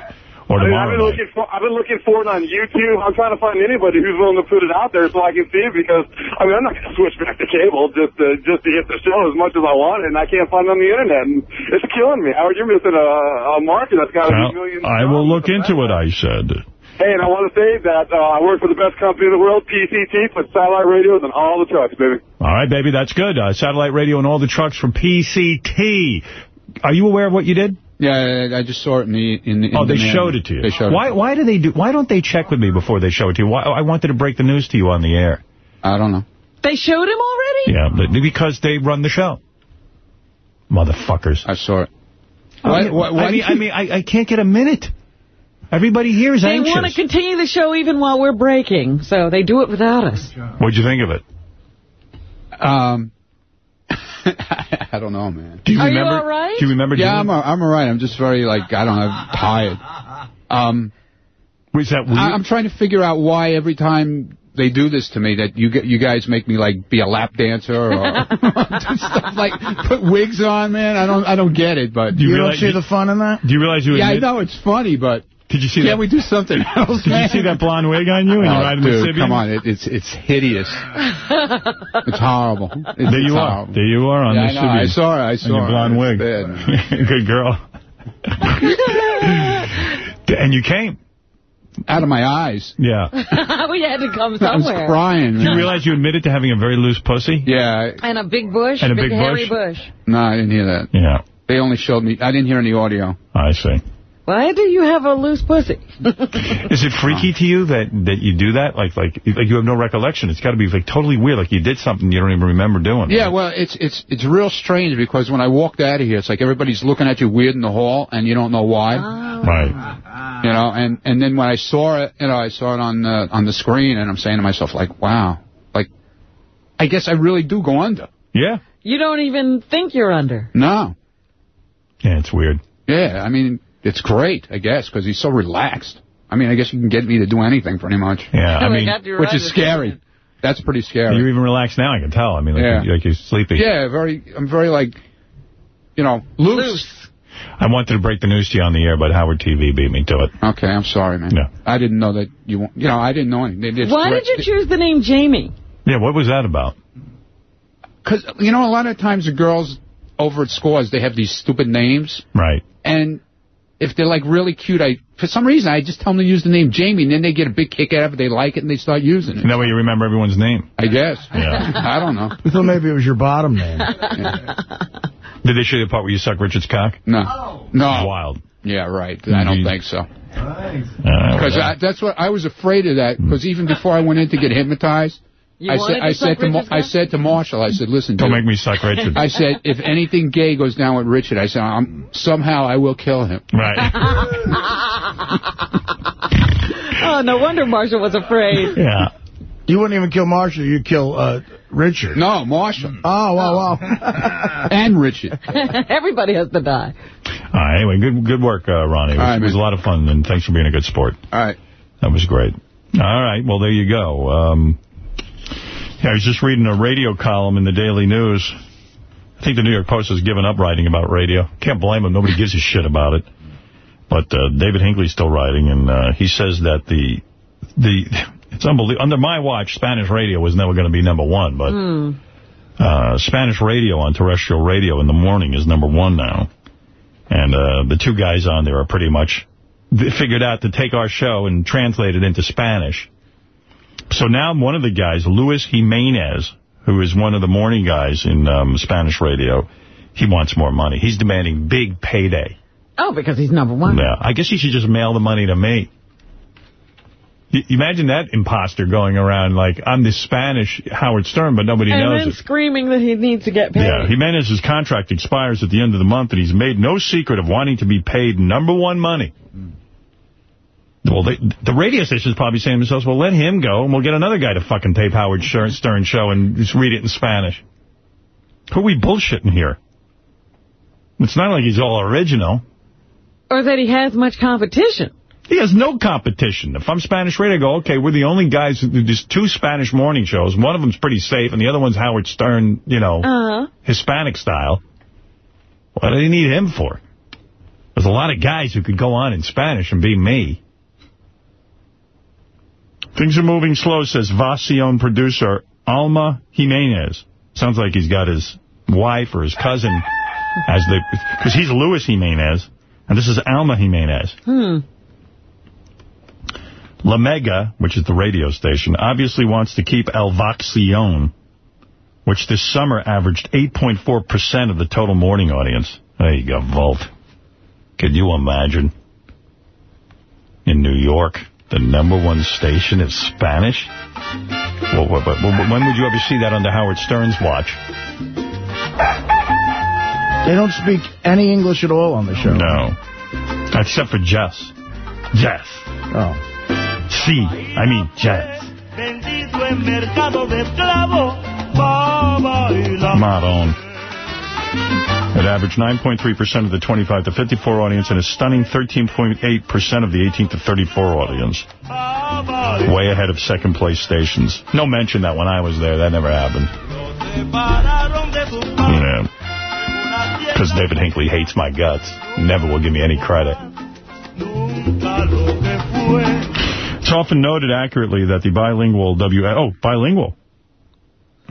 Speaker 1: or
Speaker 55: I mean, I've been looking for I've been looking for it on YouTube. I'm trying to find anybody who's willing to put it out there so I can see it because I mean I'm not going to switch back to cable just to just to hit the show as much as I want, it and I can't find it on the internet, and it's killing me. Howard, you're missing a, a market that's got
Speaker 1: Well,
Speaker 55: be millions.
Speaker 1: I will look into it, I said.
Speaker 55: Hey, and I want to say that uh, I work for the best company in the world, PCT, put satellite radios on all the trucks, baby.
Speaker 1: All right, baby, that's good. Uh, satellite radio and all the trucks from PCT. Are you aware of what you did?
Speaker 51: Yeah, I- I just saw it in the... In, in
Speaker 1: oh, they
Speaker 51: mail.
Speaker 1: showed it to you.
Speaker 51: They showed
Speaker 1: why?
Speaker 51: it.
Speaker 1: Why do they do? Why don't they check with me before they show it to you? Why? I wanted to break the news to you on the air.
Speaker 51: I don't know.
Speaker 2: They showed him already?
Speaker 1: Yeah, but because they run the show. Motherfuckers.
Speaker 51: I saw it.
Speaker 1: I
Speaker 51: Why-
Speaker 1: mean,
Speaker 51: why- why
Speaker 1: I mean,
Speaker 51: do
Speaker 1: I, mean I, I can't get a minute. Everybody here is
Speaker 2: They
Speaker 1: anxious.
Speaker 2: want to continue the show even while we're breaking, so they do it without us.
Speaker 1: What'd you think of it?
Speaker 51: Um, I don't know, man.
Speaker 1: Do you
Speaker 2: Are you
Speaker 1: remember?
Speaker 2: all right?
Speaker 1: Do you remember?
Speaker 51: Yeah,
Speaker 1: doing-
Speaker 51: I'm, a- I'm all right. I'm just very, like, I don't know, tired. Um,
Speaker 1: Was that?
Speaker 51: I, I'm trying to figure out why every time they do this to me that you get, you guys make me like be a lap dancer or do stuff like put wigs on, man. I don't I don't get it, but
Speaker 1: Do you You don't realize- see the
Speaker 4: fun in that?
Speaker 1: Do you realize you?
Speaker 51: Yeah, I know it's funny, but
Speaker 1: Did you see
Speaker 51: can't
Speaker 1: that?
Speaker 51: we do something else?
Speaker 1: Did you see that blonde wig on you? And you're
Speaker 51: Oh,
Speaker 1: riding
Speaker 51: dude,
Speaker 1: the Sybian?
Speaker 51: come on, it, it's it's hideous. It's horrible. It's,
Speaker 1: There you
Speaker 51: it's
Speaker 1: are.
Speaker 51: horrible.
Speaker 1: There you are on
Speaker 51: Yeah,
Speaker 1: the
Speaker 51: I know. I saw it. I
Speaker 1: And
Speaker 51: saw
Speaker 1: your
Speaker 51: it.
Speaker 1: blonde wig. Good girl. and you came.
Speaker 51: Out of my eyes.
Speaker 1: Yeah.
Speaker 2: we had to come somewhere.
Speaker 51: I was
Speaker 2: somewhere.
Speaker 51: crying.
Speaker 1: Do you realize you admitted to having a very loose pussy?
Speaker 51: Yeah.
Speaker 2: And a big bush,
Speaker 1: And a
Speaker 2: big,
Speaker 1: big
Speaker 2: hairy
Speaker 1: bush?
Speaker 2: bush.
Speaker 51: No, I didn't hear that.
Speaker 1: Yeah.
Speaker 51: They only showed me. I didn't hear any audio.
Speaker 1: I see.
Speaker 2: Why do you have a loose pussy?
Speaker 1: Is it freaky to you that, that you do that? Like, like, like you have no recollection. It's got to be like totally weird. Like you did something you don't even remember doing.
Speaker 13: Yeah, well, it's it's it's real strange because when I walked out of here, it's like everybody's looking at you weird in the hall, and you don't know why. Ah.
Speaker 1: Right.
Speaker 13: You know, and and then when I saw it, you know, I saw it on the on the screen, and I'm saying to myself, like, wow, like, I guess I really do go under.
Speaker 1: Yeah.
Speaker 2: You don't even think you're under.
Speaker 13: No.
Speaker 1: Yeah, it's weird.
Speaker 13: Yeah, I mean, it's great, I guess, because he's so relaxed. I mean, I guess you can get me to do anything pretty much.
Speaker 1: Yeah, I mean,
Speaker 13: which is scary. That's pretty scary.
Speaker 1: You're even relaxed now, I can tell. I mean, like,
Speaker 13: Yeah.
Speaker 1: you're, like you're sleepy.
Speaker 13: Yeah, very. I'm very like, you know, loose.
Speaker 1: I wanted to break the news to you on the air, but Howard TV beat me to it.
Speaker 13: Okay, I'm sorry, man.
Speaker 1: Yeah.
Speaker 13: I didn't know that you. You know, I didn't know anything. They
Speaker 2: Why did you choose the name Jamie?
Speaker 1: Yeah, what was that about?
Speaker 13: Because you know, a lot of times the girls over at Scores they have these stupid names,
Speaker 1: Right.
Speaker 13: and if they're like really cute, I for some reason I just tell them to use the name Jamie, and then they get a big kick out of it. They like it, and they start using it.
Speaker 1: And that way you remember everyone's name.
Speaker 13: I guess.
Speaker 1: Yeah.
Speaker 13: I don't know.
Speaker 4: We thought maybe it was your bottom name.
Speaker 1: Did they show you the part where you suck Richard's cock?
Speaker 13: No. No.
Speaker 1: Wild.
Speaker 13: Yeah, right. I don't think so.
Speaker 1: Uh,
Speaker 13: Because that's what I was afraid of that. Because even before I went in to get hypnotized,
Speaker 2: You
Speaker 13: I said
Speaker 2: to
Speaker 13: I said to Mar- I said to Marshall, I said, listen,
Speaker 1: Don't
Speaker 13: dude,
Speaker 1: make me suck Richard.
Speaker 13: I said if anything gay goes down with Richard, I said I'm, somehow I will kill him.
Speaker 1: Right.
Speaker 2: Oh, no wonder Marshall was afraid.
Speaker 1: Yeah.
Speaker 4: You wouldn't even kill Marshall. You'd kill uh, Richard.
Speaker 13: No, Marshall.
Speaker 4: Oh, wow, wow.
Speaker 13: and Richard.
Speaker 2: Everybody has to die.
Speaker 1: All right, anyway, good good work, uh, Ronnie. It was,
Speaker 13: All right,
Speaker 1: it was a lot of fun, and thanks for being a good sport.
Speaker 13: All right.
Speaker 1: That was great. All right, well, there you go. Um, yeah, I was just reading a radio column in the Daily News. I think the New York Post has given up writing about radio. Can't blame them. Nobody gives a shit about it. But uh, David Hinckley's still writing, and uh, he says that the the it's unbelievable. Under my watch, Spanish radio was never going to be number one, but
Speaker 2: Hmm.
Speaker 1: uh, Spanish radio on terrestrial radio in the morning is number one now. And uh, the two guys on there are pretty much figured out to take our show and translate it into Spanish. So now one of the guys, Luis Jimenez, who is one of the morning guys in um, Spanish radio, he wants more money. He's demanding big payday.
Speaker 2: Oh, because he's number one.
Speaker 1: Yeah, I guess he should just mail the money to me. Y- Imagine that imposter going around like, I'm the Spanish Howard Stern, but nobody
Speaker 2: and
Speaker 1: knows
Speaker 2: then screaming that he needs to get paid.
Speaker 1: Yeah, Jimenez's contract expires at the end of the month, and he's made no secret of wanting to be paid number one money. Well, they, the radio station's probably saying to themselves, well, let him go, and we'll get another guy to fucking tape Howard Stern show and just read it in Spanish. Who are we bullshitting here? It's not like he's all original.
Speaker 2: Or that he has much competition.
Speaker 1: He has no competition. If I'm Spanish radio, I go, okay, we're the only guys, there's two Spanish morning shows. One of them's pretty safe, and the other one's Howard Stern, you know,
Speaker 2: Uh-huh.
Speaker 1: Hispanic style. What do they need him for? There's a lot of guys who could go on in Spanish and be me. Things are moving slow, says Vacilón producer Alma Jimenez. Sounds like he's got his wife or his cousin as the... Because he's Luis Jimenez, and this is Alma Jimenez.
Speaker 2: Hmm.
Speaker 1: La Mega, which is the radio station, obviously wants to keep El Vacilón, which this summer averaged 8.4% of the total morning audience. There you go, Volt. Can you imagine? In New York, the number one station is Spanish? Well, what- what- when would you ever see that under Howard Stern's watch?
Speaker 4: They don't speak any English at all on the show.
Speaker 1: No. Except for Jess. Jess.
Speaker 4: Oh.
Speaker 1: See, I mean Jess.
Speaker 57: Vendido en mercado de esclavo, va a bailar.
Speaker 1: Maron. It averaged 9.3% of the 25 to 54 audience and a stunning 13.8% of the 18 to 34 audience. Way ahead of second place stations. No mention that when I was there. That never happened. Yeah. Because David Hinckley hates my guts. Never will give me any credit. It's often noted accurately that the bilingual W... Oh, bilingual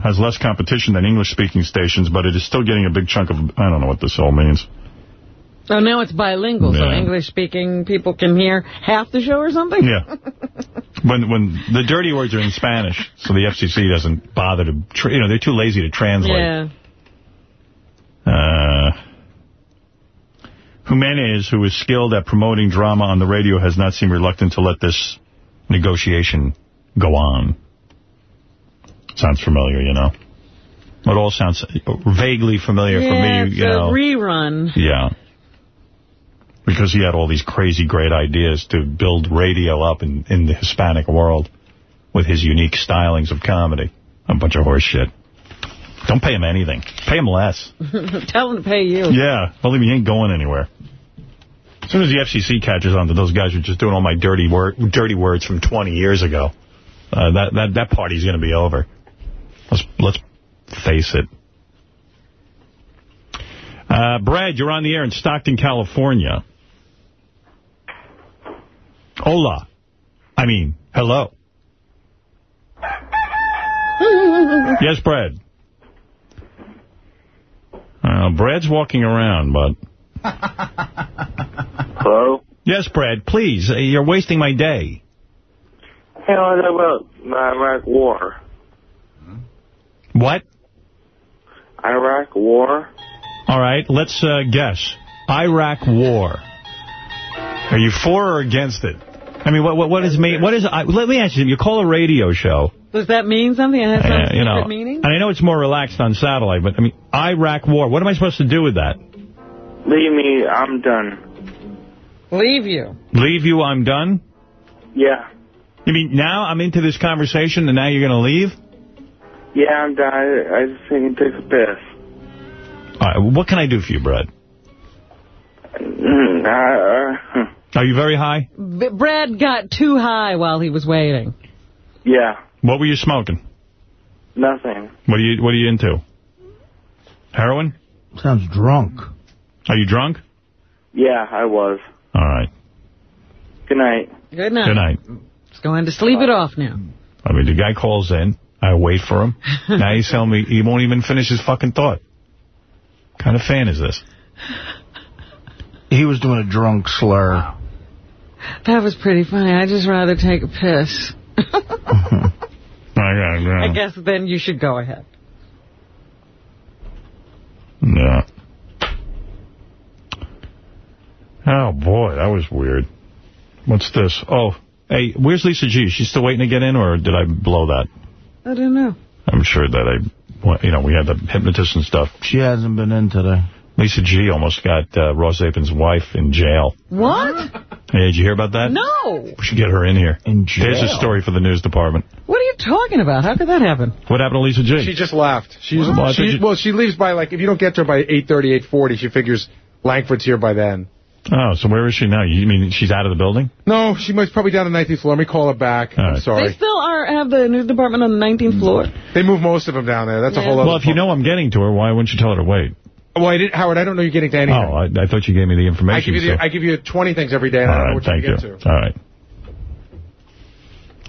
Speaker 1: has less competition than English-speaking stations, but it is still getting a big chunk of... I don't know what this all means.
Speaker 2: So now it's bilingual, so English-speaking people can hear half the show or something?
Speaker 1: Yeah. When when the dirty words are in Spanish, so the FCC doesn't bother to... You know, they're too lazy to translate.
Speaker 2: Yeah.
Speaker 1: Uh, Jimenez, who is skilled at promoting drama on the radio, has not seemed reluctant to let this negotiation go on. Sounds familiar, you know. It all sounds vaguely familiar
Speaker 2: yeah,
Speaker 1: for me,
Speaker 2: it's
Speaker 1: you
Speaker 2: a
Speaker 1: know.
Speaker 2: rerun.
Speaker 1: Yeah. Because he had all these crazy great ideas to build radio up in, in the Hispanic world with his unique stylings of comedy. A bunch of horse shit. Don't pay him anything. Pay him less.
Speaker 2: Tell him to pay you.
Speaker 1: Yeah. Believe me, he ain't going anywhere. As soon as the FCC catches on to those guys who are just doing all my dirty word, dirty words from 20 years ago, uh, that, that, that party's going to be over. Let's, let's face it. Uh, Brad, you're on the air in Stockton, California. Hola. I mean, hello. yes, Brad. Uh, Brad's walking around, but...
Speaker 58: Hello?
Speaker 1: Yes, Brad, please. Uh, You're wasting my day.
Speaker 58: Hey, what about the Iraq War?
Speaker 1: What?
Speaker 58: Iraq War?
Speaker 1: All right, let's uh, guess. Iraq War. Are you for or against it? I mean, what what, what is me? What is? I, let me ask you. You call a radio show.
Speaker 2: Does that mean something? It has some
Speaker 1: Uh, you know,
Speaker 2: meaning?
Speaker 1: and I know it's more relaxed on satellite, but I mean, Iraq War. What am I supposed to do with that?
Speaker 58: Leave me, I'm done.
Speaker 2: Leave you.
Speaker 1: Leave you? I'm done.
Speaker 58: Yeah.
Speaker 1: You mean now I'm into this conversation and now you're going to leave?
Speaker 58: Yeah, I'm done. I, I just think take a piss.
Speaker 1: All right, what can I do for you, Brad?
Speaker 58: Mm, uh, uh,
Speaker 1: Are you very high?
Speaker 2: B Brad got too high while he was waiting.
Speaker 58: yeah,
Speaker 1: What were you smoking?
Speaker 58: nothing.
Speaker 1: What are you What are you into? Heroin?
Speaker 4: Sounds drunk.
Speaker 1: Are you drunk?
Speaker 58: Yeah, I was.
Speaker 1: All right.
Speaker 58: Good night.
Speaker 2: Good night.
Speaker 1: Good night.
Speaker 2: It's going to sleep it off now.
Speaker 1: I mean, the guy calls in. I wait for him. now he's telling me he won't even finish his fucking thought. What kind of fan is this?
Speaker 4: He was doing a drunk slur.
Speaker 2: That was pretty funny. I'd just rather take a piss.
Speaker 1: I,
Speaker 2: I guess then you should go ahead.
Speaker 1: Yeah. Oh, boy, that was weird. What's this? Oh, hey, where's Lisa G? She's still waiting to get in, or did I blow that?
Speaker 2: I don't know.
Speaker 1: I'm sure that I, you know, we had the hypnotist and stuff.
Speaker 4: She hasn't been in today.
Speaker 1: Lisa G almost got uh, Ross Apin's wife in jail.
Speaker 2: What?
Speaker 1: Hey, did you hear about that?
Speaker 2: No.
Speaker 1: We should get her in here.
Speaker 4: In jail?
Speaker 1: There's a story for the news department.
Speaker 2: What are you talking about? How could that happen?
Speaker 1: What happened to Lisa G?
Speaker 8: She just left. She's,
Speaker 1: Well,
Speaker 8: she,
Speaker 1: you-
Speaker 8: well, she leaves by, like, if you don't get to her by 8.30, 8.40, she figures Langford's here by then.
Speaker 1: Oh, so where is she now? You mean she's out of the building?
Speaker 8: No, she must probably down on the 19th floor. Let me call her back.
Speaker 1: All
Speaker 8: I'm
Speaker 1: right.
Speaker 2: They still are have the news department on the 19th mm. floor.
Speaker 8: They move most of them down there. That's a whole other...
Speaker 1: Well, if you know I'm getting to her, why wouldn't you tell her to wait?
Speaker 8: Well, I did, Howard, I don't know you're getting to anything.
Speaker 1: Oh, I, I thought you gave me the
Speaker 8: I
Speaker 1: information.
Speaker 8: give you the,
Speaker 1: so-
Speaker 8: I give you 20 things every day, and
Speaker 1: All
Speaker 8: I don't know
Speaker 1: right,
Speaker 8: which
Speaker 1: thank you.
Speaker 8: to get to.
Speaker 1: All right.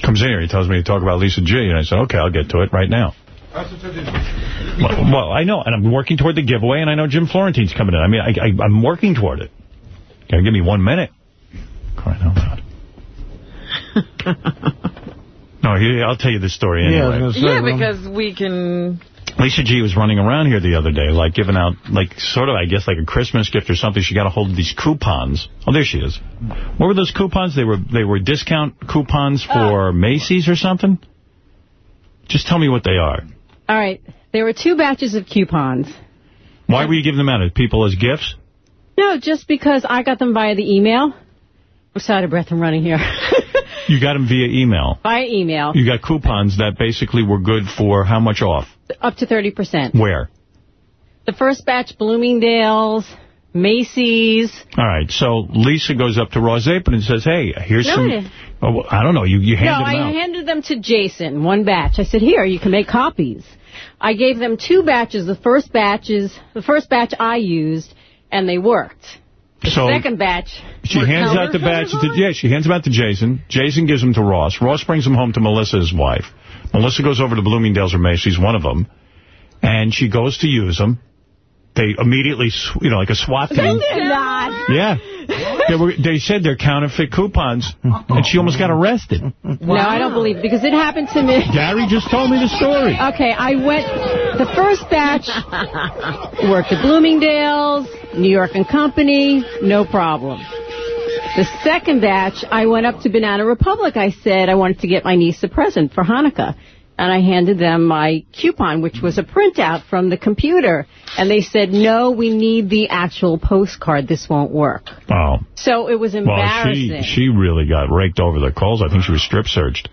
Speaker 1: Comes in here, he tells me to talk about Lisa G, and I said, okay, I'll get to it right now. Well, well, I know, and I'm working toward the giveaway, and I know Jim Florentine's coming in. I mean, I, I, I'm working toward it. Gotta give me one minute. Crying out loud. no, he, I'll tell you this story anyway.
Speaker 4: was gonna say,
Speaker 2: Yeah,
Speaker 4: well,
Speaker 2: because we can...
Speaker 1: Lisa G was running around here the other day, like giving out, like sort of, I guess, like a Christmas gift or something. She got a hold of these coupons. Oh, there she is. What were those coupons? They were they were discount coupons oh. for Macy's or something. Just tell me what they are.
Speaker 59: All right. There were two batches of coupons.
Speaker 1: Why were you giving them out to people as gifts?
Speaker 59: No, just because I got them via the email. I'm so out of breath from running here.
Speaker 1: You got them via email.
Speaker 59: via email,
Speaker 1: You got coupons that basically were good for how much off?
Speaker 59: up to 30%.
Speaker 1: Where?
Speaker 59: The first batch, Bloomingdale's, Macy's.
Speaker 1: All right. So Lisa goes up to Ross and says, "Hey, here's
Speaker 59: No,
Speaker 1: some."
Speaker 59: I-
Speaker 1: Oh, I don't know. You you
Speaker 59: No,
Speaker 1: handed
Speaker 59: I
Speaker 1: them out.
Speaker 59: No, I handed them to Jason, one batch. I said, here, you can make copies. I gave them two batches. The first batches, the first batch I used, and they worked. The
Speaker 1: So-
Speaker 59: second batch.
Speaker 1: She hands out the batch. To, yeah, she hands them out to Jason. Jason gives them to Ross. Ross brings them home to Melissa, his wife. Melissa goes over to Bloomingdale's or Macy's, one of them, and she goes to use them. They immediately, you know, like a SWAT
Speaker 59: They
Speaker 1: team.
Speaker 59: did not.
Speaker 1: Yeah. They, were, they said they're counterfeit coupons, and she almost got arrested.
Speaker 59: No, I don't believe it because it happened to me.
Speaker 1: Gary just told me the story.
Speaker 59: Okay, I went, the first batch worked at Bloomingdale's, New York and Company, no problem. The second batch, I went up to Banana Republic. I said I wanted to get my niece a present for Hanukkah. And I handed them my coupon, which was a printout from the computer. And they said, no, we need the actual postcard. This won't work.
Speaker 1: Wow.
Speaker 59: So it was embarrassing.
Speaker 1: Well, she, she really got raked over the coals. I think she was strip searched.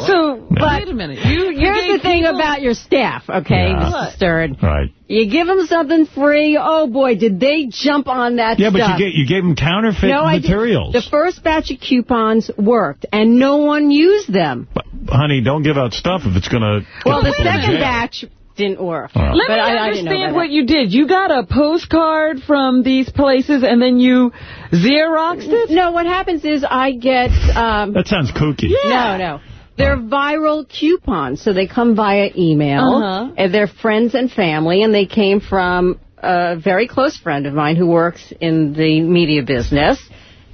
Speaker 2: So, wait a minute. You, you
Speaker 59: Here's the thing
Speaker 2: people-
Speaker 59: about your staff, okay,
Speaker 1: Yeah.
Speaker 59: Mr. Stern.
Speaker 1: Right.
Speaker 59: You give them something free, oh boy, did they jump on that
Speaker 1: Yeah, but you, gave you gave them counterfeit
Speaker 59: no, I
Speaker 1: materials.
Speaker 59: did. The first batch of coupons worked, and no one used them.
Speaker 1: But, Honey, don't give out stuff if it's going to
Speaker 59: Well, the second batch didn't work.
Speaker 1: Oh.
Speaker 2: Let
Speaker 59: but
Speaker 2: me
Speaker 59: I, I didn't know
Speaker 2: understand
Speaker 59: about
Speaker 2: what you did. You got a postcard from these places, and then you Xeroxed it?
Speaker 59: No, what happens is I get... Um,
Speaker 1: That sounds kooky. Yeah.
Speaker 59: No, no. They're viral coupons, so they come via email,
Speaker 2: Uh-huh.
Speaker 59: and they're friends and family, and they came from a very close friend of mine who works in the media business.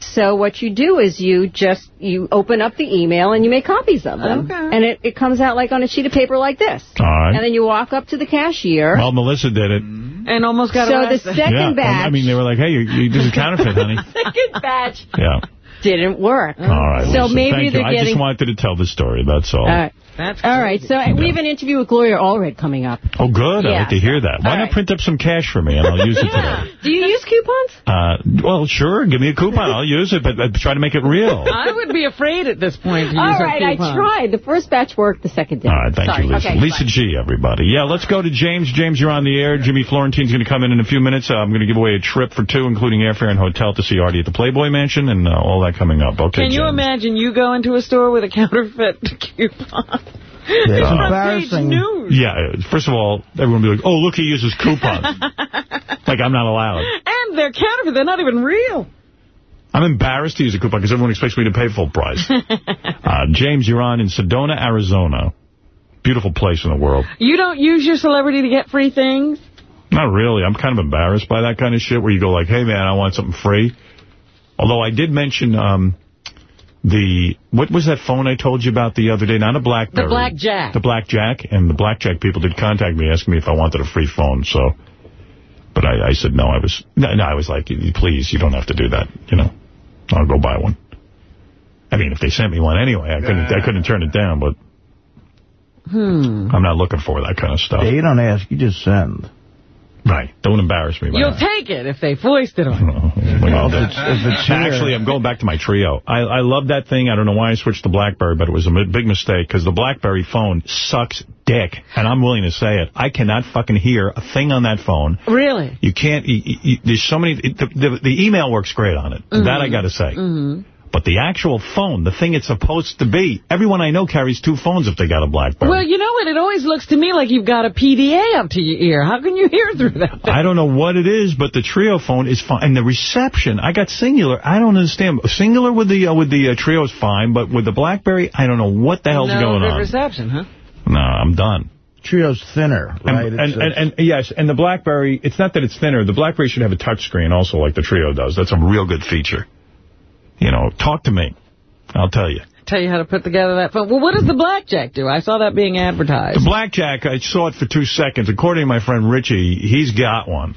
Speaker 59: So what you do is you just, you open up the email and you make copies of them.
Speaker 2: Okay.
Speaker 59: And it, it comes out like on a sheet of paper like this.
Speaker 1: All right.
Speaker 59: And then you walk up to the cashier.
Speaker 1: Well, Melissa did it.
Speaker 2: And almost got
Speaker 59: So the second
Speaker 1: yeah.
Speaker 59: batch-
Speaker 1: I mean, they were like, hey, you, you this is counterfeit, honey.
Speaker 59: second batch
Speaker 1: Yeah.
Speaker 59: Didn't work.
Speaker 1: All right.
Speaker 59: So maybe they're
Speaker 1: you. I just wanted to tell the story. That's all.
Speaker 59: All right.
Speaker 2: That's
Speaker 59: All right, so we have an interview with Gloria Allred coming up.
Speaker 1: Oh, good. I
Speaker 59: Yeah.
Speaker 1: like to hear that. Why
Speaker 59: All
Speaker 1: not
Speaker 59: right.
Speaker 1: print up some cash for me and I'll use it today?
Speaker 59: Do you use coupons?
Speaker 1: Uh, well, sure. Give me a coupon. I'll use it, but uh, try to make it real.
Speaker 2: I would be afraid at this point to use
Speaker 59: All
Speaker 2: a
Speaker 59: right, I tried. The first batch worked, the second didn't.
Speaker 1: All right, thank
Speaker 59: Sorry.
Speaker 1: you, Lisa.
Speaker 59: Okay,
Speaker 1: Lisa G, everybody. Yeah, let's go to James. James, you're on the air. Jimmy Florentine's going to come in in a few minutes. Uh, I'm going to give away a trip for two, including airfare and hotel to see Artie at the Playboy Mansion and uh, all that coming up. Okay,
Speaker 2: Can you
Speaker 1: James.
Speaker 2: imagine you go into a store with a counterfeit coupon?
Speaker 1: Yeah.
Speaker 2: It's
Speaker 1: It's embarrassing.
Speaker 2: news.
Speaker 1: Yeah, first of all, everyone will be like, oh, look, he uses coupons. like I'm not allowed.
Speaker 2: And they're counterfeit. They're not even real.
Speaker 1: I'm embarrassed to use a coupon because everyone expects me to pay full price. uh, James, you're on in Sedona, Arizona. Beautiful place in the world.
Speaker 2: You don't use your celebrity to get free things?
Speaker 1: Not really. I'm kind of embarrassed by that kind of shit where you go like, hey, man, I want something free. Although I did mention um, the, what was that phone I told you about the other day? Not a BlackBerry.
Speaker 2: The Blackjack.
Speaker 1: The Blackjack. And the Blackjack people did contact me asking me if I wanted a free phone. So, but I, I said no. I was, no, no, I was like, please, you don't have to do that. You know, I'll go buy one. I mean, if they sent me one anyway, I couldn't, I couldn't turn it down, but
Speaker 2: Hmm.
Speaker 1: I'm not looking for that kind of stuff.
Speaker 4: Yeah, you don't ask, you just send.
Speaker 1: Right. Don't embarrass me. by
Speaker 2: You'll
Speaker 1: that.
Speaker 2: take it if they foist it on you.
Speaker 1: Well,
Speaker 4: if it's- if it's
Speaker 1: Actually, I'm going back to my Trio. I, I love that thing. I don't know why I switched to BlackBerry, but it was a big mistake because the BlackBerry phone sucks dick. And I'm willing to say it. I cannot fucking hear a thing on that phone.
Speaker 2: Really?
Speaker 1: You can't, you, you, there's so many, the, the, the email works great on it.
Speaker 2: Mm-hmm.
Speaker 1: That I got to say.
Speaker 2: hmm
Speaker 1: But the actual phone, the thing it's supposed to be, everyone I know carries two phones if they got a BlackBerry.
Speaker 2: Well, you know what? It always looks to me like you've got a PDA up to your ear. How can you hear through that?
Speaker 1: I don't know what it is, but the Trio phone is fine. And the reception, I got Cingular. I don't understand. Cingular with the uh, with the uh, Trio is fine, but with the BlackBerry, I don't know what the hell's
Speaker 2: no
Speaker 1: going
Speaker 2: good
Speaker 1: on.
Speaker 2: reception, huh?
Speaker 1: No, I'm done.
Speaker 4: Trio's thinner, right?
Speaker 1: And, and, and, and yes, and the BlackBerry, it's not that it's thinner. The BlackBerry should have a touch screen also like the Trio does. That's a real good feature. You know, talk to me. I'll tell you.
Speaker 2: Tell you how to put together that phone. Well, what does the blackjack do? I saw that being advertised.
Speaker 1: The Blackjack, I saw it for two seconds. According to my friend Richie, he's got one.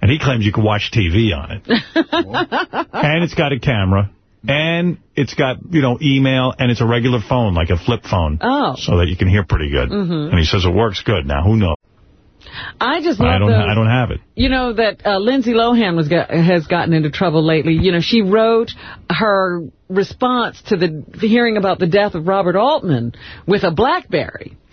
Speaker 1: And he claims you can watch TV on it. and it's got a camera. And it's got, you know, email. And it's a regular phone, like a flip phone.
Speaker 2: Oh.
Speaker 1: So that you can hear pretty good.
Speaker 2: Mhm.
Speaker 1: And he says it works good. Now, who knows?
Speaker 2: I just love
Speaker 1: I don't,
Speaker 2: those-
Speaker 1: I don't have it.
Speaker 2: You know that uh, Lindsay Lohan was got, has gotten into trouble lately. You know, she wrote her response to the hearing about the death of Robert Altman with a BlackBerry.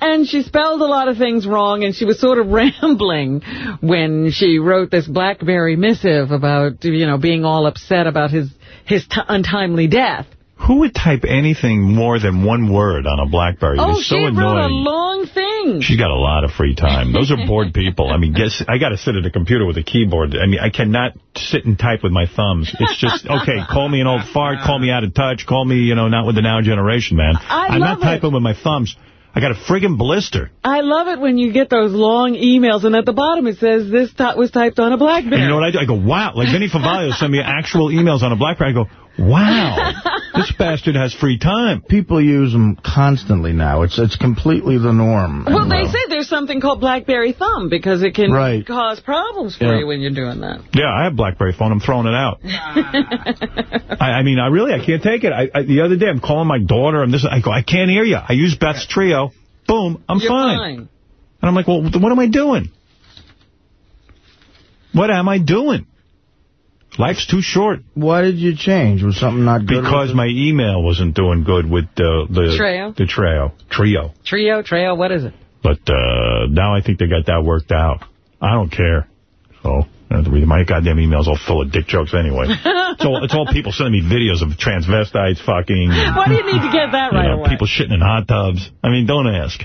Speaker 2: and she spelled a lot of things wrong, and she was sort of rambling when she wrote this BlackBerry missive about, you know, being all upset about his, his t untimely death.
Speaker 1: Who would type anything more than one word on a BlackBerry?
Speaker 2: oh,
Speaker 1: so
Speaker 2: she
Speaker 1: annoying.
Speaker 2: wrote a long thing.
Speaker 1: She's got a lot of free time. Those are bored people. I mean, guess I got to sit at a computer with a keyboard. I mean, I cannot sit and type with my thumbs. It's just, okay, call me an old fart, call me out of touch, call me, you know, not with the now generation, man.
Speaker 2: I
Speaker 1: am not typing with my thumbs. I got a friggin' blister.
Speaker 2: I love it when you get those long emails, and at the bottom it says, this was typed on a BlackBerry.
Speaker 1: And you know what I do? I go, wow. Like Vinny Favale sent me actual emails on a BlackBerry. I go, wow. This bastard has free time.
Speaker 4: People use them constantly now. It's it's completely the norm.
Speaker 2: Well, they uh, say there's something called BlackBerry Thumb because it can
Speaker 4: Right.
Speaker 2: cause problems for
Speaker 1: Yeah.
Speaker 2: you when you're doing that.
Speaker 1: Yeah, I have BlackBerry phone. I'm throwing it out. I, I mean, I really, I can't take it. I, I, the other day, I'm calling my daughter, and this, I go, I can't hear you. I use Beth's Trio. Boom, I'm
Speaker 2: You're
Speaker 1: fine.
Speaker 2: fine.
Speaker 1: And I'm like, well, what am I doing? What am I doing? Life's too short.
Speaker 4: Why did you change? Was something not good?
Speaker 1: Because my email wasn't doing good with uh, the
Speaker 2: Treo?
Speaker 1: the Treo. Trio.
Speaker 2: Trio, Trio, what is it?
Speaker 1: But uh, now I think they got that worked out. I don't care. So, I have to read my goddamn email's all full of dick jokes anyway. it's, all, it's all people sending me videos of transvestites fucking.
Speaker 2: Why do you need to get that right
Speaker 1: know,
Speaker 2: away?
Speaker 1: people shitting in hot tubs. I mean, don't ask.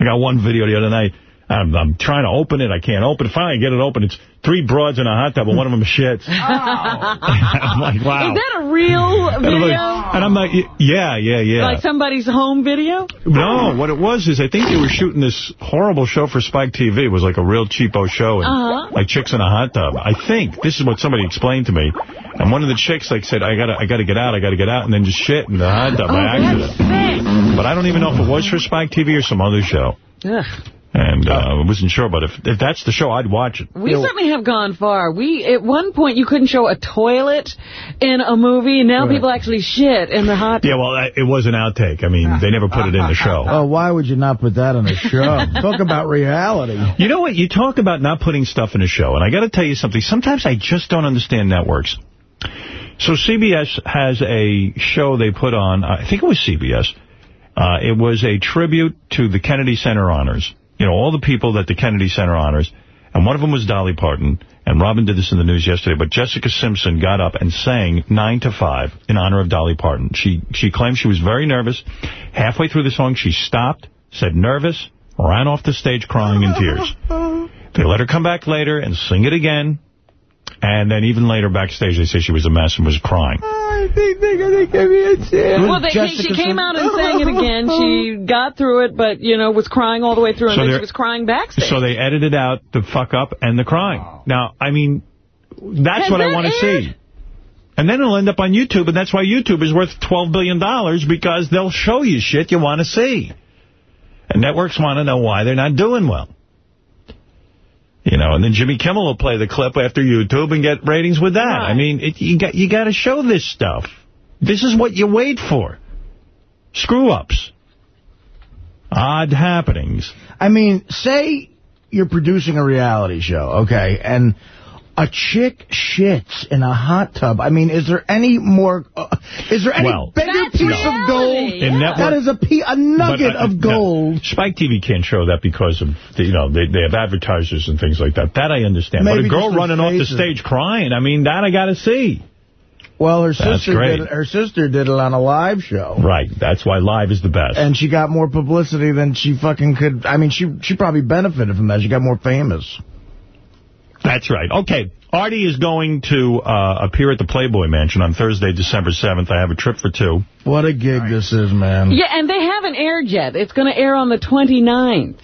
Speaker 1: I got one video the other night. I'm, I'm trying to open it. I can't open it. Finally, I get it open. It's three broads in a hot tub, and one of them shits. I'm like, wow.
Speaker 2: Is that a real
Speaker 1: And I'm
Speaker 2: video?
Speaker 1: like, and I'm like, yeah, yeah, yeah.
Speaker 2: Like somebody's home video?
Speaker 1: No, what it was is I think they were shooting this horrible show for Spike TV. It was like a real cheapo show, and
Speaker 2: Uh-huh.
Speaker 1: like chicks in a hot tub. I think this is what somebody explained to me. And one of the chicks like said, "I gotta, I gotta get out, I gotta get out," and then just shit in the hot tub by accident. But I don't even know if it was for Spike TV or some other show.
Speaker 2: Ugh.
Speaker 1: And uh, I wasn't sure, but if if that's the show, I'd watch it.
Speaker 2: We certainly have gone far. We At one point, you couldn't show a toilet in a movie. Now
Speaker 4: Right.
Speaker 2: people actually shit in the hot
Speaker 1: Yeah, well, I- it was an outtake. I mean, they never put it in the show.
Speaker 4: Oh, why would you not put that on a show? Talk about reality.
Speaker 1: You know what? You talk about not putting stuff in a show, and I got to tell you something. Sometimes I just don't understand networks. So CBS has a show they put on, I think it was CBS. Uh, it was a tribute to the Kennedy Center honors. You know, all the people that the Kennedy Center honors. And one of them was Dolly Parton. And Robin did this in the news yesterday. But Jessica Simpson got up and sang 9 to 5 in honor of Dolly Parton. She, she claimed she was very nervous. Halfway through the song, she stopped, said nervous, ran off the stage crying in tears. They let her come back later and sing it again. And then even later backstage, they say she was a mess and was crying.
Speaker 2: I think they're going to give me a chance. Well, they, she came out and sang it again. She got through it, but, you know, was crying all the way through, and
Speaker 1: So
Speaker 2: then she was crying backstage.
Speaker 1: So they edited out the fuck up and the crying. Now, I mean, that's
Speaker 2: Has
Speaker 1: what I
Speaker 2: that
Speaker 1: want to see. And then it'll end up on YouTube, and that's why YouTube is worth $12 billion, dollars, because they'll show you shit you want to see. And networks want to know why they're not doing well. You know, and then Jimmy Kimmel will play the clip after YouTube and get ratings with that. I mean, it, you got you got to show this stuff. This is what you wait for. Screw-ups. Odd happenings.
Speaker 4: I mean, say you're producing a reality show, okay, and a chick shits in a hot tub. I mean, is there any more, uh, is there any
Speaker 1: Well,
Speaker 4: bigger
Speaker 1: That's
Speaker 4: piece of gold?
Speaker 1: In network-
Speaker 4: that is a, pe a nugget
Speaker 1: But, uh,
Speaker 4: of gold.
Speaker 1: no, Spike TV can't show that because of, the, you know, they, they have advertisers and things like that. That I understand.
Speaker 4: Maybe
Speaker 1: but a girl
Speaker 4: just their
Speaker 1: running off the stage crying, I mean, that I got to see.
Speaker 4: Well, her
Speaker 1: That's
Speaker 4: sister
Speaker 1: great.
Speaker 4: did it, her sister did it on a live show.
Speaker 1: Right. That's why live is the best.
Speaker 4: And she got more publicity than she fucking could. I mean, she she probably benefited from that. She got more famous.
Speaker 1: That's right. Okay. Artie is going to uh, appear at the Playboy Mansion on Thursday, December 7th. I have a trip for two.
Speaker 4: What a gig this is, man.
Speaker 2: Yeah, and they haven't aired yet. It's going to air on the 29th.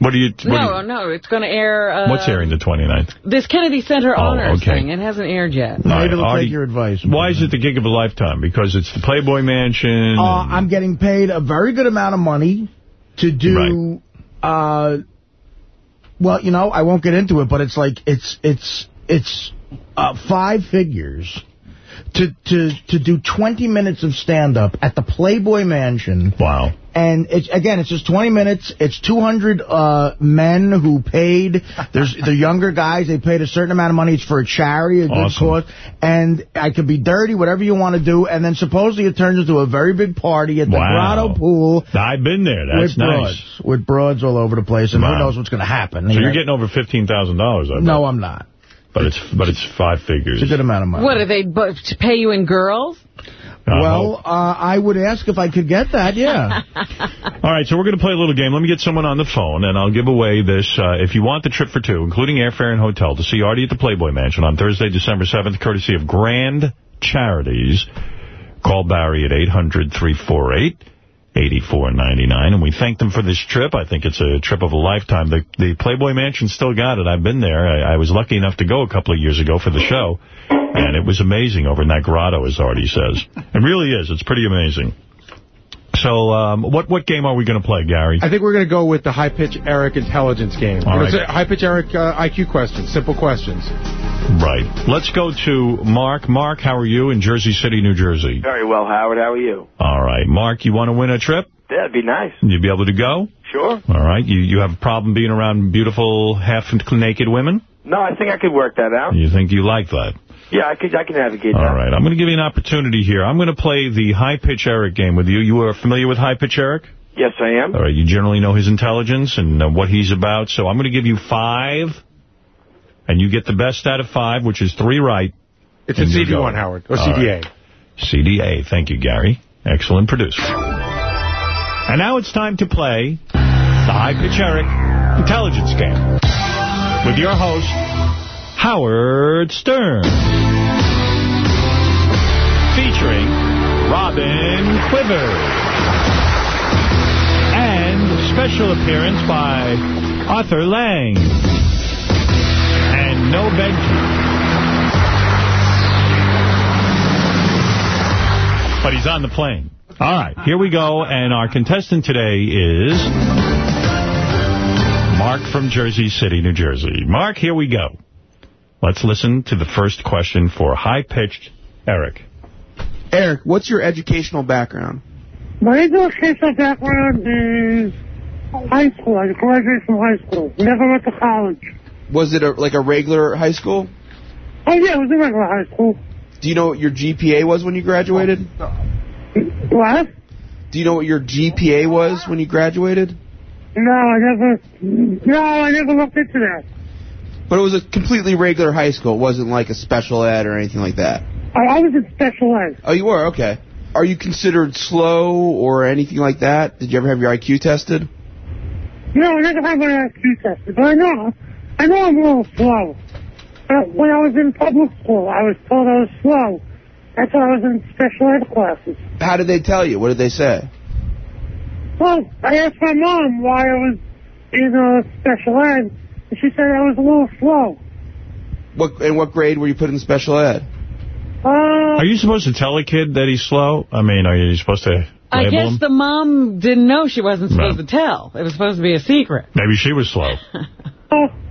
Speaker 1: What do you... What do
Speaker 2: No,
Speaker 1: you-
Speaker 2: no, it's going to air... Uh,
Speaker 1: what's airing the 29th?
Speaker 2: This Kennedy Center
Speaker 1: Oh,
Speaker 2: Honors
Speaker 1: okay.
Speaker 2: thing. It hasn't aired yet.
Speaker 1: All right,
Speaker 4: they'll
Speaker 1: Artie,
Speaker 4: take your advice.
Speaker 1: Why is it the gig of a lifetime? Because it's the Playboy Mansion.
Speaker 4: Uh, I'm getting paid a very good amount of money to do, uh, well, you know, I won't get into it, but it's like, it's, it's, it's, uh, five figures to, to, to do 20 minutes of stand-up at the Playboy Mansion.
Speaker 1: Wow.
Speaker 4: And it's, again, it's just 20 minutes. It's 200 uh, men who paid. There's the younger guys. They paid a certain amount of money. It's for a charity, a good
Speaker 1: Awesome.
Speaker 4: cause. And I could be dirty, whatever you want to do. And then supposedly it turns into a very big party at the
Speaker 1: Wow.
Speaker 4: Grotto Pool.
Speaker 1: I've been there. That's
Speaker 4: with
Speaker 1: nice.
Speaker 4: broads, with broads all over the place, and
Speaker 1: Wow.
Speaker 4: who knows what's going to happen.
Speaker 1: So
Speaker 4: You
Speaker 1: you're
Speaker 4: know?
Speaker 1: getting over $15,000, I bet.
Speaker 4: No, I'm not.
Speaker 1: But it's but it's five figures.
Speaker 4: It's a good amount of money.
Speaker 2: What, are they bu- to pay you in girls?
Speaker 4: Well, uh, I would ask if I could get that, yeah.
Speaker 1: All right, so we're going to play a little game. Let me get someone on the phone, and I'll give away this. Uh, if you want the trip for two, including airfare and hotel, to see Artie at the Playboy Mansion on Thursday, December 7th, courtesy of Grand Charities, call Barry at 800-348. 84.99, and we thank them for this trip. I think it's a trip of a lifetime. The the Playboy Mansion still got it. I've been there. I, I was lucky enough to go a couple of years ago for the show, And it was amazing over in that grotto, as Artie says. It really is. It's pretty amazing. So um, what what game are we going to play, Gary?
Speaker 8: I think we're going to go with the high-pitch Eric intelligence game.
Speaker 1: All right.
Speaker 8: a High-pitch Eric uh, IQ questions, simple questions.
Speaker 1: Right. Let's go to Mark. Mark, how are you in Jersey City, New Jersey?
Speaker 60: Very well, Howard. How are you?
Speaker 1: All right. Mark, you want to win a trip?
Speaker 60: Yeah, it'd be nice.
Speaker 1: You'd be able to go?
Speaker 60: Sure.
Speaker 1: All right. You you have a problem being around beautiful half-naked women?
Speaker 60: No, I think I could work that out.
Speaker 1: You think you like that?
Speaker 60: Yeah, I could. I can navigate
Speaker 1: All
Speaker 60: that.
Speaker 1: right. I'm going to give you an opportunity here. I'm going to play the high-pitch Eric game with you. You are familiar with high-pitch Eric?
Speaker 60: Yes, I am.
Speaker 1: All right. You generally know his intelligence and uh, what he's about. So I'm going to give you five, and you get the best out of five, which is three right.
Speaker 8: It's a
Speaker 1: and you go.
Speaker 8: CD1, Howard, or
Speaker 1: All
Speaker 8: CDA.
Speaker 1: right. CDA. Thank you, Gary. Excellent producer. And now it's time to play the high-pitch Eric intelligence game with your host, Howard Stern. Featuring Robin Quivers. And special appearance by Arthur Lange. And No Benji. But he's on the plane. All right, here we go. And our contestant today is Mark from Jersey City, New Jersey. Mark, here we go. Let's listen to the first question for high-pitched Eric.
Speaker 61: Eric, what's your educational background?
Speaker 43: My educational background is high school. I graduated from high school. Never went to college.
Speaker 61: Was it a, like a regular high school?
Speaker 43: Oh, yeah, it was a regular high school.
Speaker 61: Do you know what your GPA was when you graduated?
Speaker 43: What?
Speaker 61: Do you know what your GPA was when you graduated?
Speaker 43: No, I never, no, I never looked into that.
Speaker 61: But it was a completely regular high school. It wasn't like a special ed or anything like that.
Speaker 43: I, I was in special ed.
Speaker 61: Oh, you were? Okay. Are you considered slow or anything like that? Did you ever have your IQ tested?
Speaker 43: No, I never had my IQ tested, but I know, I know I'm a little slow. But when I was in public school, I was told I was slow. That's why I was in special ed classes.
Speaker 61: How did they tell you? What did they say?
Speaker 43: Well, I asked my mom why I was in uh, special ed, and she said I was a little slow.
Speaker 61: What In what grade were you put in special ed?
Speaker 43: Uh,
Speaker 1: Are you supposed to tell a kid that he's slow? I mean, are you supposed to
Speaker 2: I
Speaker 1: label
Speaker 2: guess
Speaker 1: him?
Speaker 2: the mom didn't know she wasn't supposed
Speaker 1: No.
Speaker 2: to tell. It was supposed to be a secret.
Speaker 1: Maybe she was slow.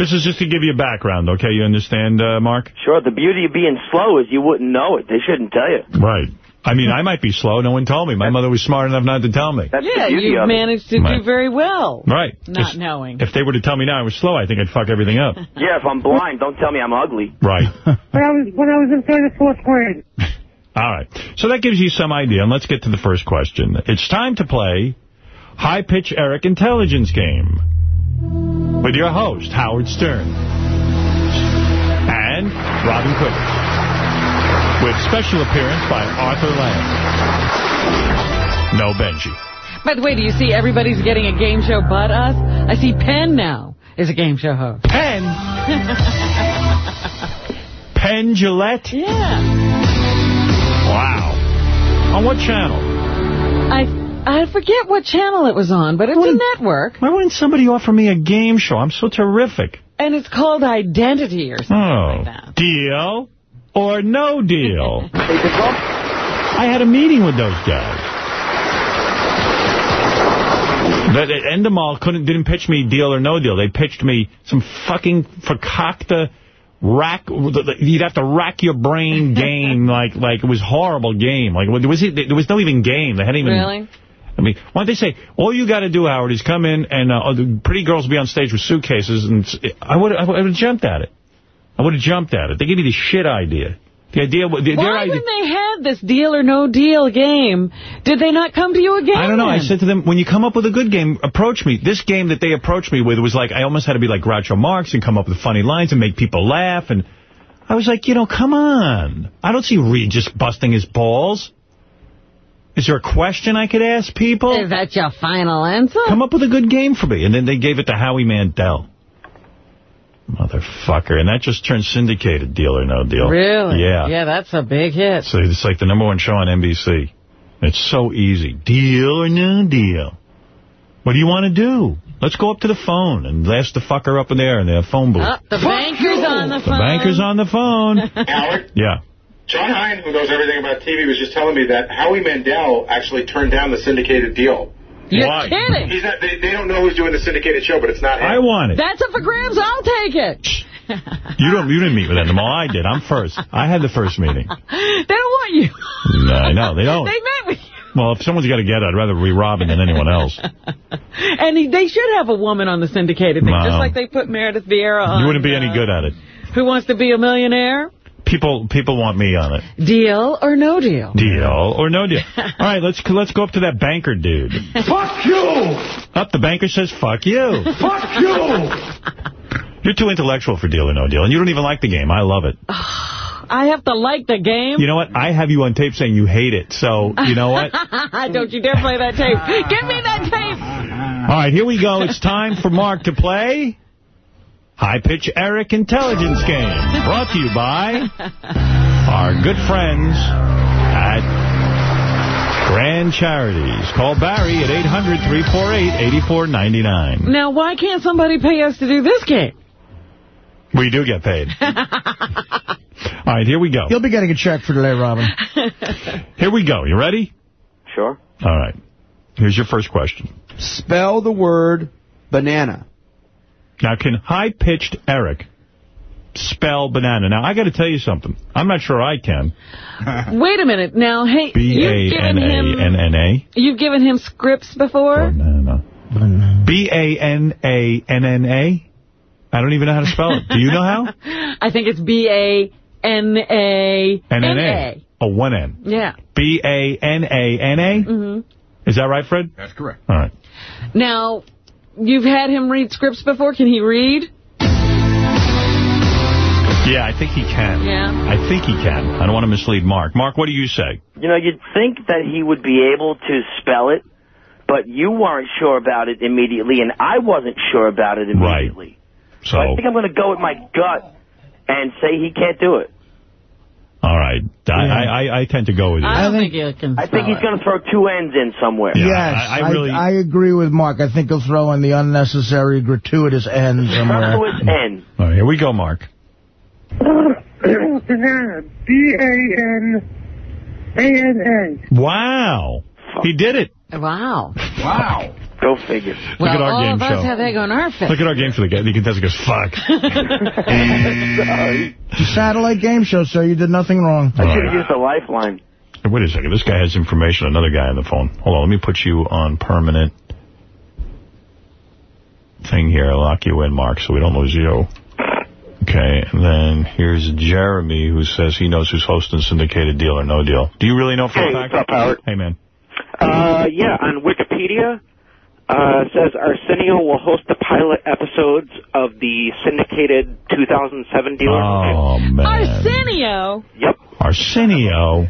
Speaker 1: this is just to give you a background, okay? You understand, uh, Mark?
Speaker 60: Sure. The beauty of being slow is you wouldn't know it. They shouldn't tell you.
Speaker 1: Right. I mean, I might be slow. No one told me. My mother was smart enough not to tell me.
Speaker 2: Yeah, you managed to
Speaker 1: Right.
Speaker 2: do very well.
Speaker 1: Right.
Speaker 2: Not
Speaker 1: Just-
Speaker 2: knowing.
Speaker 1: If they were to tell me now I was slow, I think I'd fuck everything up.
Speaker 60: Yeah, if I'm blind, don't tell me I'm ugly.
Speaker 1: Right.
Speaker 43: when I was when I was in third or fourth grade.
Speaker 1: All right. So that gives you some idea. And let's get to the first question. It's time to play High Pitch Eric Intelligence Game with your host, Howard Stern, and Robin Quivers, with special appearance by Arthur Lange. No Benji.
Speaker 2: By the way, do you see everybody's getting a game show but us? I see Penn now is a game show host.
Speaker 1: Penn? Penn Jillette?
Speaker 2: Yeah.
Speaker 1: Wow. On what channel?
Speaker 2: I I forget what channel it was on, but it's a network.
Speaker 1: Why wouldn't somebody offer me a game show? I'm so terrific.
Speaker 2: And it's called Identity or something
Speaker 1: Oh,
Speaker 2: like that.
Speaker 1: deal or no deal? I had a meeting with those guys. But Endemol couldn't didn't pitch me deal or no deal. They pitched me some fucking fakakta rack. You'd have to rack your brain game like like it was horrible game. Like there was there was no even game. They hadn't even.
Speaker 2: Really?
Speaker 1: I mean, why don't they say, all you got to do, Howard, is come in and uh, the pretty girls will be on stage with suitcases, and I would I would have jumped at it. I would have jumped at it. They gave me the shit idea. The idea, the,
Speaker 2: Why,
Speaker 1: idea.
Speaker 2: when they had this deal or no deal game, did they not come to you again?
Speaker 1: I don't know. I said to them, when you come up with a good game, approach me. This game that they approached me with was like, I almost had to be like Groucho Marx and come up with funny lines and make people laugh. And I was like, you know, come on. I don't see Reed just busting his balls. Is there a question I could ask people?
Speaker 2: Is that your final answer?
Speaker 1: Come up with a good game for me. And then they gave it to Howie Mandel. Motherfucker. And that just turned syndicated, Deal or No Deal.
Speaker 2: Really?
Speaker 1: Yeah.
Speaker 2: Yeah, that's a big hit.
Speaker 1: So it's like the number one show on NBC. It's so easy. Deal or no deal? What do you want to do? Let's go up to the phone and blast the fucker up in the air in the phone booth.
Speaker 2: Oh, the banker's on the phone.
Speaker 1: the banker's on the phone.
Speaker 56: Howard,
Speaker 1: yeah.
Speaker 56: Jon Hein, who knows everything about TV, was just telling me that Howie Mandel actually turned down the syndicated deal.
Speaker 2: You're
Speaker 1: Why?
Speaker 2: kidding.
Speaker 56: He's not, they, they don't know who's doing the syndicated show, but it's not him.
Speaker 1: I want it.
Speaker 2: That's up for grabs. I'll take it.
Speaker 1: You don't. You didn't meet with them. Well, I did. I'm first. I had the first meeting.
Speaker 2: They don't want you.
Speaker 1: No, I know. They don't.
Speaker 2: They met with you.
Speaker 1: Well, if someone's got to get it, I'd rather be Robin than anyone else.
Speaker 2: And he, they should have a woman on the syndicated thing,
Speaker 1: No.
Speaker 2: just like they put Meredith Vieira on.
Speaker 1: You wouldn't be any
Speaker 2: uh,
Speaker 1: good at it.
Speaker 2: Who Wants to Be a Millionaire?
Speaker 1: People people want me on it.
Speaker 2: Deal or no deal?
Speaker 1: Deal or no deal. All right, let's let's go up to that banker dude.
Speaker 42: Fuck you!
Speaker 1: Up, the banker says, fuck you.
Speaker 42: Fuck you!
Speaker 1: You're too intellectual for deal or no deal, and you don't even like the game. I love it.
Speaker 2: I have to like the game.
Speaker 1: You know what? I have you on tape saying you hate it, so you know what?
Speaker 2: Don't you dare play that tape. Give me that tape.
Speaker 1: All right, here we go. It's time for Mark to play High Pitch Eric Intelligence Game. Brought to you by our good friends at Grand Charities. Call Barry at 800-348-8499.
Speaker 2: Now, why can't somebody pay us to do this game?
Speaker 1: We do get paid. All right, here we go.
Speaker 4: You'll be getting a check for today, Robin.
Speaker 1: Here we go. You ready?
Speaker 60: Sure.
Speaker 1: All right. Here's your first question.
Speaker 61: Spell the word banana.
Speaker 1: Now, can high-pitched Eric spell banana? Now, I got to tell you something. I'm not sure I can.
Speaker 2: Wait a minute. Now, hey, you've given him
Speaker 1: B-A-N-A-N-N-A.
Speaker 2: you've given him scripts before? No, no, no.
Speaker 1: B-A-N-A-N-N-A? I don't even know how to spell it. Do you know how?
Speaker 2: I think it's B-A-N-A-N-A.
Speaker 1: N-N-A. Oh, one N.
Speaker 2: Yeah.
Speaker 1: B-A-N-A-N-A?
Speaker 2: hmm
Speaker 1: Is that right, Fred?
Speaker 51: That's correct.
Speaker 1: All right.
Speaker 2: Now, you've had him read scripts before. Can he read?
Speaker 1: Yeah, I think he can.
Speaker 2: Yeah.
Speaker 1: I think he can. I don't want to mislead Mark. Mark, what do you say?
Speaker 60: You know, you'd think that he would be able to spell it, but you weren't sure about it immediately, and I wasn't sure about it immediately. Right.
Speaker 1: So,
Speaker 60: I think I'm going to go with my gut and say he can't do it.
Speaker 1: All right. I, I, I, I tend to go with you.
Speaker 2: I don't think, you can
Speaker 60: I think he's going to throw two ends in somewhere.
Speaker 1: Yeah,
Speaker 4: yes,
Speaker 1: I- I really-
Speaker 4: I, agree with Mark. I think he'll throw in the unnecessary, gratuitous end somewhere.
Speaker 60: Trust N.
Speaker 1: All right, here we go, Mark.
Speaker 43: banana. B-A-N-A-N-A.
Speaker 1: Wow. He did it.
Speaker 2: Wow.
Speaker 51: Wow.
Speaker 60: Go figure.
Speaker 2: Well,
Speaker 1: at our
Speaker 2: all
Speaker 1: game
Speaker 2: of us
Speaker 1: show.
Speaker 2: have egg on our face.
Speaker 1: Look at our game show. The, guy- the contestant goes, fuck.
Speaker 4: It's satellite game show, sir. You did nothing wrong.
Speaker 60: I should have used a lifeline.
Speaker 1: Wait a second. This guy has information. Another guy on the phone. Hold on. Let me put you on permanent thing here. I'll lock you in, Mark, so we don't lose you. Okay. And then here's Jeremy, who says he knows who's hosting Syndicated Deal or No Deal. Do you really know for
Speaker 54: Hey,
Speaker 1: a fact?
Speaker 54: what's up, Howard?
Speaker 1: Hey, man.
Speaker 54: Uh, yeah, on Wikipedia, uh, says Arsenio will host the pilot episodes of the syndicated 2007 deal.
Speaker 1: Oh, man.
Speaker 2: Arsenio.
Speaker 54: Yep.
Speaker 1: Arsenio.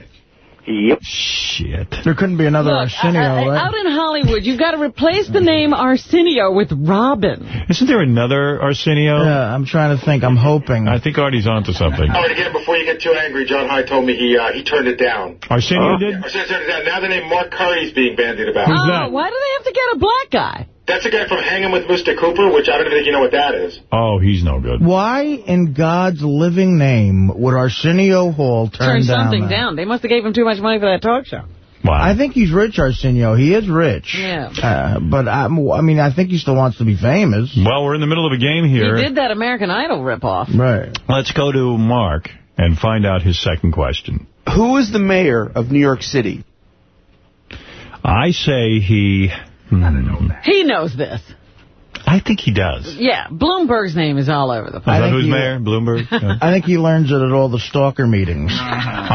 Speaker 54: Yep.
Speaker 1: Shit.
Speaker 4: There couldn't be another
Speaker 2: Look,
Speaker 4: Arsenio,
Speaker 2: I- I-
Speaker 4: right?
Speaker 2: out in Hollywood, you've got to replace the name Arsenio with Robin.
Speaker 1: Isn't there another Arsenio?
Speaker 4: Yeah, I'm trying to think. I'm hoping.
Speaker 1: I think Artie's onto something.
Speaker 56: Howard, again, before you get too angry, Jon Hein told me he uh, he turned it down.
Speaker 1: Arsenio did?
Speaker 56: Arsenio turned it down. Now the name Mark Curry's being bandied about.
Speaker 2: oh, why do they have to get a black guy?
Speaker 56: That's the guy from Hanging with Mr. Cooper, which I don't even think you know what that is.
Speaker 1: Oh, he's no good.
Speaker 4: Why in God's living name would Arsenio Hall turn,
Speaker 2: Turn
Speaker 4: down
Speaker 2: something
Speaker 4: that?
Speaker 2: down. They must have gave him too much money for that talk show.
Speaker 1: Wow.
Speaker 4: I think he's rich, Arsenio. He is rich.
Speaker 2: Yeah.
Speaker 4: Uh, but I'm, I mean, I think he still wants to be famous.
Speaker 1: Well, we're in the middle of a game here.
Speaker 2: He did that American Idol ripoff.
Speaker 4: Right.
Speaker 1: Let's go to Mark and find out his second question.
Speaker 61: Who is the mayor of New York City?
Speaker 1: I say he... Hmm,
Speaker 2: He knows this.
Speaker 1: I think he does.
Speaker 2: Yeah, Bloomberg's name is all over the place.
Speaker 1: that who's
Speaker 4: he-
Speaker 1: mayor? Bloomberg? Yeah.
Speaker 4: I think he learns it at all the stalker meetings.
Speaker 1: All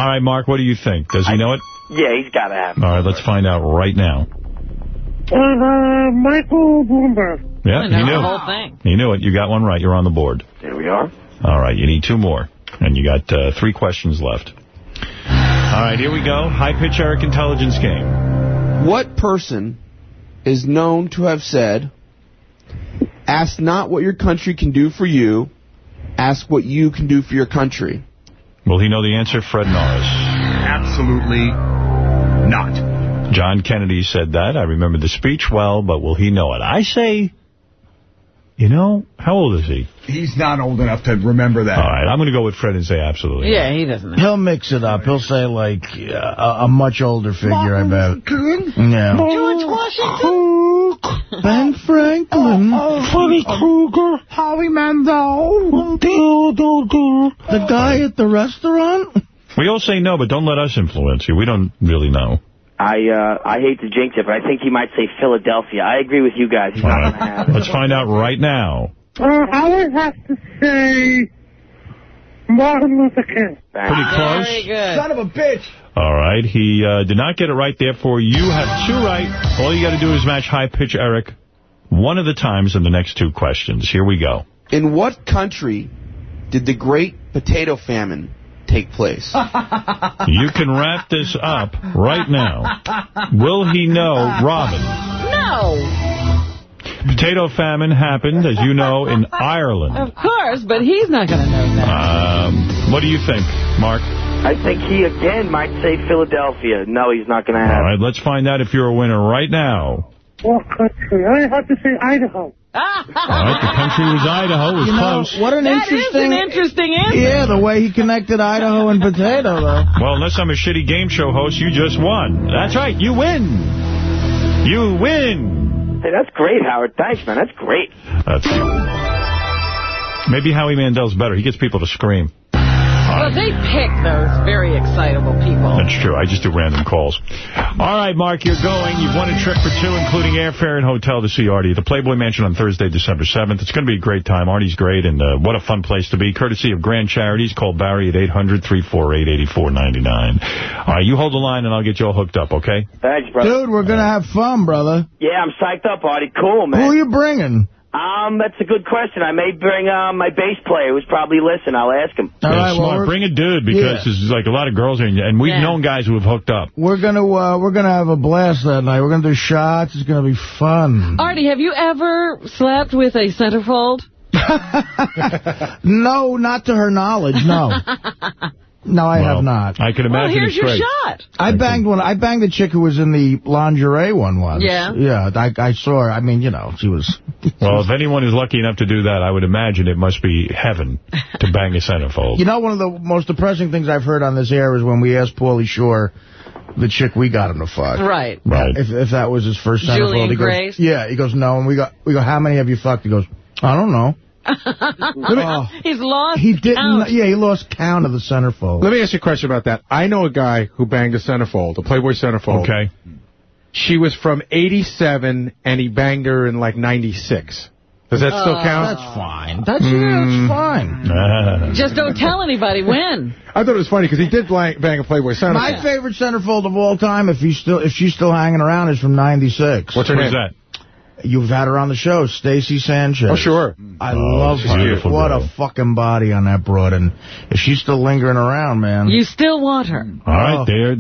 Speaker 1: right, Mark, what do you think? Does he know it?
Speaker 60: Yeah, he's got to have it.
Speaker 1: All right, let's find out right now.
Speaker 43: Uh, Michael Bloomberg.
Speaker 1: Yeah,
Speaker 2: I
Speaker 1: he knew.
Speaker 2: the whole thing.
Speaker 1: He knew it. You got one right. You're on the board.
Speaker 60: There we are.
Speaker 1: All right, you need two more. And you got uh, three questions left. All right, here we go. High-pitch Eric intelligence game.
Speaker 61: What person is known to have said, ask not what your country can do for you, ask what you can do for your country?
Speaker 1: Will he know the answer? Fred Norris.
Speaker 51: Absolutely not.
Speaker 1: John Kennedy said that. I remember the speech well, but will he know it? I say You know, how old is he?
Speaker 52: He's not old enough to remember that.
Speaker 1: All right, I'm going to go with Fred and say absolutely.
Speaker 2: Yeah, he doesn't know.
Speaker 4: He'll mix it up. He'll say, like, uh, a, a much older figure, I bet. Yeah.
Speaker 2: George Washington?
Speaker 4: Ben Franklin.
Speaker 52: Freddy Krueger. Howie Mandel.
Speaker 4: The guy at the restaurant?
Speaker 1: We all say no, but don't let us influence you. We don't really know.
Speaker 60: I uh, I hate to jinx it, but I think he might say Philadelphia. I agree with you guys. He's
Speaker 1: All
Speaker 60: not
Speaker 1: right.
Speaker 60: have.
Speaker 1: Let's find out right now.
Speaker 43: Uh, I would have to say Martin Luther King.
Speaker 1: Pretty close.
Speaker 2: Very good.
Speaker 52: Son of a bitch.
Speaker 1: All right. He uh, did not get it right. Therefore, you have two right. All you got to do is match high pitch, Eric, one of the times in the next two questions. Here we go.
Speaker 61: In what country did the Great Potato Famine take place?
Speaker 1: You can wrap this up right now. Will he know Robin?
Speaker 2: No.
Speaker 1: Potato famine happened, as you know, in Ireland.
Speaker 2: Of course, but he's not going to know that.
Speaker 1: Um, what do you think, Mark?
Speaker 60: I think he, again, might say Philadelphia. No, he's not going to have All
Speaker 1: right, let's find out if you're a winner right now.
Speaker 43: What country? I have to say Idaho.
Speaker 1: All right, the country was Idaho. It was
Speaker 4: You know,
Speaker 1: close.
Speaker 4: what an
Speaker 2: That is
Speaker 4: interesting...
Speaker 2: an interesting answer.
Speaker 4: Yeah, the way he connected Idaho and potato, though.
Speaker 1: Well, unless I'm a shitty game show host, you just won. That's right, you win. You win.
Speaker 60: Hey, that's great, Howard. Thanks, man. That's great.
Speaker 1: That's Maybe Howie Mandel's better. He gets people to scream.
Speaker 2: Well, they pick those very excitable people.
Speaker 1: That's true. I just do random calls. All right, Mark, you're going. You've won a trip for two, including airfare and hotel to see Artie at the Playboy Mansion on Thursday, December 7th. It's going to be a great time. Artie's great, and uh, what a fun place to be. Courtesy of Grand Charities. Call Barry at 800-348-8499. All right, you hold the line, and I'll get you all hooked up, okay?
Speaker 60: Thanks, brother.
Speaker 4: Dude, we're going to have fun, brother.
Speaker 60: Yeah, I'm psyched up, Artie. Cool, man.
Speaker 4: Who are you bringing?
Speaker 60: Um, that's a good question. I may bring um, my bass player who's probably listening. I'll ask him.
Speaker 4: All
Speaker 1: Yeah,
Speaker 4: well,
Speaker 1: smart. Bring a dude, because
Speaker 4: Yeah.
Speaker 1: there's like a lot of girls here, and we've
Speaker 2: Yeah.
Speaker 1: known guys who have hooked up.
Speaker 4: We're gonna uh, we're gonna have a blast that night. We're gonna do shots. It's gonna be fun.
Speaker 2: Artie, have you ever slept with a centerfold?
Speaker 4: no, not to her knowledge. No, no, I
Speaker 1: Well,
Speaker 4: have not.
Speaker 1: I can
Speaker 2: Well,
Speaker 1: imagine
Speaker 2: here's your
Speaker 1: great.
Speaker 2: shot.
Speaker 4: I banged one. I banged the chick who was in the lingerie one once.
Speaker 2: Yeah?
Speaker 4: yeah. I, I saw her. I mean, you know, she was.
Speaker 1: Well, if anyone is lucky enough to do that, I would imagine it must be heaven to bang a centerfold.
Speaker 4: You know, one of the most depressing things I've heard on this air is when we asked Pauly Shore, the chick we got him to fuck.
Speaker 2: Right.
Speaker 1: Right.
Speaker 4: If if that was his first centerfold,
Speaker 2: Julian
Speaker 4: he goes,
Speaker 2: Grace?
Speaker 4: Yeah, he goes no, and we go we go how many have you fucked? He goes I don't know. Oh.
Speaker 2: He's lost
Speaker 4: He didn't.
Speaker 2: count.
Speaker 4: Yeah, he lost count of the centerfold.
Speaker 8: Let me ask you a question about that. I know a guy who banged a centerfold, a Playboy centerfold.
Speaker 1: Okay.
Speaker 8: She was from 87, and he banged her in, like, 96. Does that still oh, count?
Speaker 4: That's fine. That's, hmm. yeah, that's fine.
Speaker 2: Just don't tell anybody when.
Speaker 8: I thought it was funny because he did bang, bang a Playboy centerfold.
Speaker 4: My favorite centerfold of all time, if he's still if she's still hanging around, is from '96.
Speaker 8: What's her
Speaker 1: Who's
Speaker 8: name?
Speaker 1: that?
Speaker 4: You've had her on the show, Stacy Sanchez.
Speaker 8: Oh, sure.
Speaker 4: I
Speaker 1: Oh,
Speaker 4: love
Speaker 1: she's a
Speaker 4: her. What
Speaker 1: girl.
Speaker 4: a fucking body on that broad, and if she's still lingering around, man.
Speaker 2: You still want her.
Speaker 1: All right,
Speaker 4: Oh.
Speaker 1: there.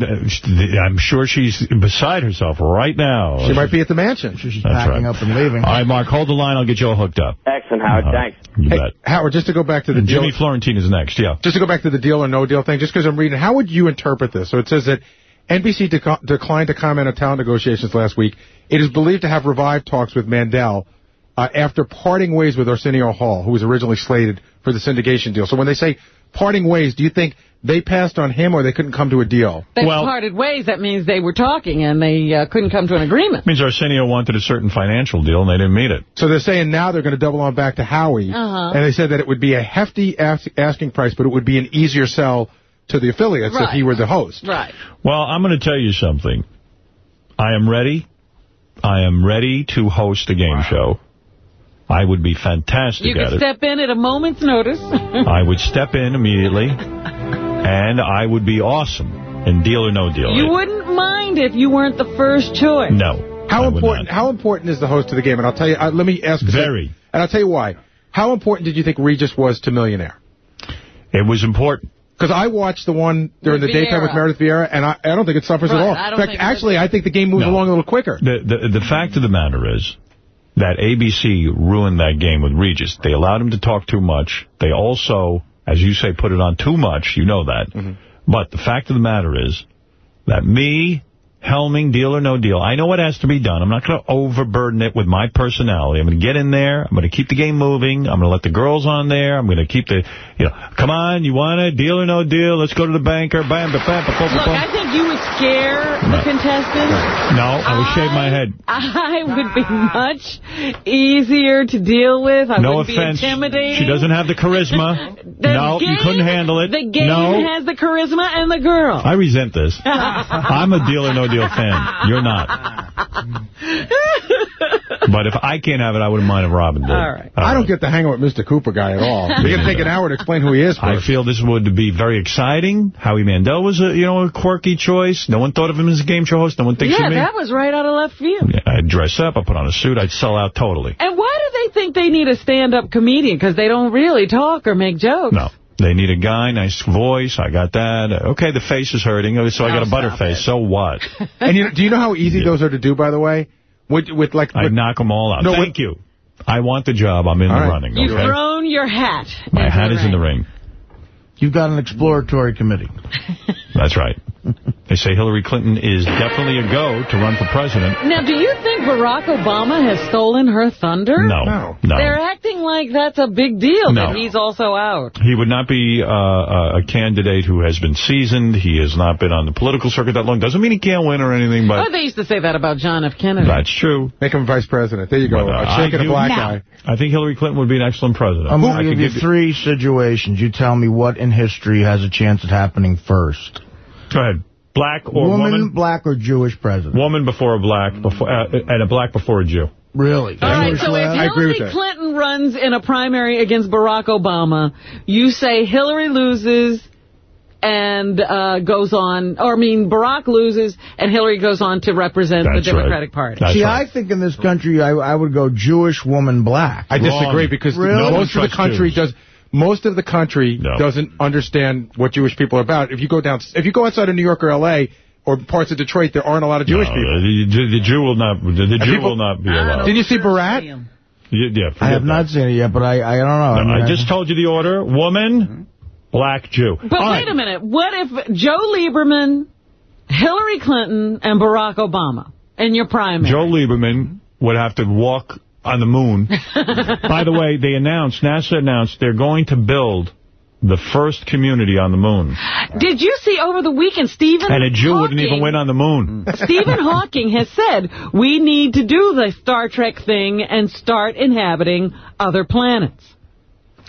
Speaker 1: I'm sure she's beside herself right now.
Speaker 8: She might be at the mansion.
Speaker 4: she's
Speaker 1: That's
Speaker 4: packing
Speaker 1: right.
Speaker 4: up and leaving.
Speaker 1: All right, Mark, hold the line. I'll get you all hooked up.
Speaker 60: Excellent, Howard.
Speaker 1: Uh,
Speaker 60: Thanks.
Speaker 1: You
Speaker 8: Hey,
Speaker 1: bet.
Speaker 8: Howard, just to go back to the
Speaker 1: And
Speaker 8: deal,
Speaker 1: Jimmy Florentine is next, yeah.
Speaker 8: just to go back to the deal or no deal thing, just because I'm reading, how would you interpret this? So it says that NBC deco- declined to comment on talent negotiations last week. It is believed to have revived talks with Mandel uh, after parting ways with Arsenio Hall, who was originally slated for the syndication deal. So when they say parting ways, do you think they passed on him or they couldn't come to a deal?
Speaker 2: They
Speaker 1: Well-
Speaker 2: parted ways. That means they were talking and they uh, couldn't come to an agreement.
Speaker 1: means Arsenio wanted a certain financial deal, and they didn't meet it.
Speaker 8: So they're saying now they're going to double on back to Howie.
Speaker 2: Uh-huh.
Speaker 8: And they said that it would be a hefty ask- asking price, but it would be an easier sell to the affiliates if he were the host.
Speaker 2: Right.
Speaker 1: Well, I'm going to tell you something. I am ready. I am ready to host a game show. I would be fantastic
Speaker 2: You
Speaker 1: at
Speaker 2: could
Speaker 1: it.
Speaker 2: step in at a moment's notice.
Speaker 1: I would step in immediately, and I would be awesome in Deal or No Deal.
Speaker 2: you wouldn't mind if you weren't the first choice.
Speaker 1: No.
Speaker 8: How
Speaker 1: I
Speaker 8: important? How important is the host of the game? And I'll tell you. Uh, let me ask.
Speaker 1: Very.
Speaker 8: And I'll tell you why. How important did you think Regis was to Millionaire?
Speaker 1: It was important.
Speaker 8: Because I watched the one during
Speaker 2: With
Speaker 8: the daytime with Meredith Vieira, and I, I don't think it suffers
Speaker 2: Right,
Speaker 8: at all. In fact, actually, I think the game moves
Speaker 1: No.
Speaker 8: along a little quicker.
Speaker 1: The, the the fact of the matter is that ABC ruined that game with Regis. They allowed him to talk too much. They also, as you say, put it on too much. You know that.
Speaker 8: Mm-hmm.
Speaker 1: But the fact of the matter is that me, helming, deal or no deal. I know what has to be done. I'm not going to overburden it with my personality. I'm going to get in there. I'm going to keep the game moving. I'm going to let the girls on there. I'm going to keep the, you know, come on, you want it? Deal or no deal? Let's go to the banker. Bam, bam, bam, bam, bam,
Speaker 2: Look, I think you would scare the contestants.
Speaker 1: No, I would shave my head.
Speaker 2: I would be much easier to deal with. I
Speaker 1: no
Speaker 2: wouldn't
Speaker 1: offense.
Speaker 2: be intimidating.
Speaker 1: She doesn't have the charisma.
Speaker 2: The
Speaker 1: no, you couldn't handle it.
Speaker 2: The game
Speaker 1: no.
Speaker 2: has the charisma and the girl.
Speaker 1: I resent this. I'm a deal or no deal fan. You're not. But if I can't have it, I wouldn't mind if Robin did.
Speaker 2: All right.
Speaker 8: I don't get to hang out with Mr. Cooper guy at all.
Speaker 1: Me
Speaker 8: You're going to take an hour to explain who he is
Speaker 1: I feel this would be very exciting. Howie Mandel was a you know a quirky choice. No one thought of him as a game show host. No one thinks
Speaker 2: yeah,
Speaker 1: of me.
Speaker 2: that was right out of left field.
Speaker 1: I'd dress up. I'd put on a suit. I'd sell out totally.
Speaker 2: And why do they think they need a stand-up comedian? Because they don't really talk or make jokes.
Speaker 1: No. They need a guy, nice voice. I got that. Okay, the face is hurting, so I got a oh, butter face. So what?
Speaker 8: And you, do you know how easy those are to do, by the way? With, with like,
Speaker 1: I'd
Speaker 8: with,
Speaker 1: knock them all out.
Speaker 8: No,
Speaker 1: Thank you. I want the job. I'm in
Speaker 8: All
Speaker 1: the
Speaker 8: right.
Speaker 1: running.
Speaker 2: You've thrown your hat.
Speaker 1: My hat
Speaker 2: the
Speaker 1: is in the
Speaker 2: ring.
Speaker 1: Ring.
Speaker 4: You've got an exploratory committee.
Speaker 1: That's right. They say Hillary Clinton is definitely a go to run for president.
Speaker 2: Now, do you think Barack Obama has stolen her thunder?
Speaker 1: No, no. no.
Speaker 2: They're acting like that's a big deal,
Speaker 1: No.
Speaker 2: that he's also out.
Speaker 1: He would not be uh, a a candidate who has been seasoned. He has not been on the political circuit that long. Doesn't mean he can't win or anything, but
Speaker 2: oh, they used to say that about John F. Kennedy.
Speaker 1: that's true.
Speaker 8: Make him vice president. There you go.
Speaker 1: But, uh,
Speaker 8: a chick
Speaker 1: I
Speaker 8: and a black
Speaker 1: No.
Speaker 8: guy.
Speaker 1: I think Hillary Clinton would be an excellent president.
Speaker 4: I'm
Speaker 1: I
Speaker 4: going to
Speaker 1: could
Speaker 4: give you three situations. You tell me what in history has a chance at happening first.
Speaker 1: Go ahead. Black or
Speaker 4: woman,
Speaker 1: woman?
Speaker 4: black or Jewish president?
Speaker 1: Woman before a black, before uh, and a black before a Jew.
Speaker 4: Really?
Speaker 2: All right,
Speaker 4: Jewish
Speaker 2: so if
Speaker 4: left?
Speaker 2: Hillary Clinton runs in a primary against Barack Obama, you say Hillary loses and uh, goes on, or I mean, Barack loses and Hillary goes on to represent
Speaker 4: That's
Speaker 2: the
Speaker 4: right.
Speaker 2: Democratic Party.
Speaker 4: See, I think in this country, I, I would go Jewish woman black.
Speaker 8: I disagree because
Speaker 4: Really?
Speaker 8: most of the country does. Most of the country doesn't understand what Jewish people are about. If you go down, if you go outside of New York or L.A. or parts of Detroit, there aren't a lot of Jewish
Speaker 1: No,
Speaker 8: people.
Speaker 1: The, the Jew will not. The, the Jew
Speaker 8: people-
Speaker 1: will not be allowed.
Speaker 8: Did you see Borat?
Speaker 1: Yeah, yeah
Speaker 4: I have
Speaker 1: forget
Speaker 4: not seen it yet, but I, I don't know.
Speaker 1: that.
Speaker 4: mean,
Speaker 1: I just told you the order: woman, mm-hmm. black Jew.
Speaker 2: But
Speaker 1: All
Speaker 2: wait
Speaker 1: right.
Speaker 2: a minute. What if Joe Lieberman, Hillary Clinton, and Barack Obama in your primary?
Speaker 1: Joe Lieberman would have to walk on the moon. By the way, they announced, NASA announced they're going to build the first community on the moon.
Speaker 2: Did you see over the weekend, Stephen
Speaker 1: And a Jew wouldn't even win on the moon.
Speaker 2: Stephen Hawking has said we need to do the Star Trek thing and start inhabiting other planets.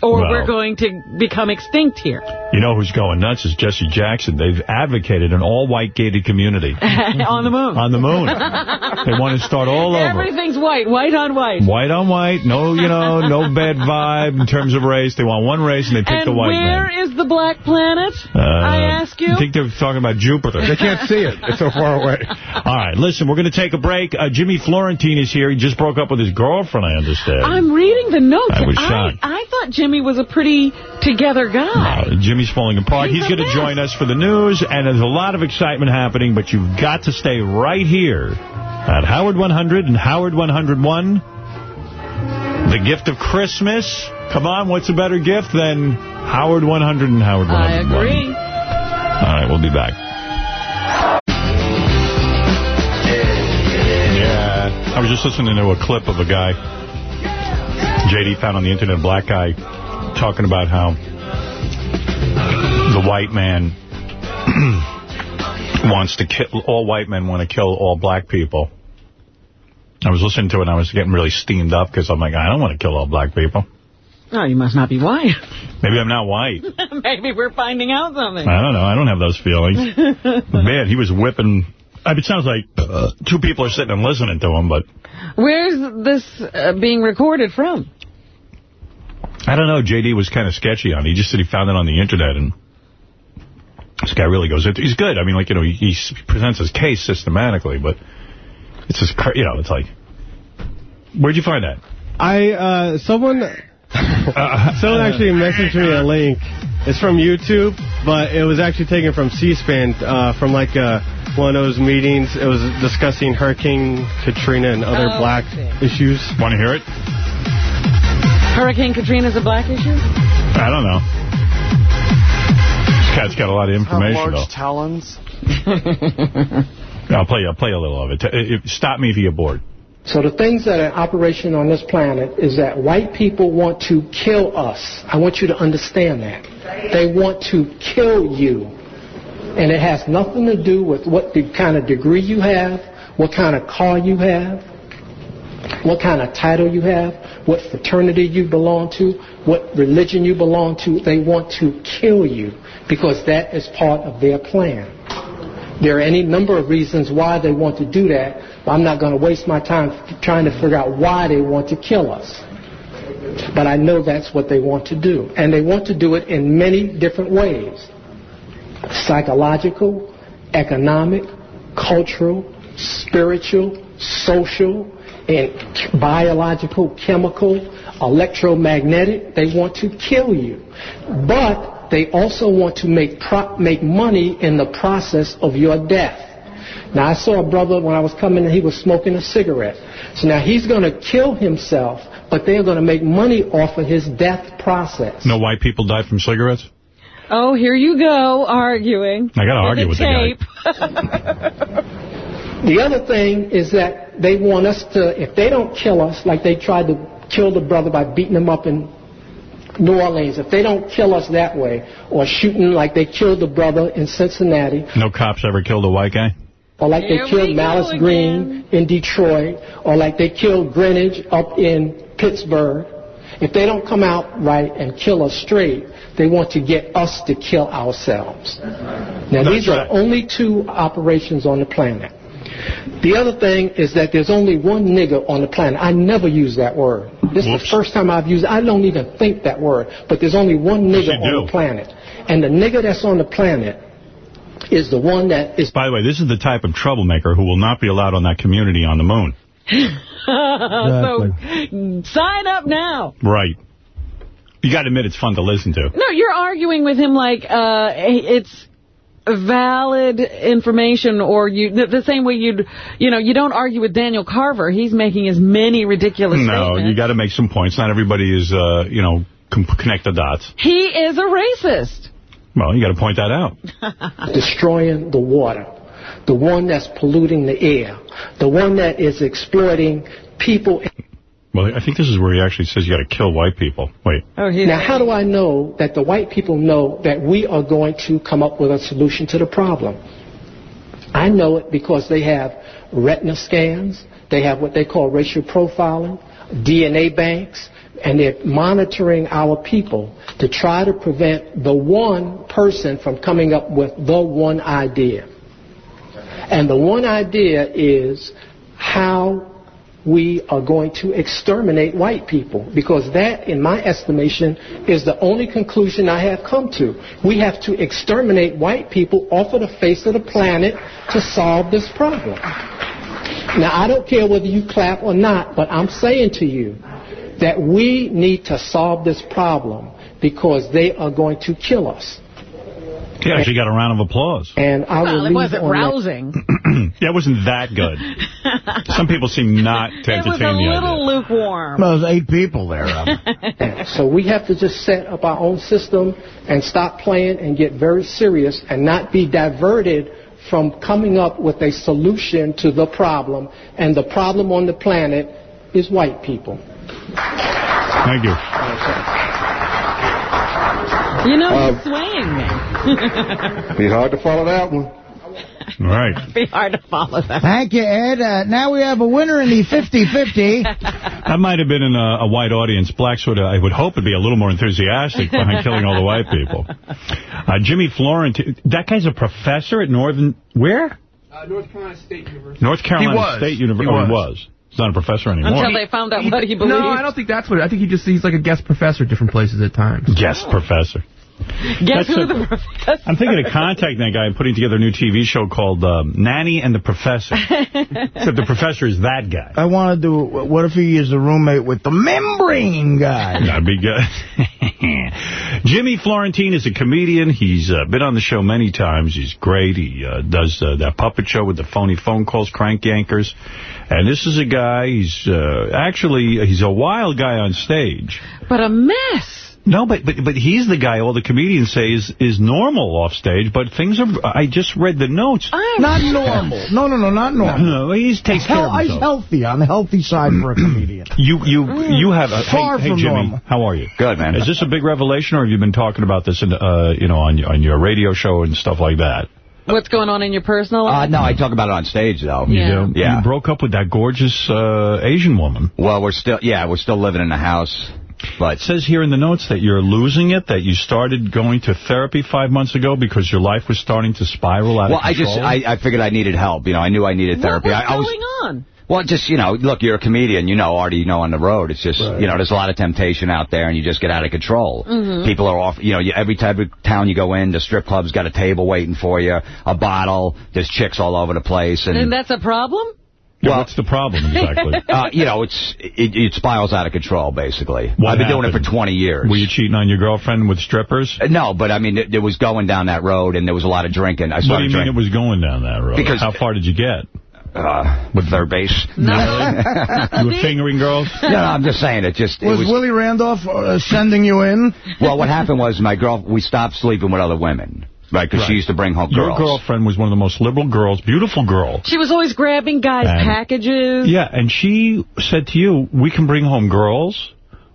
Speaker 2: Or
Speaker 1: Well.
Speaker 2: we're going to become extinct here.
Speaker 1: You know who's going nuts is Jesse Jackson. They've advocated an all-white gated community
Speaker 2: on the moon.
Speaker 1: on the moon. They want to start all over.
Speaker 2: Everything's white, white on white.
Speaker 1: White on white, no, you know, no bad vibe in terms of race. They want one race, and they pick
Speaker 2: and
Speaker 1: the white
Speaker 2: where
Speaker 1: man.
Speaker 2: is the black planet?
Speaker 1: Uh,
Speaker 2: I ask you.
Speaker 1: I think they're talking about Jupiter.
Speaker 8: They can't see it. It's so far away.
Speaker 1: All right, listen, we're going to take a break. Uh, Jimmy Florentine is here. He just broke up with his girlfriend, I understand.
Speaker 2: I'm reading the notes.
Speaker 1: I was
Speaker 2: I,
Speaker 1: shocked.
Speaker 2: I thought Jimmy was a pretty together guy.
Speaker 1: Uh, Jimmy's falling apart.
Speaker 2: He's
Speaker 1: He's, going to join us for the news, and there's a lot of excitement happening, but you've got to stay right here at Howard 100 and Howard 101. The gift of Christmas. Come on, what's a better gift than Howard 100 and Howard 101?
Speaker 2: I agree.
Speaker 1: All right, we'll be back. Yeah, I was just listening to a clip of a guy, JD found on the internet, a black guy, talking about how the white man wants to kill, all white men want to kill all black people. I was listening to it and I was getting really steamed up because I'm like, I don't want to kill all black people.
Speaker 2: Oh, you must not be white.
Speaker 1: Maybe I'm not white.
Speaker 2: Maybe we're finding out something.
Speaker 1: I don't know. I don't have those feelings. Man, he was whipping. I mean, it sounds like uh, two people are sitting and listening to him, but
Speaker 2: Where's this uh, being recorded from?
Speaker 1: I don't know. JD was kind of sketchy on it. He just said he found it on the internet, and this guy really goes into He's good. I mean, like, you know, he, he presents his case systematically, but it's just, you know, it's like, where'd you find that?
Speaker 49: I, uh, someone, someone actually messaged me a link. It's from YouTube, but it was actually taken from C-SPAN, uh, from like, uh, one of those meetings. It was discussing Hurricane Katrina and other
Speaker 2: Oh,
Speaker 49: black issues.
Speaker 1: Want to hear it?
Speaker 2: Hurricane Katrina's a black issue?
Speaker 1: I don't know. This cat's got a lot of
Speaker 50: Have
Speaker 1: information, though.
Speaker 50: large talons.
Speaker 1: I'll play, I'll play a little of it. Uh, Stop me if you get bored.
Speaker 62: So the things that are in operation on this planet is that white people want to kill us. I want you to understand that. They want to kill you. And it has nothing to do with what the kind of degree you have, what kind of car you have, what kind of title you have, what fraternity you belong to, what religion you belong to. They want to kill you because that is part of their plan. There are any number of reasons why they want to do that, but I'm not going to waste my time trying to figure out why they want to kill us. But I know that's what they want to do. And they want to do it in many different ways. Psychological, economic, cultural, spiritual, social, and biological, chemical, electromagnetic. They want to kill you. But they also want to make pro- make money in the process of your death. Now I saw a brother when I was coming and he was smoking a cigarette. So now he's going to kill himself, but they're going to make money off of his death process.
Speaker 1: No white people die from cigarettes?
Speaker 2: Oh, here you go, arguing.
Speaker 1: I got to argue with the guy.
Speaker 2: tape.
Speaker 62: The other thing is that they want us to, if they don't kill us like they tried to kill the brother by beating him up in New Orleans, if they don't kill us that way, or shooting like they killed the brother in Cincinnati,
Speaker 1: No cops ever killed a white guy?
Speaker 62: or like
Speaker 2: Here
Speaker 62: they killed Malice. Green in Detroit, or like they killed Greenwich up in Pittsburgh, if they don't come out right and kill us straight, they want to get us to kill ourselves. Now,
Speaker 1: That's
Speaker 62: these are
Speaker 1: right.
Speaker 62: the only two operations on the planet. The other thing is that there's only one nigger on the planet. I never use that word. This is the first time I've used it. I don't even think that word. But there's only one nigger
Speaker 1: you do.
Speaker 62: on the planet. And the nigger that's on the planet is the one that is
Speaker 1: By the way, this is the type of troublemaker who will not be allowed on that community on the moon.
Speaker 2: so sign up now.
Speaker 1: Right. You got to admit it's fun to listen to.
Speaker 2: No, you're arguing with him like uh, it's valid information or you the, the same way you'd, you know, you don't argue with Daniel Carver. He's making as many ridiculous
Speaker 1: No,
Speaker 2: statements.
Speaker 1: you got to make some points. Not everybody is, uh, you know, com- connect the dots.
Speaker 2: He is a racist.
Speaker 1: Well, you got to point that out.
Speaker 62: destroying the water, the one that's polluting the air, the one that is exploiting people.
Speaker 1: Well, I think this is where he actually says you got to kill white people. Wait.
Speaker 2: Oh,
Speaker 62: now, how do I know that the white people know that we are going to come up with a solution to the problem? I know it because they have retina scans, they have what they call racial profiling, DNA banks, and they're monitoring our people to try to prevent the one person from coming up with the one idea. And the one idea is how we are going to exterminate white people because that, in my estimation, is the only conclusion I have come to. We have to exterminate white people off of the face of the planet to solve this problem. Now, I don't care whether you clap or not, but I'm saying to you that we need to solve this problem because they are going to kill us.
Speaker 1: He actually got a round of applause.
Speaker 62: And I will
Speaker 2: Well, it wasn't
Speaker 62: on that-
Speaker 2: rousing.
Speaker 1: yeah, it wasn't that good. Some people seem not to
Speaker 2: It was
Speaker 1: entertain
Speaker 2: a
Speaker 1: the idea.
Speaker 2: little lukewarm.
Speaker 4: Well, there's eight people there. Um.
Speaker 62: So we have to just set up our own system and stop playing and get very serious and not be diverted from coming up with a solution to the problem. And the problem on the planet is white people.
Speaker 1: Thank you.
Speaker 2: You know,
Speaker 62: Uh,
Speaker 2: he's swaying me.
Speaker 63: Be hard to follow that one.
Speaker 1: All right.
Speaker 2: be hard to follow that.
Speaker 4: Thank you, Ed. Uh, now we have a winner in the 50-50.
Speaker 1: That might have been in a, a white audience. Blacks would, uh, I would hope, would be a little more enthusiastic behind killing all the white people. Uh, Jimmy Florent, that guy's a professor at Northern, where?
Speaker 64: Uh, North Carolina State University.
Speaker 1: North Carolina State University.
Speaker 64: He
Speaker 1: Oh, he
Speaker 64: was.
Speaker 1: was. He's not a professor anymore.
Speaker 2: Until they found out what he believed.
Speaker 64: No, I don't think that's what. I think he just he's like a guest professor at different places at times.
Speaker 1: Guest professor.
Speaker 2: Guess
Speaker 1: That's
Speaker 2: who
Speaker 1: a-
Speaker 2: the professor
Speaker 1: I'm thinking of contacting that guy and putting together a new TV show called um, Nanny and the Professor. Except the professor is that guy.
Speaker 4: I want to do, what if he is the roommate with the membrane guy?
Speaker 1: That'd be good. Jimmy Florentine is a comedian. He's uh, been on the show many times. He's great. He uh, does uh, that puppet show with the phony phone calls, Crank Yankers. And this is a guy, he's uh, actually, he's a wild guy on stage.
Speaker 2: But a mess.
Speaker 1: No, but, but but he's the guy all the comedians say is is normal off stage, but things are... I just read the notes.
Speaker 4: Not normal. No, no, no, not normal.
Speaker 1: No, he takes care
Speaker 4: Hell,
Speaker 1: of
Speaker 4: He's
Speaker 1: himself.
Speaker 4: healthy, on the healthy side for a comedian.
Speaker 1: You you you have a
Speaker 4: Far
Speaker 1: hey, hey
Speaker 4: from
Speaker 1: Jimmy,
Speaker 4: normal.
Speaker 1: how are you?
Speaker 65: Good man.
Speaker 1: Is this a big revelation, or have you been talking about this in uh you know on your on your radio show and stuff like that?
Speaker 2: What's going on in your personal life?
Speaker 65: Uh, no, I talk about it on stage, though.
Speaker 1: You
Speaker 2: Yeah.
Speaker 1: do?
Speaker 65: Yeah.
Speaker 1: You broke up with that gorgeous uh, Asian woman.
Speaker 65: Well, we're still, yeah, we're still living in the house. But
Speaker 1: It says here in the notes that you're losing it, that you started going to therapy five months ago because your life was starting to spiral out
Speaker 65: well,
Speaker 1: of
Speaker 65: I
Speaker 1: control.
Speaker 65: just, I, I figured I needed help. You know, I knew I needed therapy.
Speaker 2: What's
Speaker 65: I, I was,
Speaker 2: going on?
Speaker 65: Well, just, you know, look, you're a comedian, you know, already, you know, on the road. It's just, you know, there's a lot of temptation out there and you just get out of control.
Speaker 2: Mhm.
Speaker 65: People are off, you know, you, every type of town you go in, the strip club's got a table waiting for you, a bottle, there's chicks all over the place. And,
Speaker 2: And that's a problem?
Speaker 1: Yeah,
Speaker 65: well-
Speaker 1: what's the problem exactly?
Speaker 65: uh, you know, it's, it, it spirals out of control, basically.
Speaker 1: What
Speaker 65: I've been doing it for 20 years.
Speaker 1: Were you cheating on your girlfriend with strippers?
Speaker 65: Uh, No, but I mean, it, it was going down that road and there was a lot of drinking. I
Speaker 1: What do
Speaker 65: started
Speaker 1: you mean
Speaker 65: drinking.
Speaker 1: it was going down that road?
Speaker 65: Because-
Speaker 1: How far did you get?
Speaker 65: uh, with third base.
Speaker 1: You were fingering girls?
Speaker 65: No, no, I'm just saying it just it
Speaker 4: Was,
Speaker 65: was
Speaker 4: Willie Randolph uh, sending you in?
Speaker 65: well. What happened was my girl. We stopped sleeping with other women, right? Because she used to bring home
Speaker 1: Your
Speaker 65: girls.
Speaker 1: girlfriend was one of the most liberal girls, beautiful girl.
Speaker 2: She was always grabbing guys'
Speaker 1: And-
Speaker 2: packages.
Speaker 1: Yeah, and she said to you, we can bring home girls.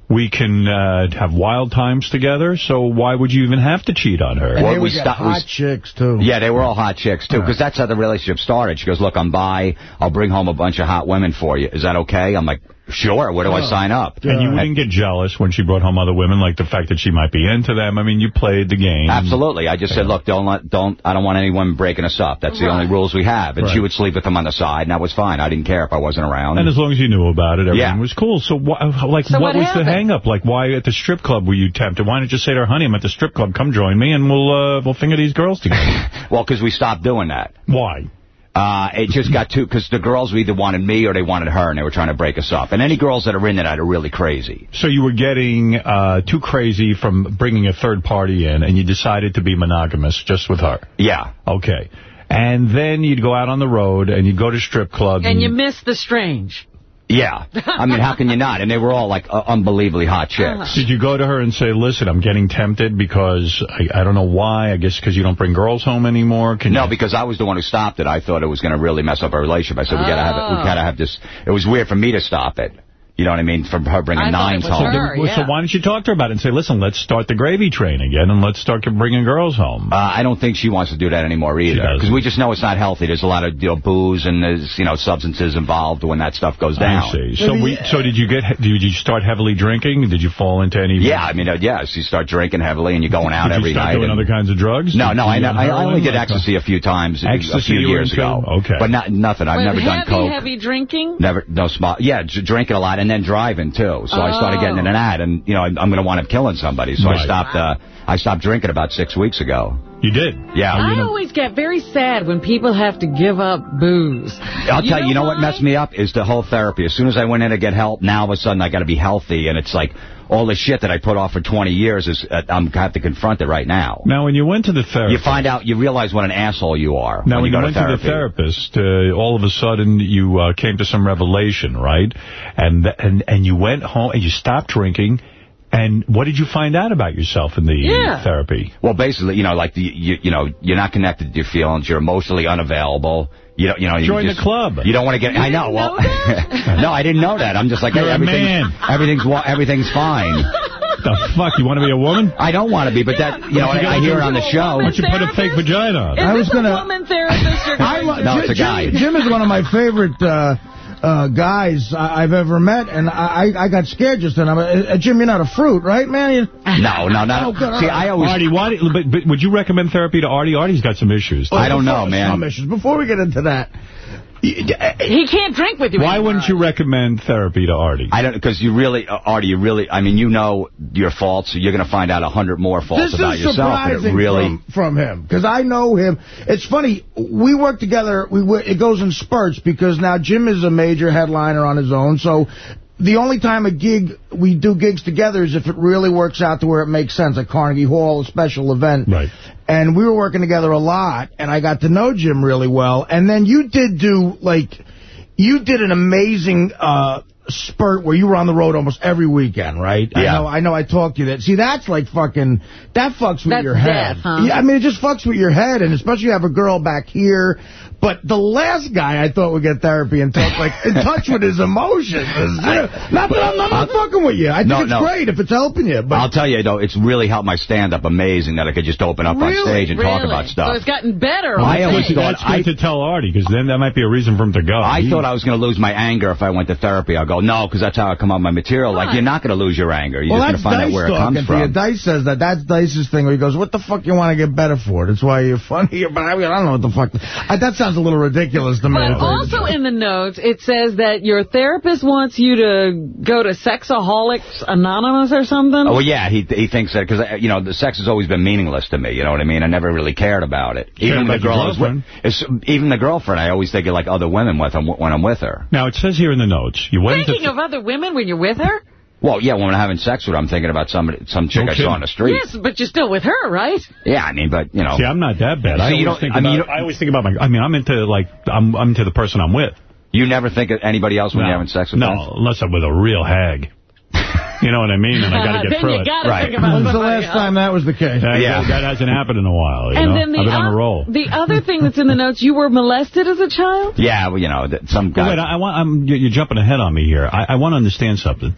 Speaker 1: We can uh, have wild times together, so why would you even have to cheat on her?
Speaker 4: And
Speaker 65: Well,
Speaker 4: they
Speaker 65: we
Speaker 4: would get
Speaker 65: we
Speaker 4: hot chicks, too.
Speaker 65: Yeah, they were all hot chicks, too, because that's how the relationship started. She goes, look, I'm bi. I'll bring home a bunch of hot women for you. Is that okay? I'm like, sure. Where do I sign up?
Speaker 1: And you didn't get jealous when she brought home other women, like the fact that she might be into them. I mean, you played the game.
Speaker 65: Absolutely. I just said, look, don't let, don't, I don't want anyone breaking us up. That's the only rules we have. And she would sleep with them on the side, and that was fine. I didn't care if I wasn't around.
Speaker 1: And as long as you knew about it, everything
Speaker 65: Yeah.
Speaker 1: was cool. So, wh like,
Speaker 2: So
Speaker 1: what,
Speaker 2: what
Speaker 1: was
Speaker 2: happened?
Speaker 1: the hang-up? Like, why at the strip club were you tempted? Why didn't you say to her, honey, I'm at the strip club, come join me, and we'll uh, we'll finger these girls together?
Speaker 65: well, because we stopped doing that.
Speaker 1: Why?
Speaker 65: Uh, it just got too, because the girls either wanted me or they wanted her, and they were trying to break us up. And any girls that are in it are really crazy.
Speaker 1: So you were getting uh, too crazy from bringing a third party in, and you decided to be monogamous just with her.
Speaker 65: Yeah.
Speaker 1: Okay. And then you'd go out on the road, and you'd go to strip clubs.
Speaker 2: And you miss the strange.
Speaker 65: Yeah. I mean, how can you not? And they were all, like, uh, unbelievably hot chicks.
Speaker 1: Did you go to her and say, listen, I'm getting tempted because I, I don't know why. I guess because you don't bring girls home anymore? Can
Speaker 65: No,
Speaker 1: you...
Speaker 65: because I was the one who stopped it. I thought it was going to really mess up our relationship. I said, we gotta have it. We
Speaker 2: Oh.
Speaker 65: gotta have this. It was weird for me to stop it. You know what I mean? From her bringing
Speaker 2: I thought
Speaker 65: nines home.
Speaker 2: her.
Speaker 1: Well, So why don't you talk to her about it and say, listen, let's start the gravy train again and let's start bringing girls home?
Speaker 65: Uh, I don't think she wants to do that anymore either. Because we just know it's not healthy. There's a lot of you know, booze and there's you know substances involved when that stuff goes down.
Speaker 1: I see. So we, so did you get? Did you start heavily drinking? Did you fall into any?
Speaker 65: Yeah, I mean, uh, yeah, so you start drinking heavily and you're going out every night.
Speaker 1: Did
Speaker 65: every
Speaker 1: you start
Speaker 65: night.
Speaker 1: doing
Speaker 65: and-
Speaker 1: other kinds of drugs?
Speaker 65: No, no, I,
Speaker 1: do
Speaker 65: I, I only did
Speaker 1: Like, uh,
Speaker 65: ecstasy a few times a few years ago.
Speaker 1: Okay.
Speaker 65: But not nothing. I've
Speaker 2: With
Speaker 65: never done
Speaker 2: heavy,
Speaker 65: coke.
Speaker 2: heavy drinking?
Speaker 65: Never, no small. Yeah, drinking a lot and then driving too. So I started getting in an ad, and you know, I'm, I'm going to wind up killing somebody. So I stopped. Uh, I stopped drinking about six weeks ago.
Speaker 1: You did?
Speaker 65: Yeah.
Speaker 2: I always get very sad when people have to give up booze.
Speaker 65: I'll tell you, you know what messed me up is the whole therapy. As soon as I went in to get help, now all of a sudden I got to be healthy, and it's like all the shit that I put off for 20 years is uh, I'm I have to confront it right now.
Speaker 1: Now, when you went to the therapist, You
Speaker 65: find out, you realize what an asshole you are
Speaker 1: now
Speaker 65: when
Speaker 1: when
Speaker 65: you
Speaker 1: you
Speaker 65: go
Speaker 1: went
Speaker 65: to
Speaker 1: to the therapist, uh, all of a sudden you uh, came to some revelation, right? And and and you went home and you stopped drinking. And what did you find out about yourself in the
Speaker 2: Yeah.
Speaker 1: therapy?
Speaker 65: Well, basically, you know, like the you, you know, you're not connected to your feelings. You're emotionally unavailable. You don't, you know, you
Speaker 1: Join the club.
Speaker 65: You don't want to get. I know. Well, no, I didn't know that. I'm just like,
Speaker 1: You're
Speaker 65: hey, everything, everything's everything's fine.
Speaker 1: The fuck? You want to be a woman?
Speaker 65: I don't want to be, but that you know,
Speaker 1: you
Speaker 65: I, I hear it on the show.
Speaker 1: Why don't you put a fake vagina on?
Speaker 2: Is
Speaker 4: I
Speaker 2: this
Speaker 4: was gonna-
Speaker 2: a woman therapist you're
Speaker 4: I
Speaker 2: going
Speaker 4: lo-
Speaker 2: to?
Speaker 65: No, it's a
Speaker 4: Jim-
Speaker 65: guy.
Speaker 4: Jim is one of my favorite uh, uh, guys I- I've ever met, and I, I I got scared just then. I'm uh, uh, Jim, you're not a fruit, right, man? You-
Speaker 65: No, no, not.
Speaker 4: Oh, good,
Speaker 65: see. I always.
Speaker 1: Artie, why, but, but would you recommend therapy to Artie? Artie's got some issues.
Speaker 65: I don't know, man.
Speaker 4: Some issues. Before we get into that,
Speaker 2: He can't drink with you
Speaker 1: Why
Speaker 2: anymore.
Speaker 1: wouldn't you recommend therapy to Artie?
Speaker 65: I don't because you really, uh, Artie, you really. I mean, you know your faults. You're going to find out a hundred more faults
Speaker 4: this
Speaker 65: about
Speaker 4: is
Speaker 65: yourself. and
Speaker 4: surprising
Speaker 65: really.
Speaker 4: from, from him because I know him. It's funny. We work together. We wo- it goes in spurts because now Jim is a major headliner on his own. So the only time a gig we do gigs together is if it really works out to where it makes sense, like Carnegie Hall, a special event.
Speaker 1: Right.
Speaker 4: And we were working together a lot, and I got to know Jim really well. And then you did do like. You did an amazing uh, spurt where you were on the road almost every weekend, right? I
Speaker 65: Yeah.
Speaker 4: know I know I talked to you that. See, that's like fucking, that fucks with
Speaker 2: That's
Speaker 4: your head.
Speaker 2: death, huh?
Speaker 4: Yeah, I mean, it just fucks with your head, and especially you have a girl back here. But the last guy I thought would get therapy and talk like in touch with his emotions. not that I'm, I'm not fucking with you. I think
Speaker 65: No,
Speaker 4: it's
Speaker 65: no.
Speaker 4: great if it's helping you. But
Speaker 65: I'll tell you, though, it's really helped my stand-up amazing that I could just open up on stage and talk about stuff.
Speaker 2: So it's gotten better.
Speaker 65: I
Speaker 2: on
Speaker 65: always
Speaker 2: stage.
Speaker 65: thought
Speaker 1: That's good to tell Artie, because then that might be a reason for him to go.
Speaker 65: I
Speaker 1: He-
Speaker 65: thought I was going to lose my anger if I went to therapy. I'll go, no, because that's how I come up with my material. Like, you're not going to lose your anger. You're
Speaker 4: well,
Speaker 65: just going to find
Speaker 4: Dice
Speaker 65: out where it comes from.
Speaker 4: Dice says that. That's Dice's thing where he goes, what the fuck you want to get better for? That's why you're funny. But I, mean, I don't know what the fuck. I, that sounds a little ridiculous to me.
Speaker 2: But also in the notes, it says that your therapist wants you to go to Sexaholics Anonymous or something.
Speaker 65: Oh, well, yeah, he he thinks that, because, uh, you know, the sex has always been meaningless to me, you know what I mean? I never really cared about it.
Speaker 1: Cared
Speaker 65: Even
Speaker 1: about
Speaker 65: the girl
Speaker 1: your
Speaker 65: was
Speaker 1: girlfriend.
Speaker 65: even the girlfriend, I always think of like other women with them when I'm with her.
Speaker 1: Now, it says here in the notes, you went
Speaker 2: Thinking
Speaker 1: to...
Speaker 2: of other women when you're with her?
Speaker 65: Well, yeah, when I'm having sex with her, I'm thinking about somebody, some chick
Speaker 1: No
Speaker 65: I saw on the street.
Speaker 2: Yes, but you're still with her, right?
Speaker 65: Yeah, I mean, but, you know.
Speaker 1: See, I'm not that bad.
Speaker 65: So
Speaker 1: I always think
Speaker 65: I mean,
Speaker 1: about, I always think about my... I mean, I'm into, like, I'm, I'm into the person I'm with.
Speaker 65: You never think of anybody else when
Speaker 1: No.
Speaker 65: you're having sex with
Speaker 1: No,
Speaker 65: them?
Speaker 1: unless I'm with a real hag. You know what I mean? And I got to uh, get
Speaker 2: Then
Speaker 1: through
Speaker 2: you
Speaker 1: it.
Speaker 2: gotta
Speaker 65: Right.
Speaker 2: think about
Speaker 4: When's the last
Speaker 2: else.
Speaker 4: time that was the case?
Speaker 1: That,
Speaker 65: Yeah.
Speaker 1: that hasn't happened in a while, you
Speaker 2: And
Speaker 1: know?
Speaker 2: then the,
Speaker 1: I've been on a roll.
Speaker 2: the other thing that's in the notes, you were molested as a child?
Speaker 65: Yeah, well, you know, some guy...
Speaker 1: Wait, I, I want, I'm, you're you're jumping ahead on me here. I, I want to understand something.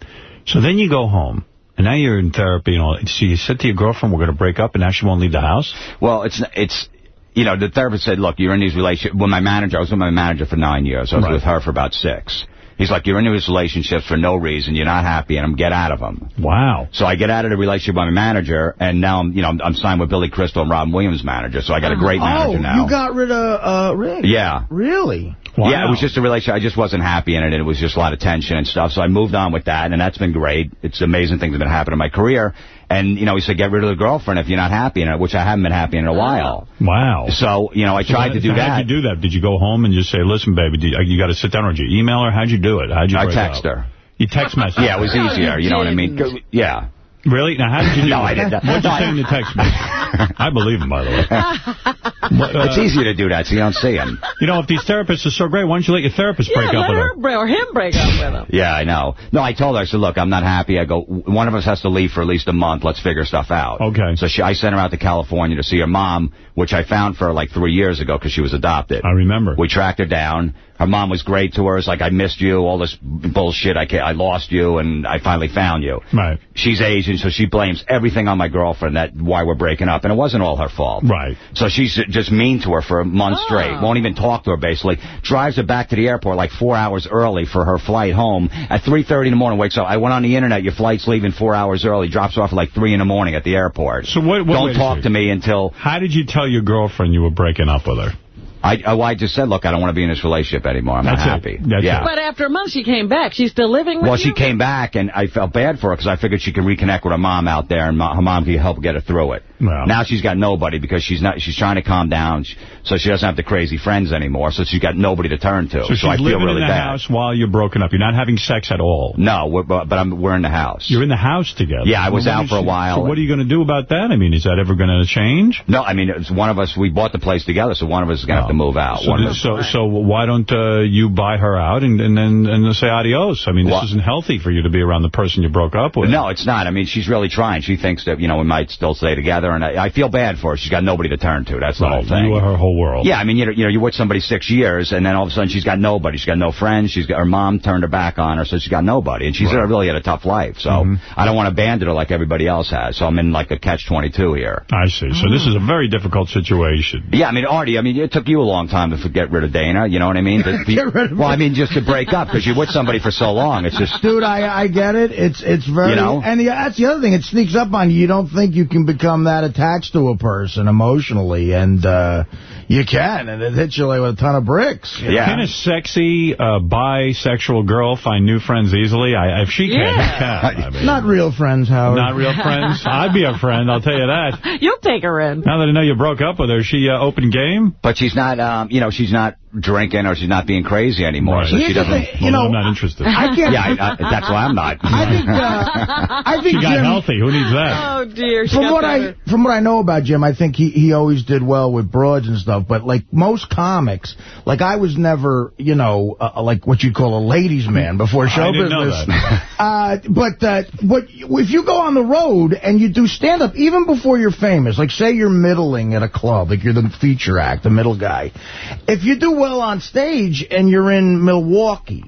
Speaker 1: So then you go home, and now you're in therapy and all. So you said to your girlfriend, we're going to break up, and now she won't leave the house?
Speaker 65: Well, it's it's you know the therapist said, look, you're in these relationships. Well, my manager, I was with my manager for nine years. I was
Speaker 1: Right.
Speaker 65: with her for about six. He's like, you're in these relationships for no reason. You're not happy, and I'm get out of them.
Speaker 1: Wow.
Speaker 65: So I get out of the relationship with my manager, and now I'm you know I'm, I'm signed with Billy Crystal and Robin Williams' manager. So I got a great
Speaker 4: Oh,
Speaker 65: manager now.
Speaker 4: you got rid of uh, Rick.
Speaker 65: yeah.
Speaker 4: Really?
Speaker 1: Wow.
Speaker 65: Yeah, it was just a relationship. I just wasn't happy in it, and it was just a lot of tension and stuff. So I moved on with that, and that's been great. It's amazing things that have been happening in my career. And, you know, he said, get rid of the girlfriend if you're not happy in it, which I haven't been happy in a while.
Speaker 1: Wow.
Speaker 65: So, you know, I
Speaker 1: So
Speaker 65: tried
Speaker 1: how-
Speaker 65: to do
Speaker 1: so
Speaker 65: that.
Speaker 1: How'd you do that? Did you go home and just say, listen, baby, do you, you got to sit down, or did you email her? How'd you do it? How'd you
Speaker 65: I
Speaker 1: break
Speaker 65: text
Speaker 1: up?
Speaker 65: her.
Speaker 1: You text message?
Speaker 65: Yeah, it was easier, you know what I mean? Yeah.
Speaker 1: Really? Now, how did you do
Speaker 65: No,
Speaker 1: that?
Speaker 65: I didn't.
Speaker 1: What'd you
Speaker 65: No,
Speaker 1: say in the text message? I believe him, by the way. What, uh,
Speaker 65: It's easier to do that, so you don't see him.
Speaker 1: You know, if these therapists are so great, why don't you let your therapist
Speaker 2: Yeah,
Speaker 1: break up with her?
Speaker 2: her or him break up with him.
Speaker 65: Yeah, I know. No, I told her, I said, look, I'm not happy. I go, one of us has to leave for at least a month. Let's figure stuff out.
Speaker 1: Okay.
Speaker 65: So she, I sent her out to California to see her mom, which I found for like three years ago because she was adopted.
Speaker 1: I remember.
Speaker 65: We tracked her down. Her mom was great to her. It's like, I missed you, all this bullshit. I, I lost you, and I finally found you.
Speaker 1: Right.
Speaker 65: She's Asian, so she blames everything on my girlfriend, that why we're breaking up, and it wasn't all her fault.
Speaker 1: Right.
Speaker 65: So she's just mean to her for a month
Speaker 2: Oh. Ah.
Speaker 65: straight. Won't even talk to her, basically. Drives her back to the airport like four hours early for her flight home. At 3.30 in the morning, wakes up. I went on the internet. Your flight's leaving four hours early. Drops her off at like 3 in the morning at the airport.
Speaker 1: So what, what,
Speaker 65: Don't talk to me until...
Speaker 1: How did you tell your girlfriend you were breaking up with her?
Speaker 65: I, I, I just said, look, I don't want to be in this relationship anymore. I'm
Speaker 1: That's
Speaker 65: not happy.
Speaker 1: That's
Speaker 65: yeah.
Speaker 2: But after a month, she came back. She's still living with
Speaker 65: Well,
Speaker 2: you?
Speaker 65: she came back, and I felt bad for her because I figured she could reconnect with her mom out there, and her mom could help get her through it.
Speaker 1: Well.
Speaker 65: Now she's got nobody because she's not. She's trying to calm down, so she doesn't have the crazy friends anymore. So she's got nobody to turn to.
Speaker 1: So she's
Speaker 65: I feel
Speaker 1: living
Speaker 65: really
Speaker 1: in the
Speaker 65: bad.
Speaker 1: house while you're broken up. You're not having sex at all.
Speaker 65: No, we're, but, but I'm, we're in the house.
Speaker 1: You're in the house together.
Speaker 65: Yeah, I was
Speaker 1: Well,
Speaker 65: out for a while.
Speaker 1: So what are you going to do about that? I mean, is that ever going to change?
Speaker 65: No, I mean, it's one of us. We bought the place together, so one of us is going to have to move out.
Speaker 1: So,
Speaker 65: one of
Speaker 1: th-
Speaker 65: us,
Speaker 1: so, so why don't uh, you buy her out and, and then and say adios? I mean, this
Speaker 65: Well-
Speaker 1: isn't healthy for you to be around the person you broke up with.
Speaker 65: No, it's not. I mean, she's really trying. She thinks that, you know, we might still stay together, and I, I feel bad for her. She's got nobody to turn to. That's the
Speaker 1: Right,
Speaker 65: whole thing.
Speaker 1: You are her whole world.
Speaker 65: Yeah, I mean, you know, you know, you're with somebody six years, and then all of a sudden she's got nobody. She's got no friends. She's got her mom turned her back on her, so she's got nobody, and she's
Speaker 1: Right.
Speaker 65: really had a tough life. So
Speaker 1: Mhm.
Speaker 65: I don't want to abandon her like everybody else has. So I'm in like a catch-22 here.
Speaker 1: I see. So this is a very difficult situation.
Speaker 65: Yeah, I mean, Artie, I mean, it took you a long time to get rid of Dana. You know what I mean? To be-
Speaker 4: Get rid of
Speaker 65: well, I mean, just to break up because you're with somebody for so long. It's just
Speaker 4: Dude, I I get it. It's it's very
Speaker 65: You know?
Speaker 4: and the, that's the other thing. It sneaks up on you. You don't think you can become that attached to a person emotionally, and uh, you can, and it hits you like with a ton of bricks. you
Speaker 65: Yeah.
Speaker 1: Can a sexy uh, bisexual girl find new friends easily? I, if she can,
Speaker 2: Yeah.
Speaker 1: he can. I mean,
Speaker 4: Not real friends, Howard.
Speaker 1: not real friends. I'd be a friend, I'll tell you that.
Speaker 2: You'll take her in.
Speaker 1: Now that I know you broke up with her, she uh, open game?
Speaker 65: But she's not, um, you know, she's not drinking or she's not being crazy anymore. So
Speaker 1: Here's
Speaker 65: she doesn't.
Speaker 1: thing, you Well, know, I'm not interested.
Speaker 4: I can't-
Speaker 65: Yeah, I, I, that's why I'm not.
Speaker 4: I think, uh, I think
Speaker 1: She got
Speaker 4: Jim,
Speaker 1: healthy. Who needs that?
Speaker 2: Oh, dear. She
Speaker 4: From what
Speaker 2: better.
Speaker 4: I from what I know about Jim, I think he he always did well with broads and stuff. But like most comics, like I was never, you know, uh, like what you'd call a ladies' man before show
Speaker 1: I didn't know
Speaker 4: business.
Speaker 1: that.
Speaker 4: Uh, but uh, what if you go on the road and you do stand up even before you're famous? Like say you're middling at a club, like you're the feature act, the middle guy. If you do well on stage and you're in Milwaukee.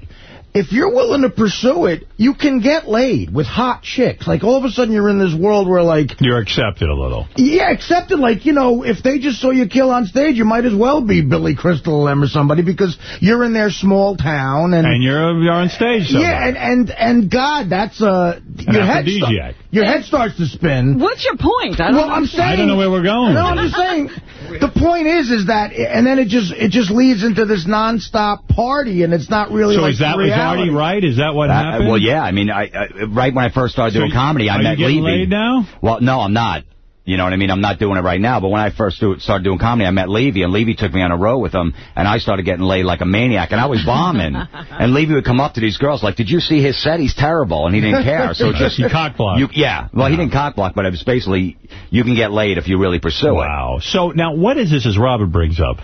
Speaker 4: If you're willing to pursue it, you can get laid with hot chicks. Like, all of a sudden, you're in this world where, like,
Speaker 1: You're accepted a little.
Speaker 4: yeah, accepted. Like, you know, if they just saw you kill on stage, you might as well be Billy Crystal Lamb or somebody because you're in their small town. And,
Speaker 1: And you're, you're on stage somewhere.
Speaker 4: Yeah, and, and, and God, that's, uh, your head,
Speaker 1: aphrodisiac.
Speaker 4: your head starts to spin.
Speaker 2: What's your point? I don't
Speaker 4: well, I'm saying...
Speaker 1: I don't know where we're going.
Speaker 4: No, I'm just saying, the point is, is that, and then it just, it just leads into this nonstop party, and it's not really
Speaker 1: So
Speaker 4: like
Speaker 1: is that was. Artie right? Is that what
Speaker 65: Uh,
Speaker 1: happened?
Speaker 65: well, yeah. I mean, I, I right when I first started
Speaker 1: So
Speaker 65: doing comedy, I
Speaker 1: are you
Speaker 65: met
Speaker 1: getting
Speaker 65: Levy.
Speaker 1: laid now?
Speaker 65: Well, no, I'm not. You know what I mean? I'm not doing it right now. But when I first do, started doing comedy, I met Levy, and Levy took me on a road with him, and I started getting laid like a maniac, and I was bombing. and Levy would come up to these girls like, "Did you see his set? He's terrible," and he didn't care. So just
Speaker 1: He cockblocked.
Speaker 65: You, yeah. Well, he didn't cockblock, but it was basically you can get laid if you really pursue it.
Speaker 1: Wow. So now what is this, as Robert brings up?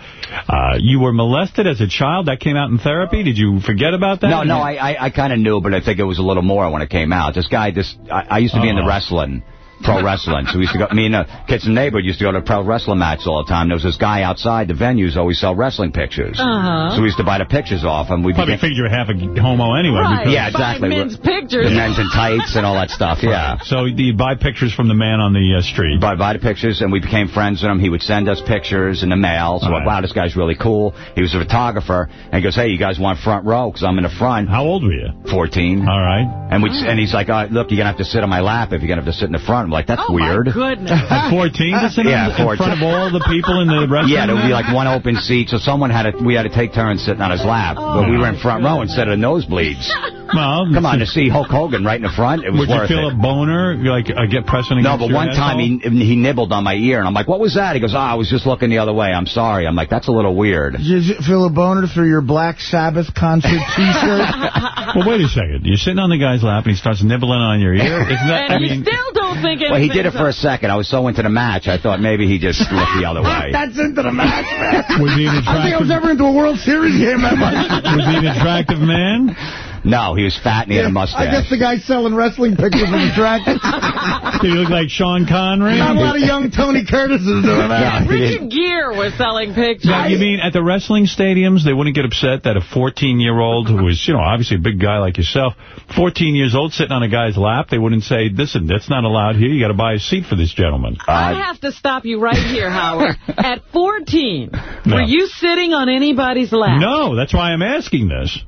Speaker 1: Uh, you were molested as a child? That came out in therapy? Did you forget about that?
Speaker 65: No, no, I I, I kind of knew, but I think it was a little more when it came out. This guy, this I, I used to be in the wrestling, pro wrestling. So we used to go, me and a kitchen neighbor used to go to pro wrestling matches all the time. There was this guy outside the venues always sell wrestling pictures.
Speaker 2: Uh-huh.
Speaker 65: So we used to buy the pictures off him. We
Speaker 1: Probably figured you were half a homo anyway.
Speaker 2: Right.
Speaker 65: Yeah, exactly.
Speaker 2: Buy men's pictures.
Speaker 65: The men's in tights and all that stuff, yeah.
Speaker 1: So you buy pictures from the man on the uh, street.
Speaker 65: Buy, buy the pictures, and we became friends with him. He would send us pictures in the mail. So,
Speaker 1: right.
Speaker 65: wow, this guy's really cool. He was a photographer. And he goes, hey, you guys want front row? Because I'm in the front.
Speaker 1: How old were you?
Speaker 65: 14.
Speaker 1: All right.
Speaker 65: And we and he's like, uh, look, you're going to have to sit on my lap if you're going to have to sit in the front. I'm like, that's
Speaker 2: Oh,
Speaker 65: weird.
Speaker 2: my goodness.
Speaker 1: At 14 to sit
Speaker 65: Yeah,
Speaker 1: in, in
Speaker 65: 14.
Speaker 1: front of all the people in the wrestling
Speaker 65: Yeah, there would be like one open seat, so someone had to, we had to take turns sitting on his lap. but we were in front row instead of nosebleeds.
Speaker 1: Well,
Speaker 65: Come on, to see Hulk Hogan right in the front, it was
Speaker 1: Would you feel
Speaker 65: it.
Speaker 1: a boner? Like, uh, get pressing
Speaker 65: No, but one time he he nibbled on my ear, and I'm like, what was that? He goes, ah, I was just looking the other way. I'm sorry. I'm like, that's a little weird.
Speaker 4: Did you feel a boner through your Black Sabbath concert T-shirt?
Speaker 1: Well, wait a second. You're sitting on the guy's lap, and he starts nibbling on your ear. Isn't that,
Speaker 2: And
Speaker 1: I
Speaker 2: you
Speaker 1: mean,
Speaker 2: still don't think anything.
Speaker 65: Well, he did it for a second. I was so into the match, I thought maybe he just looked the other way.
Speaker 4: That's into the match, man.
Speaker 1: was he an
Speaker 4: I think I was ever into a World Series game that much.
Speaker 1: was he an attractive man?
Speaker 65: No, he was fat and he had a mustache.
Speaker 4: I guess the guy selling wrestling pictures was attractive.
Speaker 1: Did he look like Sean Connery?
Speaker 4: Not a lot of young Tony Curtises doing that.
Speaker 2: Richard Gere was selling pictures.
Speaker 1: Now, you mean at the wrestling stadiums, they wouldn't get upset that a 14-year-old who was, you know, obviously a big guy like yourself, 14 years old, sitting on a guy's lap, they wouldn't say, listen, that's not allowed here. You got to buy a seat for this gentleman.
Speaker 2: I have to stop you right here, Howard. At 14,
Speaker 1: No.
Speaker 2: were you sitting on anybody's lap?
Speaker 1: No, that's why I'm asking this.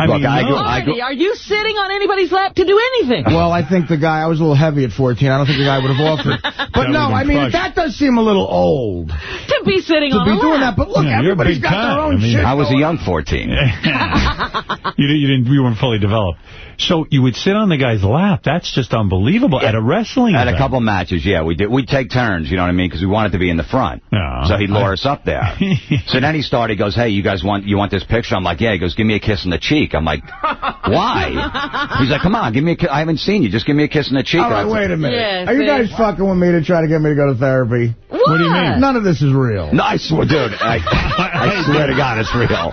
Speaker 1: I
Speaker 65: Look,
Speaker 1: mean,
Speaker 65: I
Speaker 1: no.
Speaker 65: go- I
Speaker 2: Artie, are you sitting on anybody's lap to do anything?
Speaker 4: Well, I think the guy, I was a little heavy at 14. I don't think the guy would have offered. But no, I mean,
Speaker 1: crushed.
Speaker 4: that does seem a little old
Speaker 2: to be sitting
Speaker 4: to
Speaker 2: on
Speaker 4: be
Speaker 2: a
Speaker 4: doing
Speaker 2: lap.
Speaker 4: that. But look,
Speaker 1: Yeah, you're a
Speaker 4: everybody's
Speaker 1: big
Speaker 4: got
Speaker 1: guy.
Speaker 4: their own
Speaker 1: I mean,
Speaker 4: shit.
Speaker 65: I was a young 14.
Speaker 1: you, didn't- you didn't. You weren't fully developed. So you would sit on the guy's lap. That's just unbelievable at a wrestling
Speaker 65: At a
Speaker 1: event.
Speaker 65: couple matches, yeah, we did. We'd take turns, you know what I mean, because we wanted to be in the front.
Speaker 1: Yeah.
Speaker 65: So he'd lure us up there. so then he started, he goes, hey, you guys want you want this picture? I'm like, yeah. He goes, give me a kiss on the cheek. I'm like, why? He's like, come on, give me a kiss. I haven't seen you. Just give me a kiss on the cheek.
Speaker 4: All right,
Speaker 65: And I-
Speaker 4: wait a minute.
Speaker 2: Yeah,
Speaker 4: Are you
Speaker 2: see?
Speaker 4: guys fucking with me to try to get me to go to therapy?
Speaker 2: What?
Speaker 1: do you mean?
Speaker 4: None of this is real.
Speaker 65: No, I swear, dude. I, I swear to God, it's real.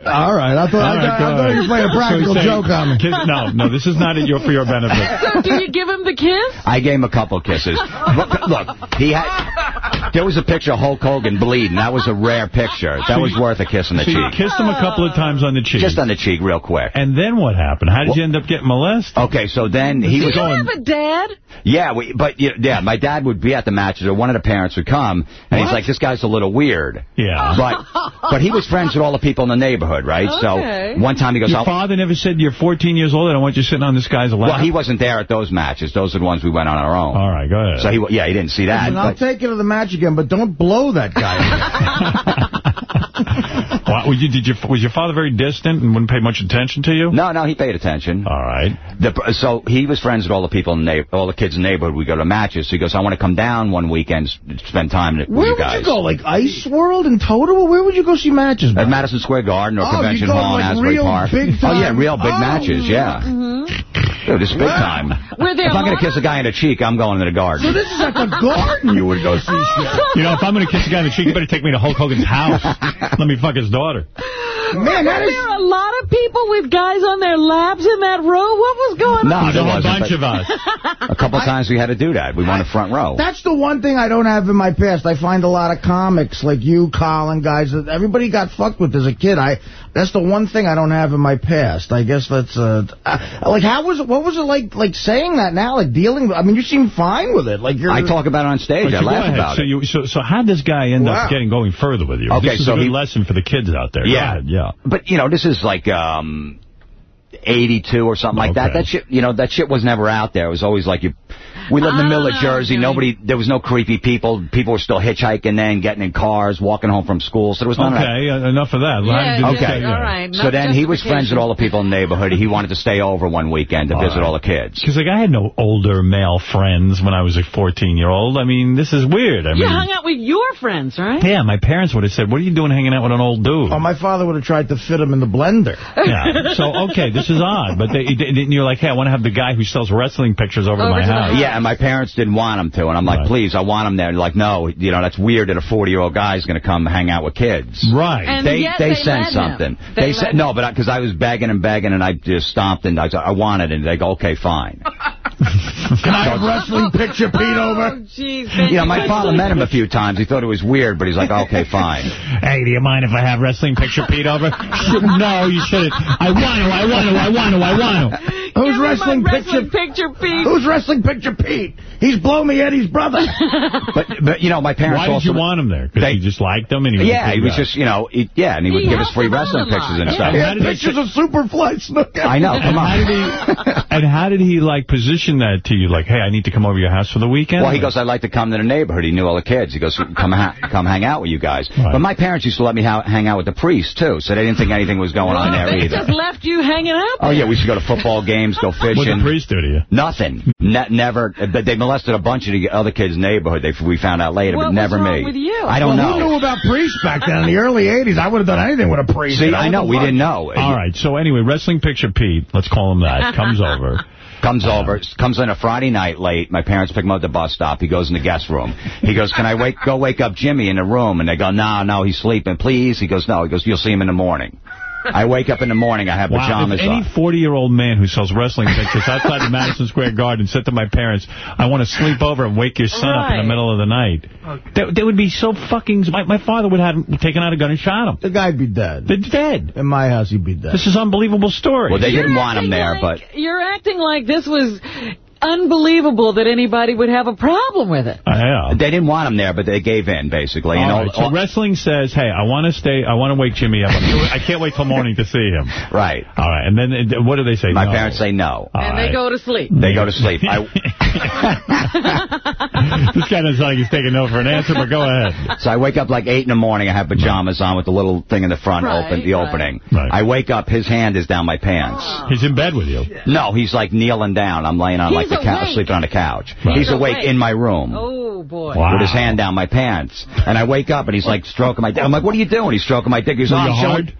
Speaker 4: All right, I thought,
Speaker 1: All
Speaker 4: I,
Speaker 1: right,
Speaker 4: thought,
Speaker 1: go
Speaker 4: I thought you were playing a practical
Speaker 1: So you
Speaker 4: joke on me.
Speaker 1: Kiss- no, no, this is not your, for your benefit.
Speaker 2: So do you give him the kiss?
Speaker 65: I gave him a couple kisses. Look, look, he had. There was a picture of Hulk Hogan bleeding. That was a rare picture. That was worth a kiss on the
Speaker 1: So you
Speaker 65: cheek.
Speaker 1: kissed him a couple of times on the cheek.
Speaker 65: Just on the cheek, real quick.
Speaker 1: And then what happened? How did you end up getting molested?
Speaker 65: Okay, so then he
Speaker 2: Do
Speaker 65: was
Speaker 2: you
Speaker 65: going.
Speaker 2: have a dad?
Speaker 65: Yeah, we, but you know, yeah, my dad would be at the matches, or one of the parents would come, and he's like, "This guy's a little weird."
Speaker 1: Yeah.
Speaker 65: But but he was friends with all the people in the neighborhood, right?
Speaker 2: Okay.
Speaker 65: So one time he goes,
Speaker 1: Your
Speaker 65: oh,
Speaker 1: father never said you're 14 years old. I don't want you sitting on this guy's lap.
Speaker 65: "Well, he wasn't there at those matches. Those are the ones we went on our own."
Speaker 1: All right, go ahead.
Speaker 65: So he, yeah, he didn't see that.
Speaker 4: Listen, I'll
Speaker 65: but-
Speaker 4: take you to the match again, but don't blow that guy.
Speaker 1: Wow, was, you, did you, was your father very distant and wouldn't pay much attention to you?
Speaker 65: No, no, he paid attention.
Speaker 1: All right.
Speaker 65: The, so he was friends with all the people in the all the kids in the neighborhood. We go to matches. So he goes, I want to come down one weekend, s- spend time with
Speaker 4: Where
Speaker 65: you
Speaker 4: would you go? Like Ice World and Totowa? Where would you go see matches?
Speaker 65: At? Madison Square Garden or
Speaker 4: Oh,
Speaker 65: Convention
Speaker 4: go to,
Speaker 65: Hall in
Speaker 4: like,
Speaker 65: Asbury
Speaker 4: real
Speaker 65: Park.
Speaker 4: big
Speaker 65: oh, yeah, real big
Speaker 4: Oh,
Speaker 65: matches, yeah. Mm-hmm. Dude, it's big time.
Speaker 2: Were there
Speaker 65: if I'm going to kiss a guy in the cheek, I'm going to the garden.
Speaker 4: So this is at the garden you would go see shit.
Speaker 1: You know, if I'm going to kiss a guy in the cheek, you better take me to Hulk Hogan's house. Let me fuck his daughter.
Speaker 4: Man, that
Speaker 2: Were there a lot of people with guys on their laps in that row? What was going
Speaker 65: No,
Speaker 2: on?
Speaker 1: There's
Speaker 65: there
Speaker 1: a
Speaker 65: wasn't,
Speaker 1: bunch of us.
Speaker 65: A couple times we had to do that. We wanted front row.
Speaker 4: That's the one thing I don't have in my past. I find a lot of comics like you, Colin, guys that everybody got fucked with as a kid. I that's the one thing I don't have in my past. I guess that's uh, uh like how was it? What was it like? Like saying that now, like dealing. with I mean, you seem fine with it. Like you're.
Speaker 65: I talk about it on stage.
Speaker 1: But
Speaker 65: I laugh
Speaker 1: ahead.
Speaker 65: about
Speaker 1: so
Speaker 65: it.
Speaker 1: You, so, so how did this guy end
Speaker 4: Wow.
Speaker 1: up getting going further with you?
Speaker 65: Okay,
Speaker 1: this is
Speaker 65: so
Speaker 1: a good
Speaker 65: he-
Speaker 1: lesson for the kids out there. Go
Speaker 65: Yeah.
Speaker 1: Yeah.
Speaker 65: But, you know, this is like um, 82 or something like that. That shit, you know, that shit was never out there. It was always like you... We lived in the middle of
Speaker 2: Ah,
Speaker 65: Jersey.
Speaker 2: okay.
Speaker 65: Nobody, there was no creepy people. People were still hitchhiking then, getting in cars, walking home from school. So there was none of that.
Speaker 1: Okay, uh, enough of that. How
Speaker 2: Yeah,
Speaker 1: did you
Speaker 2: yeah,
Speaker 65: Okay.
Speaker 2: all right.
Speaker 65: So then he was friends with all the people in the neighborhood. He wanted to stay over one weekend to
Speaker 1: All
Speaker 65: visit
Speaker 1: right.
Speaker 65: all the kids.
Speaker 1: Because, like, I had no older male friends when I was a 14-year-old. I mean, this is weird. I
Speaker 2: You
Speaker 1: mean,
Speaker 2: hung out with your friends, right?
Speaker 1: yeah, my parents would have said, what are you doing hanging out with an old dude?
Speaker 4: Oh, my father would have tried to fit him in the blender.
Speaker 1: Yeah. So, okay, this is odd. But they, they, you're like, hey, I want to have the guy who sells wrestling pictures over, to
Speaker 2: Over
Speaker 1: my
Speaker 2: to the
Speaker 1: house.
Speaker 2: house.
Speaker 65: Yeah, and my parents didn't want him to. And I'm like,
Speaker 1: Right.
Speaker 65: please, I want him there. And they're like, no, you know, that's weird that a 40-year-old guy's going to come hang out with kids.
Speaker 1: Right.
Speaker 2: And
Speaker 65: they
Speaker 2: yet
Speaker 65: they
Speaker 2: they
Speaker 65: sent
Speaker 2: let him.
Speaker 65: something.
Speaker 2: They
Speaker 65: They, said no, but because I was begging and begging, and I just stomped and I, said, I wanted it. And they go, okay, fine.
Speaker 4: Can I have wrestling picture Pete
Speaker 2: Oh,
Speaker 4: over?
Speaker 2: jeez.
Speaker 65: you know, my father met him a few times. He thought it was weird, but he's like, okay, fine.
Speaker 1: Hey, do you mind if I have wrestling picture Pete over? Should, no, you shouldn't. I want to, I want to, I want to, I want to.
Speaker 4: Who's
Speaker 2: Give me
Speaker 4: wrestling picture?
Speaker 2: picture, Pete.
Speaker 4: Who's wrestling picture Pete? He's Blow Me Eddie's brother.
Speaker 65: But but you know, my parents
Speaker 1: Why did
Speaker 65: also.
Speaker 1: you want him there? Because
Speaker 65: They-
Speaker 1: you just liked him? And he was
Speaker 65: yeah, he was
Speaker 1: guy.
Speaker 65: just you know, he, yeah, and he would give us free wrestling pictures and
Speaker 2: Yeah.
Speaker 65: stuff.
Speaker 4: He
Speaker 1: How
Speaker 4: had pictures of Superfly Snuka.
Speaker 65: I know.
Speaker 1: And
Speaker 65: Come
Speaker 1: how,
Speaker 65: on.
Speaker 1: did he, and how did he, like, position that to you? Like, hey, I need to come over to your house for the weekend?
Speaker 65: Well, he goes, I'd like to come to the neighborhood. He knew all the kids. He goes, come ha come hang out with you guys.
Speaker 1: Right.
Speaker 65: But my parents used to let me ha hang out with the priest, too, so they didn't think anything was going on
Speaker 2: Oh,
Speaker 65: there
Speaker 2: they
Speaker 65: either.
Speaker 2: just left you hanging out
Speaker 65: Oh, yeah, we used to go to football games, go fishing.
Speaker 1: What did
Speaker 65: fishing.
Speaker 1: the priest do to you?
Speaker 65: Nothing. Ne never. But they molested a bunch of the other kids in the neighborhood. They, we found out later,
Speaker 2: What
Speaker 65: but never
Speaker 2: was wrong
Speaker 65: me.
Speaker 2: with you?
Speaker 65: I don't
Speaker 4: well,
Speaker 65: know.
Speaker 4: Who knew about priests back then? In the early 80s, I would have done anything with a priest.
Speaker 65: See, I know. We didn't know.
Speaker 1: All right, so anyway, Wrestling Picture Pete, let's call him that, comes over.
Speaker 65: Comes um, over, comes in a Friday night late. My parents pick him up at the bus stop. He goes in the guest room. He goes, can I wake, go wake up Jimmy in the room? And they go, no, no, he's sleeping. Please. He goes, no. He goes, you'll see him in the morning. I wake up in the morning. I have
Speaker 1: Wow,
Speaker 65: pajamas
Speaker 1: if any
Speaker 65: on.
Speaker 1: 40-year-old man who sells wrestling pictures outside the Madison Square Garden said to my parents, I want to sleep over and wake your son up in the middle of the night, they, they would be so fucking... My, my father would have taken out a gun and shot him.
Speaker 4: The guy'd be dead.
Speaker 1: They're dead.
Speaker 4: In my house, he'd be dead.
Speaker 1: This is unbelievable story.
Speaker 65: Well, they
Speaker 2: You're
Speaker 65: didn't want him there,
Speaker 2: like-
Speaker 65: but
Speaker 2: You're acting like this was unbelievable that anybody would have a problem with it.
Speaker 1: Yeah.
Speaker 65: they didn't want him there, but they gave in, basically. You know,
Speaker 1: right, so wrestling says, hey, I want to stay, I want to wake Jimmy up. I can't wait till morning to see him.
Speaker 65: right.
Speaker 1: All right, and then what do they say?
Speaker 65: My
Speaker 1: No.
Speaker 65: parents say no.
Speaker 1: All
Speaker 2: and
Speaker 1: right.
Speaker 2: they go to sleep.
Speaker 65: They go to sleep. I,
Speaker 1: this guy doesn't sound like he's taking no for an answer, but go ahead.
Speaker 65: So I wake up like 8 in the morning. I have pajamas on with the little thing in the front
Speaker 2: Right,
Speaker 65: open, the
Speaker 2: right.
Speaker 65: opening.
Speaker 1: Right.
Speaker 65: I wake up, his hand is down my pants.
Speaker 1: He's in bed with you.
Speaker 65: No, he's like kneeling down. I'm laying on like
Speaker 2: He's
Speaker 65: the couch,
Speaker 2: awake.
Speaker 65: sleeping on the couch.
Speaker 2: He's
Speaker 65: He's awake
Speaker 2: awake.
Speaker 65: in my room.
Speaker 2: Oh, boy.
Speaker 1: Wow.
Speaker 65: With his hand down my pants. And I wake up and he's like stroking my dick. I'm like, what are you doing? He's stroking my dick. He's
Speaker 1: Were
Speaker 65: on
Speaker 1: you hard?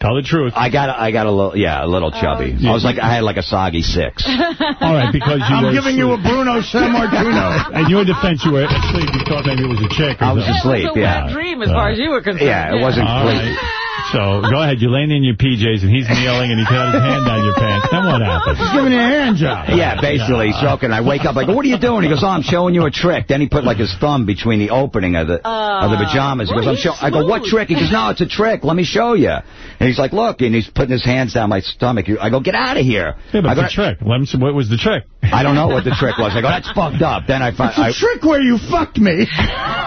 Speaker 1: Tell the truth.
Speaker 65: I got, a, I got a little, yeah, a little chubby.
Speaker 2: Oh,
Speaker 65: I was like, I had like a soggy six.
Speaker 1: All right, because you
Speaker 4: I'm
Speaker 1: were
Speaker 4: giving you a. Bruno Sammartino.
Speaker 1: In your defense, you were asleep. You thought maybe it was a chick. or
Speaker 65: I was
Speaker 1: something.
Speaker 65: asleep,
Speaker 2: It was a
Speaker 65: yeah.
Speaker 2: dream as far as you were concerned.
Speaker 65: Yeah, it wasn't
Speaker 1: All
Speaker 65: complete.
Speaker 1: right. So go ahead. You're laying in your PJs, and he's kneeling, and he's got his hand down your pants. Then what happens?
Speaker 4: He's giving you a hand job.
Speaker 65: Yeah, basically, stroking. I wake up, I go, what are you doing? He goes, oh, I'm showing you a trick. Then he put like his thumb between the opening of the of the uh, pajamas. He goes, I'm
Speaker 2: well,
Speaker 65: show
Speaker 2: he's
Speaker 65: I go, what trick? He goes, no, it's a trick. Let me show you. And he's like, look, and he's putting his hands down my stomach. I go, get out of here.
Speaker 1: Yeah, but
Speaker 65: I, go,
Speaker 1: a trick. Let him see, what was the trick?
Speaker 65: I don't know what the trick was. I go, that's fucked up. Then I find,
Speaker 4: It's a
Speaker 65: I,
Speaker 4: trick where you fucked me.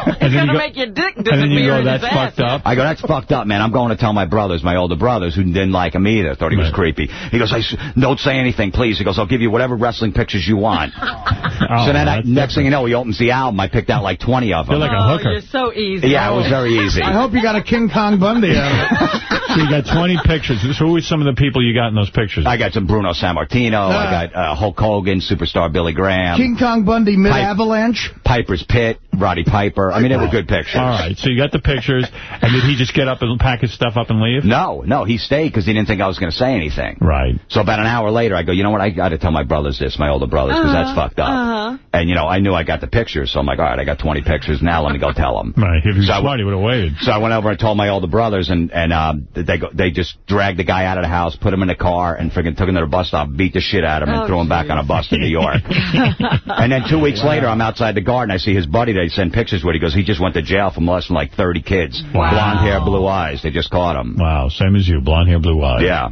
Speaker 1: And then
Speaker 2: Gonna
Speaker 1: you go,
Speaker 2: make your dick
Speaker 1: and then you go, that's fucked up.
Speaker 65: I go, that's fucked up, man. I'm going to to tell my brothers, my older brothers, who didn't like him either, thought he was creepy. He goes, I s don't say anything, please. He goes, I'll give you whatever wrestling pictures you want. so then, I, next thing you know, he opens the album. I picked out like 20 of them.
Speaker 1: You're like a
Speaker 2: Oh,
Speaker 1: hooker.
Speaker 2: you're so easy.
Speaker 65: Yeah, it was very easy.
Speaker 4: I hope you got a King Kong Bundy out.
Speaker 1: So you got 20 pictures. So who are some of the people you got in those pictures?
Speaker 65: I got some Bruno Sammartino. I got uh, Hulk Hogan, superstar Billy Graham.
Speaker 4: King Kong Bundy mid-avalanche.
Speaker 65: Piper's Pit, Roddy Piper. I mean, they were good pictures.
Speaker 1: All right, so you got the pictures, and did he just get up and pack his stuff up and leave?
Speaker 65: No, no, he stayed because he didn't think I was going to say anything.
Speaker 1: Right.
Speaker 65: So about an hour later, I go, you know what, I got to tell my brothers this, my older brothers, because that's fucked up.
Speaker 2: Uh-huh.
Speaker 65: And, you know, I knew I got the pictures, so I'm like, all right, I got 20 pictures, now let me go tell them.
Speaker 1: Right, if he was
Speaker 65: So I-
Speaker 1: smart, he would have waited.
Speaker 65: So I went over and told my older brothers, and and um, they go, they just dragged the guy out of the house, put him in the car, and friggin' took him to the bus stop, beat the shit out of him,
Speaker 2: Oh,
Speaker 65: and threw him back on a bus to New York. and then two weeks later, I'm outside the garden. I see his buddy they sent pictures with. He goes, he just went to jail for molesting like 30 kids.
Speaker 1: Wow.
Speaker 65: Blonde hair, blue eyes. They just caught him.
Speaker 1: Wow, same as you, blonde hair, blue eyes.
Speaker 65: Yeah.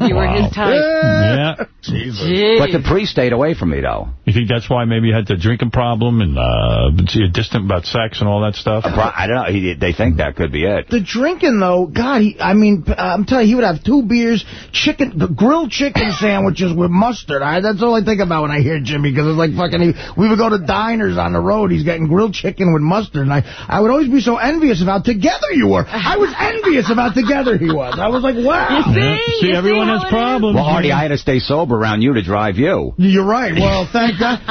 Speaker 2: You were his type.
Speaker 1: Yeah.
Speaker 2: Jeez.
Speaker 65: But the priest stayed away from me, though.
Speaker 1: You think that's why maybe you had the drinking problem and uh, you're distant about sex and all that stuff?
Speaker 65: I don't know. He, they think that could be it.
Speaker 4: The drinking, though, God, he, I mean, I'm telling you, he would have two beers, chicken, grilled chicken sandwiches with mustard. I, that's all I think about when I hear Jimmy, because it's like fucking, he, we would go to diners on the road, he's getting grilled chicken with mustard, and I, I would always be so envious of how together you were. I was envious of how together he was. I was like, wow.
Speaker 1: Yeah. See, everyone has problems.
Speaker 65: Well, Artie, I had to stay sober around you to drive you.
Speaker 4: You're right. Well, thank God.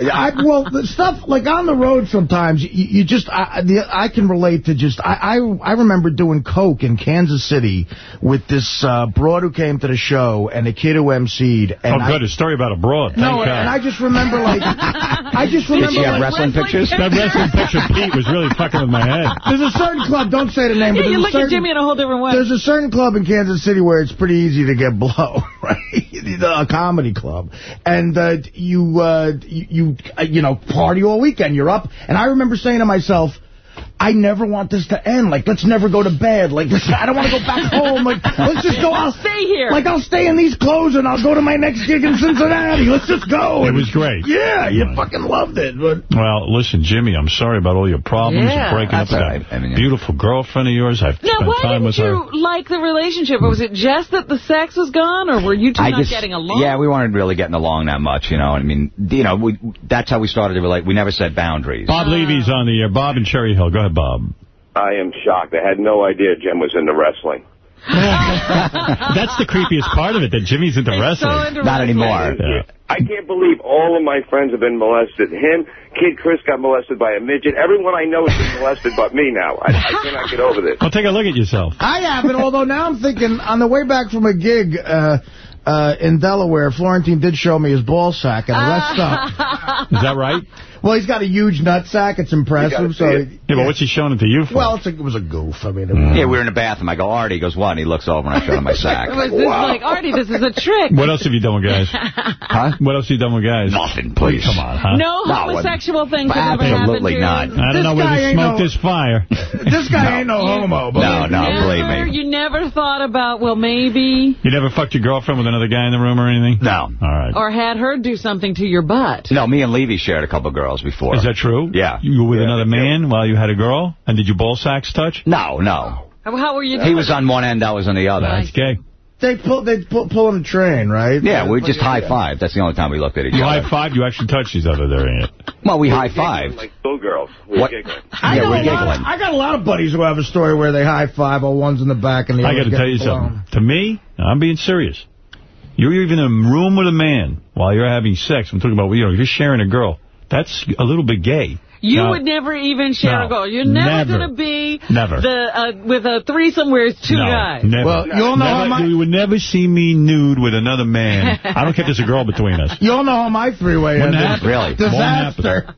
Speaker 4: I, well, the stuff like on the road sometimes you, you just I, the, I can relate to just I, I I remember doing coke in Kansas City with this uh, broad who came to the show and a kid who emceed. And
Speaker 1: oh,
Speaker 4: I,
Speaker 1: good. A story about a broad.
Speaker 4: No,
Speaker 1: Thank
Speaker 4: and I just remember like I just
Speaker 65: Did
Speaker 4: remember
Speaker 65: she have
Speaker 4: like,
Speaker 65: wrestling pictures?
Speaker 1: That wrestling picture of Pete was really fucking with my head.
Speaker 4: There's a certain club. Don't say the name.
Speaker 2: Yeah,
Speaker 4: but
Speaker 2: you
Speaker 4: there's a
Speaker 2: look at
Speaker 4: certain,
Speaker 2: Jimmy in a whole different way.
Speaker 4: There's a certain club in Kansas City where it's pretty easy to get blow, right? a comedy club, and uh, you, uh, you, you, uh, you know, party all weekend. You're up, and I remember saying to myself. I never want this to end. Like, let's never go to bed. Like, I don't want to go back home. Like, let's just go. I'll
Speaker 2: stay here.
Speaker 4: Like, I'll stay in these clothes and I'll go to my next gig in Cincinnati. Let's just go.
Speaker 1: It was great.
Speaker 4: Yeah, you fucking loved it. But
Speaker 1: Well, listen, Jimmy, I'm sorry about all your problems
Speaker 2: Yeah.
Speaker 1: and breaking up with
Speaker 65: all
Speaker 1: that.
Speaker 65: I mean, yeah.
Speaker 1: beautiful girlfriend of yours. I've
Speaker 2: Now,
Speaker 1: spent
Speaker 2: why
Speaker 1: time with
Speaker 2: didn't you like the relationship? Or was it just that the sex was gone, or were you two
Speaker 65: I
Speaker 2: not
Speaker 65: just,
Speaker 2: getting along?
Speaker 65: Yeah, we weren't really getting along that much, you know. I mean, you know, we, that's how we started to relate. We never set boundaries.
Speaker 1: Bob Levy's on the air. Bob and Cherry Hill. Go ahead, Bob.
Speaker 66: I am shocked. I had no idea Jim was into wrestling.
Speaker 1: That's the creepiest part of it, that Jimmy's into wrestling.
Speaker 65: Not anymore.
Speaker 1: Yeah.
Speaker 66: I can't believe all of my friends have been molested. Him, Kid Chris got molested by a midget. Everyone I know has been molested but me now. I, I cannot get over this.
Speaker 1: Well, take a look at yourself.
Speaker 4: I haven't, although now I'm thinking, on the way back from a gig uh, uh, in Delaware, Florentine did show me his ball sack and the rest up.
Speaker 1: Is that right?
Speaker 4: Well, he's got a huge nut sack. It's impressive. So,
Speaker 1: Yeah, but what's he showing it to you for?
Speaker 4: Well, it's a, it was a goof. I mean, it hmm.
Speaker 65: Yeah, we were in the bathroom. I go, Artie. He goes, what? And he looks over and I show him my sack.
Speaker 2: It was this like, Artie, this is a trick.
Speaker 1: What else have you done with guys?
Speaker 65: Huh?
Speaker 1: What else have you done with guys?
Speaker 65: Nothing, please.
Speaker 1: Come on, huh?
Speaker 2: No homosexual things have ever happened
Speaker 65: Absolutely not.
Speaker 1: I don't
Speaker 4: This
Speaker 1: know where
Speaker 4: guy
Speaker 1: the
Speaker 4: ain't
Speaker 1: smoke
Speaker 4: no-
Speaker 1: is fire.
Speaker 4: this guy ain't no homo.
Speaker 65: No, no,
Speaker 2: Never,
Speaker 65: believe me.
Speaker 2: You never thought about, well, maybe,
Speaker 1: You never fucked your girlfriend with another guy in the room or anything?
Speaker 65: No.
Speaker 1: All right.
Speaker 2: or had her do something to your butt.
Speaker 65: No, me and Levy shared a couple girls before.
Speaker 1: Is that true?
Speaker 65: Yeah.
Speaker 1: You were with another man while you had a girl? And did your ball sacks touch?
Speaker 65: No, no.
Speaker 2: How how were you doing?
Speaker 65: He was on one end, I was on the other.
Speaker 1: That's gay.
Speaker 4: they pull they pull, pull on a train, right?
Speaker 65: Yeah, we just high five. That's the only time we looked at each
Speaker 1: You
Speaker 65: other.
Speaker 1: high five, you actually touched each other there, ain't it?
Speaker 65: Well, we high five.
Speaker 66: Like schoolgirls. We're
Speaker 65: What?
Speaker 66: giggling.
Speaker 4: I
Speaker 65: Yeah,
Speaker 4: got
Speaker 65: we're
Speaker 4: a lot of- I got a lot of buddies who have a story where they high five, while one's in the back and the
Speaker 1: I got to tell you something. To me, I'm being serious. You're even in a room with a man while you're having sex. I'm talking about, you know, you're sharing a girl. That's a little bit gay.
Speaker 2: You
Speaker 1: Now-
Speaker 2: would never even share
Speaker 1: No,
Speaker 2: a goal. You're never,
Speaker 1: never.
Speaker 2: going to be
Speaker 1: Never.
Speaker 2: the uh, with a threesome where it's two
Speaker 1: no,
Speaker 2: guys.
Speaker 1: Never.
Speaker 4: Well, you all know how my-
Speaker 1: You would never see me nude with another man. I don't care if there's a girl between us.
Speaker 4: You all know how my three-way
Speaker 1: Wouldn't
Speaker 4: ended.
Speaker 1: happen.
Speaker 65: Really?
Speaker 4: Disaster.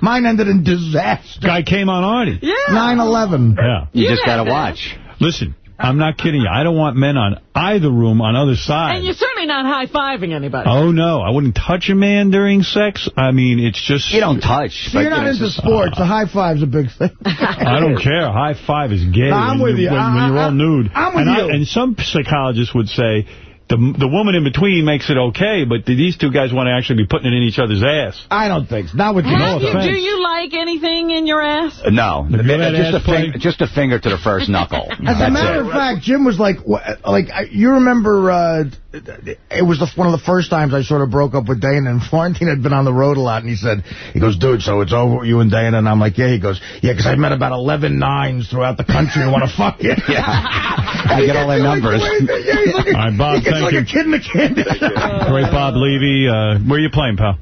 Speaker 4: Mine ended in disaster.
Speaker 1: Guy came on Artie.
Speaker 2: Yeah.
Speaker 4: 9-11.
Speaker 1: Yeah.
Speaker 65: You,
Speaker 2: You
Speaker 65: just got to watch.
Speaker 1: Listen, I'm not kidding you. I don't want men on either room on other
Speaker 2: side.
Speaker 1: And
Speaker 2: you're certainly not high-fiving anybody.
Speaker 1: Oh, no. I wouldn't touch a man during sex. I mean, it's just...
Speaker 65: You don't touch.
Speaker 4: So you're not into
Speaker 65: just-
Speaker 4: sports. Uh, the high five's a big thing.
Speaker 1: I don't care. High five is gay
Speaker 4: No, I'm
Speaker 1: when,
Speaker 4: with you.
Speaker 1: when,
Speaker 4: I-
Speaker 1: when you're
Speaker 4: I-
Speaker 1: all nude.
Speaker 4: I'm with
Speaker 1: and,
Speaker 4: you.
Speaker 1: and some psychologists would say The the woman in between makes it okay, but these two guys want to actually be putting it in each other's ass.
Speaker 4: I don't think so. Not with you.
Speaker 2: Have you, do you like anything in your ass?
Speaker 65: No,
Speaker 1: Have you had
Speaker 65: just, a
Speaker 1: ass play?
Speaker 65: finger, just a finger to the first knuckle.
Speaker 4: As a matter
Speaker 65: it.
Speaker 4: of fact, Jim was like, like you remember, uh, it was the, one of the first times I sort of broke up with Dana, and Florentine had been on the road a lot, and he said, he goes, dude, so it's over with you and Dana, and I'm like, yeah, he goes, yeah, because I've met about 11 nines throughout the country who want to fuck you.
Speaker 65: Yeah. I get all their numbers.
Speaker 4: Yeah, he's like
Speaker 1: All right, Bob,
Speaker 4: he gets
Speaker 1: thank
Speaker 4: like
Speaker 1: you.
Speaker 4: a kid in a candy shop.
Speaker 1: Great Bob Levy. Uh, where are you playing, pal?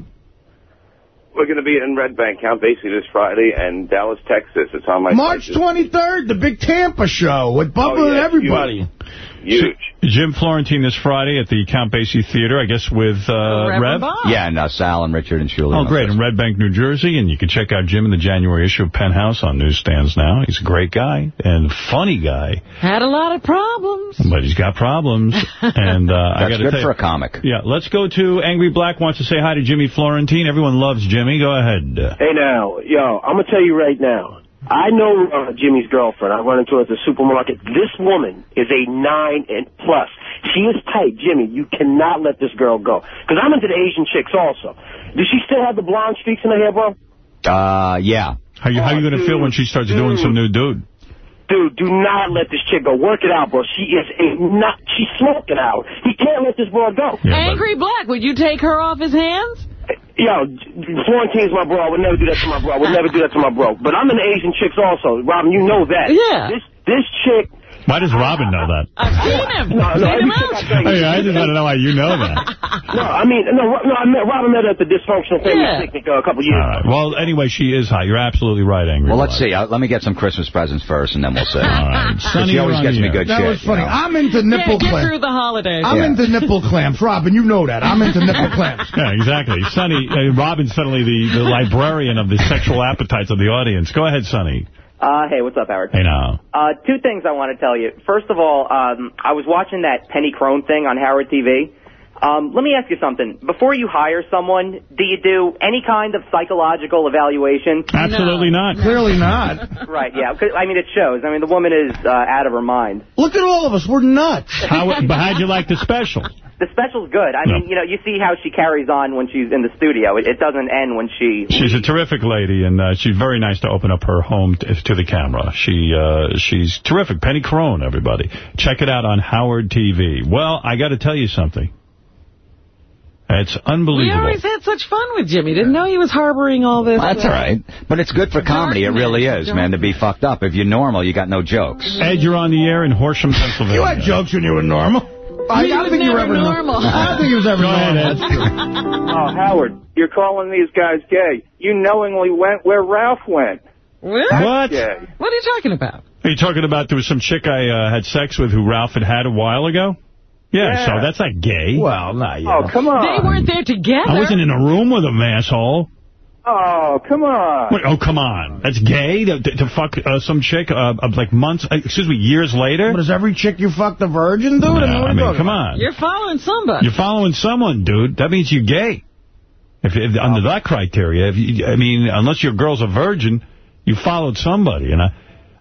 Speaker 67: We're going to be in Red Bank, Count Basie this Friday, and Dallas, Texas. It's on my
Speaker 4: March 23rd, the big Tampa show with Bubba
Speaker 67: Oh,
Speaker 4: and
Speaker 67: yeah,
Speaker 4: everybody.
Speaker 67: Huge.
Speaker 1: Jim Florentine this Friday at the Count Basie Theater, I guess with uh, Rev.
Speaker 65: Yeah, and uh, Sal and Richard and Julie.
Speaker 1: Oh, great. In Red Bank, New Jersey. And you can check out Jim in the January issue of Penthouse on newsstands now. He's a great guy and funny guy,
Speaker 2: Had a lot of problems.
Speaker 1: but he's got problems. And uh, I got to
Speaker 65: good
Speaker 1: tell
Speaker 65: for
Speaker 1: you,
Speaker 65: a comic.
Speaker 1: Yeah, let's go to Angry Black wants to say hi to Jimmy Florentine. Everyone loves Jimmy. Go ahead.
Speaker 28: Hey now, yo, I'm gonna tell you right now. I know uh, Jimmy's girlfriend. I run into her at the supermarket. This woman is a nine and plus. She is tight, Jimmy. You cannot let this girl go. Because I'm into the Asian chicks also. Does she still have the blonde streaks in her hair, bro?
Speaker 65: Uh, yeah.
Speaker 1: How you, how you going to feel when she starts doing some new dude?
Speaker 28: Dude, do not let this chick go. Work it out, bro. She is a nut. She's smoking out. He can't let this boy go.
Speaker 2: Angry Black, would you take her off his hands?
Speaker 28: Yo, Florentine's my bro. I would never do that to my bro. I would never do that to my bro. But I'm into Asian chicks also. Robin, you know that.
Speaker 2: Yeah.
Speaker 28: This this chick.
Speaker 1: Why does Robin know that?
Speaker 2: I've seen him.
Speaker 28: No, no,
Speaker 2: Seen him
Speaker 28: I
Speaker 2: out.
Speaker 1: Hey, I just want to know why you know that.
Speaker 28: No, I mean, no, no. I met Robin met her at the dysfunctional family
Speaker 2: Yeah.
Speaker 28: picnic uh, a couple years
Speaker 1: All right. Well, anyway, she is hot. You're absolutely right, Angry
Speaker 65: Well, let's see. Uh, let me get some Christmas presents first, and then we'll see.
Speaker 1: All right.
Speaker 65: 'Cause
Speaker 1: Sonny,
Speaker 65: she always gets me good
Speaker 4: That
Speaker 65: shit.
Speaker 4: was funny.
Speaker 65: you know.
Speaker 4: I'm into
Speaker 2: Yeah,
Speaker 4: nipple
Speaker 2: get
Speaker 4: clamps.
Speaker 2: through the holidays.
Speaker 4: I'm
Speaker 65: Yeah.
Speaker 4: into nipple clamps. Robin, you know that. I'm into nipple clamps.
Speaker 1: Yeah, exactly. Sonny, uh, Robin's suddenly the, the librarian of the sexual appetites of the audience. Go ahead, Sonny.
Speaker 63: Uh, hey, what's up, Howard?
Speaker 1: Hey, now.
Speaker 63: Uh, two things I want to tell you. First of all, um, I was watching that Penny Crone thing on Howard TV. Um, let me ask you something. Before you hire someone, do you do any kind of psychological evaluation?
Speaker 1: Absolutely not.
Speaker 4: Clearly not.
Speaker 63: Right, yeah. 'cause, I mean, it shows. I mean, the woman is uh, out of her mind.
Speaker 4: Look at all of us. We're nuts.
Speaker 1: How, but how'd you like the special?
Speaker 63: The special's good. I mean, you know, you see how she carries on when she's in the studio. It, it doesn't end when she...
Speaker 1: She's a terrific lady, and uh, she's very nice to open up her home t to the camera. She uh, She's terrific. Penny Crone, everybody. Check it out on Howard TV. Well, I got to tell you something. It's unbelievable.
Speaker 2: We
Speaker 1: unbelievable.
Speaker 2: always had such fun with Jimmy. Didn't know he was harboring all this.
Speaker 65: That's all right. But it's good for comedy. It really is, man, to be fucked up. If you're normal, you got no jokes.
Speaker 1: Ed, you're on the air in Horsham, Pennsylvania.
Speaker 4: You had jokes when you were normal. I, I don't think you were ever
Speaker 2: normal.
Speaker 4: I don't think he was ever
Speaker 1: Go ahead,
Speaker 4: normal.
Speaker 1: Ed.
Speaker 4: That's true.
Speaker 68: Oh, Howard, you're calling these guys gay. You knowingly went where Ralph went.
Speaker 2: What?
Speaker 1: What?
Speaker 2: What are you talking about?
Speaker 1: Are you talking about there was some chick I uh, had sex with who Ralph had had a while ago? Yeah,
Speaker 68: Yeah.
Speaker 1: so that's not gay.
Speaker 4: Well, not yet.
Speaker 68: Oh, come on.
Speaker 2: They weren't there together.
Speaker 1: I wasn't in a room with him, asshole.
Speaker 68: Oh, come on.
Speaker 1: Wait, oh, come on. That's gay to, to, to fuck uh, some chick uh, uh, like months, uh, excuse me, years later?
Speaker 4: But is every chick you fuck the virgin, dude?
Speaker 1: No,
Speaker 4: I mean,
Speaker 1: I mean, come
Speaker 4: about?
Speaker 1: on.
Speaker 2: You're following somebody.
Speaker 1: You're following someone, dude. That means you're gay. If, if Under that criteria, if you, I mean, unless your girl's a virgin, you followed somebody. And I,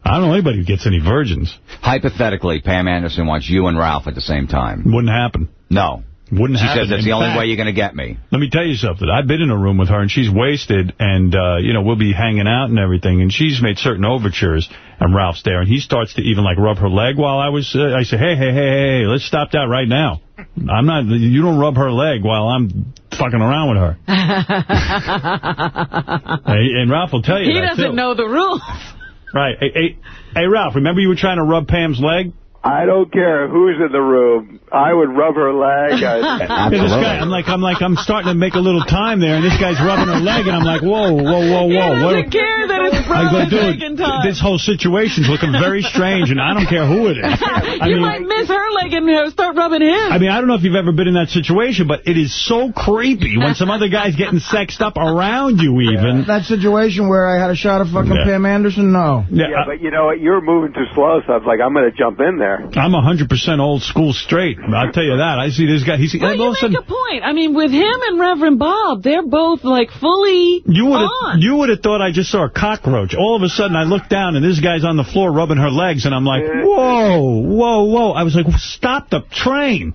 Speaker 1: I don't know anybody who gets any virgins.
Speaker 65: Hypothetically, Pam Anderson wants you and Ralph at the same time.
Speaker 1: Wouldn't happen.
Speaker 65: No.
Speaker 1: Wouldn't
Speaker 65: She
Speaker 1: happen.
Speaker 65: says that's
Speaker 1: In
Speaker 65: the only way you're going to get me.
Speaker 1: Let me tell you something. I've been in a room with her, and she's wasted, and, uh, you know, we'll be hanging out and everything, and she's made certain overtures, and Ralph's there, and he starts to even, like, rub her leg while I was, uh, I say, hey, hey, hey, hey, let's stop that right now. I'm not, you don't rub her leg while I'm fucking around with her. Hey, and Ralph will tell you
Speaker 2: he
Speaker 1: that,
Speaker 2: doesn't
Speaker 1: too.
Speaker 2: know the rules.
Speaker 1: Right. Hey, hey, hey, Ralph, remember you were trying to rub Pam's leg?
Speaker 68: I don't care who's in the room. I would rub her leg.
Speaker 1: Yeah, this guy, I'm like, I'm like, I'm starting to make a little time there, and this guy's rubbing her leg, and I'm like, whoa, whoa, whoa, whoa.
Speaker 2: He
Speaker 1: what-
Speaker 2: doesn't care that it's
Speaker 1: I go,
Speaker 2: brother
Speaker 1: dude,
Speaker 2: taking time.
Speaker 1: this whole situation's looking very strange, and I don't care who it is. I
Speaker 2: you
Speaker 1: mean,
Speaker 2: might miss her leg and uh, start rubbing him.
Speaker 1: I mean, I don't know if you've ever been in that situation, but it is so creepy when some other guy's getting sexed up around you, even.
Speaker 4: That situation where I had a shot of fucking
Speaker 1: Yeah.
Speaker 4: Pam Anderson? No.
Speaker 1: Yeah,
Speaker 68: Yeah, but you know what? You're moving too slow, so I was like, I'm going to jump in there.
Speaker 69: there.
Speaker 1: I'm 100% old school straight. I'll tell you that. I see this guy. He's
Speaker 2: Well,
Speaker 1: all
Speaker 2: you
Speaker 1: of a
Speaker 2: make
Speaker 1: sudden,
Speaker 2: a point. I mean, with him and Reverend Bob, they're both, like, fully
Speaker 1: You would have
Speaker 2: on.
Speaker 1: you would have thought I just saw a cockroach. All of a sudden, I look down, and this guy's on the floor rubbing her legs, and I'm like, whoa, whoa, whoa. I was like, stop the train.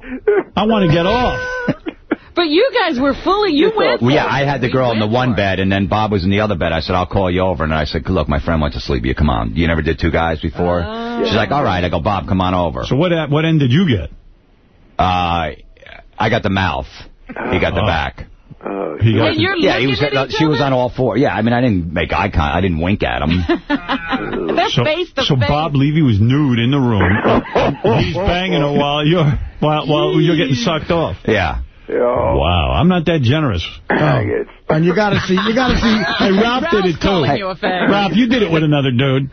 Speaker 1: I want to get off.
Speaker 2: But you guys were fully, you went
Speaker 65: Well, yeah. I had the girl in the one bed, and then Bob was in the other bed. I said, I'll call you over. And I said, look, my friend went to sleep. You come on. You never did two guys before? Oh. She's like, all right. I go, Bob, come on over.
Speaker 1: So what what end did you get?
Speaker 65: Uh, I got the mouth. He got the
Speaker 1: Oh.
Speaker 65: back.
Speaker 1: Uh, he got
Speaker 2: And you're
Speaker 65: yeah, he was.
Speaker 2: looking uh, at each
Speaker 65: she was on all four. Yeah, I mean, I didn't make eye contact. I didn't wink at him.
Speaker 2: They're
Speaker 1: So,
Speaker 2: face to
Speaker 1: so
Speaker 2: face.
Speaker 1: Bob Levy was nude in the room. He's banging her while you're while while you're getting sucked off.
Speaker 65: Yeah.
Speaker 1: Wow, I'm not that generous. Oh.
Speaker 4: And you got to see, you got to see.
Speaker 1: Hey, Ralph did it too.
Speaker 2: calling you a fag.
Speaker 1: Ralph, you did it with another dude.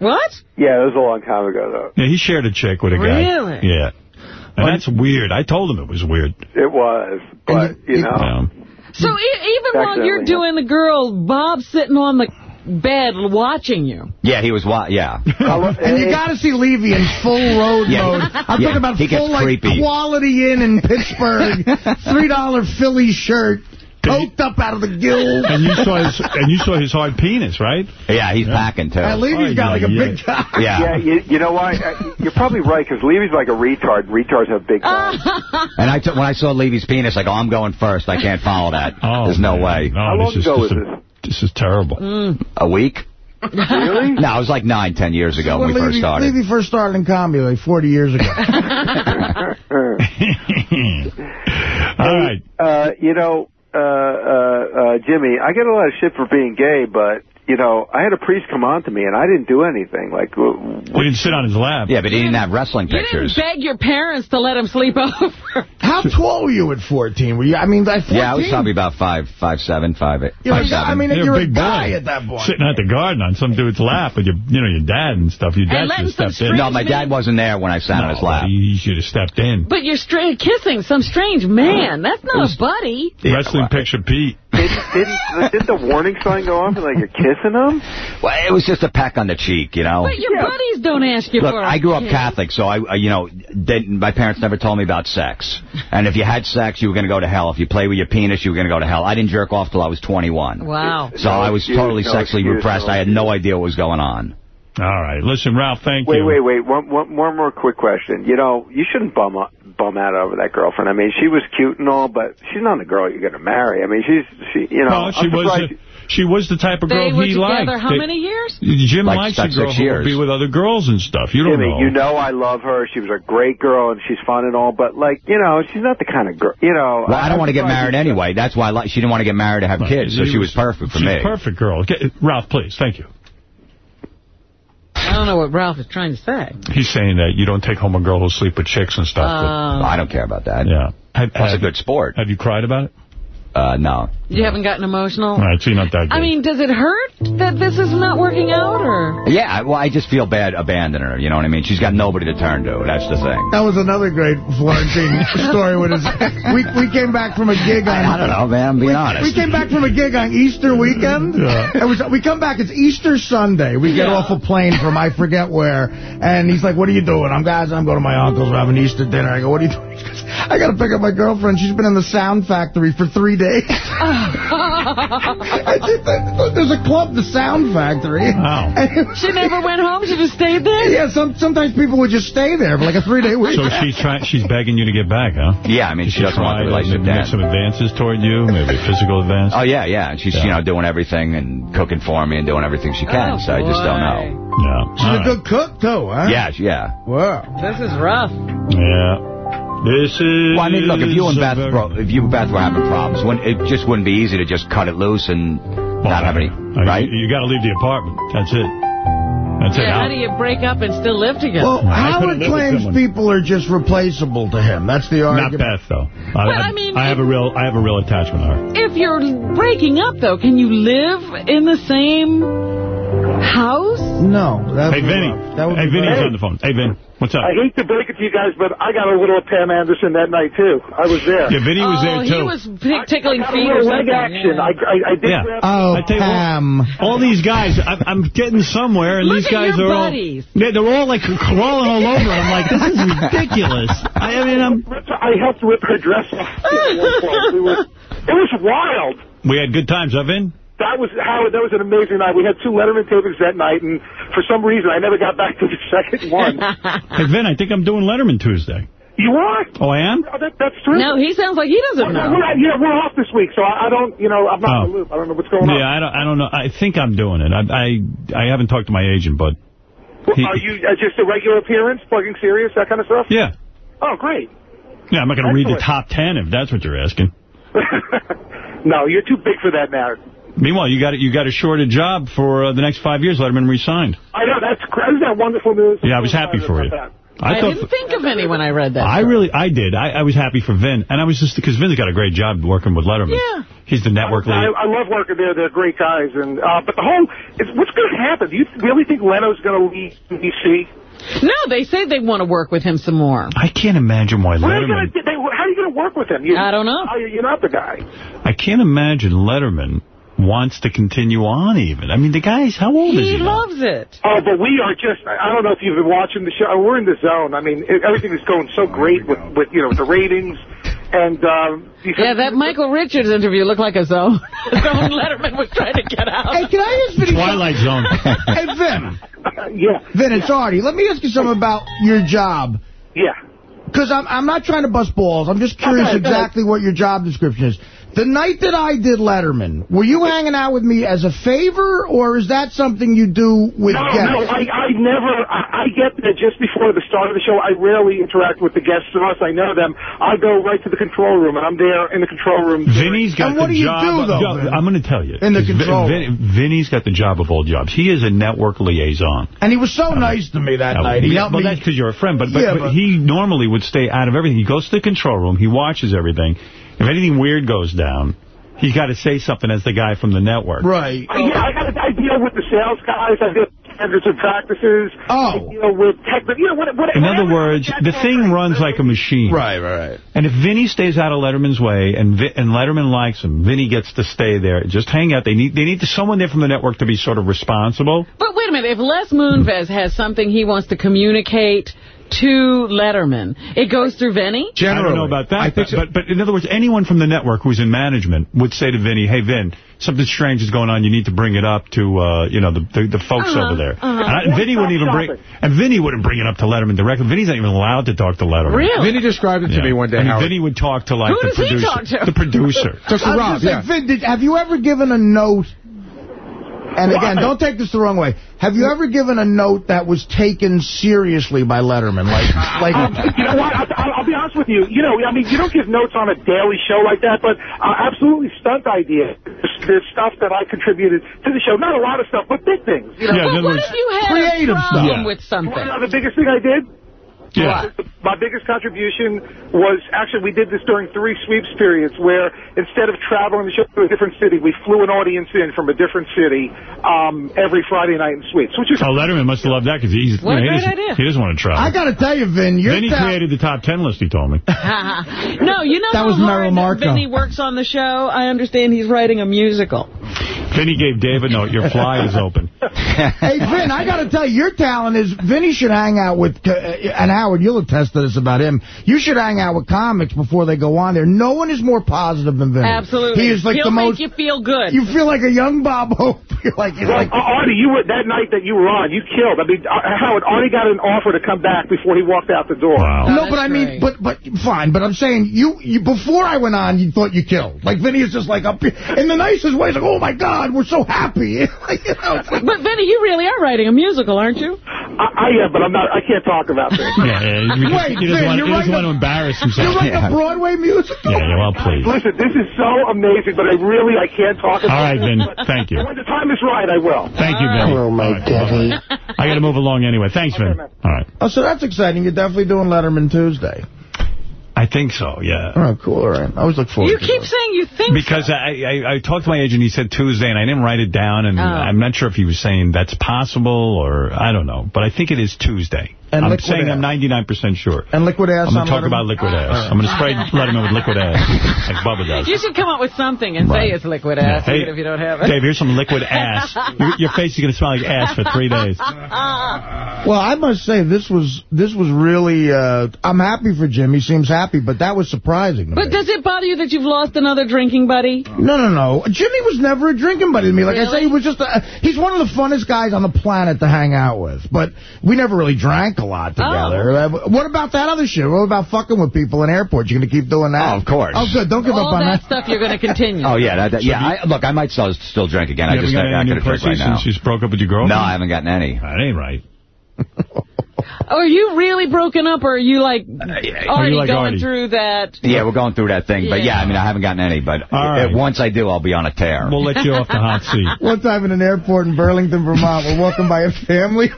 Speaker 2: What?
Speaker 69: Yeah, it was a long time ago, though.
Speaker 1: Yeah, he shared a chick with a guy.
Speaker 2: Really?
Speaker 1: Yeah. And that's weird. I told him it was weird.
Speaker 69: It was, but, you know.
Speaker 1: Yeah.
Speaker 2: So e- even while you're
Speaker 69: Accidentally,
Speaker 2: doing the girl, Bob's sitting on the bed watching you.
Speaker 65: Yeah, he was. wa- Yeah.
Speaker 4: And you got to see Levy in full road
Speaker 65: Yeah.
Speaker 4: mode. I'm
Speaker 65: Yeah,
Speaker 4: talking about
Speaker 65: he
Speaker 4: full, like,
Speaker 65: creepy.
Speaker 4: quality in in Pittsburgh, $3 Philly shirt, poked up out of the gills.
Speaker 1: And you saw his and you saw his hard penis, right?
Speaker 65: Yeah, he's packing too.
Speaker 4: And Levy's got like a
Speaker 1: yeah.
Speaker 4: big cock.
Speaker 65: Yeah.
Speaker 69: Yeah, you, you know what? Uh, You're probably right, because Levy's like a retard. Retards have big guns.
Speaker 65: And I t when I saw Levy's penis, I go, I'm going first. I can't follow that.
Speaker 1: Oh,
Speaker 65: There's no
Speaker 1: man.
Speaker 65: way.
Speaker 1: No,
Speaker 69: How
Speaker 1: this
Speaker 69: long
Speaker 1: is,
Speaker 69: ago
Speaker 1: this
Speaker 69: was this?
Speaker 1: This is terrible.
Speaker 2: Mm.
Speaker 65: A week?
Speaker 69: Really?
Speaker 65: No, it was like nine, ten years ago when
Speaker 4: When
Speaker 65: we first
Speaker 4: Levy,
Speaker 65: started.
Speaker 4: Levy first started in comedy like 40 years ago.
Speaker 1: All right.
Speaker 69: Uh, you know, uh, uh, uh, Jimmy, I get a lot of shit for being gay, but, you know, I had a priest come on to me, and I didn't do anything. Like, uh,
Speaker 1: We didn't sit on his lap.
Speaker 65: Yeah, but he didn't have wrestling
Speaker 2: You didn't
Speaker 65: pictures.
Speaker 2: beg your parents to let him sleep over.
Speaker 4: How tall were you at 14? Were you, I mean, at 14?
Speaker 65: Yeah, I was probably about five, five, seven, five, eight,
Speaker 4: You
Speaker 65: five,
Speaker 4: you got- I mean,
Speaker 1: You're
Speaker 4: you're
Speaker 1: a
Speaker 4: a
Speaker 1: big
Speaker 4: guy
Speaker 1: boy.
Speaker 4: at that point.
Speaker 1: Sitting at the garden on some dude's lap with your, you know, your dad and stuff. Your dad
Speaker 2: letting
Speaker 1: should have stepped in.
Speaker 65: no, my dad wasn't there when I sat on his lap.
Speaker 1: He should have stepped in.
Speaker 2: But you're straight kissing some strange man. That's not a buddy.
Speaker 1: Wrestling picture Pete.
Speaker 69: did, didn't, didn't the warning sign go off, and like, you're kissing him?
Speaker 65: Well, it was just a peck on the cheek, you know.
Speaker 2: But your buddies don't ask you
Speaker 65: Look,
Speaker 2: for a
Speaker 65: I grew up
Speaker 2: kiss.
Speaker 65: Catholic, so I, I you know, they, my parents never told me about sex. And if you had sex, you were going to go to hell. If you played with your penis, you were going to go to hell. I didn't jerk off till I was 21.
Speaker 2: Wow.
Speaker 65: So I was totally
Speaker 69: no
Speaker 65: sexually
Speaker 69: excuse,
Speaker 65: repressed.
Speaker 69: no
Speaker 65: I had no idea what was going on.
Speaker 1: All right. Listen, Ralph, thank you.
Speaker 69: Wait,
Speaker 1: you.
Speaker 69: wait, wait. One, one, one more quick question. You know, you shouldn't bum up, bum out over that girlfriend. I mean, she was cute and all, but she's not the girl you're going to marry. I mean, she's, she, you know.
Speaker 1: No, she
Speaker 69: I'm
Speaker 1: was
Speaker 69: surprised-
Speaker 1: a, she was the type of girl he liked.
Speaker 2: They were
Speaker 1: he
Speaker 2: together
Speaker 1: liked.
Speaker 2: how
Speaker 1: They-
Speaker 2: many years?
Speaker 1: Jim
Speaker 65: Like
Speaker 1: likes a
Speaker 65: six
Speaker 1: girl who
Speaker 65: years.
Speaker 1: would be with other girls and stuff. You don't
Speaker 69: Jimmy,
Speaker 1: know.
Speaker 69: you know I love her. She was a great girl, and she's fun and all, but, like, you know, she's not the kind of girl, you know.
Speaker 65: Well, I don't want to get married anyway. That's why I like, she didn't want to get married to have kids, so
Speaker 1: He
Speaker 65: she was perfect for
Speaker 1: she's
Speaker 65: me.
Speaker 1: a perfect girl. Get, Ralph, please. Thank you.
Speaker 2: I don't know what Ralph is trying to say.
Speaker 1: He's saying that you don't take home a girl who'll sleep with chicks and stuff. but-
Speaker 2: Um,
Speaker 65: I don't care about that.
Speaker 1: yeah. Have,
Speaker 65: That's a good sport.
Speaker 1: Have you cried about it?
Speaker 65: Uh, no.
Speaker 2: You haven't gotten emotional?
Speaker 1: All right, so you're not that good.
Speaker 2: I mean, does it hurt that this is not working out, or?
Speaker 65: Yeah, well, I just feel bad abandoning her. You know what I mean? She's got nobody to turn to. That's the thing.
Speaker 4: That was another great Florentine story. With his, we we came back from a gig on.
Speaker 65: I, I don't know, man. I'm being
Speaker 4: we,
Speaker 65: honest.
Speaker 4: we came back from a gig on Easter weekend.
Speaker 1: Yeah.
Speaker 4: It was, we come back, it's Easter Sunday. We get
Speaker 2: Yeah.
Speaker 4: off a plane from I forget where. And he's like, what are you doing? I'm, guys, I'm going to my uncle's. We're having Easter dinner. I go, what are you doing? He goes, I got to pick up my girlfriend. She's been in the sound factory for three days. I think that- There's a club, the Sound Factory.
Speaker 1: Wow.
Speaker 2: She never went home? She just stayed there?
Speaker 4: Yeah, some, sometimes people would just stay there for like a three-day week.
Speaker 1: So she's trying. She's begging you to get back, huh?
Speaker 65: Yeah, I mean,
Speaker 1: Did
Speaker 65: she doesn't want the
Speaker 1: try to
Speaker 65: relationship
Speaker 1: make
Speaker 65: to
Speaker 1: some advances toward you, maybe physical advance.
Speaker 65: Oh, yeah, yeah. She's,
Speaker 1: Yeah.
Speaker 65: you know, doing everything and cooking for me and doing everything she can.
Speaker 2: Oh,
Speaker 65: so I just don't know.
Speaker 1: Yeah.
Speaker 4: She's
Speaker 1: All
Speaker 4: a
Speaker 1: right.
Speaker 4: good cook, too, huh?
Speaker 65: Yeah, yeah.
Speaker 4: Wow.
Speaker 2: This is rough.
Speaker 1: Yeah. This is.
Speaker 65: Well, I mean, look, if you and
Speaker 1: a
Speaker 65: Beth, bro, if you and Beth were having problems, wouldn't- it just wouldn't be easy to just cut it loose and not have any, right?
Speaker 1: You, got to leave the apartment. That's it. That's it.
Speaker 2: Yeah, how do you break up and still live together?
Speaker 4: Well,
Speaker 1: I couldn't
Speaker 4: Howard claims people are just replaceable to him. That's the argument.
Speaker 1: Not
Speaker 4: argument.
Speaker 1: Beth though. I,
Speaker 2: Well, I mean,
Speaker 1: I have a real, I have a real attachment to her.
Speaker 2: if you're breaking up, though, can you live in the same House?
Speaker 4: No. That
Speaker 1: Hey,
Speaker 4: would be
Speaker 1: Vinny.
Speaker 4: That would
Speaker 1: Hey,
Speaker 4: be
Speaker 1: Vinny's
Speaker 4: rough.
Speaker 1: on the phone. Hey, Vin. What's up?
Speaker 33: I hate to break it to you guys, but I got a little of Pam Anderson that night, too. I was there.
Speaker 1: Yeah, Vinny was
Speaker 2: oh,
Speaker 1: there,
Speaker 2: he was pick, tickling
Speaker 33: got a
Speaker 2: feet or
Speaker 33: little leg action.
Speaker 2: yeah.
Speaker 33: I, I, I did
Speaker 1: Yeah.
Speaker 33: grab
Speaker 4: Oh,
Speaker 1: I tell you what,
Speaker 4: Pam.
Speaker 1: all these guys, I'm, I'm getting somewhere, and
Speaker 2: Look
Speaker 1: these guys are
Speaker 2: buddies.
Speaker 1: all, yeah, they're all like crawling all over. I'm like, this is ridiculous. I, I mean, I'm.
Speaker 33: I helped rip her dress off. at one. We were- it was wild.
Speaker 1: We had good times, huh, Vin?
Speaker 33: That was Howard. That was an amazing night. We had two Letterman tapings that night, and for some reason, I never got back to the second one.
Speaker 1: Hey, Vin, I think I'm doing Letterman Tuesday.
Speaker 33: you are?
Speaker 1: Oh, I am?
Speaker 33: Oh, that, that's true.
Speaker 2: No, he sounds like he doesn't know.
Speaker 33: We're, yeah, we're off this week, so I, I don't, you know, I'm not
Speaker 1: Oh.
Speaker 33: in the loop. I don't know what's going
Speaker 1: Yeah,
Speaker 33: on.
Speaker 1: I don't, I don't know. I think I'm doing it. I, I, I haven't talked to my agent, but he-
Speaker 33: Are you uh, just a regular appearance, plugging serious, that kind of stuff?
Speaker 1: yeah.
Speaker 33: Oh, great.
Speaker 1: Yeah, I'm not going to read the top ten if that's what you're asking.
Speaker 33: no, you're too big for that now.
Speaker 1: Meanwhile, you got you got a shorted job for uh, the next five years. Letterman resigned.
Speaker 33: I know, that's crazy. Isn't that wonderful news?
Speaker 1: Yeah, I was happy for you.
Speaker 2: I,
Speaker 1: thought
Speaker 2: didn't think of any when I read that.
Speaker 1: I really, I did. I, I was happy for Vin, and I was just because Vin's got a great job working with Letterman.
Speaker 2: Yeah.
Speaker 1: He's the network
Speaker 33: I,
Speaker 1: lead.
Speaker 33: I love working there. They're great guys. and uh, But the whole, it's, what's going to happen? Do you really think Leno's going to leave NBC?
Speaker 2: No, they say they want to work with him some more.
Speaker 1: I can't imagine why
Speaker 33: What are
Speaker 1: Letterman.
Speaker 33: gonna, they, how are you going to work with him? You,
Speaker 2: I don't know.
Speaker 33: Oh, You're not the guy.
Speaker 1: I can't imagine Letterman wants to continue on. Even. I mean, the guy's how old is
Speaker 2: He
Speaker 1: he? now?
Speaker 2: loves it.
Speaker 33: Oh, but we are just, I I don't know if you've been watching the show. We're in the zone. I mean, everything is going so great with, with you know, the ratings. And, um, you
Speaker 2: Yeah, that Michael Richards interview looked like a zone. zone Letterman was trying to get out.
Speaker 4: Hey, can I ask Vinny
Speaker 1: Twilight Zone.
Speaker 4: hey, Vin.
Speaker 33: yeah.
Speaker 4: Vin, it's Artie. Let me ask you something about your job.
Speaker 33: Yeah.
Speaker 4: Because I'm, I'm not trying to bust balls. I'm just curious
Speaker 33: Okay, go ahead.
Speaker 4: exactly what your job description is. The night that I did Letterman, were you hanging out with me as a favor, or is that something you do with
Speaker 33: no,
Speaker 4: guests?
Speaker 33: no, I, I never, I, I get that just before the start of the show, I rarely interact with the guests unless I know them. I go right to the control room, and I'm there in the control room.
Speaker 1: Vinny's got
Speaker 4: And what
Speaker 1: the
Speaker 4: do you
Speaker 1: job.
Speaker 4: do, though,
Speaker 1: Yo, I'm going to tell you.
Speaker 4: In the
Speaker 1: 'Cause Vin-
Speaker 4: control
Speaker 1: Vin, Vinny's got the job of all jobs. He is a network liaison.
Speaker 4: And he was so nice to me that
Speaker 1: Now,
Speaker 4: night. He
Speaker 1: yeah,
Speaker 4: helped
Speaker 1: well,
Speaker 4: me.
Speaker 1: that's because you're a friend. But, but,
Speaker 4: Yeah,
Speaker 1: but
Speaker 4: but-
Speaker 1: he normally would stay out of everything. He goes to the control room. He watches everything. If anything weird goes down, he's got to say something as the guy from the network.
Speaker 4: Right.
Speaker 33: Uh, yeah, I, got, I deal with the sales guys. I deal with standards and practices.
Speaker 4: Oh.
Speaker 33: I deal with tech. You know, what, what,
Speaker 1: In other words, the thing runs like a machine.
Speaker 4: Right, right, right.
Speaker 1: And if Vinny stays out of Letterman's way and Vi and Letterman likes him, Vinny gets to stay there. Just hang out. They need they need someone there from the network to be sort of responsible.
Speaker 2: But wait a minute, if Les Moonves has something he wants to communicate to Letterman, it goes through Vinny?
Speaker 1: I don't know about that. But, but, but in other words, anyone from the network who's in management would say to Vinny, hey, Vin, something strange is going on. You need to bring it up to, uh, you know, the, the, the folks
Speaker 2: Uh-huh,
Speaker 1: over there.
Speaker 2: uh-huh.
Speaker 1: And I, Vinny wouldn't even bring, and Vinny wouldn't bring it up to Letterman directly. Vinny's not even allowed to talk to Letterman.
Speaker 2: Really?
Speaker 8: Vinny described it to me one day,
Speaker 1: I mean,
Speaker 8: Howard.
Speaker 1: Vinny would talk to, like,
Speaker 2: Who
Speaker 1: the
Speaker 2: does he
Speaker 1: producer.
Speaker 2: talk to?
Speaker 1: The producer.
Speaker 8: Just
Speaker 4: I was
Speaker 8: Rob, yeah.
Speaker 4: Vin, did, have you ever given a note, and again, don't take this the wrong way, have you ever given a note that was taken seriously by Letterman? Like, uh, uh, like um,
Speaker 33: you know what? I'll, I'll be honest with you. You know, I mean, you don't give notes on a daily show like that, but uh, absolutely stunt idea. There's, there's stuff that I contributed to the show. Not a lot of stuff, but big things. You know?
Speaker 1: Yeah,
Speaker 2: But what if you had a problem
Speaker 1: stuff.
Speaker 2: with something?
Speaker 33: You know, the biggest thing I did?
Speaker 1: Yeah.
Speaker 33: My biggest contribution was, actually, we did this during three sweeps periods where instead of traveling the show to a different city, we flew an audience in from a different city um, every Friday night in sweeps, which is...
Speaker 1: Oh, Letterman must have loved that because he's
Speaker 2: What
Speaker 1: you know, he,
Speaker 2: great
Speaker 1: doesn't,
Speaker 2: idea.
Speaker 1: he doesn't want to travel.
Speaker 4: I got to tell you, Vin, you're
Speaker 1: then he created the top ten list, he told me.
Speaker 2: no, you know
Speaker 4: That
Speaker 2: how
Speaker 4: was
Speaker 2: hard
Speaker 4: Merrill Markoe.
Speaker 2: Vinny works on the show? I understand he's writing a musical.
Speaker 1: then he gave Dave a note, your fly is open.
Speaker 4: Hey, Vin, I got to tell you, your talent is, Vinny should hang out with, uh, and Howard, you'll attest to this about him, you should hang out with comics before they go on there. No one is more positive than Vinny.
Speaker 2: Absolutely.
Speaker 4: He is like
Speaker 2: He'll
Speaker 4: the
Speaker 2: make
Speaker 4: most,
Speaker 2: you feel good.
Speaker 4: you feel like a young Bob Hope. You're like, you're
Speaker 33: Well,
Speaker 4: like,
Speaker 33: Artie, you were that night that you were on. You killed. I mean, uh, Howard, Artie got an offer to come back before he walked out the door.
Speaker 1: Wow.
Speaker 4: no, but I mean, but but fine. But I'm saying you, you before I went on, you thought you killed. Like Vinny is just like up here in the nicest way. He's like, oh my God, we're so happy. like, you know, like,
Speaker 2: But Vinny, you really are writing a musical, aren't you?
Speaker 33: I, I am, but I'm not. I can't talk about this.
Speaker 1: Yeah, yeah, he,
Speaker 4: Wait,
Speaker 1: he doesn't,
Speaker 4: Vin,
Speaker 1: want,
Speaker 4: you're
Speaker 1: he doesn't
Speaker 4: right
Speaker 1: want to embarrass himself.
Speaker 4: you're writing
Speaker 65: Yeah.
Speaker 4: a Broadway musical.
Speaker 1: Yeah, yeah, well, please.
Speaker 33: Listen, this is so amazing, but I really I can't talk about
Speaker 1: All right,
Speaker 33: it.
Speaker 1: Vin, thank you.
Speaker 33: When the time is right, I will.
Speaker 1: Thank you, Vinny.
Speaker 28: Hello, my
Speaker 1: All right,
Speaker 28: daddy.
Speaker 1: bye-bye. I got to move along anyway. Thanks, Vin. All right.
Speaker 4: Oh, so that's exciting. You're definitely doing Letterman Tuesday.
Speaker 1: I think so, yeah.
Speaker 4: Oh, cool. All right. I always look forward
Speaker 2: You
Speaker 4: to
Speaker 2: keep saying you think
Speaker 1: Because
Speaker 2: so.
Speaker 1: I, I I talked to my agent, he said Tuesday, and I didn't write it down, and
Speaker 2: Oh.
Speaker 1: I'm not sure if he was saying that's possible or I don't know, but I think it is Tuesday.
Speaker 4: And
Speaker 1: I'm saying
Speaker 4: ass.
Speaker 1: I'm 99% sure.
Speaker 4: And liquid ass
Speaker 1: I'm going to talk about liquid ass.
Speaker 4: All right.
Speaker 1: I'm going to spray Letterman with liquid ass, like Bubba does.
Speaker 2: You should come up with something and
Speaker 1: Right.
Speaker 2: say it's liquid ass,
Speaker 1: Hey,
Speaker 2: even if you don't have it.
Speaker 1: Dave, here's some liquid ass. Your, your face is going to smell like ass for three days.
Speaker 4: Well, I must say this was this was really. Uh, I'm happy for Jim. He seems happy, but that was surprising. To
Speaker 2: But
Speaker 4: me.
Speaker 2: does it bother you that you've lost another drinking buddy?
Speaker 4: No, no, no. Jimmy was never a drinking buddy to me. Like I say, he was just a, he's one of the funnest guys on the planet to hang out with. But we never really drank a lot together. Uh, What about that other shit? What about fucking with people in airports? You're going to keep doing that?
Speaker 65: Oh, of course.
Speaker 4: Oh, good. Don't give
Speaker 2: All
Speaker 4: up on
Speaker 2: that
Speaker 4: that.
Speaker 2: stuff you're going to continue.
Speaker 65: Oh, yeah. That, that, yeah. I, look, I might still, still drink again. I just
Speaker 1: haven't got
Speaker 65: I, I
Speaker 1: any new
Speaker 65: drink right
Speaker 1: pussy
Speaker 65: now.
Speaker 1: since you just broke up with your girlfriend?
Speaker 65: No, I haven't gotten any.
Speaker 1: That ain't right.
Speaker 2: Are you really broken up, or are you like already
Speaker 65: like
Speaker 2: going
Speaker 65: Artie?
Speaker 2: through that?
Speaker 65: Yeah, we're going through that thing. But
Speaker 2: Yeah.
Speaker 65: yeah, I mean, I haven't gotten any. But uh,
Speaker 1: right.
Speaker 65: once I do, I'll be on a tear.
Speaker 1: We'll let you off the hot seat.
Speaker 4: One time in an airport in Burlington, Vermont, we're walking by a family.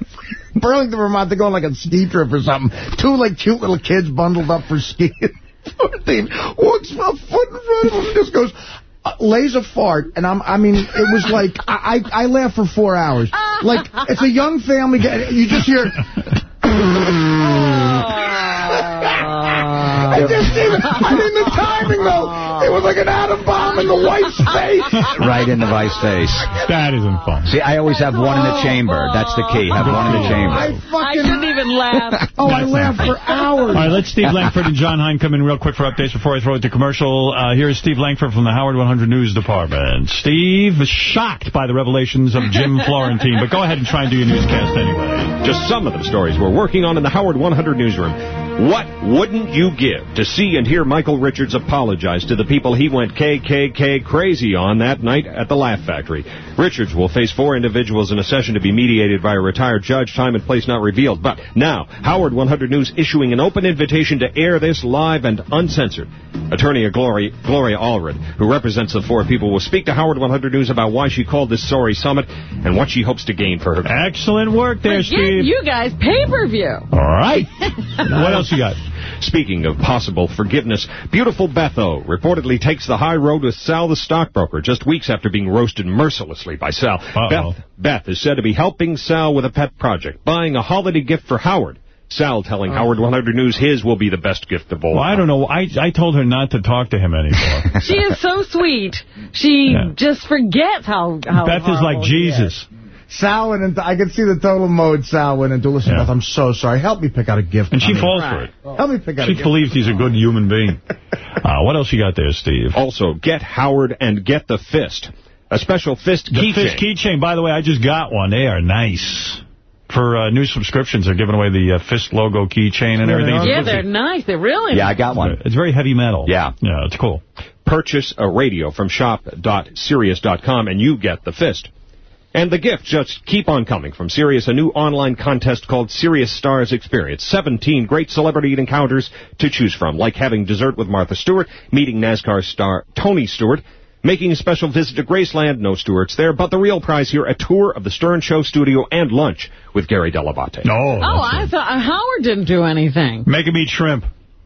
Speaker 4: Burlington, Vermont, they're going like a ski trip or something. Two like cute little kids bundled up for skiing. Thing walks a foot in front of him and just goes, uh, lays a fart, and I'm, I mean, it was like, I, I, I laughed for four hours. Like, it's a young family, you just hear... I just didn't, I mean, the timing, though, it was like an atom bomb in the wife's face.
Speaker 65: right in the vice face.
Speaker 1: That isn't fun.
Speaker 65: See, I always have one in the chamber. That's the key. Have one in the chamber.
Speaker 2: I shouldn't even laugh.
Speaker 4: Oh, I laughed for hours.
Speaker 1: All right, let's Steve Langford and Jon Hein come in real quick for updates before I throw it to commercial. Uh, here's Steve Langford from the Howard 100 News Department. Steve is shocked by the revelations of Jim Florentine, but go ahead and try and do your newscast anyway.
Speaker 70: Just some of the stories we're working on in the Howard 100 newsroom. What wouldn't you give to see and hear Michael Richards apologize to the people he went KKK crazy on that night at the Laugh Factory? Richards will face four individuals in a session to be mediated by a retired judge, time and place not revealed. But now, Howard 100 News issuing an open invitation to air this live and uncensored. Attorney Gloria, Gloria Allred, who represents the four people, will speak to Howard 100 News about why she called this sorry summit and what she hopes to gain for her.
Speaker 1: Excellent work there,
Speaker 2: Get
Speaker 1: Steve.
Speaker 2: you guys pay-per-view.
Speaker 1: All right. what else you got?
Speaker 70: Speaking of possible forgiveness, beautiful Beth O reportedly takes the high road with Sal the stockbroker just weeks after being roasted mercilessly by Sal.
Speaker 1: Uh-oh.
Speaker 70: Beth, Beth is said to be helping Sal with a pet project, buying a holiday gift for Howard. Sal telling oh. Howard 100 News his will be the best gift of all.
Speaker 1: Well, I don't know. I I told her not to talk to him anymore.
Speaker 2: She is so sweet. She
Speaker 1: Yeah.
Speaker 2: just forgets how, how
Speaker 1: Beth is like
Speaker 2: Jesus. is.
Speaker 1: Jesus.
Speaker 4: Sal went into, I could see the total mode Sal went into. Listen, Beth, I'm so sorry. Help me pick out a gift.
Speaker 1: And she
Speaker 4: honey.
Speaker 1: falls for it.
Speaker 4: Help me pick out a gift.
Speaker 1: She believes he's a good human being. Uh, what else you got there, Steve?
Speaker 70: Also, get Howard and get the fist. A special fist keychain.
Speaker 1: The
Speaker 70: keychain.
Speaker 1: Fist keychain. By the way, I just got one. They are nice. For uh, new subscriptions, they're giving away the uh, Fist logo keychain and everything. It's
Speaker 2: Yeah, they're nice. They're really
Speaker 65: Yeah, I got one.
Speaker 1: It's very heavy metal.
Speaker 65: Yeah.
Speaker 1: Yeah, it's cool.
Speaker 70: Purchase a radio from shop.sirius.com and you get the fist. And the gifts just keep on coming from Sirius, a new online contest called Sirius Stars Experience. 17 great celebrity encounters to choose from, like having dessert with Martha Stewart, meeting NASCAR star Tony Stewart, making a special visit to Graceland, no Stewarts there, but the real prize here, a tour of the Stern Show studio and lunch with Gary Dell'Abate.
Speaker 1: No.
Speaker 2: Oh, I thought uh, Howard didn't do anything.
Speaker 1: Make him eat shrimp.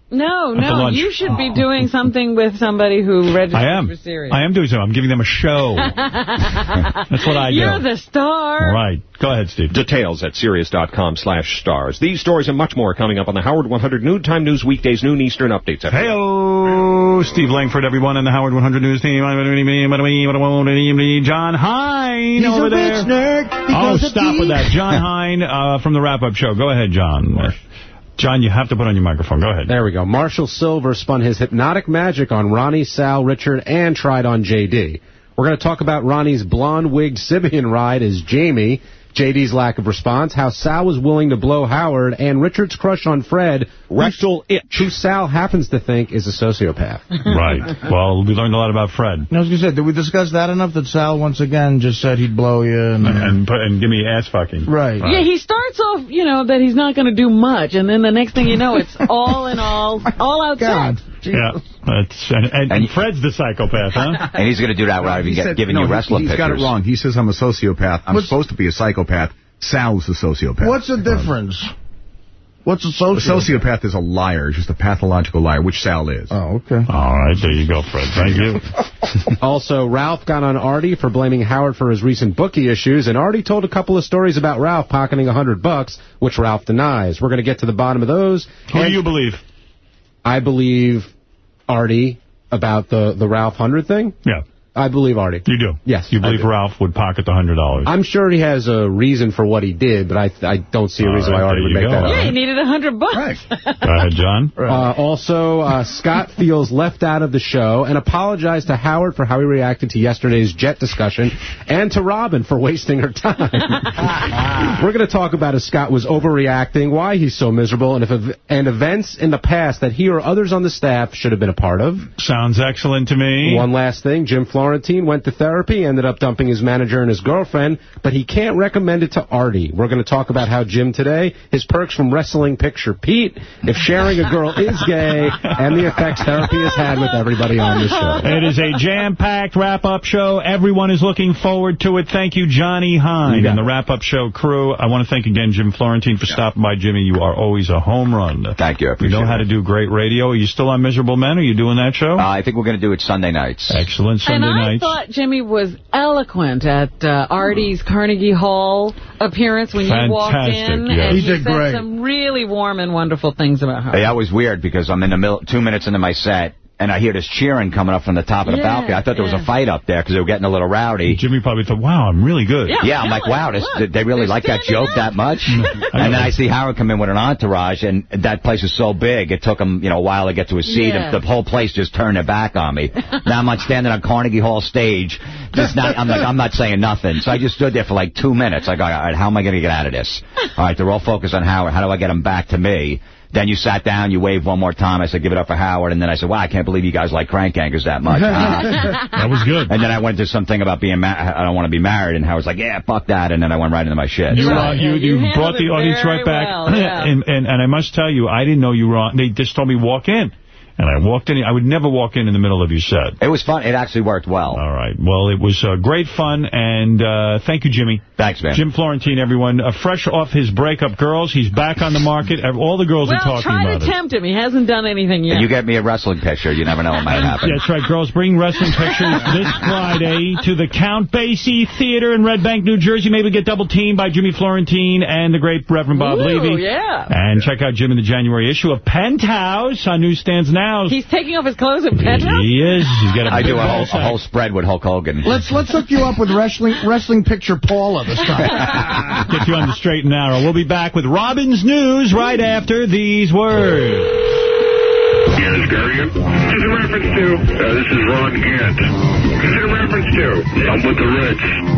Speaker 2: No, no,
Speaker 1: lunch.
Speaker 2: you should be doing something with somebody who registered
Speaker 1: I am.
Speaker 2: for Sirius.
Speaker 1: I am doing something. I'm giving them a show. That's what I do.
Speaker 2: You're the star.
Speaker 1: All right. Go ahead, Steve.
Speaker 70: Details at Sirius.com slash stars. These stories and much more coming up on the Howard 100 Noontime News weekdays, noon Eastern updates. every day.
Speaker 1: Hey-o, Steve Langford, everyone, and the Howard 100 News team. Jon Hein
Speaker 4: He's
Speaker 1: over
Speaker 4: a
Speaker 1: there.
Speaker 4: rich nerd
Speaker 1: Oh,
Speaker 4: because of
Speaker 1: stop with that. Jon Hein uh, from the wrap-up show. Go ahead, John. John, you have to put on your microphone. Go ahead.
Speaker 71: There we go. Marshall Sylver spun his hypnotic magic on Ronnie, Sal, Richard, and tried on J.D. We're going to talk about Ronnie's blonde-wigged Sybian ride as Jamie, J.D.'s lack of response, how Sal was willing to blow Howard, and Richard's crush on Fred,
Speaker 70: rectal itch,
Speaker 71: who Sal happens to think is a sociopath.
Speaker 1: right. Well, we learned a lot about Fred.
Speaker 4: I was going to say, did we discuss that enough that Sal once again just said he'd blow you? And,
Speaker 1: And, put, and give me ass fucking.
Speaker 4: Right.
Speaker 2: Yeah, he starts off, you know, that he's not going to do much, and then the next thing you know, it's all in all, oh all outside. God.
Speaker 1: Yeah. That's, and, and, and Fred's the psychopath, huh?
Speaker 65: And he's going to do that without even
Speaker 5: He
Speaker 65: get,
Speaker 5: said-
Speaker 65: giving
Speaker 5: no,
Speaker 65: you
Speaker 5: he-
Speaker 65: wrestling
Speaker 5: He's got it wrong. He says I'm a sociopath. I'm
Speaker 4: What's-
Speaker 5: supposed to be a psychopath. Sal's a sociopath.
Speaker 4: What's the difference? What's a
Speaker 72: A
Speaker 4: sociopath?
Speaker 72: sociopath is a liar, just a pathological liar, which Sal is.
Speaker 4: Oh, okay.
Speaker 1: All right, there you go, Fred. Thank you.
Speaker 71: also, Ralph got on Artie for blaming Howard for his recent bookie issues, and Artie told a couple of stories about Ralph pocketing a hundred bucks, which Ralph denies. We're going to get to the bottom of those.
Speaker 1: Who do you believe?
Speaker 71: I believe Artie about the, the Ralph hundred thing.
Speaker 1: Yeah.
Speaker 71: I believe Artie.
Speaker 1: You do?
Speaker 71: Yes.
Speaker 1: You believe. Ralph would pocket the $100?
Speaker 71: I'm sure he has a reason for what he did, but I I don't see a reason
Speaker 1: right,
Speaker 71: why Artie would make
Speaker 1: go.
Speaker 71: that up.
Speaker 2: Yeah, he needed a hundred bucks.
Speaker 1: Go ahead, John.
Speaker 71: Uh, also, uh, Scott feels left out of the show and apologized to Howard for how he reacted to yesterday's jet discussion and to Robin for wasting her time. We're going to talk about if Scott was overreacting, why he's so miserable, and if ev- and events in the past that he or others on the staff should have been a part of.
Speaker 1: Sounds excellent to me.
Speaker 71: One last thing, Jim Florentine went to therapy, ended up dumping his manager and his girlfriend, but he can't recommend it to Artie. We're going to talk about how Jim today, his perks from wrestling picture Pete, if sharing a girl is gay, and the effects therapy has had with everybody on the show.
Speaker 1: It is a jam-packed wrap-up show. Everyone is looking forward to it. Thank you, Johnny Hein
Speaker 71: You
Speaker 1: and the wrap-up show crew. I want to thank again Jim Florentine for stopping by. Jimmy, you are always a home run.
Speaker 65: Thank you. I
Speaker 1: You
Speaker 65: appreciate
Speaker 1: know how
Speaker 65: it.
Speaker 1: to do great radio. Are you still on Miserable Men? Are you doing that show?
Speaker 65: Uh, I think we're going to do it Sunday nights.
Speaker 1: Excellent.
Speaker 2: And
Speaker 1: Sunday
Speaker 2: I thought Jimmy was eloquent at uh, Artie's Carnegie Hall appearance when you walked in.
Speaker 1: yes.
Speaker 2: And
Speaker 1: He did
Speaker 2: said
Speaker 1: great.
Speaker 2: some really warm and wonderful things about her.
Speaker 65: Hey, that was weird because I'm in the middle, two minutes into my set, and I hear this cheering coming up from the top of the
Speaker 2: Yeah,
Speaker 65: balcony. I thought there was a fight up there because they were getting a little rowdy.
Speaker 1: Jimmy probably thought, wow, I'm really good.
Speaker 65: Yeah, yeah I'm like, wow, this, they really like that joke that much? and then I see Howard come in with an entourage, and that place is so big, it took him, you know, a while to get to his seat.
Speaker 2: Yeah.
Speaker 65: and The whole place just turned their back on me. now I'm like standing on Carnegie Hall stage, just not, I'm like, I'm not saying nothing. So I just stood there for like two minutes. I go, all right, how am I going to get out of this? All right, they're all focused on Howard. How do I get them back to me? Then you sat down, you waved one more time. I said, give it up for Howard. And then I said, wow, I can't believe you guys like crank anchors that much.
Speaker 1: that was good.
Speaker 65: And then I went to something about being ma- I don't want to be married, and Howard's like, yeah, fuck that. And then I went right into my shit.
Speaker 1: You,
Speaker 65: So-
Speaker 1: uh, you, you,
Speaker 2: You
Speaker 1: brought the audience
Speaker 2: very
Speaker 1: right back.
Speaker 2: well, yeah.
Speaker 1: and, and, and I must tell you, I didn't know you were on. They just told me walk in. And I walked in. I would never walk in in the middle of your set.
Speaker 65: It was fun. It actually worked well.
Speaker 1: All right. Well, it was uh, great fun. And uh, thank you, Jimmy.
Speaker 65: Thanks, man.
Speaker 1: Jim Florentine, everyone. Uh, fresh off his breakup girls. He's back on the market. All the girls
Speaker 2: well,
Speaker 1: are talking about.
Speaker 2: try
Speaker 1: about
Speaker 2: to tempt him. He hasn't done anything yet.
Speaker 65: You get me a wrestling picture. You never know what might happen.
Speaker 1: That's right, girls. Bring wrestling pictures this Friday to the Count Basie Theater in Red Bank, New Jersey. Maybe get double teamed by Jimmy Florentine and the great Reverend Bob
Speaker 2: Ooh,
Speaker 1: Levy.
Speaker 2: yeah.
Speaker 1: And check out Jim in the January issue of Penthouse on newsstands now.
Speaker 2: He's taking off his clothes in Penthouse?
Speaker 1: He is. He's got a
Speaker 65: I do a whole, a whole spread with Hulk Hogan.
Speaker 4: Let's let's hook you up with wrestling wrestling picture Paula this time.
Speaker 1: Get you on the straight and narrow. We'll be back with Robin's News right after these words.
Speaker 5: Yes, Gary. This is in reference to, uh, this is Ron Gant. This is in reference to, I'm with the Reds.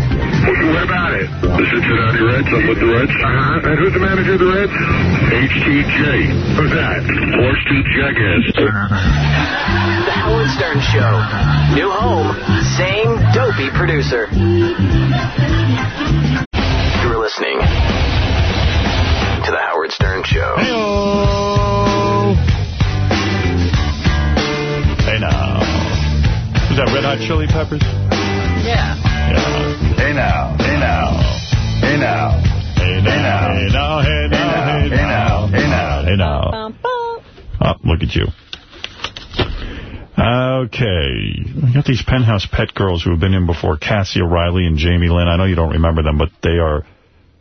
Speaker 5: What about it? The Cincinnati Reds, I'm with the Reds. Uh-huh. And who's the manager of the Reds? HTJ. Who's that? Horse Tooth Jackass.
Speaker 73: The Howard Stern Show. New home, same dopey producer. You're listening to The Howard Stern Show.
Speaker 1: Hey That Red Hot Chili Peppers?
Speaker 2: Yeah.
Speaker 1: yeah.
Speaker 65: Hey now, hey now, hey now.
Speaker 1: Hey now, hey now, hey now, hey now, hey now, hey now. Oh, look at you. Okay. We got these penthouse pet girls who have been in before, Cassie O'Reilly and Jamie Lynn. I know you don't remember them, but they are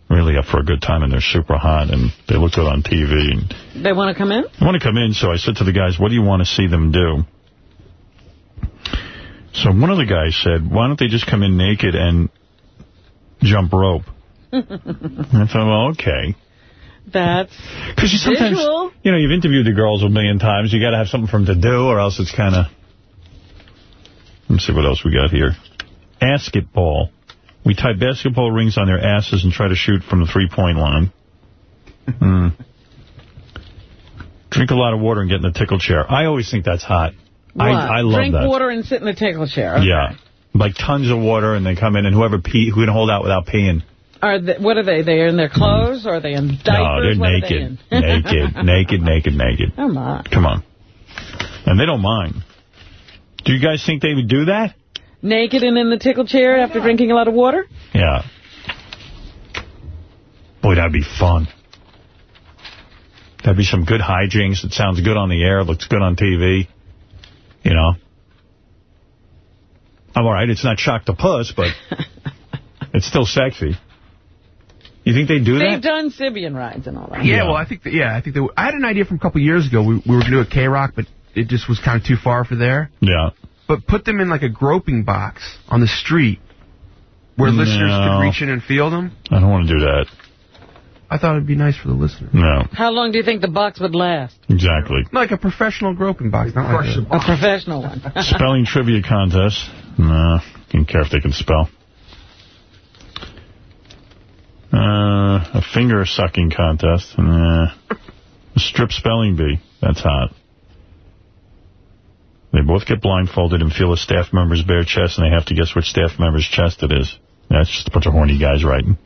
Speaker 1: really up for a good time, and they're super hot, and they look good on TV. And
Speaker 2: they want to come in?
Speaker 1: They want to come in, so I said to the guys, what do you want to see them do? So one of the guys said, why don't they just come in naked and jump rope? I thought, well, okay.
Speaker 2: That's
Speaker 1: Because you sometimes,
Speaker 2: Visual.
Speaker 1: you know, you've interviewed the girls a million times. You got to have something for them to do, or else it's kind of... Let's see what else we got here. Basketball. We tie basketball rings on their asses and try to shoot from the three-point line. Hmm. Drink a lot of water and get in the tickle chair. I always think that's hot. I,
Speaker 2: What?
Speaker 1: I love
Speaker 2: Drink
Speaker 1: that.
Speaker 2: water and sit in the tickle chair. Okay.
Speaker 1: Yeah. Like tons of water, and they come in, and whoever pee, who can hold out without peeing.
Speaker 2: Are they, what are they? They're in their clothes? Or are they in diapers?
Speaker 1: no, they're
Speaker 2: What are they
Speaker 1: naked.
Speaker 2: in?
Speaker 1: naked, naked, naked, naked.
Speaker 2: Come on.
Speaker 1: Come on. And they don't mind. Do you guys think they would do that?
Speaker 2: Naked and in the tickle chair after drinking a lot of water?
Speaker 1: Yeah. Boy, that'd be fun. That'd be some good hijinks. It sounds good on the air. Looks good on TV. You know. I'm all right. It's not shock to puss, but it's still sexy. You think they do that?
Speaker 2: They've done Sybian rides and all that.
Speaker 64: Yeah, well, I think that, yeah, I think that, I had an idea from a couple years ago. We, we were going to do a K-Rock, but it just was kind of too far for there.
Speaker 1: Yeah.
Speaker 64: But put them in like a groping box on the street where listeners could reach in and feel them.
Speaker 1: I don't want to do that.
Speaker 64: I thought it'd be nice for the listener.
Speaker 1: No,
Speaker 2: How long do you think the box would last?
Speaker 1: exactly.
Speaker 64: Like a professional groping box, not like a...
Speaker 2: A professional one.
Speaker 1: Spelling trivia contest. No, didn't care if they can spell. Uh, a finger sucking contest. Nah. A strip spelling bee. That's hot. They both get blindfolded and feel a staff member's bare chest, and they have to guess which staff member's chest it is. That's just a bunch of horny guys writing.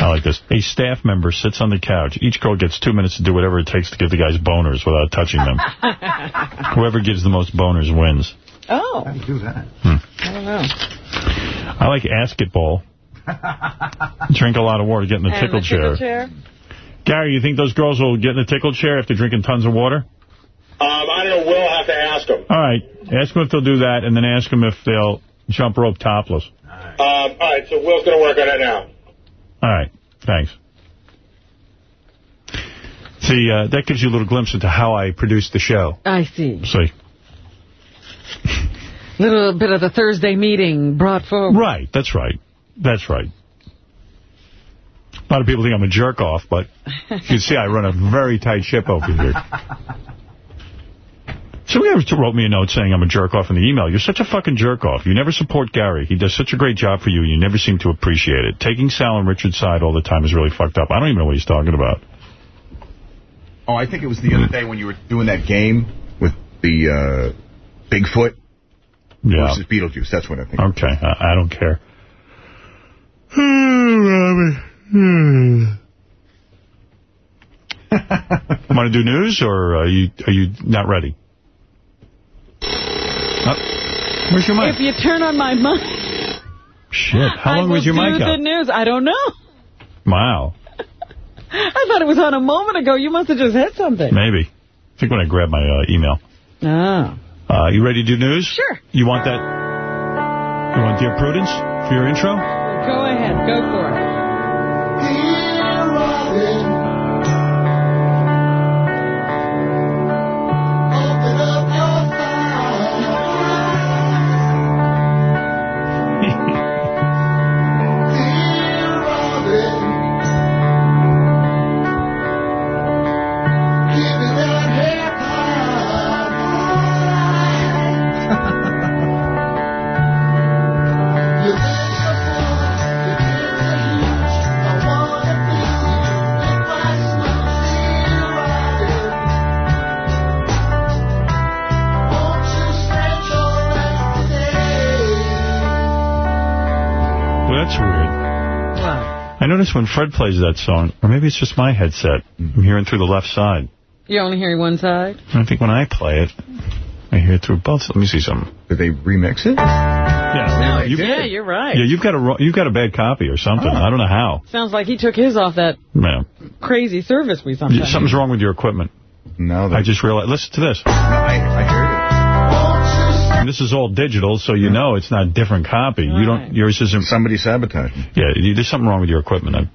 Speaker 1: I like this. A staff member sits on the couch. Each girl gets two minutes to do whatever it takes to give the guys boners without touching them. Whoever gives the most boners wins.
Speaker 2: Oh.
Speaker 72: How do you do that?
Speaker 2: I don't know.
Speaker 1: I like basketball. Drink a lot of water, get in the
Speaker 2: And
Speaker 1: tickle
Speaker 2: the
Speaker 1: chair.
Speaker 2: tickle chair?
Speaker 1: Gary, you think those girls will get in the tickle chair after drinking tons of water?
Speaker 5: Um, I don't know. We'll have to ask them.
Speaker 1: All right. Ask them if they'll do that, and then ask them if they'll jump rope topless.
Speaker 5: Um, all right, so Will's going to work on it now.
Speaker 1: All right. Thanks. See, uh, that gives you a little glimpse into how I produce the show.
Speaker 2: I see.
Speaker 1: See.
Speaker 2: Little bit of the Thursday meeting brought forward.
Speaker 1: Right. That's right. That's right. A lot of people think I'm a jerk off, but you can see I run a very tight ship over here. Somebody wrote me a note saying I'm a jerk off in the email. You're such a fucking jerk off. You never support Gary. He does such a great job for you. And you never seem to appreciate it. Taking Sal and Richard's side all the time is really fucked up. I don't even know what he's talking about.
Speaker 72: Oh, I think it was the other day when you were doing that game with the uh, Bigfoot
Speaker 1: Yeah.
Speaker 72: versus Beetlejuice. That's what I think.
Speaker 1: Okay. I, I don't care. Want to do news, or are you are you not ready? Uh, where's your mic?
Speaker 2: If you turn on my mic,
Speaker 1: Shit. How long was your
Speaker 2: do
Speaker 1: mic
Speaker 2: the
Speaker 1: out?
Speaker 2: news. I don't know.
Speaker 1: Wow.
Speaker 2: I thought it was on a moment ago. You must have just hit something.
Speaker 1: Maybe. I think when I grab my uh, email.
Speaker 2: Oh.
Speaker 1: Uh, you ready to do news?
Speaker 2: Sure.
Speaker 1: You want that? You want Dear Prudence for your intro?
Speaker 2: Go ahead. Go for it.
Speaker 1: Notice when Fred plays that song, or maybe it's just my headset, I'm hearing through the left side.
Speaker 2: You're only hearing one side?
Speaker 1: I think when I play it, I hear it through both. Let me see something.
Speaker 72: Did they remix it?
Speaker 1: Yeah, you,
Speaker 2: yeah, you're right.
Speaker 1: yeah, you've got a you've got a bad copy or something. Oh. I don't know how.
Speaker 2: Sounds like he took his off that
Speaker 1: Man,
Speaker 2: crazy service we sometimes
Speaker 1: something's wrong with your equipment.
Speaker 72: No,
Speaker 1: I just realized. Listen to this.
Speaker 72: I, I heard it.
Speaker 1: And this is all digital, so you know it's not a different copy. You don't. Yours isn't.
Speaker 72: Somebody sabotaged.
Speaker 1: Yeah, you- there's something wrong with your equipment. I,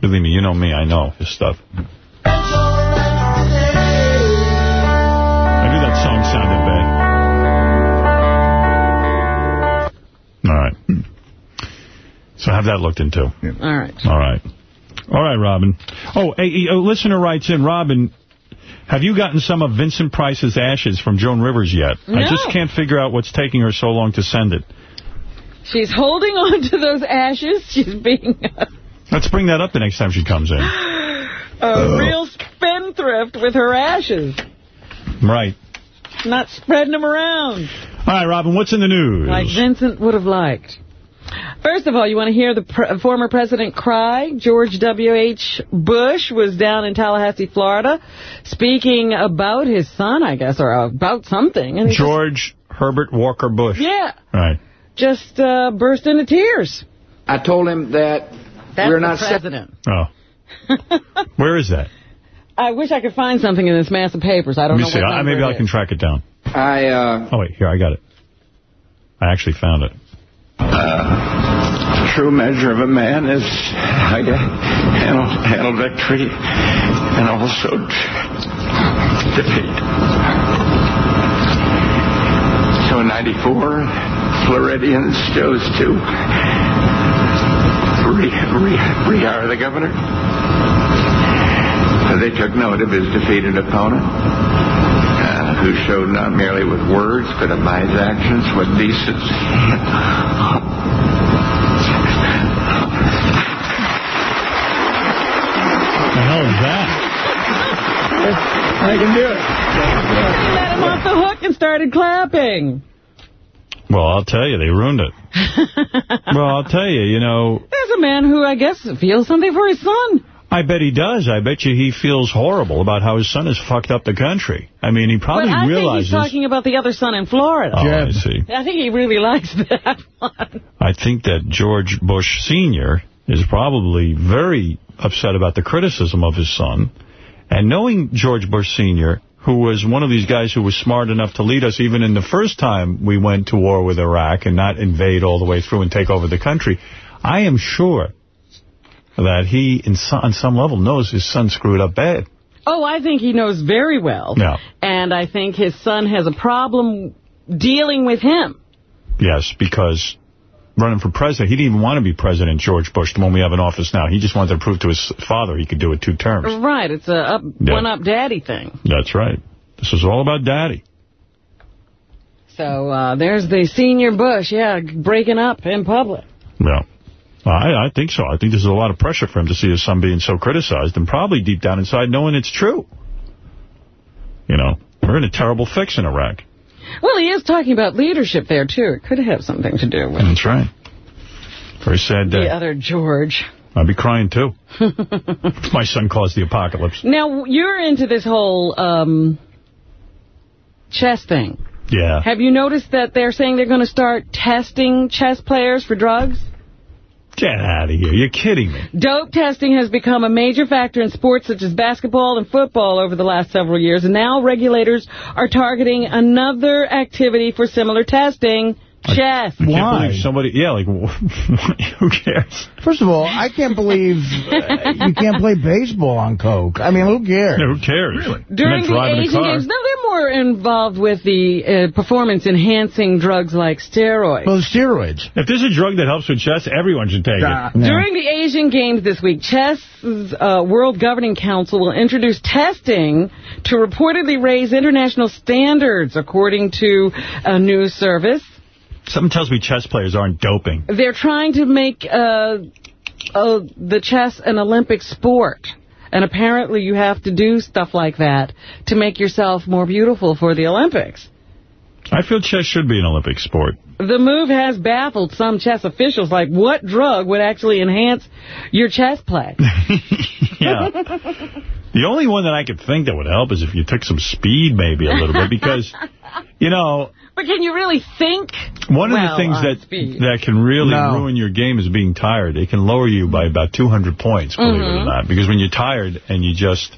Speaker 1: believe me, you know me. I know this stuff. I knew that song sounded bad. All right. So have that looked into.
Speaker 2: All right.
Speaker 1: All right. All right, Robin. Oh, a, a oh, listener writes in, Robin, have you gotten some of Vincent Price's ashes from Joan Rivers yet? I just can't figure out what's taking her so long to send it.
Speaker 2: She's holding on to those ashes. She's being
Speaker 1: Let's bring that up the next time she comes in.
Speaker 2: a real spendthrift with her ashes.
Speaker 1: Right.
Speaker 2: Not spreading them around.
Speaker 1: All right, Robin, what's in the news?
Speaker 2: Like Vincent would have liked. First of all, you want to hear the pr former president cry? George W.H. Bush was down in Tallahassee, Florida, speaking about his son, I guess, or about something. And he
Speaker 1: George Herbert Walker Bush.
Speaker 2: Just, yeah,
Speaker 1: Right.
Speaker 2: just uh, burst into tears.
Speaker 74: I told him that
Speaker 2: That's
Speaker 74: we're
Speaker 2: the
Speaker 74: not set-
Speaker 2: president.
Speaker 1: Oh. Where is that?
Speaker 2: I wish I could find something in this mass of papers. I don't
Speaker 1: Let me
Speaker 2: know
Speaker 1: see.
Speaker 2: what
Speaker 1: I, maybe I can track it down.
Speaker 74: I, uh...
Speaker 1: Oh, wait. Here, I got it. I actually found it.
Speaker 75: Uh, true measure of a man is how you handle, handle victory and also defeat. So in 94, Floridians chose to re, re, rehire the governor. They took note of his defeated opponent, who showed not merely with words, but by his actions what decency What
Speaker 1: the hell is that?
Speaker 74: I can do it.
Speaker 2: You let him off the hook and started clapping.
Speaker 1: Well, I'll tell you, they ruined it. well, I'll tell you, you know,
Speaker 2: There's a man who I guess feels something for his son.
Speaker 1: I bet he does. I bet you he feels horrible about how his son has fucked up the country. I mean, he probably
Speaker 2: but I
Speaker 1: realizes...
Speaker 2: think he's talking about the other son in Florida.
Speaker 1: Oh, I see.
Speaker 2: I think he really likes that one.
Speaker 1: I think that George Bush Sr. is probably very upset about the criticism of his son. And knowing George Bush Sr., who was one of these guys who was smart enough to lead us even in the first time we went to war with Iraq and not invade all the way through and take over the country, I am sure that he, in some, on some level, knows his son screwed up bad.
Speaker 2: Oh, I think he knows very well.
Speaker 1: Yeah.
Speaker 2: And I think his son has a problem dealing with him.
Speaker 1: Yes, because running for president, he didn't even want to be President George Bush, the one we have in office now. He just wanted to prove to his father he could do it two terms.
Speaker 2: Right. It's a up,
Speaker 1: Yeah.
Speaker 2: one-up daddy thing.
Speaker 1: That's right. This is all about daddy.
Speaker 2: So uh, there's the senior Bush, yeah, breaking up in public.
Speaker 1: Yeah. I, I think so. I think there's a lot of pressure for him to see his son being so criticized and probably deep down inside knowing it's true. You know, we're in a terrible fix in Iraq.
Speaker 2: Well, he is talking about leadership there, too. It could have something to do with
Speaker 1: That's right. Very sad day.
Speaker 2: the other George.
Speaker 1: I'd be crying, too. my son caused the apocalypse.
Speaker 2: Now, you're into this whole um, chess thing.
Speaker 1: Yeah.
Speaker 2: Have you noticed that they're saying they're going to start testing chess players for drugs?
Speaker 1: Get out of here. You're kidding me.
Speaker 2: Dope testing has become a major factor in sports such as basketball and football over the last several years, and now regulators are targeting another activity for similar testing, chess.
Speaker 1: I can't believe somebody... Yeah, like, who cares?
Speaker 4: First of all, I can't believe uh, you can't play baseball on coke. I mean, who cares?
Speaker 1: Yeah, who cares? Really?
Speaker 2: During the Asian Games, no, they're more involved with the uh, performance-enhancing drugs like steroids.
Speaker 4: Well, steroids.
Speaker 1: If there's a drug that helps with chess, everyone should take it.
Speaker 2: During the Asian Games this week, Chess's uh, World Governing Council will introduce testing to reportedly raise international standards, according to a news service.
Speaker 1: Something tells me chess players aren't doping.
Speaker 2: They're trying to make uh, uh, the chess an Olympic sport. And apparently you have to do stuff like that to make yourself more beautiful for the Olympics.
Speaker 1: I feel chess should be an Olympic sport.
Speaker 2: The move has baffled some chess officials, like what drug would actually enhance your chess play?
Speaker 1: Yeah. The only one that I could think that would help is if you took some speed maybe a little bit because, you know,
Speaker 2: But can you really think?
Speaker 1: one
Speaker 2: well,
Speaker 1: of the things that
Speaker 2: speed?
Speaker 1: that can really
Speaker 2: No.
Speaker 1: ruin your game is being tired. It can lower you by about 200 points, believe it or
Speaker 2: Mhm.
Speaker 1: not. Because when you're tired and you just,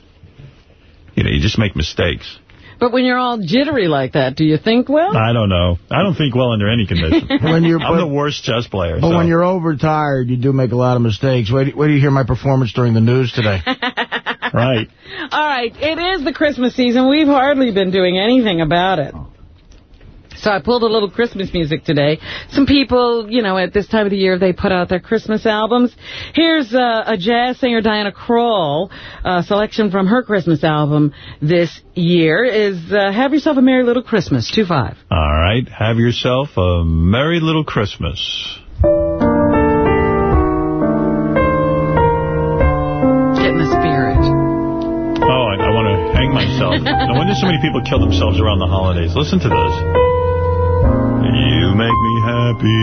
Speaker 1: you know, you just make mistakes.
Speaker 2: But when you're all jittery like that, do you think well?
Speaker 1: I don't know. I don't think well under any condition.
Speaker 4: When you're-
Speaker 1: I'm the worst chess player.
Speaker 4: But
Speaker 1: so.
Speaker 4: when you're overtired, you do make a lot of mistakes. Wait, wait till you hear my performance during the news today.
Speaker 1: right.
Speaker 2: All right, it is the Christmas season. We've hardly been doing anything about it. So I pulled a little Christmas music today. Some people, you know, at this time of the year, they put out their Christmas albums. Here's uh, a jazz singer, Diana Krall, a selection from her Christmas album this year is uh, Have Yourself a Merry Little Christmas, 2-5.
Speaker 1: All right. Have yourself a merry little Christmas. To hang myself. no wonder so many people kill themselves around the holidays. Listen to this. You make me happy.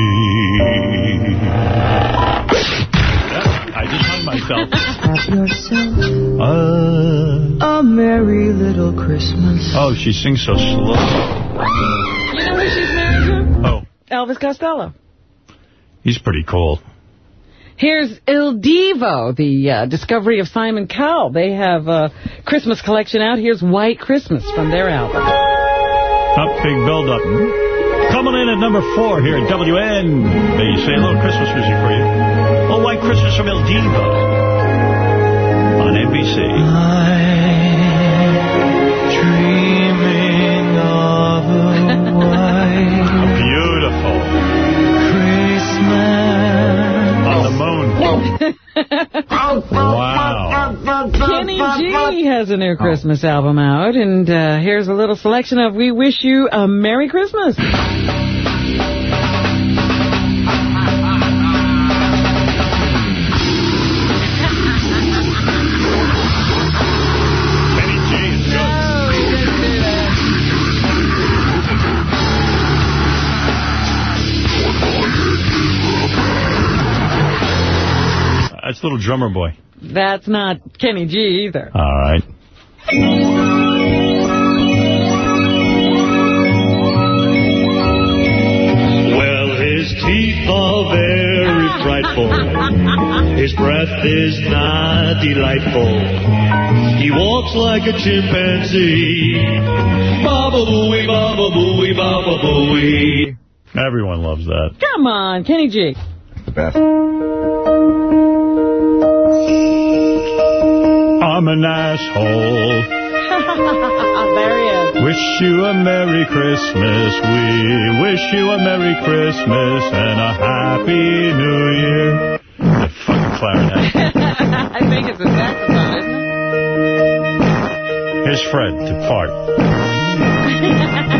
Speaker 1: Yeah, I just hung myself.
Speaker 76: Have yourself
Speaker 1: Uh,
Speaker 76: a merry little Christmas.
Speaker 1: oh, she sings so slow.
Speaker 2: You know who she's married to?
Speaker 1: Oh,
Speaker 2: Elvis Costello.
Speaker 1: he's pretty cool.
Speaker 2: Here's Il Divo, the uh, discovery of Simon Cowell. They have a Christmas collection out. Here's White Christmas from their album.
Speaker 1: Up, big build-up. Coming in at number four here at WN. They say a little Christmas music for you. Oh, White Christmas from El Divo on NBC.
Speaker 76: I'm Dreaming of
Speaker 1: wow.
Speaker 2: Kenny G has a new Christmas album out, and uh, here's a little selection of We Wish You a Merry Christmas.
Speaker 1: Drummer boy.
Speaker 2: That's not Kenny G either.
Speaker 1: All right.
Speaker 77: Well, his teeth are very frightful. His breath is not delightful. He walks like a chimpanzee. Baba booey, baba booey, baba booey.
Speaker 1: Everyone loves that.
Speaker 2: Come on, Kenny G.
Speaker 72: The best.
Speaker 1: I'm an asshole.
Speaker 2: there he is.
Speaker 1: Wish you a Merry Christmas. We wish you a Merry Christmas and a Happy New Year. The fucking clarinet.
Speaker 2: I think it's a saxophone, isn't it?
Speaker 1: Here's Fred to part.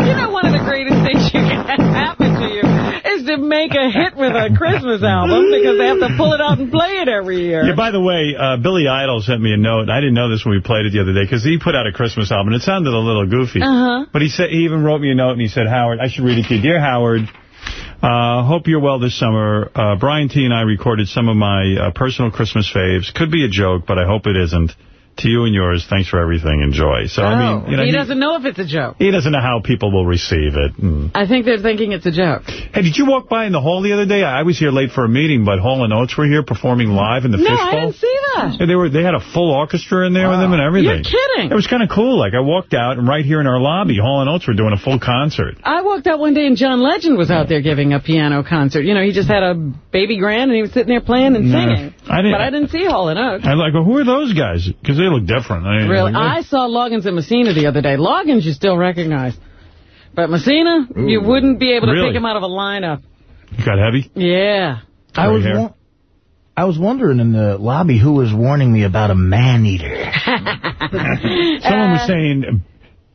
Speaker 2: You know, one of the greatest things you to make a hit with a Christmas album because they have to pull it out and play it every year.
Speaker 1: Yeah, by the way, uh, Billy Idol sent me a note. I didn't know this when we played it the other day because he put out a Christmas album. and It sounded a little goofy.
Speaker 2: Uh-huh.
Speaker 1: But he said he even wrote me a note and he said, Howard, I should read it to you. Dear Howard, uh, hope you're well this summer. Uh, Brian T. and I recorded some of my uh, personal Christmas faves. Could be a joke, but I hope it isn't. To you and yours, thanks for everything. Enjoy. So, I
Speaker 2: Oh,
Speaker 1: mean, you know,
Speaker 2: he
Speaker 1: he,
Speaker 2: doesn't know if it's a joke.
Speaker 1: he doesn't know how people will receive it. Mm.
Speaker 2: I think they're thinking it's a joke.
Speaker 1: Hey, did you walk by in the hall the other day? I was here late for a meeting, but Hall and Oates were here performing live in the
Speaker 2: no,
Speaker 1: fishbowl.
Speaker 2: I didn't see that.
Speaker 1: They were. They had a full orchestra in there with them and everything.
Speaker 2: You're kidding.
Speaker 1: It was kind of cool. Like, I walked out, and right here in our lobby, Hall and Oates were doing a full concert.
Speaker 2: I walked out one day and John Legend was out there giving a piano concert. You know, he just had a baby grand and he was sitting there playing and
Speaker 1: No.
Speaker 2: singing.
Speaker 1: I didn't-
Speaker 2: but I didn't see Hall and Oates.
Speaker 1: I like, well, who are those guys? Because they look different. I
Speaker 2: Really,
Speaker 1: like,
Speaker 2: I saw Loggins and Messina the other day. Loggins you still recognize. But Messina, you wouldn't be able to
Speaker 1: Really?
Speaker 2: pick him out of a lineup.
Speaker 1: You got heavy?
Speaker 2: Yeah.
Speaker 4: I was
Speaker 1: hair.
Speaker 4: I was wondering in the lobby who was warning me about a man-eater.
Speaker 1: Someone was uh, saying,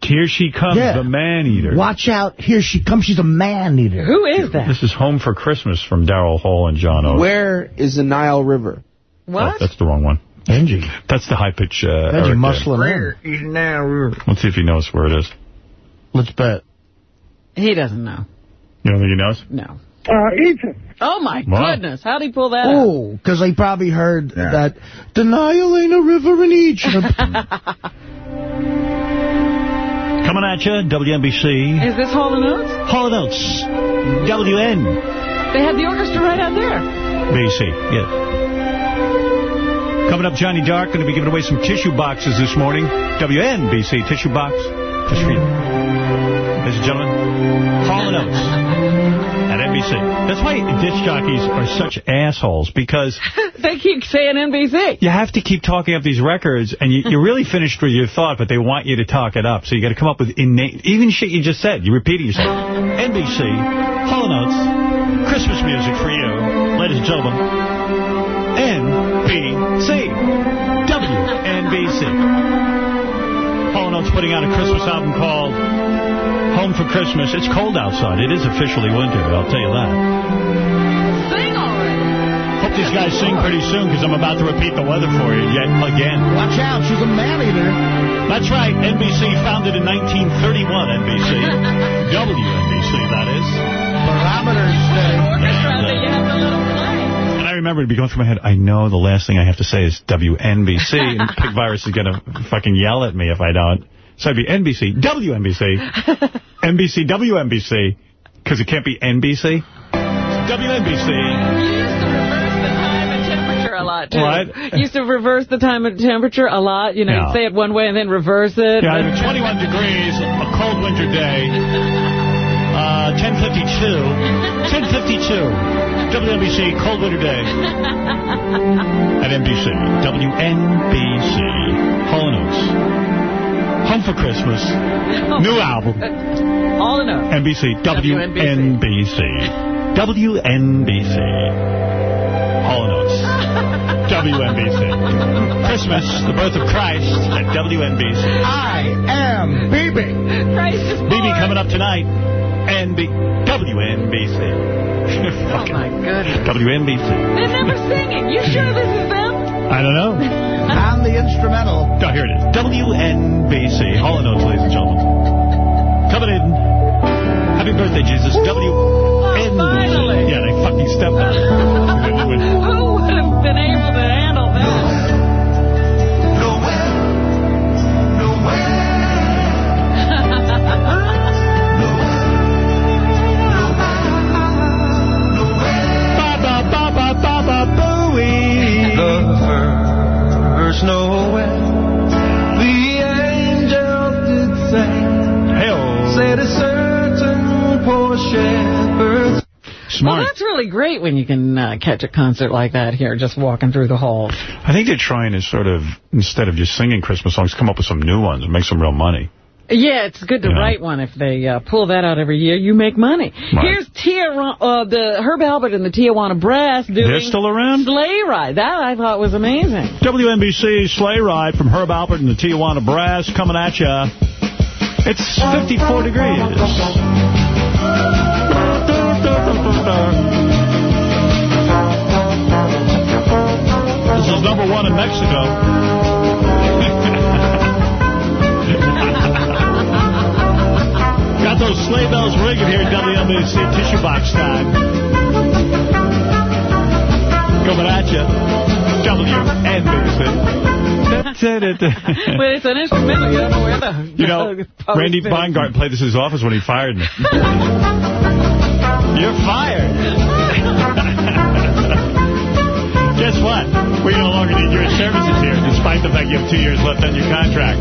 Speaker 1: here she comes,
Speaker 4: Yeah.
Speaker 1: the man-eater.
Speaker 4: Watch out, here she comes, she's a man-eater.
Speaker 2: Who is that?
Speaker 1: This is Home for Christmas from Daryl Hall and John Oates.
Speaker 78: Where is the Nile River?
Speaker 1: Oh, that's the wrong one.
Speaker 4: Benji.
Speaker 1: That's the high-pitch uh,
Speaker 4: Benji
Speaker 1: Eric there.
Speaker 4: muscling in.
Speaker 1: Let's see if he knows where it is.
Speaker 4: Let's bet.
Speaker 2: He doesn't know.
Speaker 1: You don't think he knows?
Speaker 2: No.
Speaker 33: Uh, Egypt.
Speaker 2: Oh, my
Speaker 4: Wow.
Speaker 2: goodness. How'd he pull that?
Speaker 4: Oh, because they probably heard that the Nile ain't a river in Egypt.
Speaker 1: Coming at you, WNBC.
Speaker 2: Is this Hall and Oates?
Speaker 1: Hall and Oates. WN.
Speaker 2: They have the orchestra right out there.
Speaker 1: BC, yes. Coming up, Johnny Dark going to be giving away some tissue boxes this morning. WNBC tissue box. Just for you. Ladies and gentlemen, Hall and Oates at NBC. That's why disc jockeys are such assholes, because
Speaker 2: they keep saying NBC.
Speaker 1: you have to keep talking up these records, and you, you're really finished with your thought, but they want you to talk it up. So you got to come up with innate, even shit you just said. You're repeating yourself. NBC, Hall and Oates, Christmas music for you, ladies and gentlemen. NBC, WNBC. Hall and Oates putting out a Christmas album called Home for Christmas. It's cold outside. It is officially winter, I'll tell you that.
Speaker 2: Sing already.
Speaker 1: Hope these guys sing pretty soon because I'm about to repeat the weather for you yet again.
Speaker 4: Watch out, she's a man-eater.
Speaker 1: That's right, NBC founded in 1931, NBC. WNBC, that is.
Speaker 4: Barometers
Speaker 1: And I remember it be going through my head, I know the last thing I have to say is WNBC, and Pig Vomit is going to fucking yell at me if I don't. So I'd be NBC, WNBC, NBC, WNBC, because it can't be NBC. WNBC.
Speaker 2: Used to reverse the time and temperature a lot, too.
Speaker 1: What?
Speaker 2: Used to reverse the time and temperature a lot. You know,
Speaker 1: Yeah.
Speaker 2: say it one way and then reverse it.
Speaker 1: Yeah,
Speaker 2: But-
Speaker 1: 21 degrees, a cold winter day. Uh, 1052. 1052. WNBC, cold winter day. At NBC. WNBC. Hall & Oates. Home for Christmas. New album.
Speaker 2: All in all.
Speaker 1: NBC. WNBC. WNBC. Hall & Oates. WNBC. Christmas, the birth of Christ at WNBC.
Speaker 4: I am BB.
Speaker 2: Christ is
Speaker 1: BB coming up tonight. NB WNBC.
Speaker 2: Oh, my goodness.
Speaker 1: WNBC.
Speaker 2: They're never singing. You sure this is them?
Speaker 1: I don't know.
Speaker 4: I'm the instrumental.
Speaker 1: Oh, here it is. WNBC. Hall & Oates, ladies and gentlemen. Coming in. Happy birthday, Jesus. WNBC.
Speaker 2: finally.
Speaker 1: Yeah, they fucking stepped on it.
Speaker 2: Who would have been able to
Speaker 76: first Noel, the angels did say, said a certain poor shepherd.
Speaker 1: Smart.
Speaker 2: Well, that's really great when you can uh, catch a concert like that here, just walking through the halls.
Speaker 1: I think they're trying to sort of, instead of just singing Christmas songs, come up with some new ones and make some real money.
Speaker 2: Yeah, it's good to write one. If they uh, pull that out every year, you make money.
Speaker 1: Right.
Speaker 2: Here's Tia, uh, the Herb Alpert and the Tijuana Brass doing
Speaker 1: They're still around?
Speaker 2: Sleigh Ride. That I thought was amazing.
Speaker 1: WNBC Sleigh Ride from Herb Alpert and the Tijuana Brass coming at ya. It's 54 degrees. This is number one in Mexico. Got those sleigh bells ringing here at WNBC tissue box time. Coming at you. WNBC.
Speaker 2: But it's an instrumental. You don't know where the...
Speaker 1: You know, Randy. Weingart played this in his office when he fired me. You're fired. Guess what? We no longer need your services here, despite the fact you have two years left on your contract.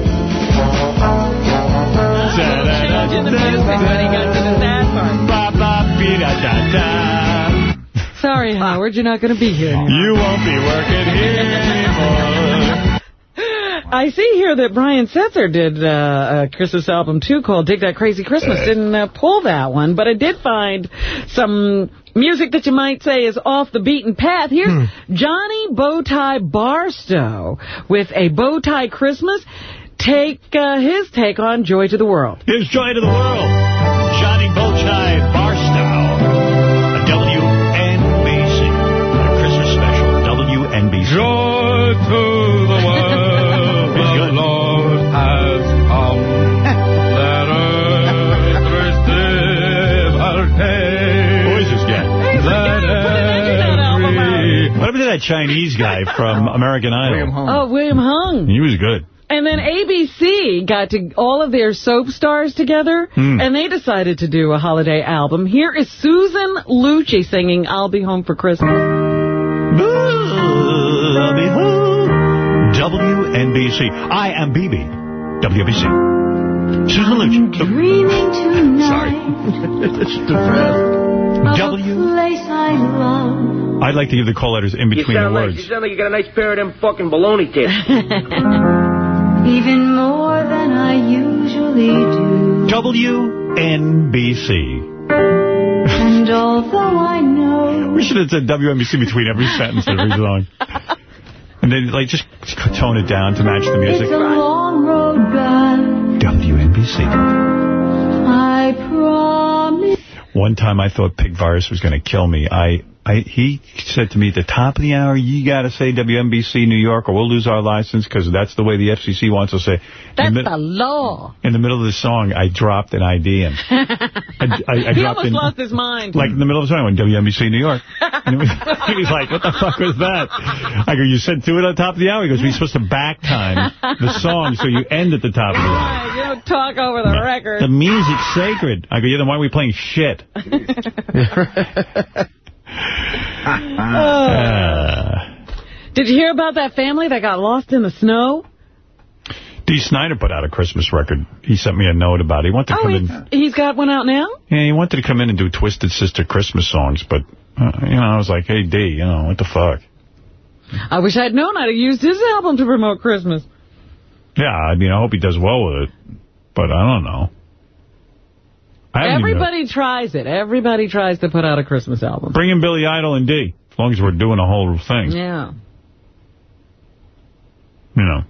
Speaker 2: Uh, Changing the music when he got to the sad part.
Speaker 1: Ba, ba, da, da, da.
Speaker 2: Sorry, Howard, you're not going to be here anymore.
Speaker 1: You won't be working here anymore.
Speaker 2: I see here that Brian Setzer did uh, a Christmas album, too, called Dig That Crazy Christmas. Didn't uh, pull that one, but I did find some music that you might say is off the beaten path. Here's Johnny Bowtie Barstow with a Bowtie Christmas. Take uh, his take on Joy to the World.
Speaker 1: Here's Joy to the World. Johnny Bowtie Barstow. A WNBC. A Christmas special. WNBC.
Speaker 76: Joy to the world, the Lord has come. Let earth receive her King.
Speaker 1: Who is this guy? What happened to that Chinese guy from American Idol?
Speaker 2: Oh, William Hung.
Speaker 1: He was good.
Speaker 2: And then ABC got to all of their soap stars together,
Speaker 1: Hmm.
Speaker 2: and they decided to do a holiday album. Here is Susan Lucci singing I'll Be Home for Christmas.
Speaker 1: I'll be home. WNBC. I am BB. WNBC. Susan Lucci.
Speaker 76: Dreaming
Speaker 1: Sorry. W.
Speaker 76: place I love.
Speaker 1: I'd like to give the call letters in
Speaker 68: You
Speaker 1: between the
Speaker 68: sound, like,
Speaker 1: words.
Speaker 68: you sound like you got a nice pair of them fucking baloney tits.
Speaker 76: Even more than I usually do.
Speaker 1: WNBC.
Speaker 76: And although I know
Speaker 1: We should have said WNBC between every sentence of every song. And then, like, just tone it down to match the music.
Speaker 76: it's a long road, but
Speaker 1: WNBC.
Speaker 76: I promise.
Speaker 1: One time I thought pig vomit was going to kill me. I I, he said to me at the top of the hour, you got to say WNBC New York or we'll lose our license because that's the way the FCC wants us to say.
Speaker 2: That's
Speaker 1: in, the,
Speaker 2: the law.
Speaker 1: in the middle of the song, I dropped an ID in. I, I, I
Speaker 2: he
Speaker 1: dropped
Speaker 2: almost
Speaker 1: in,
Speaker 2: lost his mind.
Speaker 1: like in the middle of the song, I went, WNBC New York. And was, he was like, what the fuck was that? I go, you said do it on top of the hour. He goes, we're supposed to back time the song so you end at the top of the hour.
Speaker 2: You don't talk over the record.
Speaker 1: The music's sacred. I go, yeah, then why are we playing shit? Uh,
Speaker 2: Did you hear about that family that got lost in the snow?
Speaker 1: Dee Snider put out a Christmas record. He sent me a note about it. He wanted to
Speaker 2: Oh,
Speaker 1: come
Speaker 2: he's,
Speaker 1: in.
Speaker 2: he's got one out now?
Speaker 1: Yeah, he wanted to come in and do Twisted Sister Christmas songs, but, uh, you know, I was like, hey, Dee, you know, what the fuck?
Speaker 2: I wish I'd known I'd have used his album to promote Christmas.
Speaker 1: Yeah, I mean, I hope he does well with it, but I don't know. I even-
Speaker 2: Everybody tries it. Everybody tries to put out a Christmas album.
Speaker 1: Bring in Billy Idol and Dee, as long as we're doing a whole thing,
Speaker 2: Yeah.
Speaker 1: you know.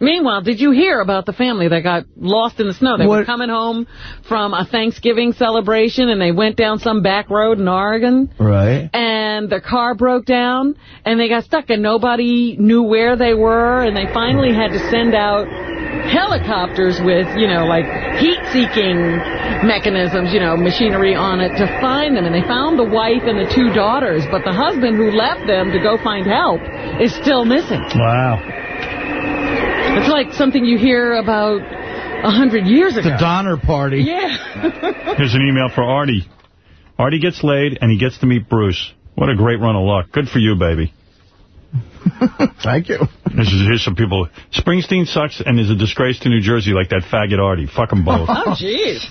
Speaker 2: Meanwhile, did you hear about the family that got lost in the snow? They were coming home from a Thanksgiving celebration, and they went down some back road in Oregon,
Speaker 4: Right.
Speaker 2: and their car broke down, and they got stuck, and nobody knew where they were, and they finally had to send out helicopters with, you know, like heat-seeking mechanisms, you know, machinery on it to find them. And they found the wife and the two daughters, but the husband who left them to go find help is still missing.
Speaker 1: Wow.
Speaker 2: It's like something you hear about a hundred years ago.
Speaker 4: The Donner Party.
Speaker 2: Yeah.
Speaker 1: Here's an email for Artie. Artie gets laid, and he gets to meet Bruce. What a great run of luck. Good for you, baby.
Speaker 4: Thank you.
Speaker 1: This is, here's some people. Springsteen sucks and is a disgrace to New Jersey like that faggot Artie. Fuck them both.
Speaker 2: oh, jeez.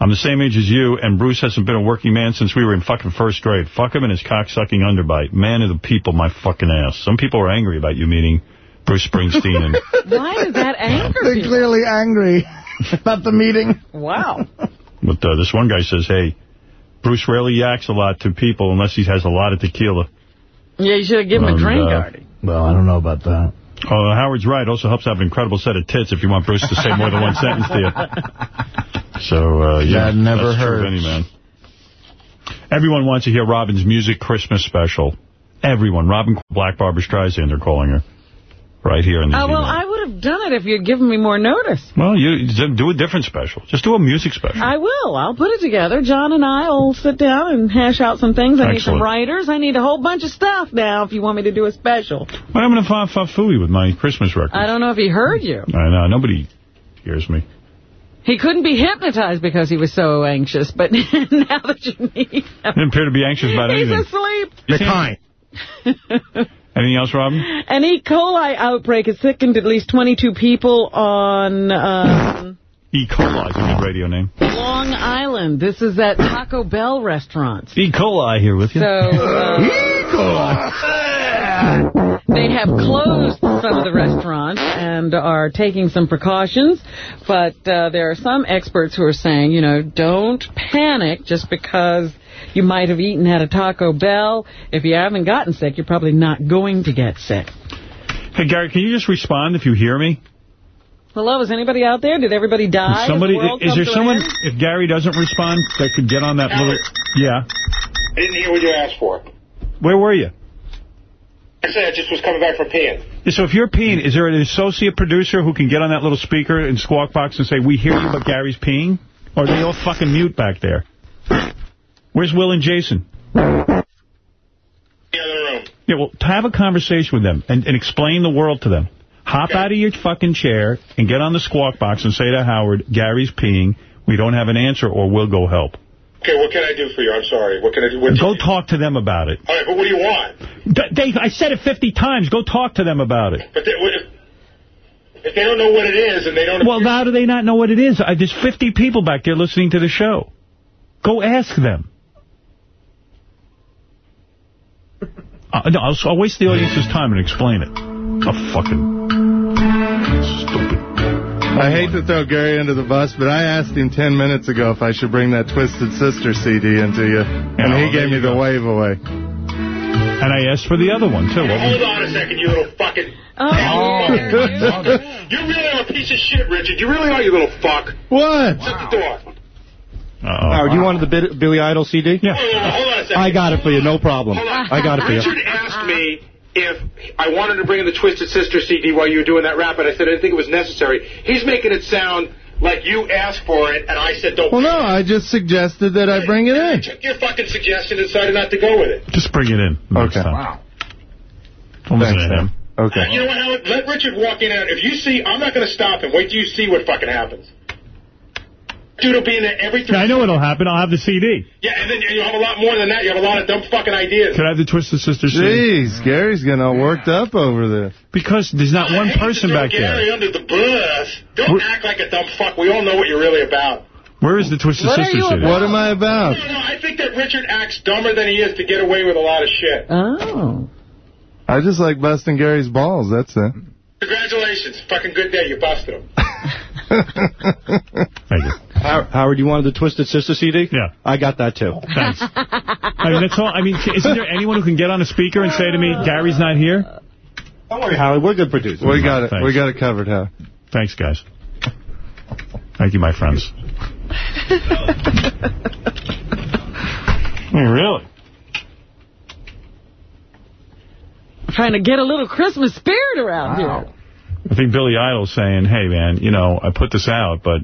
Speaker 1: I'm the same age as you, and Bruce hasn't been a working man since we were in fucking first grade. Fuck him and his cock-sucking underbite. Man of the people, my fucking ass. Some people are angry about you meeting Bruce Springsteen. and
Speaker 2: Why is that anger
Speaker 4: They're
Speaker 2: people?
Speaker 4: clearly angry about the meeting.
Speaker 2: Wow.
Speaker 1: But uh, this one guy says, hey, Bruce rarely yaks a lot to people unless he has a lot of tequila.
Speaker 2: Yeah, you should have given him a drink,
Speaker 1: uh,
Speaker 2: Artie.
Speaker 4: Well, I don't know about that.
Speaker 1: Oh, Howard's right. Also helps to have an incredible set of tits if you want Bruce to say more than one sentence to you. So, uh, yeah,
Speaker 4: That never
Speaker 1: that's true of
Speaker 4: hurts.
Speaker 1: any man. Everyone wants to hear Robin's music Christmas special. Everyone. Robin Black Barbra Streisand, they're calling her. Right here in the
Speaker 2: Oh, well, I would have done it if you'd given me more notice.
Speaker 1: Well, you do a different special. Just do a music special.
Speaker 2: I will. I'll put it together. John and I will sit down and hash out some things. I need some writers. I need a whole bunch of stuff now if you want me to do a special.
Speaker 1: What happened to Fa Fa Fooey with my Christmas record?
Speaker 2: I don't know if he heard you.
Speaker 1: I know. Nobody hears me.
Speaker 2: He couldn't be hypnotized because he was so anxious, but now that you need him,
Speaker 1: I didn't appear to be anxious about
Speaker 2: he's
Speaker 1: anything.
Speaker 2: asleep.
Speaker 1: They're kind. Anything else, Robin?
Speaker 2: An E. coli outbreak has sickened at least 22 people on um,
Speaker 1: E. coli is a good radio name.
Speaker 2: Long Island. This is at Taco Bell restaurants.
Speaker 1: E. coli here with you.
Speaker 2: So, uh, E. coli. They have closed some of the restaurants and are taking some precautions, but uh, there are some experts who are saying, you know, don't panic just because you might have eaten at a Taco Bell. If you haven't gotten sick, you're probably not going to get sick.
Speaker 1: Hey, Gary, can you just respond if you hear me?
Speaker 2: Hello, is anybody out there? Did everybody die? Has
Speaker 1: Somebody,
Speaker 2: the world
Speaker 1: is there someone,
Speaker 2: end?
Speaker 1: if Gary doesn't respond, that could get on that little, yeah.
Speaker 5: I didn't hear what you asked for.
Speaker 1: Where were you?
Speaker 5: I said I just was coming back from peeing.
Speaker 1: So if you're peeing, is there an associate producer who can get on that little speaker and squawk box and say, we hear you, but Gary's peeing? Or are they all fucking mute back there? Where's Will and Jason? Yeah, well, have a conversation with them and, and explain the world to them. Hop out of your fucking chair and get on the squawk box and say to Howard, Gary's peeing. We don't have an answer or we'll go help.
Speaker 5: Okay, what can I do for you? I'm sorry. What can I do? What
Speaker 1: Go talk to them about it.
Speaker 5: All right, but what do you want?
Speaker 1: D- Dave, I said it 50 times. Go talk to them about it.
Speaker 5: But they, if, if they don't know what it is and they don't...
Speaker 1: Well, how do they not know what it is? I, there's 50 people back there listening to the show. Go ask them. Uh, no, I'll, I'll waste the audience's time and explain it. Oh, fucking stupid.
Speaker 79: I hate to throw Gary under the bus, but I asked him 10 minutes ago if I should bring that Twisted Sister CD into you, and
Speaker 1: well,
Speaker 79: he
Speaker 1: there
Speaker 79: gave me the
Speaker 1: go.
Speaker 79: wave away.
Speaker 1: And I asked for the other one, too. What was-
Speaker 5: Hold on a second, you little fucking...
Speaker 2: Oh,
Speaker 5: You really are a piece of shit, Richard. You really are, you little fuck.
Speaker 79: What?
Speaker 5: Shut the door.
Speaker 1: Uh-oh.
Speaker 80: Howard, you wanted the Bi- Billy Idol CD?
Speaker 1: Yeah.
Speaker 5: Hold on, hold on a second.
Speaker 80: I got it for you, no problem.
Speaker 5: Hold on.
Speaker 80: I got it for you.
Speaker 5: Richard asked me if I wanted to bring in the Twisted Sister CD while you were doing that rap, and I said I didn't think it was necessary. He's making it sound like you asked for it, and I said don't.
Speaker 79: Well, no, I just suggested that I bring it in.
Speaker 5: took your fucking suggestion and decided not to go with it.
Speaker 1: Just bring it in next
Speaker 79: Okay.
Speaker 1: time.
Speaker 5: Wow.
Speaker 1: Don't listen
Speaker 79: Thanks,
Speaker 1: to him.
Speaker 79: man. Okay.
Speaker 5: You know what, Howard? Let Richard walk in. And if you see, I'm not going to stop him. Wait till you see what fucking happens. Dude will be in there every three.
Speaker 1: I know it'll happen. I'll have the CD.
Speaker 5: Yeah, and then and you have a lot more than that. You have a lot of dumb fucking ideas.
Speaker 1: Can I have the Twisted Sister CD?
Speaker 79: Jeez, Gary's getting all worked up over this.
Speaker 1: Because there's not one
Speaker 5: I hate
Speaker 1: person
Speaker 5: to throw
Speaker 1: back
Speaker 5: Gary
Speaker 1: there.
Speaker 5: under the bus. Don't
Speaker 1: We're-
Speaker 5: act like a dumb fuck. We all know what you're really about.
Speaker 1: Where is the Twisted
Speaker 5: What
Speaker 1: Sister CD?
Speaker 79: What am I about?
Speaker 5: No,
Speaker 79: about?
Speaker 5: no, I think that Richard acts dumber than he is to get away with a lot of shit.
Speaker 2: Oh.
Speaker 79: I just like busting Gary's balls, that's it.
Speaker 5: Congratulations. Fucking good day. You busted him.
Speaker 1: Thank you.
Speaker 80: How- Howard, you wanted the Twisted Sister CD?
Speaker 1: Yeah.
Speaker 80: I got that, too.
Speaker 1: Thanks. I mean, that's all. I mean, isn't there anyone who can get on a speaker and say to me, Gary's not here?
Speaker 80: Don't worry, Howard. We're good producers.
Speaker 79: We got it.
Speaker 1: Thanks.
Speaker 79: We got it covered, Howard.
Speaker 1: Thanks, guys. Thank you, my friends. I mean, really?
Speaker 2: Trying to get a little Christmas spirit around here.
Speaker 1: I think Billy Idol's saying, hey, man, you know, I put this out, but,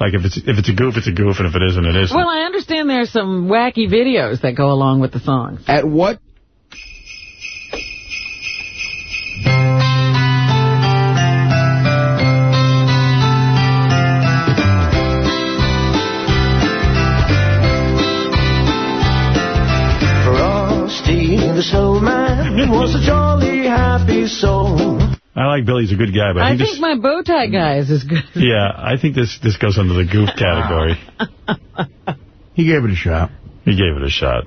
Speaker 1: like, if it's if it's a goof, it's a goof, and if it isn't, it isn't.
Speaker 2: Well, I understand there's some wacky videos that go along with the songs.
Speaker 78: At what
Speaker 76: the snowman was a jolly happy soul.
Speaker 1: I like Billy's a good guy, but
Speaker 2: I
Speaker 1: he
Speaker 2: think
Speaker 1: just...
Speaker 2: my bow tie guy is as good.
Speaker 1: Yeah, I think this this goes under the goof category.
Speaker 4: He gave it a shot.
Speaker 1: He gave it a shot.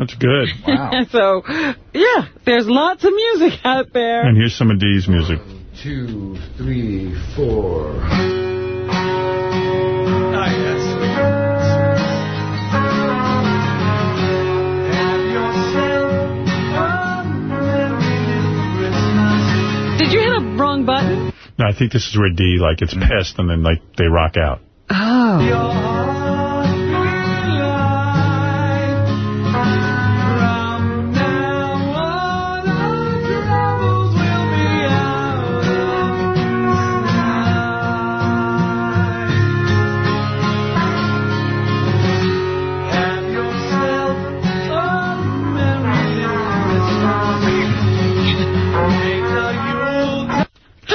Speaker 1: That's good. Wow.
Speaker 2: so, yeah, there's lots of music out there.
Speaker 1: And here's some of Dee's music.
Speaker 78: two, three, four.
Speaker 2: Did you hit a wrong button?
Speaker 1: No, I think this is where Dee, like, gets pissed and then, like, they rock out.
Speaker 2: Oh.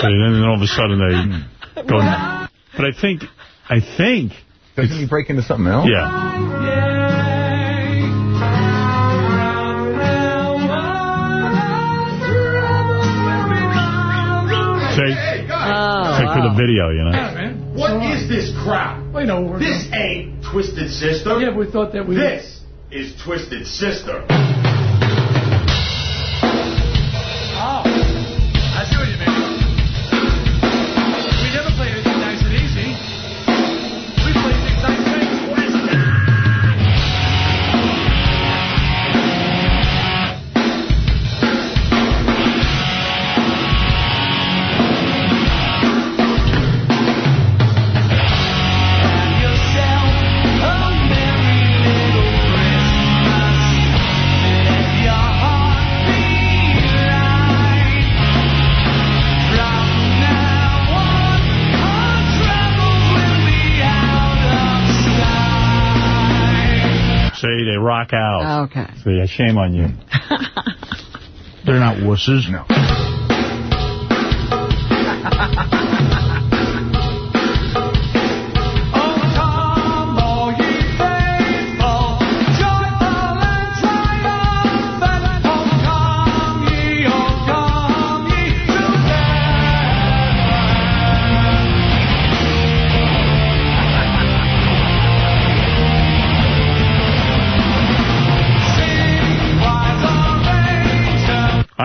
Speaker 1: So then all of a sudden they go... But I think, I think...
Speaker 72: Doesn't he break into something else?
Speaker 1: Yeah. Say,
Speaker 2: Oh,
Speaker 1: say for the video, you know.
Speaker 81: man. What is this crap?
Speaker 78: I know. We're
Speaker 81: This ain't Twisted Sister.
Speaker 78: Yeah, we thought that we...
Speaker 81: This is Twisted Sister.
Speaker 2: Okay.
Speaker 1: See, shame on you.
Speaker 4: They're not wusses.
Speaker 72: No.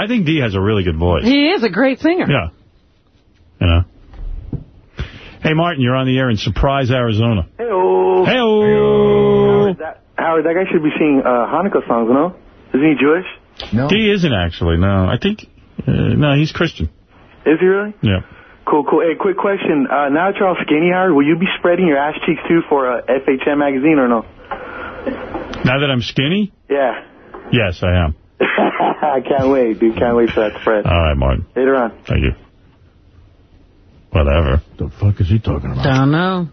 Speaker 1: think Dee has a really good voice.
Speaker 2: He is a great singer.
Speaker 1: Yeah. You know. Hey, Martin, you're on the air in Surprise, Arizona.
Speaker 82: Hey-oh.
Speaker 1: Hey-oh.
Speaker 82: Howard, that, Howard, that guy should be singing uh, Hanukkah songs, no? Isn't he Jewish?
Speaker 72: No.
Speaker 1: Dee isn't actually, no. I think, uh, no, he's Christian.
Speaker 82: Is he really?
Speaker 1: Yeah.
Speaker 82: Cool, cool. Hey, quick question. Uh, now that you're all skinny, Howard, will you be spreading your ass cheeks too for uh, FHM magazine or no?
Speaker 1: Now that I'm skinny?
Speaker 82: Yeah.
Speaker 1: Yes, I am.
Speaker 82: I can't wait, dude. Can't wait for that spread.
Speaker 1: All right, Martin.
Speaker 82: Later on.
Speaker 1: Thank you. Whatever.
Speaker 4: The fuck is he talking about?
Speaker 2: I don't know.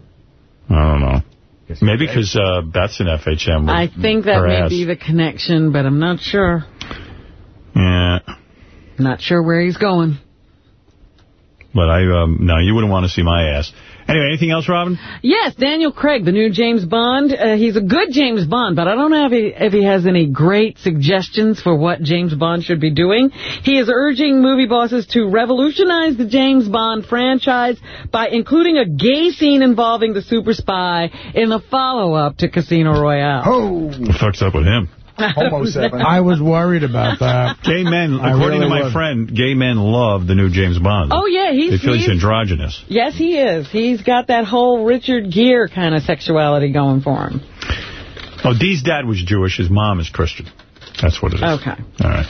Speaker 1: I don't know. Maybe because uh, Beth's in FHM.
Speaker 2: I think that may
Speaker 1: ass.
Speaker 2: be the connection, but I'm not sure.
Speaker 1: Yeah.
Speaker 2: Not sure where he's going.
Speaker 1: But I, um, no, you wouldn't want to see my ass. Anyway, anything else, Robin?
Speaker 2: Yes, Daniel Craig, the new James Bond. Uh, he's a good James Bond, but I don't know if he, if he has any great suggestions for what James Bond should be doing. He is urging movie bosses to revolutionize the James Bond franchise by including a gay scene involving the super spy in the follow-up to Casino Royale.
Speaker 4: Oh.
Speaker 1: What the fuck's up with him?
Speaker 4: I was worried about that.
Speaker 1: Gay men,
Speaker 4: I
Speaker 1: according
Speaker 4: really
Speaker 1: to my
Speaker 4: was.
Speaker 1: friend, gay men love the new James Bond.
Speaker 2: Oh, yeah, he's-
Speaker 1: They feel he's
Speaker 2: he's-
Speaker 1: androgynous.
Speaker 2: Yes, he is. He's got that whole Richard Gere kind of sexuality going for him.
Speaker 1: Oh, Dee's dad was Jewish. His mom is Christian. That's what it is.
Speaker 2: Okay.
Speaker 1: All right.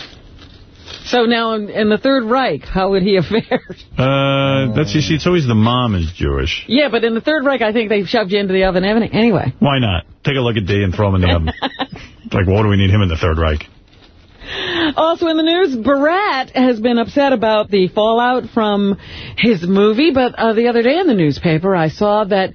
Speaker 2: So now in, in the Third Reich, how would he have fared?
Speaker 1: Uh, that's you see, it's always the mom is Jewish.
Speaker 2: Yeah, but in the Third Reich, I think they shoved you into the oven anyway.
Speaker 1: Why not? Take a look at Dee and throw him in the oven. like, what do we need him in the Third Reich?
Speaker 2: Also in the news, Borat has been upset about the fallout from his movie, but uh, the other day in the newspaper, I saw that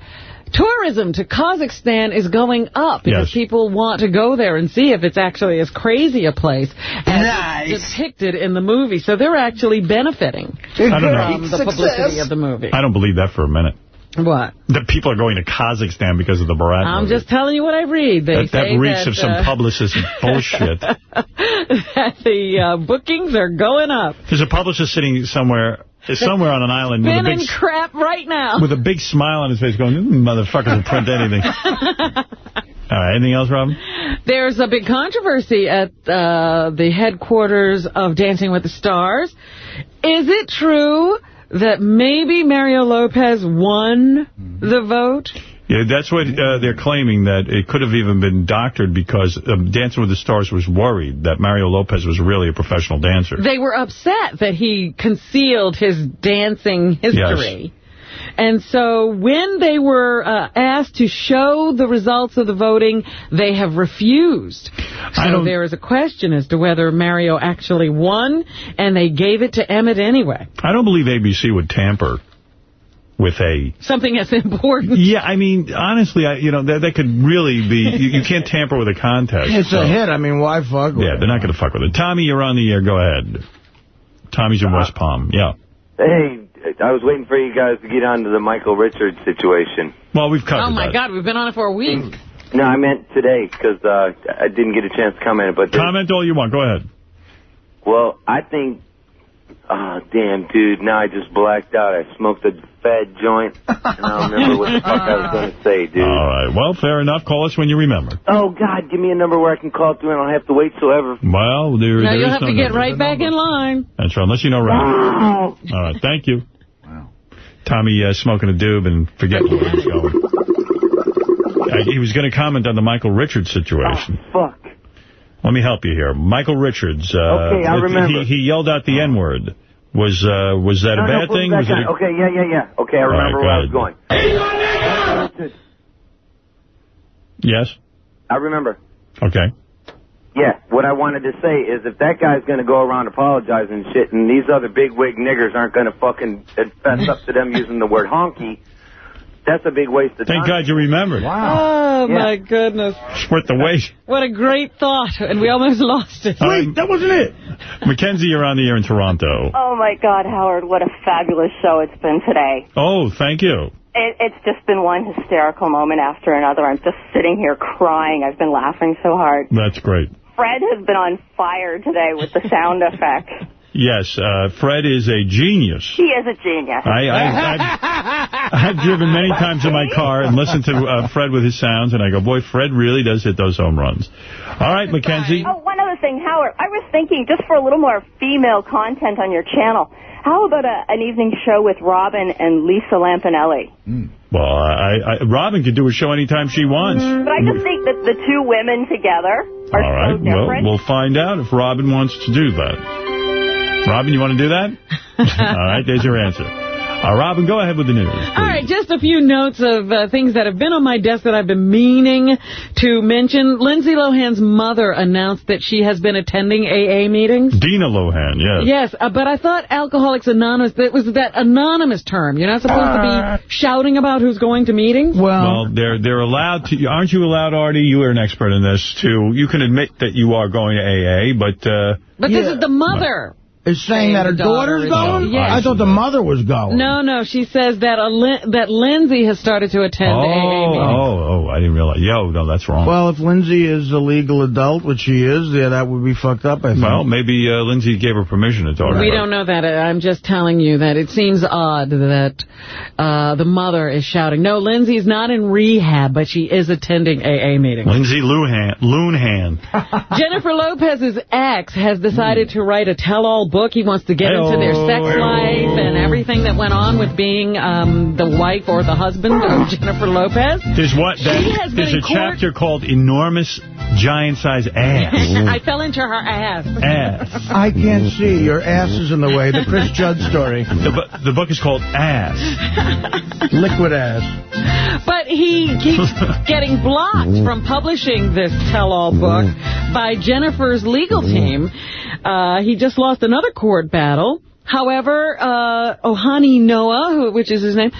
Speaker 2: tourism to Kazakhstan is going up because
Speaker 1: Yes.
Speaker 2: people want to go there and see if it's actually as crazy a place as it's depicted in the movie. So they're actually benefiting from
Speaker 1: know.
Speaker 2: the publicity of the movie.
Speaker 1: I don't believe that for a minute.
Speaker 2: What?
Speaker 1: That people are going to Kazakhstan because of the Borat
Speaker 2: I'm
Speaker 1: movie.
Speaker 2: just telling you what I read. They
Speaker 1: that, that reeks
Speaker 2: that,
Speaker 1: of some
Speaker 2: uh,
Speaker 1: publicist bullshit.
Speaker 2: that the uh, bookings are going up.
Speaker 1: There's a publicist sitting somewhere somewhere on an island with a big
Speaker 2: crap right now.
Speaker 1: with a big smile on his face going, "Mm, motherfuckers will print anything. All right, anything else, Robin?
Speaker 2: There's a big controversy at uh, the headquarters of Dancing with the Stars. Is it true that maybe Mario Lopez won the vote?
Speaker 1: Yeah, that's what uh, they're claiming, that it could have even been doctored because um, Dancing with the Stars was worried that Mario Lopez was really a professional dancer.
Speaker 2: They were upset that he concealed his dancing history. And so when they were uh, asked to show the results of the voting, they have refused. So there is a question as to whether Mario actually won, and they gave it to Emmitt anyway.
Speaker 1: I don't believe ABC would tamper with a...
Speaker 2: Something as important.
Speaker 1: Yeah, I mean, honestly, I, you know, that, that could really be... You, you can't tamper with a contest.
Speaker 4: It's
Speaker 1: so-
Speaker 4: a hit. I mean, why fuck with
Speaker 1: Yeah, they're not going to fuck with it. Tommy, you're on the air. Go ahead. Tommy's in West Palm. Yeah.
Speaker 83: Hey, I was waiting for you guys to get on to the Michael Richards situation.
Speaker 1: Well, we've covered
Speaker 2: Oh, my
Speaker 1: that.
Speaker 2: God, we've been on it for a week.
Speaker 83: No, I meant today because uh, I didn't get a chance to comment. But
Speaker 1: Comment all you want. Go ahead.
Speaker 83: well, I think. Oh, damn, dude! Now I just blacked out. I smoked a fed joint, and I don't remember what the fuck I was going to say, dude.
Speaker 1: All right. Well, fair enough. Call us when you remember.
Speaker 83: Oh God, give me a number where I can call through, and I'll have to wait till ever.
Speaker 1: Well, there,
Speaker 2: Now
Speaker 1: there
Speaker 2: you'll have
Speaker 1: no
Speaker 2: to get
Speaker 1: number.
Speaker 2: right back in line.
Speaker 1: That's right, unless you know Ray. All right, thank you. Tommy uh, smoking a doob and forgetting where he's going. Uh, he was going to comment on the Michael Richards situation.
Speaker 83: Oh, fuck.
Speaker 1: Let me help you here. Michael Richards. Uh,
Speaker 83: Okay, I remember.
Speaker 1: He, he yelled out the N-word. Was uh, was that
Speaker 83: no,
Speaker 1: a bad
Speaker 83: put
Speaker 1: thing? Was it a-
Speaker 83: Okay, yeah, yeah, yeah. Okay, I
Speaker 1: right,
Speaker 83: remember
Speaker 1: go
Speaker 83: where I was going.
Speaker 1: Yes?
Speaker 83: I remember.
Speaker 1: Okay.
Speaker 83: Yeah, what I wanted to say is if that guy's going to go around apologizing and shit, and these other big wig niggers aren't going to fucking fess up to them using the word honky, that's a big waste of
Speaker 1: Thank
Speaker 83: time.
Speaker 1: Thank God you remembered. Wow.
Speaker 2: Oh,
Speaker 83: Yeah.
Speaker 2: my goodness.
Speaker 1: It's worth the wait.
Speaker 2: What a great thought, and we almost lost it.
Speaker 1: Wait,
Speaker 4: that wasn't it.
Speaker 1: Mackenzie, you're on the air in Toronto.
Speaker 84: Oh, my God, Howard, what a fabulous show it's been today.
Speaker 1: Oh, thank you.
Speaker 84: It, it's just been one hysterical moment after another. I'm just sitting here crying. I've been laughing so hard.
Speaker 1: That's great.
Speaker 84: Fred has been on fire today with the sound effects.
Speaker 1: Yes, uh, Fred is a genius.
Speaker 84: He is a genius.
Speaker 1: I, I, I've, I've driven many times in my car and listened to uh, Fred with his sounds, and I go, boy, Fred really does hit those home runs. All right, Mackenzie.
Speaker 84: Oh, one other thing, Howard. I was thinking just for a little more female content on your channel. How about a, an evening show with Robin and Lisa Lampanelli?
Speaker 1: Well, I, I, Robin can do a show anytime she wants.
Speaker 84: But I just think that the two women together are
Speaker 1: All right.
Speaker 84: so
Speaker 1: Well, we'll find out if Robin wants to do that. Robin, you want to do that? All right, there's your answer. Uh, Robin, go ahead with the news.
Speaker 2: All right, just a few notes of uh, things that have been on my desk that I've been meaning to mention. Lindsay Lohan's mother announced that she has been attending AA meetings.
Speaker 1: Dina Lohan, yes.
Speaker 2: Yes, uh, but I thought Alcoholics Anonymous, that was that anonymous term. You're not supposed to be shouting about who's going to meetings?
Speaker 1: Well, they're they're allowed to. Aren't you allowed, Artie? You are an expert in this too. You can admit that you are going to AA, but uh,
Speaker 2: But this is the mother.
Speaker 4: Is saying that her
Speaker 2: the daughter
Speaker 4: daughter's
Speaker 2: is-
Speaker 4: going?
Speaker 2: Yes.
Speaker 4: I thought the mother was going.
Speaker 2: No, no, she says that a Lin- that Lindsay has started to attend AA
Speaker 1: oh,
Speaker 2: meetings.
Speaker 1: oh, oh, I didn't realize. Yo, no, that's wrong.
Speaker 4: Well, if Lindsay is a legal adult, which she is, yeah, that would be fucked up, I think.
Speaker 1: Well, maybe uh, Lindsay gave her permission to talk.
Speaker 2: We don't know that. I'm just telling you that it seems odd that uh, the mother is shouting. No, Lindsay's not in rehab, but she is attending AA meetings.
Speaker 1: Lindsay Lohan. Loonhan.
Speaker 2: Jennifer Lopez's ex has decided to write a tell-all book. He wants to get into their sex life and everything that went on with being um, the wife or the husband of Jennifer Lopez.
Speaker 1: There's what?
Speaker 2: She
Speaker 1: That,
Speaker 2: has been
Speaker 1: there's a
Speaker 2: court-
Speaker 1: chapter called "Enormous Giant Size Ass."
Speaker 2: I fell into her ass.
Speaker 1: Ass.
Speaker 4: I can't see. Your ass is in the way. The Chris Judd story.
Speaker 1: The, bu- the book is called Ass.
Speaker 4: Liquid ass.
Speaker 2: But he keeps getting blocked from publishing this tell-all book by Jennifer's legal team. Uh, he just lost another court battle. However, uh, Ojani Noa, who, which is his name,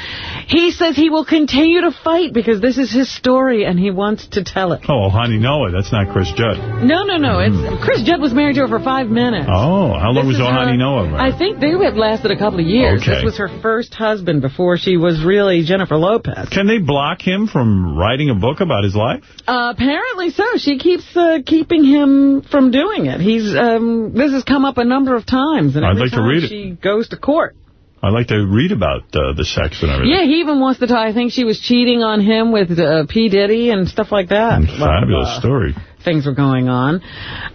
Speaker 2: he says he will continue to fight because this is his story and he wants to tell it.
Speaker 1: Oh, Honey Noah. That's not Chris Judd.
Speaker 2: No, no, no. It's Chris Judd was married to her for five minutes.
Speaker 1: Oh, how long
Speaker 2: This
Speaker 1: was Ohani
Speaker 2: her-
Speaker 1: Noah married?
Speaker 2: I think they had lasted a couple of years.
Speaker 1: Okay.
Speaker 2: This was her first husband before she was really Jennifer Lopez.
Speaker 1: Can they block him from writing a book about his life?
Speaker 2: Uh, apparently so. She keeps uh, keeping him from doing it. He's um, this has come up a number of times, and
Speaker 1: I'd like to read it.
Speaker 2: She goes to court.
Speaker 1: I'd like to read about uh, the sex and everything.
Speaker 2: Yeah, he even wants to talk. I think she was cheating on him with uh, P. Diddy and stuff like that.
Speaker 1: Fabulous
Speaker 2: Uh,
Speaker 1: story.
Speaker 2: Things were going on.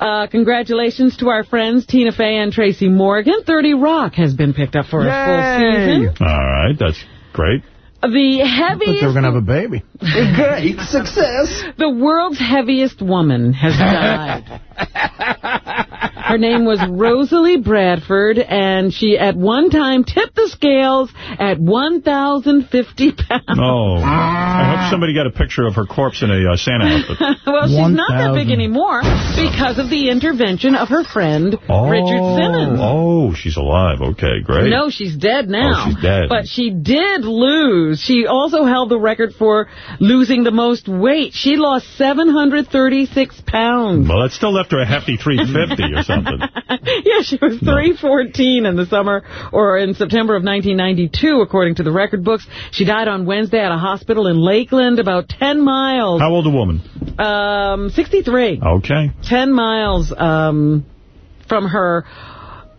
Speaker 2: Uh, congratulations to our friends Tina Fey and Tracy Morgan. 30 Rock has been picked up for a full season.
Speaker 1: All right, that's great.
Speaker 2: The
Speaker 4: I thought they were
Speaker 2: heaviest,
Speaker 4: going to have a baby.
Speaker 2: great success. The world's heaviest woman has died. Her name was Rosalie Bradford, and she at one time tipped the scales at 1,050 pounds.
Speaker 1: Oh, I hope somebody got a picture of her corpse in a uh, Santa outfit.
Speaker 2: well, she's not that big anymore because of the intervention of her friend Richard Simmons.
Speaker 1: Oh, she's alive. Okay, great.
Speaker 2: No, she's dead now.
Speaker 1: Oh, she's dead.
Speaker 2: But she did lose. She also held the record for losing the most weight. She lost 736 pounds.
Speaker 1: Well, that still left her a hefty 350 or something.
Speaker 2: yeah, she was 314 in the summer or in September of 1992, according to the record books. She died on Wednesday at a hospital in Lakeland, about 10 miles.
Speaker 1: How old a woman?
Speaker 2: Um, 63.
Speaker 1: Okay.
Speaker 2: 10 miles um, from her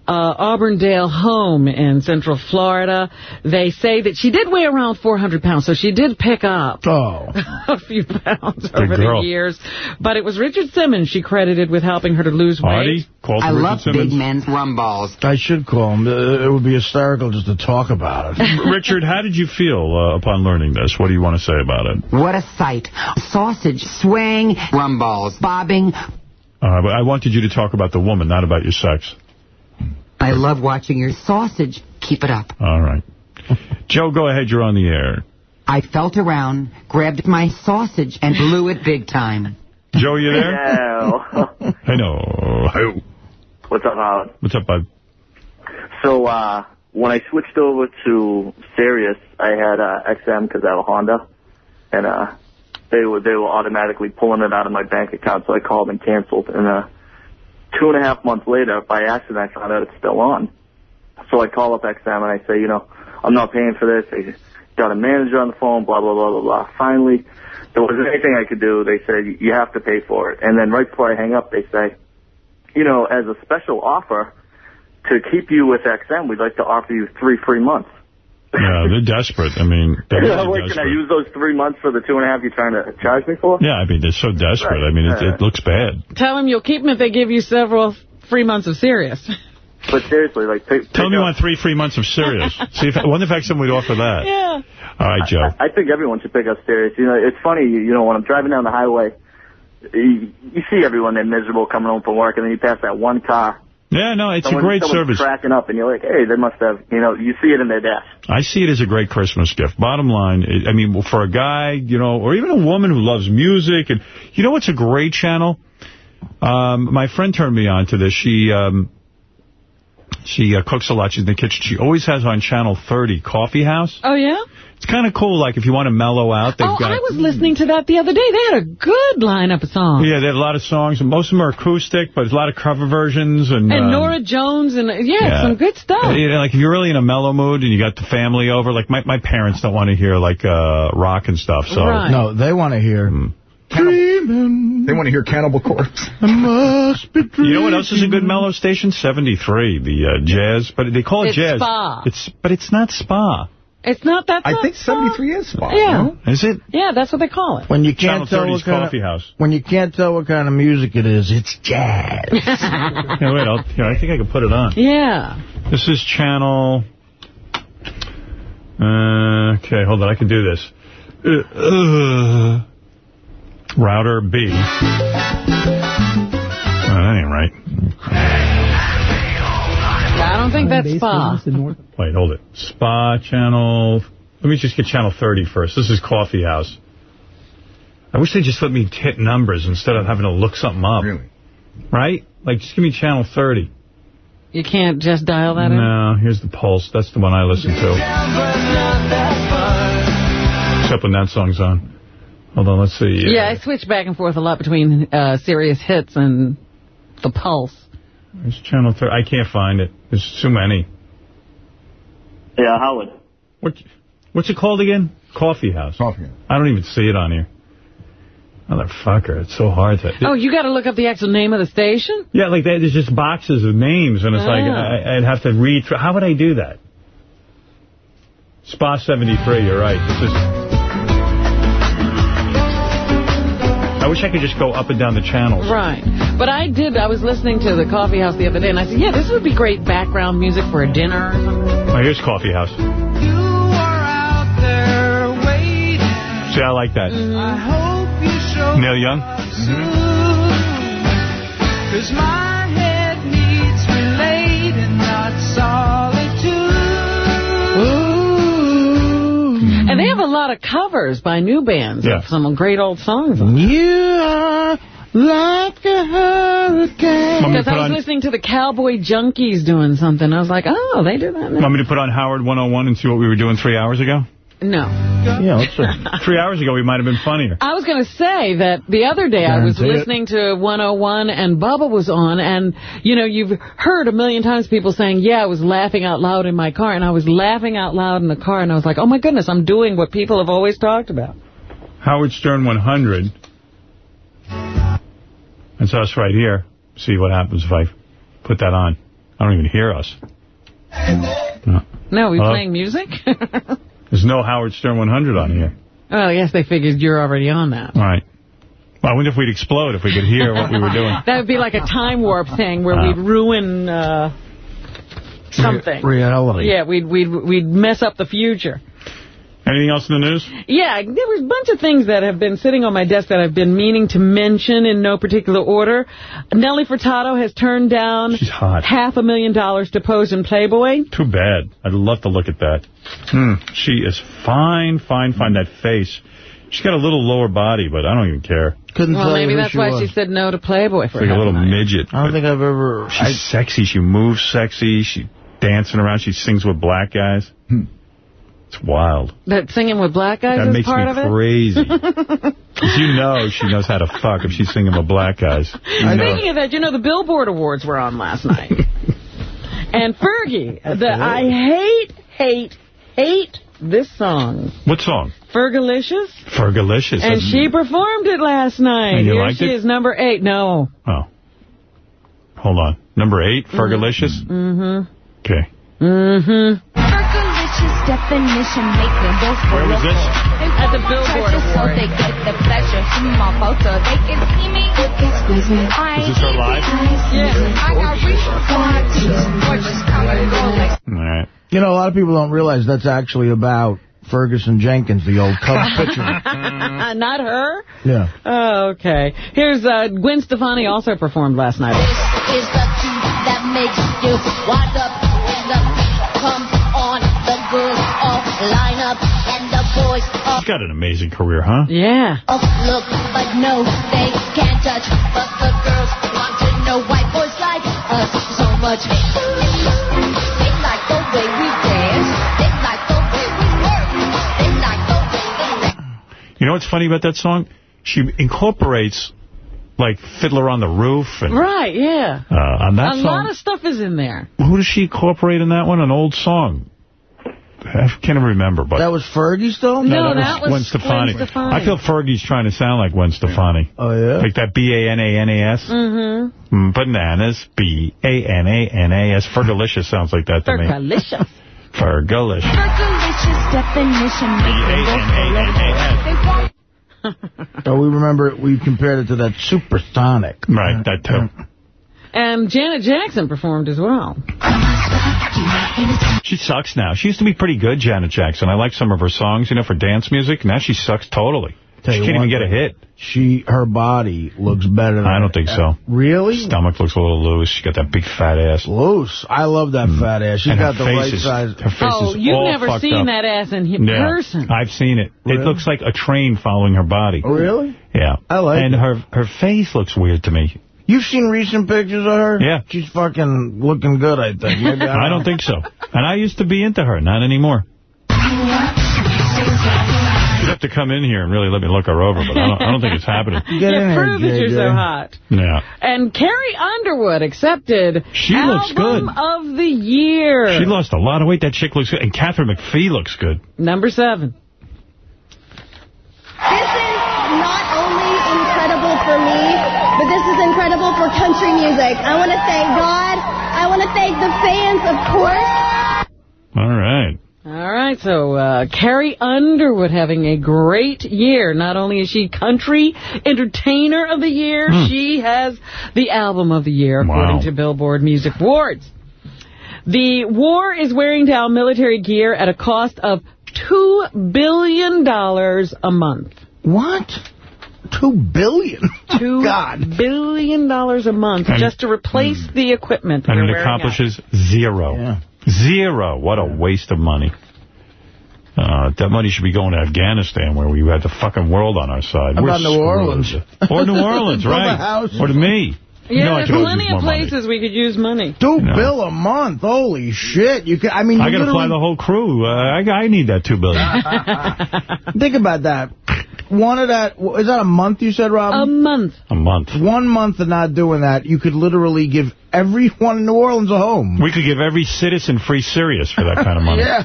Speaker 2: uh, Auburndale home in Central Florida. They say that she did weigh around 400 pounds, so she did pick up
Speaker 4: oh.
Speaker 2: a few pounds
Speaker 1: Good
Speaker 2: over
Speaker 1: girl.
Speaker 2: the years. But it was Richard Simmons she credited with helping her to lose weight.
Speaker 1: Artie, call
Speaker 85: I
Speaker 1: for
Speaker 85: love
Speaker 1: Simmons.
Speaker 85: big men's rum balls.
Speaker 4: I should call him. Uh, it would be hysterical just to talk about it.
Speaker 1: Richard, how did you feel uh, upon learning this? What do you want to say about it?
Speaker 85: What a sight. Sausage, swing, rum balls, bobbing.
Speaker 1: Uh, but I wanted you to talk about the woman, not about your sex.
Speaker 85: I love watching your sausage. Keep it up.
Speaker 1: All right. Joe, go ahead. You're on the air.
Speaker 85: I felt around, grabbed my sausage, and blew it big time.
Speaker 1: Joe, you there?
Speaker 68: Yeah.
Speaker 1: Hello.
Speaker 68: What's up, Howard?
Speaker 1: What's up, bud?
Speaker 68: So, uh, when I switched over to Sirius, I had uh, XM because I have a Honda, and uh, they were they were automatically pulling it out of my bank account. So I called and canceled, and uh, two and a half months later, by accident, I found out it's still on. So I call up XM and I say, you know, I'm not paying for this. They got a manager on the phone, blah blah blah blah blah. Finally, there wasn't anything I could do. They said you have to pay for it, and then right before I hang up, they say, you know, as a special offer to keep you with XM, we'd like to offer you three free months.
Speaker 1: Yeah, they're desperate. I mean, they're really
Speaker 68: wait, can I use those three months for the two and a half you're trying to charge me for?
Speaker 1: Yeah, I mean, they're so desperate. I mean, it, it looks bad.
Speaker 2: Tell them you'll keep them if they give you several free months of Sirius.
Speaker 68: But seriously, like, pick,
Speaker 1: Tell
Speaker 68: pick
Speaker 1: me you want three free months of Sirius. See if I wonder if actually would offer that.
Speaker 2: Yeah.
Speaker 1: All right, Joe.
Speaker 68: I, I think everyone should pick up Sirius. You know, it's funny, you, you know, when I'm driving down the highway, you, you see everyone they're miserable coming home from work, and then you pass that one car.
Speaker 1: Yeah, no, it's a
Speaker 68: someone-
Speaker 1: great
Speaker 68: someone's
Speaker 1: service.
Speaker 68: cracking up, and you're like, hey, they must have, you know, you see it in their desk.
Speaker 1: I see it as a great Christmas gift. Bottom line, I I mean, for a guy, you know, or even a woman who loves music, and you know what's a great channel? Um, my friend turned me on to this. She um, she uh, cooks a lot. She's in the kitchen. She always has on Channel 30 Coffee House.
Speaker 2: Oh, yeah?
Speaker 1: It's kind of cool. Like if you want to mellow out, they've
Speaker 2: Oh,
Speaker 1: got.
Speaker 2: I was listening to that the other day. They had a good lineup of songs.
Speaker 1: Yeah, they have a lot of songs, and most of them are acoustic, but there's a lot of cover versions. And,
Speaker 2: And
Speaker 1: um,
Speaker 2: Norah Jones, and yeah,
Speaker 1: yeah.
Speaker 2: some good stuff.
Speaker 1: You know, like if you're really in a mellow mood and you got the family over, like my, my parents don't want to hear like uh, rock and stuff. So
Speaker 4: No, they want to hear... Dreaming.
Speaker 72: They want to hear Cannibal Corpse.
Speaker 4: I must be
Speaker 1: You know what else is a good mellow station? 73, the uh, jazz, but they call it
Speaker 2: It's
Speaker 1: jazz.
Speaker 2: spa.
Speaker 1: It's but it's not spa.
Speaker 2: It's not that
Speaker 72: I think 73 is spa.
Speaker 2: Yeah.
Speaker 72: no?
Speaker 1: Is it?
Speaker 2: Yeah, that's what they call it.
Speaker 4: When you can't tell
Speaker 1: 30's
Speaker 4: what kind
Speaker 1: Coffee
Speaker 4: of,
Speaker 1: House.
Speaker 4: when you can't tell what kind of music it is, it's jazz.
Speaker 1: Yeah, wait, I'll, here, I think I can put it on.
Speaker 2: Yeah.
Speaker 1: This is channel. Uh, okay, hold on, I can do this. Uh, uh, router B. Oh, that ain't right.
Speaker 2: I don't think that's spa.
Speaker 1: Wait, hold it. Spa channel. Let me just get channel 30 first. This is Coffee House. I wish they just let me hit numbers instead of having to look something up.
Speaker 72: Really?
Speaker 1: Right? Like, just give me channel 30.
Speaker 2: You can't just dial that in?
Speaker 1: No, here's the Pulse. That's the one I listen to. Except when that song's on. Hold on, let's see.
Speaker 2: Yeah, I switch back and forth a lot between uh, Sirius Hits and The Pulse.
Speaker 1: There's channel 30. I can't find it. There's too many.
Speaker 68: Yeah, Howard.
Speaker 1: What, what's it called again? Coffee House.
Speaker 72: Coffee House.
Speaker 1: I don't even see it on here. Motherfucker, it's so hard to...
Speaker 2: Oh, you got to look up the actual name of the station?
Speaker 1: Yeah, like that, there's just boxes of names, and it's like
Speaker 2: Ah.
Speaker 1: I, I'd have to read through. How would I do that? Spa 73, you're right. This is. Wish I could just go up and down the channels.
Speaker 2: Right. But I did, I was listening to the Coffee House the other day, and I said, yeah, this would be great background music for a dinner or something.
Speaker 1: Oh, here's Coffee House. You are out there waiting. See, I like that. Mm-hmm. Neil Young? Mm-hmm.
Speaker 78: Cause my
Speaker 2: And they mm-hmm. have a lot of covers by new bands
Speaker 4: Yeah.
Speaker 2: of some great old songs.
Speaker 4: You are like a hurricane.
Speaker 1: Want me to
Speaker 2: Because I was
Speaker 1: on-
Speaker 2: listening to the Cowboy Junkies doing something. I was like, oh, they do that now.
Speaker 1: Want me to put on Howard 101 and see what we were doing three hours ago?
Speaker 2: No.
Speaker 4: Yeah, let's.
Speaker 1: Three hours ago, we might have been funnier.
Speaker 2: I was going to say that the other day I was
Speaker 1: Guarantee it.
Speaker 2: listening to 101 and Bubba was on and, you know, you've heard a million times people saying, yeah, I was laughing out loud in my car and I was laughing out loud in the car and I was like, oh my goodness, I'm doing what people have always talked about.
Speaker 1: Howard Stern 100. That's us right here. See what happens if I put that on. I don't even hear us. No.
Speaker 2: No, we
Speaker 1: Hello?
Speaker 2: playing music?
Speaker 1: There's no Howard Stern 100 on here.
Speaker 2: Oh, yes, they figured you're already on that.
Speaker 1: All right. Well, I wonder if we'd explode if we could hear what we were doing.
Speaker 2: That would be like a time warp thing where
Speaker 1: Ah.
Speaker 2: we'd ruin uh, something.
Speaker 4: Reality.
Speaker 2: Yeah, we'd, we'd, we'd mess up the future.
Speaker 1: Anything else in the news?
Speaker 2: Yeah, there was a bunch of things that have been sitting on my desk that I've been meaning to mention in no particular order. Nelly Furtado has turned down
Speaker 1: She's hot.
Speaker 2: half a million dollars to pose in Playboy.
Speaker 1: Too bad. I'd love to look at that. Hmm. She is fine, fine, fine. That face. She's got a little lower body, but I don't even care.
Speaker 4: Couldn't
Speaker 2: well,
Speaker 4: tell
Speaker 2: maybe
Speaker 4: you who
Speaker 2: that's
Speaker 4: she
Speaker 2: why
Speaker 4: was.
Speaker 2: she said no to Playboy
Speaker 1: It's
Speaker 2: for
Speaker 1: like a little
Speaker 2: night.
Speaker 1: midget.
Speaker 4: I don't think I've ever...
Speaker 1: She's sexy. She moves sexy. She's dancing around. She sings with black guys. It's wild.
Speaker 2: That singing with black guys
Speaker 1: That
Speaker 2: is
Speaker 1: makes
Speaker 2: part
Speaker 1: me
Speaker 2: of it?
Speaker 1: crazy. you know she knows how to fuck if she's singing with black guys. You know.
Speaker 2: Speaking of that, you know, the Billboard Awards were on last night. and Fergie, the, I hate, hate, hate this song.
Speaker 1: What song?
Speaker 2: Fergalicious.
Speaker 1: Fergalicious.
Speaker 2: And she performed it last night.
Speaker 1: And you
Speaker 2: Here
Speaker 1: liked
Speaker 2: she
Speaker 1: it?
Speaker 2: is, number eight. No.
Speaker 1: Oh. Hold on. Number eight, Fergalicious?
Speaker 2: Mm-hmm.
Speaker 1: Okay.
Speaker 2: Mm-hmm.
Speaker 78: Fergalicious
Speaker 86: definition make them both
Speaker 1: Where was this?
Speaker 2: At the Billboard
Speaker 86: So they get the pleasure from my photo. They can see me. Excuse me.
Speaker 1: Is this her live?
Speaker 86: Yeah. I got reasons gorgeous coming and go like
Speaker 1: All right.
Speaker 4: You know, a lot of people don't realize that's actually about Ferguson Jenkins, the old Cubs pitcher.
Speaker 2: Not her?
Speaker 4: Yeah.
Speaker 2: Oh, okay. Here's uh, Gwen Stefani also performed last night.
Speaker 86: is the key that makes you wind up all line up and the boys all
Speaker 1: She's got an amazing career, huh?
Speaker 2: Yeah.
Speaker 86: Oh, look but no they can't touch but the girls want to know why boys like us so much they like the way we dance they like the way we work they like the way we
Speaker 1: You know what's funny about that song? She incorporates, like, Fiddler on the Roof. And,
Speaker 2: Right, yeah.
Speaker 1: uh, on that
Speaker 2: a
Speaker 1: song.
Speaker 2: lot of stuff is in there.
Speaker 1: Who does she incorporate in that one? An old song. I can't even remember. But
Speaker 4: That was Fergie still?
Speaker 2: No, that was
Speaker 1: Gwen Stefani.
Speaker 2: Gwen Stefani.
Speaker 1: I feel Fergie's trying to sound like Gwen Stefani.
Speaker 4: Oh, yeah?
Speaker 1: Like that B-A-N-A-N-A-S.
Speaker 2: Mm-hmm.
Speaker 1: Mm, Bananas. B-A-N-A-N-A-S. Fergalicious sounds like that to me.
Speaker 2: Fergalicious.
Speaker 1: Fergalicious.
Speaker 86: Fergalicious definition make them both they want
Speaker 4: Oh, we remember it, we compared it to that Supersonic.
Speaker 1: Right, that too.
Speaker 2: And Janet Jackson performed as well.
Speaker 1: She sucks now. She used to be pretty good, Janet Jackson. I like some of her songs, you know, for dance music. Now she sucks totally.
Speaker 4: Tell
Speaker 1: she can't even
Speaker 4: one
Speaker 1: get a hit.
Speaker 4: She, her body looks better than
Speaker 1: I don't think so.
Speaker 4: Really?
Speaker 1: Stomach looks a little loose. She got that big fat ass.
Speaker 4: Loose. I love that mm. fat ass. She's
Speaker 1: And her
Speaker 4: got the
Speaker 1: face
Speaker 4: right
Speaker 1: is-
Speaker 4: size.
Speaker 1: Her face
Speaker 2: Oh,
Speaker 1: is
Speaker 2: you've
Speaker 1: all
Speaker 2: never
Speaker 1: fucked
Speaker 2: seen
Speaker 1: up.
Speaker 2: that ass in hi-
Speaker 1: Yeah,
Speaker 2: person.
Speaker 1: I've seen it. It looks like a train following her body.
Speaker 4: Oh, really?
Speaker 1: Yeah.
Speaker 4: I like
Speaker 1: And
Speaker 4: it.
Speaker 1: her her face looks weird to me.
Speaker 4: You've seen recent pictures of her?
Speaker 1: Yeah.
Speaker 4: She's fucking looking good, I think. Maybe I,
Speaker 1: I don't think so. And I used to be into her, not anymore. You'd have to come in here and really let me look her over, but I don't, I don't think it's happening.
Speaker 4: Get
Speaker 2: you prove that you're so hot.
Speaker 1: Yeah.
Speaker 2: And Carrie Underwood accepted
Speaker 1: She looks
Speaker 2: Album
Speaker 1: good.
Speaker 2: of the Year.
Speaker 1: She lost a lot of weight. That chick looks good. And Katharine McPhee looks good.
Speaker 2: Number seven.
Speaker 87: This is not only incredible for me, but this is incredible for country music. I want to thank God. I want to thank the fans, of course.
Speaker 1: All right.
Speaker 2: All right, so uh, Carrie Underwood having a great year. Not only is she Country Entertainer of the Year,
Speaker 1: Hmm.
Speaker 2: she has the Album of the Year, according to Billboard Music Awards. The war is wearing down military gear at a cost of $2 billion a month.
Speaker 4: What? Two billion?
Speaker 2: Two billion dollars a month
Speaker 1: And-
Speaker 2: just to replace the equipment.
Speaker 1: And it
Speaker 2: wearing out.
Speaker 1: accomplishes zero. Zero. What a waste of money. Uh, that money should be going to Afghanistan, where we had the fucking world on our side.
Speaker 4: How
Speaker 1: We're
Speaker 4: about New
Speaker 1: screwed.
Speaker 4: Orleans?
Speaker 1: Or New Orleans, right.
Speaker 4: house.
Speaker 1: Or to me.
Speaker 2: Yeah,
Speaker 1: you know
Speaker 2: there's plenty of
Speaker 1: more money.
Speaker 2: places we could use money.
Speaker 4: Two
Speaker 1: No.
Speaker 4: bill a month. Holy shit. You can, I mean,
Speaker 1: I
Speaker 4: you
Speaker 1: got to fly the whole crew. Uh, I, I need that 2 billion.
Speaker 4: Think about that. One of that, is that a month you said, Robin?
Speaker 2: A month.
Speaker 1: a month.
Speaker 4: One month of not doing that, you could literally give everyone in New Orleans a home.
Speaker 1: We could give every citizen free Sirius for that kind of money.
Speaker 4: yeah.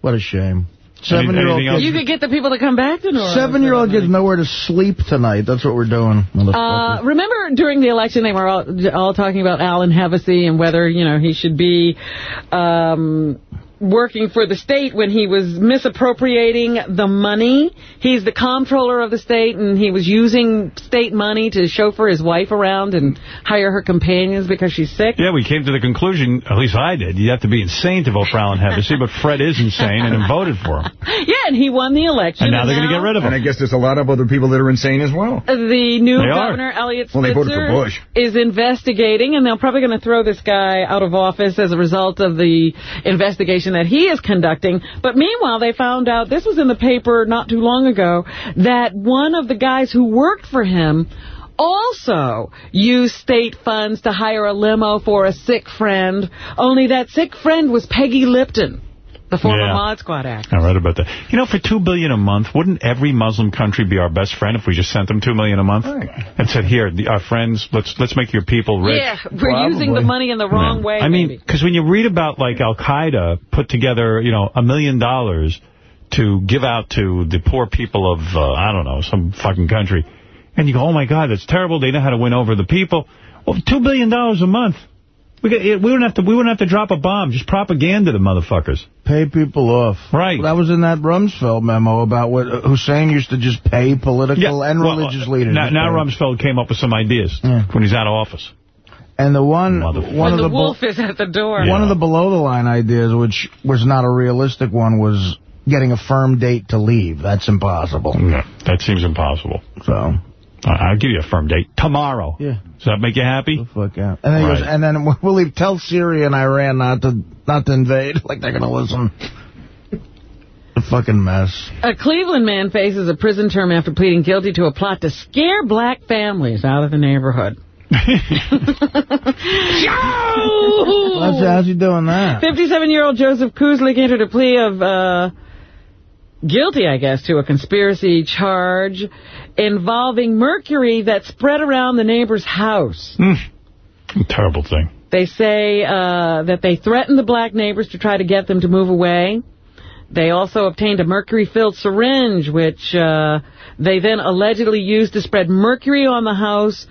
Speaker 4: What a shame.
Speaker 1: Any-
Speaker 4: Seven-year-old
Speaker 1: anything?
Speaker 2: You could get the people to come back to New Orleans.
Speaker 4: Seven-year-old kids nowhere to sleep tonight. That's what we're doing.
Speaker 2: Uh, remember during the election they were all, all talking about Alan Hevesy and whether, you know, he should be um, working for the state when he was misappropriating the money. He's the comptroller of the state and he was using state money to chauffeur his wife around and hire her companions because she's sick.
Speaker 1: Yeah, we came to the conclusion, at least I did, you have to be insane to vote for Alan Hevesy, but Fred is insane and voted for him.
Speaker 2: Yeah, and he won the election.
Speaker 1: And now they're going to get rid of him.
Speaker 72: And I guess there's a lot of other people that are insane as well.
Speaker 2: Uh, the new
Speaker 72: They are.
Speaker 2: governor, Eliot
Speaker 72: Well, they voted for Bush.
Speaker 2: is investigating, and they're probably going to throw this guy out of office as a result of the investigation that he is conducting. But meanwhile, they found out, this was in the paper not too long ago, that one of the guys who worked for him also used state funds to hire a limo for a sick friend, only that sick friend was Peggy Lipton, the former
Speaker 1: Yeah.
Speaker 2: Mod Squad actor.
Speaker 1: I read about that. You know, for 2 billion a month, wouldn't every Muslim country be our best friend if we just sent them 2 million a month? And said, here, the, our friends, let's let's make your people rich.
Speaker 2: Yeah, we're using the money in the wrong
Speaker 1: Yeah.
Speaker 2: way,
Speaker 1: I mean, because when you read about, like, Al-Qaeda put together, you know, a million dollars to give out to the poor people of, uh, I don't know, some fucking country, and you go, oh, my God, that's terrible. They know how to win over the people. Well, $2 billion a month. We, got, we wouldn't have to. We wouldn't have to drop a bomb. Just propaganda the motherfuckers.
Speaker 4: Pay people off.
Speaker 1: Right.
Speaker 4: That was in that Rumsfeld memo about what uh, Hussein used to just pay political and
Speaker 1: well,
Speaker 4: religious leaders.
Speaker 1: Now,
Speaker 4: Just
Speaker 1: now. Rumsfeld came up with some ideas when he's out of office.
Speaker 4: And the one, one of
Speaker 2: the
Speaker 4: the,
Speaker 2: wolf is at the door.
Speaker 4: one of the below the line ideas, which was not a realistic one, was getting a firm date to leave. That's impossible.
Speaker 1: No, that seems impossible.
Speaker 4: So.
Speaker 1: I- I'll give you a firm date tomorrow.
Speaker 4: Yeah.
Speaker 1: Does that make you happy?
Speaker 4: Fuck out. And then, he goes, and then we'll leave. Tell Syria and Iran not to not to invade. Like they're gonna listen. A fucking mess.
Speaker 2: A Cleveland man faces a prison term after pleading guilty to a plot to scare black families out of the neighborhood.
Speaker 4: How's, how's he doing that?
Speaker 2: 57-year-old Joseph Kuzlik entered a plea of uh, guilty, I guess, to a conspiracy charge involving mercury that spread around the neighbor's house.
Speaker 1: Terrible thing.
Speaker 2: They say uh, that they threatened the black neighbors to try to get them to move away. They also obtained a mercury-filled syringe, which uh, they then allegedly used to spread mercury on the house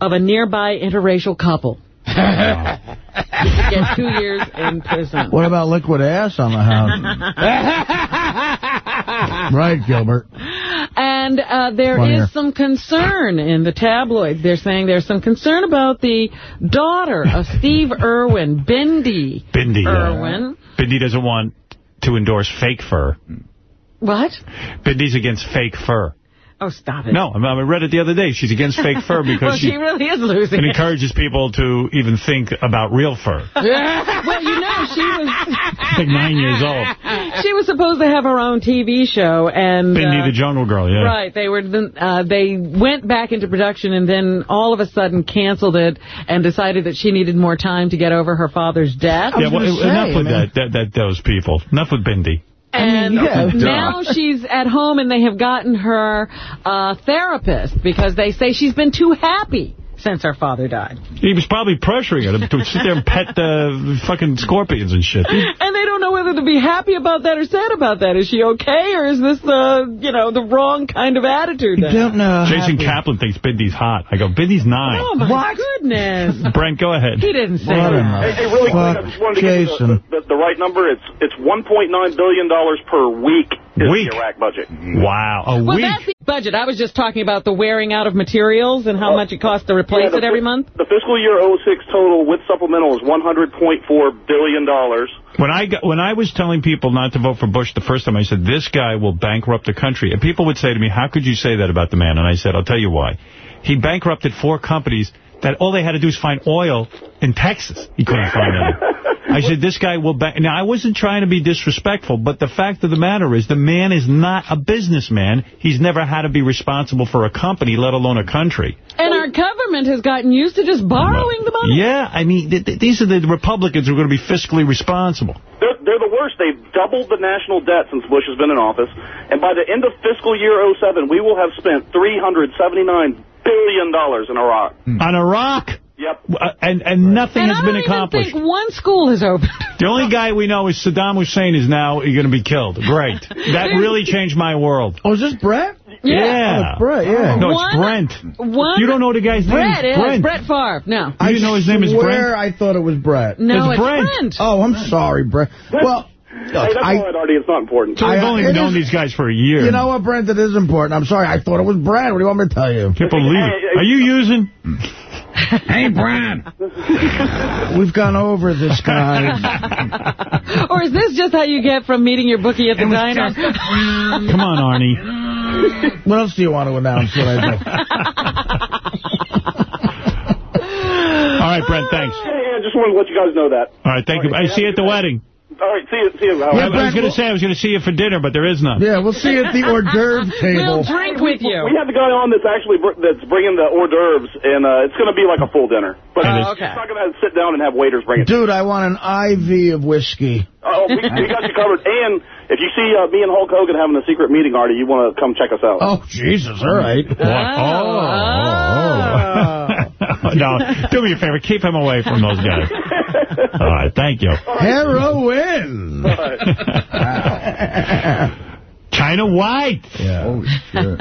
Speaker 2: of a nearby interracial couple. Get two years in prison.
Speaker 4: What about liquid ass on the house? right, Gilbert.
Speaker 2: And uh, there
Speaker 4: Funnier.
Speaker 2: is some concern in the tabloid. They're saying there's some concern about the daughter of Steve Irwin, Bindi
Speaker 1: Bindi. yeah.
Speaker 2: Irwin.
Speaker 1: Bindi doesn't want to endorse fake fur.
Speaker 2: What?
Speaker 1: Bindi's against fake fur.
Speaker 2: Oh, stop it.
Speaker 1: No, I, mean, I read it the other day. She's against fake fur because
Speaker 2: well, she, really is losing
Speaker 1: it
Speaker 2: it.
Speaker 1: encourages people to even think about real fur.
Speaker 2: well, you know, she was
Speaker 1: like nine years old.
Speaker 2: she was supposed to have her own TV show, and
Speaker 1: Bindi
Speaker 2: uh,
Speaker 1: the Jungle Girl, yeah.
Speaker 2: Right, they were. Uh, they went back into production, and then all of a sudden canceled it and decided that she needed more time to get over her father's death.
Speaker 1: Yeah, well, enough with that, that, that, those people. Enough with Bindi.
Speaker 2: And
Speaker 1: yeah.
Speaker 2: now she's at home, and they have gotten her a therapist because they say she's been too happy since her father died.
Speaker 1: He was probably pressuring her to, to sit there and pet the fucking scorpions and shit.
Speaker 2: And they don't know whether to be happy about that or sad about that. Is she okay, or is this the, you know, the wrong kind of attitude?
Speaker 4: You don't know.
Speaker 1: Jason Kaplan thinks Bindi's hot. I go, Bindi's nine.
Speaker 2: Oh, my goodness.
Speaker 1: Brent, go ahead.
Speaker 2: He didn't say
Speaker 4: What
Speaker 2: that.
Speaker 88: Hey, hey, really quick, I just wanted to get
Speaker 4: Jason.
Speaker 88: the, the, the right number. It's it's 1.9 billion dollars per week is
Speaker 1: Week?
Speaker 88: the Iraq budget.
Speaker 1: Wow, a
Speaker 2: Well,
Speaker 1: week.
Speaker 2: that's the budget. I was just talking about the wearing out of materials and how uh, much it costs to replace
Speaker 88: Yeah, the
Speaker 2: it every month.
Speaker 88: The fiscal year 06 total with supplemental is 100.4 billion dollars.
Speaker 1: When I got, when I was telling people not to vote for Bush the first time, I said, this guy will bankrupt the country. And people would say to me, how could you say that about the man? And I said, I'll tell you why. He bankrupted four companies that all they had to do is find oil in Texas. He couldn't find any. I said, this guy will bank. Now, I wasn't trying to be disrespectful, but the fact of the matter is the man is not a businessman. He's never had to be responsible for a company, let alone a country.
Speaker 2: And our government has gotten used to just borrowing the money.
Speaker 1: Yeah, I mean, th th these are the Republicans who are going to be fiscally responsible.
Speaker 88: They're, they're the worst. They've doubled the national debt since Bush has been in office. And by the end of fiscal year 07, we will have spent $379 billion in Iraq.
Speaker 1: On Iraq?
Speaker 88: Yep.
Speaker 1: Uh, and and nothing
Speaker 2: And
Speaker 1: has
Speaker 2: I
Speaker 1: been
Speaker 2: don't
Speaker 1: accomplished.
Speaker 2: think one school has opened.
Speaker 1: The only guy we know is Saddam Hussein is now going to be killed. Great. That really changed my world.
Speaker 4: Oh, is this Brett?
Speaker 1: Yeah.
Speaker 4: Oh, Brett, yeah.
Speaker 1: No, it's
Speaker 2: One-
Speaker 1: Brent.
Speaker 2: One
Speaker 1: You don't know the guy's name?
Speaker 2: Brett is
Speaker 1: Brent.
Speaker 2: Brett Favre. No.
Speaker 1: You didn't know his name is
Speaker 4: swear
Speaker 1: Brent?
Speaker 4: I thought it was Brett.
Speaker 2: No,
Speaker 1: It's
Speaker 2: it's
Speaker 1: Brent.
Speaker 2: Brent.
Speaker 4: Oh, I'm sorry, Brett. Well,
Speaker 88: Hey, that's
Speaker 4: I-
Speaker 88: all right, Artie. It's not important.
Speaker 1: So we've only known
Speaker 4: is-
Speaker 1: these guys for a year.
Speaker 4: you know what, Brent? It is important. I'm sorry. I thought it was Brett. What do you want me to tell you?
Speaker 1: Can't believe it. Are you using?
Speaker 4: Hey, Brent. We've gone over this, guys.
Speaker 2: or is this just how you get from meeting your bookie at the diner?
Speaker 1: Come on, Arnie.
Speaker 4: What else do you want to announce that I
Speaker 1: All right, Brent, thanks.
Speaker 88: Hey, I just wanted to let you guys know that.
Speaker 1: All right, thank you. I see you at the wedding.
Speaker 88: All right, see you. See you.
Speaker 1: I,
Speaker 88: Howard.
Speaker 1: I was going to say I was going to see you for dinner, but there is none.
Speaker 4: Yeah, we'll see you at the hors d'oeuvre table.
Speaker 2: We'll drink with you.
Speaker 88: We have the guy on that's actually br- that's bringing the hors d'oeuvres, and uh, it's going to be like a full dinner. But
Speaker 1: Oh,
Speaker 88: it's
Speaker 2: okay.
Speaker 88: not going to sit down and have waiters bring it.
Speaker 4: Dude, I want an IV of whiskey.
Speaker 88: Oh, we, we got you covered. And if you see uh, me and Hulk Hogan having a secret meeting, Artie, you want to come check us out.
Speaker 4: Oh, Jesus, all right.
Speaker 1: What? Oh, oh. no, do me a favor. Keep him away from those guys. All right, thank you.
Speaker 4: Heroin.
Speaker 1: China White.
Speaker 4: Yeah. Oh,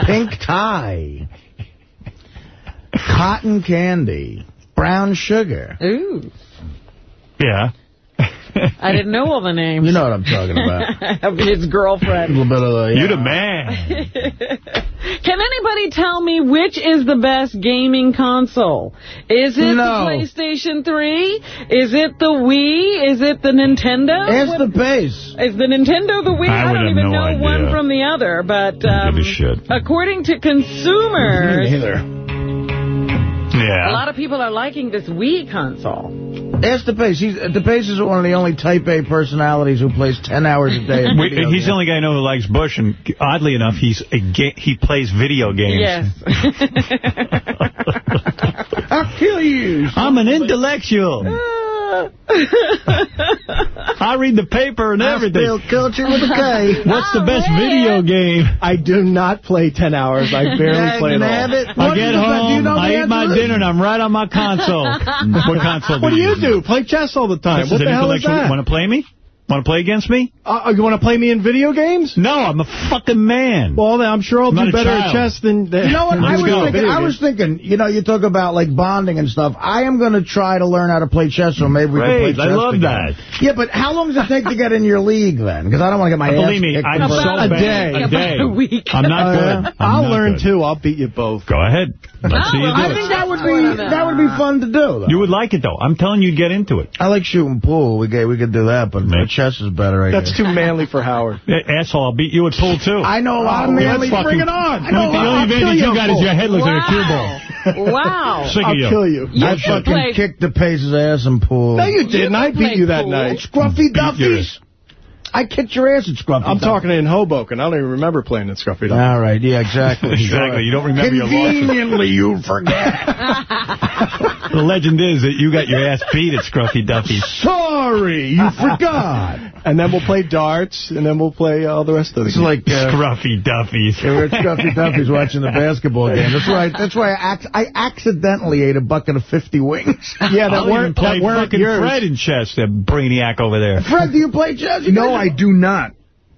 Speaker 4: Pink tie. Cotton candy. Brown sugar.
Speaker 2: Ooh.
Speaker 1: Yeah.
Speaker 2: I didn't know all the names.
Speaker 4: You know what I'm talking about.
Speaker 2: of his
Speaker 4: A
Speaker 2: girlfriend.
Speaker 4: little bit of the...
Speaker 1: You
Speaker 4: yeah.
Speaker 1: the man.
Speaker 2: Can anybody tell me which is the best gaming console? Is it
Speaker 4: No.
Speaker 2: the PlayStation 3? Is it the Wii? Is it the Nintendo?
Speaker 4: Ask
Speaker 2: What-
Speaker 4: the base.
Speaker 2: Is the Nintendo the Wii?
Speaker 1: I would
Speaker 2: don't even
Speaker 1: no
Speaker 2: know
Speaker 1: idea.
Speaker 2: one from the other, but um,
Speaker 1: give a shit.
Speaker 2: according to consumers,
Speaker 4: Neither.
Speaker 1: Yeah.
Speaker 2: a lot of people are liking this Wii console.
Speaker 4: Ask the base. He's, the base is one of the only Type A personalities who plays 10 hours a day. in
Speaker 1: Wait,
Speaker 4: video
Speaker 1: he's the only guy I know who likes Bush, and oddly enough, he's a ga he plays video games.
Speaker 2: Yes.
Speaker 4: I'll kill you.
Speaker 1: I'm an intellectual. I read the paper and everything.
Speaker 4: culture with a K.
Speaker 1: What's the oh, best video game?
Speaker 80: I do not play 10 hours. I barely play at all.
Speaker 4: Nabbit.
Speaker 1: I get
Speaker 4: is the best- do you
Speaker 1: home,
Speaker 4: know
Speaker 1: I eat my dinner, and I'm right on my console. what console
Speaker 80: What do you
Speaker 1: use?
Speaker 80: Do? Play chess all the time.
Speaker 1: This
Speaker 80: What the hell is that?
Speaker 1: Want to play me? Want to play against me?
Speaker 80: Uh, you want to play me in video games?
Speaker 1: No, I'm a fucking man.
Speaker 80: Well, then I'm sure I'll
Speaker 1: I'm
Speaker 80: do
Speaker 1: not a
Speaker 80: better at chess than... than
Speaker 4: You know what? I was, thinking, I was thinking, you know, you talk about, like, bonding and stuff. I am going to try to learn how to play chess, so maybe we
Speaker 1: Great,
Speaker 4: can play chess
Speaker 1: I
Speaker 4: chess
Speaker 1: love
Speaker 4: together. Yeah, but how long does it take to get in your league, then? Because I don't want to get my ass
Speaker 1: Believe me,
Speaker 4: kicked
Speaker 1: I'm so
Speaker 4: front-
Speaker 80: a
Speaker 1: bad.
Speaker 80: day.
Speaker 1: A day.
Speaker 2: About a week.
Speaker 1: I'm not
Speaker 4: Oh,
Speaker 1: good.
Speaker 4: yeah?
Speaker 1: I'm
Speaker 80: I'll
Speaker 1: not
Speaker 80: learn
Speaker 1: good.
Speaker 80: too. I'll beat you both.
Speaker 1: Go ahead. Let's
Speaker 2: Oh,
Speaker 1: see you do
Speaker 4: I
Speaker 1: it.
Speaker 4: think that would be that would be fun to do. Though.
Speaker 1: You would like it, though. I'm telling you, get into it.
Speaker 4: I like shooting pool. We could we could do that, but
Speaker 1: Man.
Speaker 4: Chess is better. I
Speaker 80: That's
Speaker 4: guess.
Speaker 80: too manly for Howard.
Speaker 1: Asshole, I'll beat you at pool, too.
Speaker 4: I know a lot of manly.
Speaker 80: let's
Speaker 4: Bring
Speaker 80: fucking-
Speaker 4: it on. I
Speaker 1: The
Speaker 4: know a
Speaker 1: only
Speaker 4: lot. I'll kill
Speaker 1: advantage you
Speaker 4: you,
Speaker 1: got is your head looks like a cue ball.
Speaker 2: Wow. wow.
Speaker 1: Sick
Speaker 80: I'll
Speaker 1: you.
Speaker 80: kill you.
Speaker 2: You
Speaker 4: I fucking
Speaker 2: play-
Speaker 4: kicked DePace's ass in pool.
Speaker 80: No, you didn't. I beat you that
Speaker 2: pool.
Speaker 80: night.
Speaker 4: Scruffy Duffies. I kicked your ass at Scruffy
Speaker 80: I'm
Speaker 4: Duffies.
Speaker 80: talking in Hoboken. I don't even remember playing at Scruffy Duck.
Speaker 4: All right, yeah, exactly.
Speaker 1: Exactly. You don't remember your losses.
Speaker 4: Conveniently, you forget.
Speaker 1: The legend is that you got your ass beat at Scruffy Duffy's.
Speaker 4: Sorry, you forgot.
Speaker 80: And then we'll play darts, and then we'll play all the rest of the
Speaker 4: It's like uh,
Speaker 1: Scruffy Duffy's.
Speaker 4: yeah, we're at Scruffy Duffy's watching the basketball game. That's right. That's why I, ac I accidentally ate a bucket of 50 wings.
Speaker 80: Yeah, that
Speaker 1: I'll
Speaker 80: weren't,
Speaker 1: play
Speaker 80: that weren't yours.
Speaker 1: Fred in chess, that brainiac over there.
Speaker 4: Fred, do you play chess? You
Speaker 72: No,
Speaker 4: guys-
Speaker 72: I do not.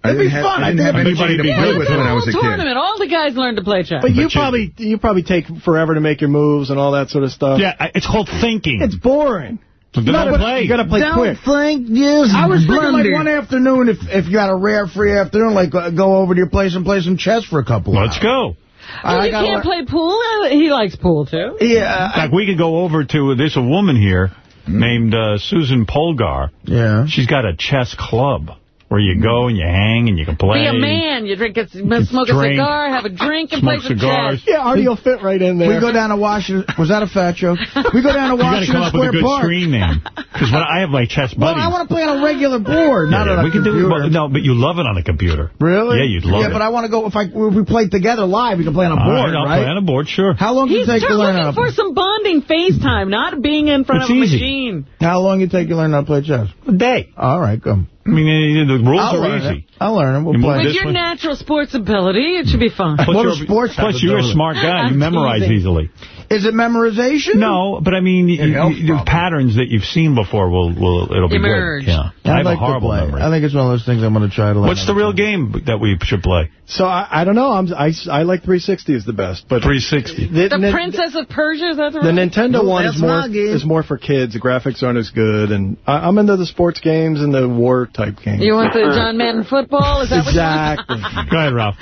Speaker 72: I
Speaker 4: It'd be
Speaker 72: didn't have,
Speaker 4: fun.
Speaker 72: I
Speaker 4: I
Speaker 72: didn't have anybody to play with when I was a
Speaker 2: whole
Speaker 72: kid.
Speaker 2: tournament. All the guys learned to play chess.
Speaker 80: But you
Speaker 1: But you-
Speaker 80: probably you probably take forever to make your moves and all that sort of stuff.
Speaker 1: Yeah, it's called thinking.
Speaker 80: It's boring.
Speaker 1: So
Speaker 80: You
Speaker 1: don't
Speaker 80: gotta,
Speaker 1: play.
Speaker 80: you gotta play
Speaker 4: Don't
Speaker 80: quick.
Speaker 4: think yes. I was thinking like one afternoon, if if you got a rare free afternoon, like uh, go over to your place and play some chess for a couple
Speaker 1: Let's
Speaker 4: hours.
Speaker 1: go.
Speaker 2: Oh,
Speaker 4: I
Speaker 2: you
Speaker 4: gotta
Speaker 2: can't play pool? He likes pool, too.
Speaker 4: Yeah,
Speaker 1: In fact, we could go over to, there's a woman here named uh, Susan Polgar.
Speaker 4: yeah.
Speaker 1: She's got a chess club where you go and you hang and you can play.
Speaker 2: Be a man. You drink a, smoke a
Speaker 1: drink,
Speaker 2: cigar, have a drink, and play some
Speaker 1: cigars.
Speaker 2: chess.
Speaker 80: Yeah, Artie will fit right in there.
Speaker 4: We go down to Washington. Was that a fat joke? We go down to Washington Square Park.
Speaker 1: You got to come up with a good
Speaker 4: Park.
Speaker 1: screen name. Because I have my chess
Speaker 4: Well,
Speaker 1: buddies.
Speaker 4: I want to play on a regular board, not
Speaker 1: Yeah,
Speaker 4: on a
Speaker 1: we can do
Speaker 4: computer.
Speaker 1: well, No, but you love it on a computer.
Speaker 4: Really?
Speaker 1: Yeah, you'd love
Speaker 4: yeah,
Speaker 1: it.
Speaker 4: Yeah, but I want to go, if I if we play together live, we can play on a
Speaker 1: All
Speaker 4: board,
Speaker 1: right, I'll
Speaker 4: right?
Speaker 1: play on a board, sure.
Speaker 4: How long
Speaker 2: He's
Speaker 4: does it take to learn how to
Speaker 2: for some bonding FaceTime, not being in front
Speaker 1: It's
Speaker 2: of a
Speaker 1: easy.
Speaker 2: machine.
Speaker 4: How long you take to learn how to play chess?
Speaker 1: A day.
Speaker 4: All right, come.
Speaker 1: I mean, the rules
Speaker 4: I'll
Speaker 1: are easy.
Speaker 4: it. I'll learn them. We'll
Speaker 1: You
Speaker 4: play.
Speaker 2: With your
Speaker 1: one.
Speaker 2: natural sports ability, it should be fun.
Speaker 1: Plus,
Speaker 4: What
Speaker 1: you're,
Speaker 4: sports
Speaker 1: plus you're a smart guy. You
Speaker 2: I'm
Speaker 1: memorize
Speaker 2: teasing.
Speaker 1: easily.
Speaker 4: Is it memorization?
Speaker 1: No, but I mean, you, you, the patterns that you've seen before will, will it'll be
Speaker 2: Emerge.
Speaker 1: good. Yeah. I
Speaker 4: I'd
Speaker 1: have
Speaker 4: like
Speaker 1: a horrible
Speaker 4: play.
Speaker 1: memory.
Speaker 4: I think it's one of those things I'm going to try to learn.
Speaker 1: What's the real game that we should play?
Speaker 80: So I, I don't know. I'm I, I like 360 is the best, but
Speaker 1: 360.
Speaker 80: the,
Speaker 2: The Princess of Persia, is that the,
Speaker 80: the? Nintendo
Speaker 4: No,
Speaker 80: one is more is more for kids. The graphics aren't as good, and I, I'm into the sports games and the war type games.
Speaker 2: You want the John Madden football? Is that
Speaker 80: exactly.
Speaker 2: what you want?
Speaker 1: Go ahead, Ralph.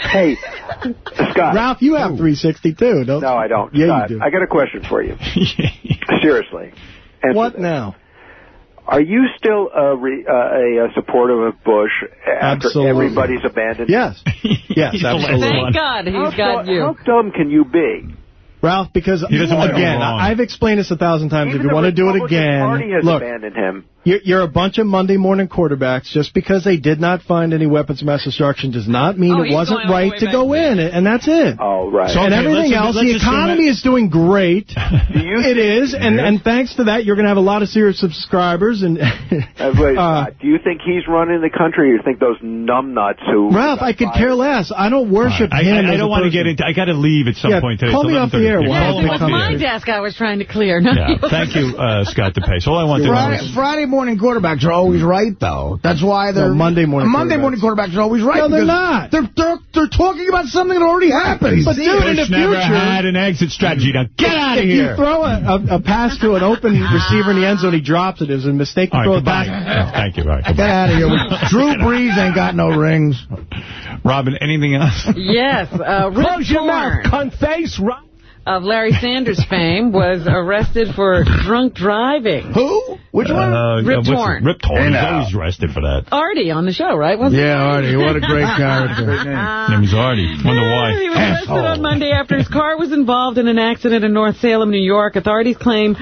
Speaker 33: Hey, Scott.
Speaker 80: Ralph, you have 360 too, don't
Speaker 33: No, I don't.
Speaker 80: Yeah,
Speaker 33: Scott,
Speaker 80: you do.
Speaker 33: I got a question for you. Seriously. Answer
Speaker 80: what
Speaker 33: this.
Speaker 80: now?
Speaker 33: Are you still a, re, uh, a, a supporter of Bush after
Speaker 80: Absolutely.
Speaker 33: everybody's abandoned?
Speaker 80: Yes. Yes,
Speaker 1: He's the last
Speaker 80: absolutely.
Speaker 2: Thank God he's
Speaker 33: How,
Speaker 2: got
Speaker 33: du-
Speaker 2: you.
Speaker 33: how dumb can you be?
Speaker 80: Ralph, because
Speaker 1: He doesn't want to go
Speaker 80: again. I- I've explained this a thousand times.
Speaker 33: Even
Speaker 80: if you want to do it again,
Speaker 33: Party has
Speaker 80: look,
Speaker 33: abandoned him.
Speaker 80: You're, you're a bunch of Monday morning quarterbacks. Just because they did not find any weapons of mass destruction does not mean
Speaker 2: Oh,
Speaker 80: it wasn't
Speaker 2: going all the
Speaker 80: right to go in, and that's it.
Speaker 33: Oh, right.
Speaker 1: So-
Speaker 80: and
Speaker 1: okay,
Speaker 80: everything else, the economy is doing great.
Speaker 33: Do you
Speaker 80: It is, and,
Speaker 33: Yeah.
Speaker 80: and thanks to that, you're going to have a lot of serious subscribers. And
Speaker 33: Uh, wait,
Speaker 80: Uh,
Speaker 33: do you think he's running the country, or you think those numbnuts who...
Speaker 80: Ralph, I could care less. I don't worship
Speaker 1: I,
Speaker 80: him.
Speaker 1: I, I
Speaker 80: as
Speaker 1: don't want to get into. I got to leave at some
Speaker 80: Yeah,
Speaker 1: point today.
Speaker 80: call me off the air
Speaker 1: 11:30.
Speaker 80: while
Speaker 2: Yeah, it was my desk I was trying to clear. No,
Speaker 1: Yeah, thank you, uh, Scott DePace. All I want to know is
Speaker 4: Friday morning quarterbacks are always right, though. That's why they're...
Speaker 80: No, Monday morning
Speaker 4: Monday
Speaker 80: quarterbacks.
Speaker 4: morning quarterbacks are always right.
Speaker 80: No, they're not.
Speaker 4: They're, they're, they're talking about something that already happened.
Speaker 80: But dude, in the
Speaker 1: future... never had an exit strategy. Now get out of
Speaker 80: if
Speaker 1: here.
Speaker 80: you throw a, a, a pass to an open receiver in the end zone, he drops it. It's a mistake to
Speaker 1: All
Speaker 80: throw
Speaker 1: right,
Speaker 80: it back.
Speaker 1: goodbye. Thank you. All right,
Speaker 4: Get out of here. Drew Brees ain't got no rings.
Speaker 1: Robin, anything else?
Speaker 2: Yes, uh,
Speaker 78: Close your mouth,
Speaker 2: Torn
Speaker 78: cunt face. Right.
Speaker 2: Of Larry Sanders fame was arrested for drunk driving.
Speaker 4: Who? Which one?
Speaker 1: Uh,
Speaker 2: Rip
Speaker 1: what's-
Speaker 2: Torn.
Speaker 1: Rip Torn. He's always arrested for that.
Speaker 2: Artie on the show, right? Wasn't
Speaker 4: Yeah,
Speaker 2: he?
Speaker 4: Artie. What a great character.
Speaker 1: name Name's Artie. Wonder why.
Speaker 2: He was arrested on Monday after his car was involved in an accident in North Salem, New York. Authorities claim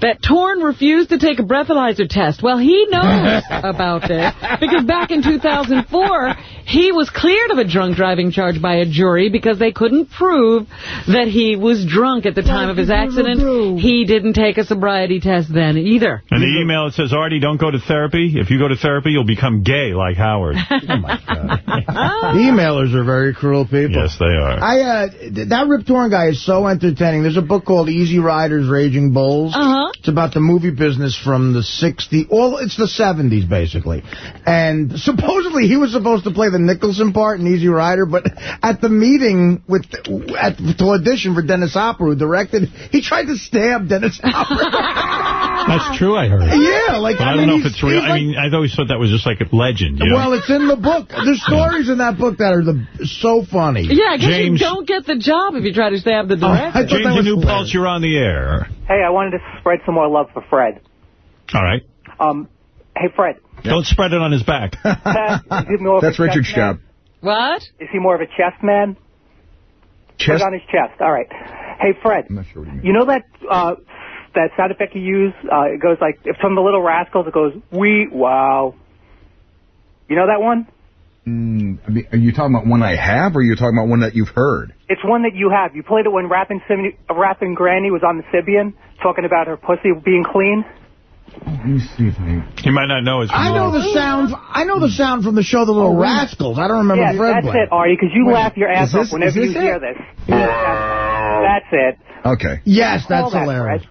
Speaker 2: that Torn refused to take a breathalyzer test. Well, he knows about this because back in 2004, he was cleared of a drunk driving charge by a jury because they couldn't prove that he was drunk at the time of his accident. He didn't take a sobriety test then either.
Speaker 1: And the email it says, Artie, don't go to therapy. If you go to therapy, you'll become gay like Howard. oh, my God.
Speaker 4: Emailers are very cruel people.
Speaker 1: yes, they are.
Speaker 4: I uh, th- that Rip Torn guy is so entertaining. There's a book called Easy Riders, Raging Bulls.
Speaker 2: Uh-huh.
Speaker 4: It's about the movie business from the 60s. All it's the 70s basically. And supposedly he was supposed to play the Nicholson part in Easy Rider, but at the meeting with at to audition for Dennis Hopper, who directed, he tried to stab Dennis Hopper.
Speaker 1: That's true, I heard.
Speaker 4: Yeah, like,
Speaker 1: But I,
Speaker 4: I
Speaker 1: don't
Speaker 4: mean,
Speaker 1: know if it's real.
Speaker 4: he's
Speaker 1: I mean, I always thought that was just like a legend. You know?
Speaker 4: Well, it's in the book. There's stories in that book that are the so funny.
Speaker 2: Yeah, I guess
Speaker 1: James-
Speaker 2: you don't get the job if you try to stab the
Speaker 4: Oh, I
Speaker 2: director.
Speaker 4: thought
Speaker 1: James,
Speaker 4: that
Speaker 1: a new pulse, you're on the air.
Speaker 89: Hey, I wanted to spread some more love for Fred.
Speaker 1: All right.
Speaker 89: Um, hey, Fred.
Speaker 1: Don't spread it on his back.
Speaker 89: is he more of
Speaker 72: That's Richard's job.
Speaker 2: What?
Speaker 89: Is he more of a chest man? Put
Speaker 72: Chest?
Speaker 89: it on his chest. All right. Hey, Fred.
Speaker 72: I'm not sure what you mean.
Speaker 89: You know that uh, that sound effect you use? Uh, it goes like if from the Little Rascals. It goes we wow. You know that one?
Speaker 72: Mm, I mean, are you talking about one I have, or are you talking about one that you've heard?
Speaker 89: It's one that you have. You played it when Rappin' Sim- uh, Rappin' Granny was on the Sybian, talking about her pussy being clean.
Speaker 72: Let me see if I...
Speaker 1: You might not know it.
Speaker 4: I know the sound. I know the sound from the show The Little Rascals. I don't remember
Speaker 89: yeah,
Speaker 4: Fred
Speaker 89: that's
Speaker 4: playing.
Speaker 89: it, Artie, because you
Speaker 4: Wait,
Speaker 89: laugh your ass
Speaker 72: this-
Speaker 89: off whenever you
Speaker 72: it?
Speaker 89: hear this. That's, that's it.
Speaker 72: Okay.
Speaker 4: Yes,
Speaker 89: Call
Speaker 4: that's
Speaker 89: that,
Speaker 4: hilarious.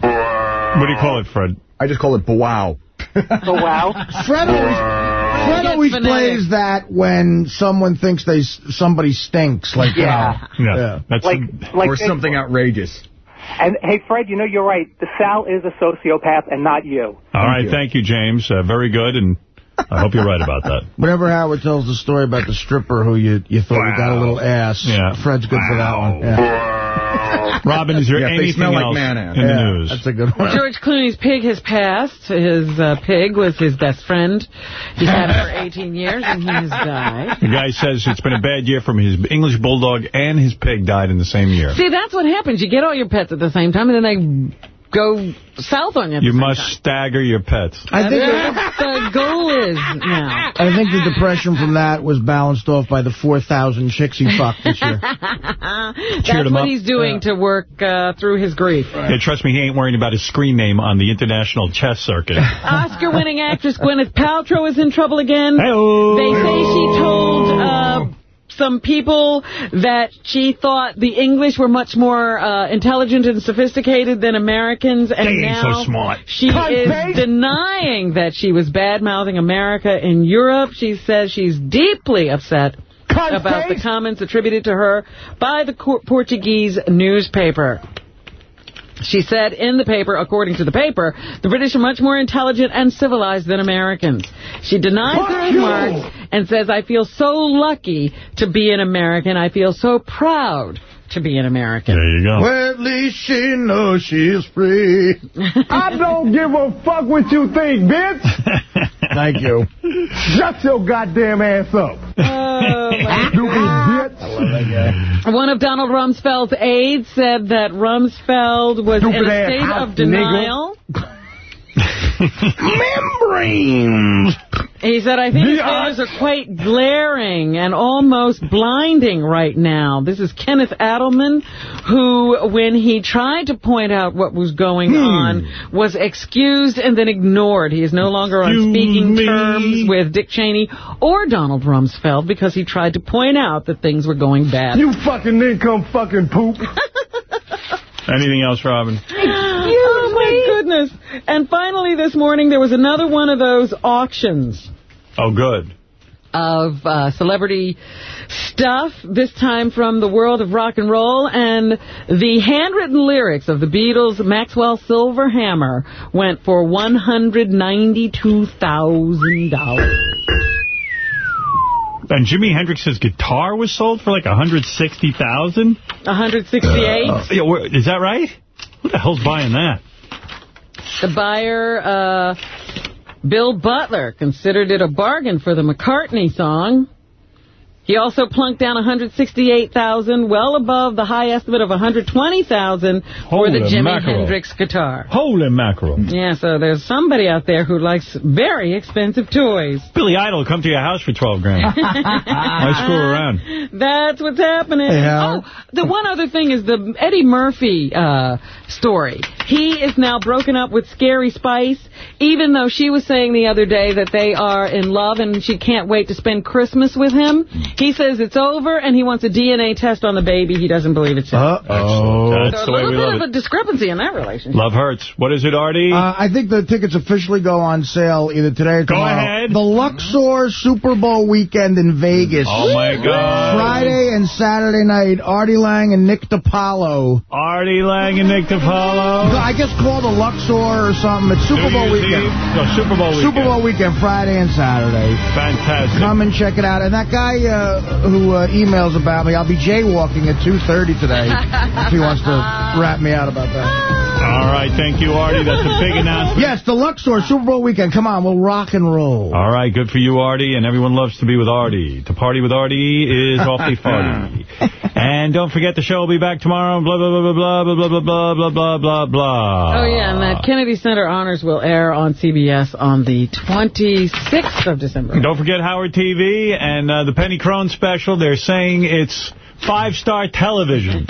Speaker 1: What do you call it, Fred?
Speaker 72: I just call it wow.
Speaker 89: Oh, wow.
Speaker 4: Fred always, Fred always
Speaker 2: phonetic.
Speaker 4: plays that when someone thinks they somebody stinks. Like,
Speaker 89: Yeah.
Speaker 4: you know.
Speaker 1: Yeah.
Speaker 4: Yeah.
Speaker 1: That's
Speaker 89: Like, like
Speaker 72: or
Speaker 89: this-
Speaker 72: something outrageous.
Speaker 89: And hey, Fred, you know you're right. The Sal is a sociopath and not you.
Speaker 1: All right,
Speaker 72: you.
Speaker 1: thank you, James. Uh, very good, and I hope you're right about that.
Speaker 4: Whenever Howard tells the story about the stripper who you you thought you got a little ass,
Speaker 1: Yeah.
Speaker 4: Fred's good for that one. Yeah.
Speaker 1: Robin, is there
Speaker 72: Yeah, they
Speaker 1: anything
Speaker 72: smell like
Speaker 1: else
Speaker 72: man-ass.
Speaker 1: in the news?
Speaker 4: That's a good one.
Speaker 2: George Clooney's pig has passed. His uh, pig was his best friend. He's had it for 18 years, and he has died.
Speaker 1: The guy says it's been a bad year from his English bulldog and his pig died in the same year.
Speaker 2: See, that's what happens. You get all your pets at the same time, and then they go south on you
Speaker 1: You must
Speaker 2: time.
Speaker 1: stagger your pets.
Speaker 4: I think
Speaker 2: That's the goal is now.
Speaker 4: I think the depression from that was balanced off by the 4,000 chicks he fucked this year.
Speaker 2: That's
Speaker 1: him
Speaker 2: what
Speaker 1: up.
Speaker 2: he's doing to work uh, through his grief.
Speaker 1: Yeah, trust me, he ain't worrying about his screen name on the international chess circuit.
Speaker 2: Oscar-winning actress Gwyneth Paltrow is in trouble again.
Speaker 1: Hey-o.
Speaker 2: They say she told uh, some people that she thought the English were much more uh, intelligent and sophisticated than Americans, and
Speaker 1: They ain't so
Speaker 2: now
Speaker 1: smart.
Speaker 2: she is denying that she was bad-mouthing America in Europe. She says she's deeply upset about the comments attributed to her by the Portuguese newspaper. She said in the paper, according to the paper, the British are much more intelligent and civilized than Americans. She denies their remarks and says, I feel so lucky to be an American. I feel so proud to be an American.
Speaker 1: There you go.
Speaker 4: well, at least she knows she's free.
Speaker 78: I don't give a fuck what you think, bitch.
Speaker 4: Thank you.
Speaker 78: Shut your goddamn ass up.
Speaker 2: Oh, my
Speaker 78: Stupid bitch.
Speaker 2: One of Donald Rumsfeld's aides said that Rumsfeld was in a state of denial.
Speaker 4: Membranes.
Speaker 2: He said, I think his
Speaker 78: The
Speaker 2: failures are quite glaring and almost blinding right now. This is Kenneth Adelman, who, when he tried to point out what was going hmm. on, was excused and then ignored. He is no longer on speaking
Speaker 1: me.
Speaker 2: terms with Dick Cheney or Donald Rumsfeld because he tried to point out that things were going bad.
Speaker 78: You fucking income fucking poop.
Speaker 1: Anything else, Robin?
Speaker 2: oh, my goodness. goodness. And finally this morning, there was another one of those auctions
Speaker 1: Oh, good.
Speaker 2: of uh, celebrity stuff, this time from the world of rock and roll. And the handwritten lyrics of the Beatles' Maxwell Silver Hammer went for $192,000.
Speaker 1: And Jimi Hendrix's guitar was sold for like 160000
Speaker 2: 168
Speaker 1: Yeah, where- Is that right? Who the hell's buying that?
Speaker 2: The buyer, uh, Bill Butler, considered it a bargain for the McCartney song. He also plunked down 168,000, well above the high estimate of 120,000 for the
Speaker 1: Holy
Speaker 2: Jimi
Speaker 1: mackerel.
Speaker 2: Hendrix guitar.
Speaker 1: Holy mackerel.
Speaker 2: Yeah, so there's somebody out there who likes very expensive toys.
Speaker 1: Billy Idol will come to your house for 12 grand. Why screw around?
Speaker 2: That's what's happening.
Speaker 1: Hey, Howard.
Speaker 2: oh, the one other thing is the Eddie Murphy uh, story. He is now broken up with Scary Spice, even though she was saying the other day that they are in love and she can't wait to spend Christmas with him. He says it's over and he wants a DNA test on the baby. He doesn't believe it's him.
Speaker 1: Uh-oh. That's
Speaker 2: so
Speaker 1: the
Speaker 2: a
Speaker 1: way
Speaker 2: little
Speaker 1: we
Speaker 2: bit
Speaker 1: love
Speaker 2: of
Speaker 1: it.
Speaker 2: a discrepancy in that relationship.
Speaker 1: Love hurts. What is it, Artie?
Speaker 4: Uh, I think the tickets officially go on sale either today or tomorrow.
Speaker 1: Go ahead.
Speaker 4: The Luxor Super Bowl weekend in Vegas.
Speaker 1: Oh, my God.
Speaker 4: Friday and Saturday night, Artie Lange and Nick DiPaolo.
Speaker 1: Artie Lange and Nick DiPaolo.
Speaker 4: I guess call the Luxor or something. It's Super Bowl
Speaker 1: Year's
Speaker 4: weekend.
Speaker 1: No, Super Bowl weekend.
Speaker 4: Super Bowl weekend, Friday and Saturday.
Speaker 1: Fantastic.
Speaker 4: Come and check it out. And that guy uh, who uh, emails about me, I'll be jaywalking at 2.30 today if he wants to rat me out about that.
Speaker 1: All right, thank you, Artie. That's a big announcement.
Speaker 4: Yes, the Luxor Super Bowl weekend. Come on, we'll rock and roll.
Speaker 1: All right, good for you, Artie, and everyone loves to be with Artie. To party with Artie is awfully farty. and don't forget the show will be back tomorrow, blah, blah, blah, blah, blah, blah, blah, blah, blah, blah, blah, blah.
Speaker 2: Oh, yeah, and that Kennedy Center Honors will air on CBS on the 26th of December.
Speaker 1: Don't forget Howard TV and uh, the Penny Crone special. They're saying it's five-star television.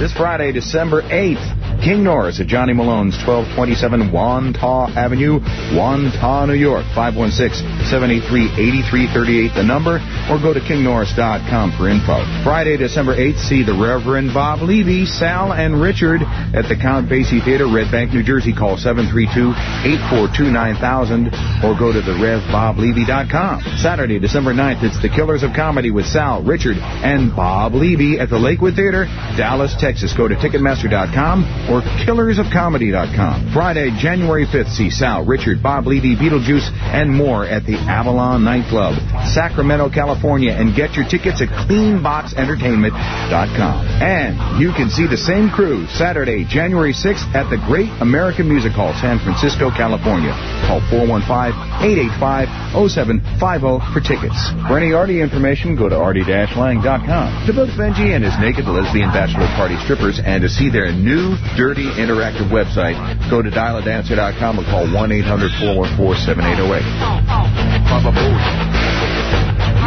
Speaker 15: This Friday, December 8th, King Norris at Johnny Malone's 1227 Wantagh Avenue, Wantagh, New York. 516-783-8338, the number, or go to kingnorris.com for info. Friday, December 8th, see the Reverend Bob Levy, Sal, and Richard at the Count Basie Theater, Red Bank, New Jersey. Call 732-842-9000 or go to therevboblevy.com. Saturday, December 9th, it's the Killers of Comedy with Sal, Richard, and Bob Levy at the Lakewood Theater, Dallas, Texas. Go to Ticketmaster.com or KillersOfComedy.com. Friday, January 5th, see Sal, Richard, Bob Levy, Beetlejuice, and more at the Avalon Nightclub, Sacramento, California, and get your tickets at CleanBoxEntertainment.com. And you can see the same crew Saturday, January 6th at the Great American Music Hall, San Francisco, California. Call 415-885-0750 for tickets. For any Artie information, go to artie-lang.com. To book Benji and his naked lesbian bachelor party strippers and to see their new, dirty, interactive website, go to dialadancer.com or call 1-800-414-7808.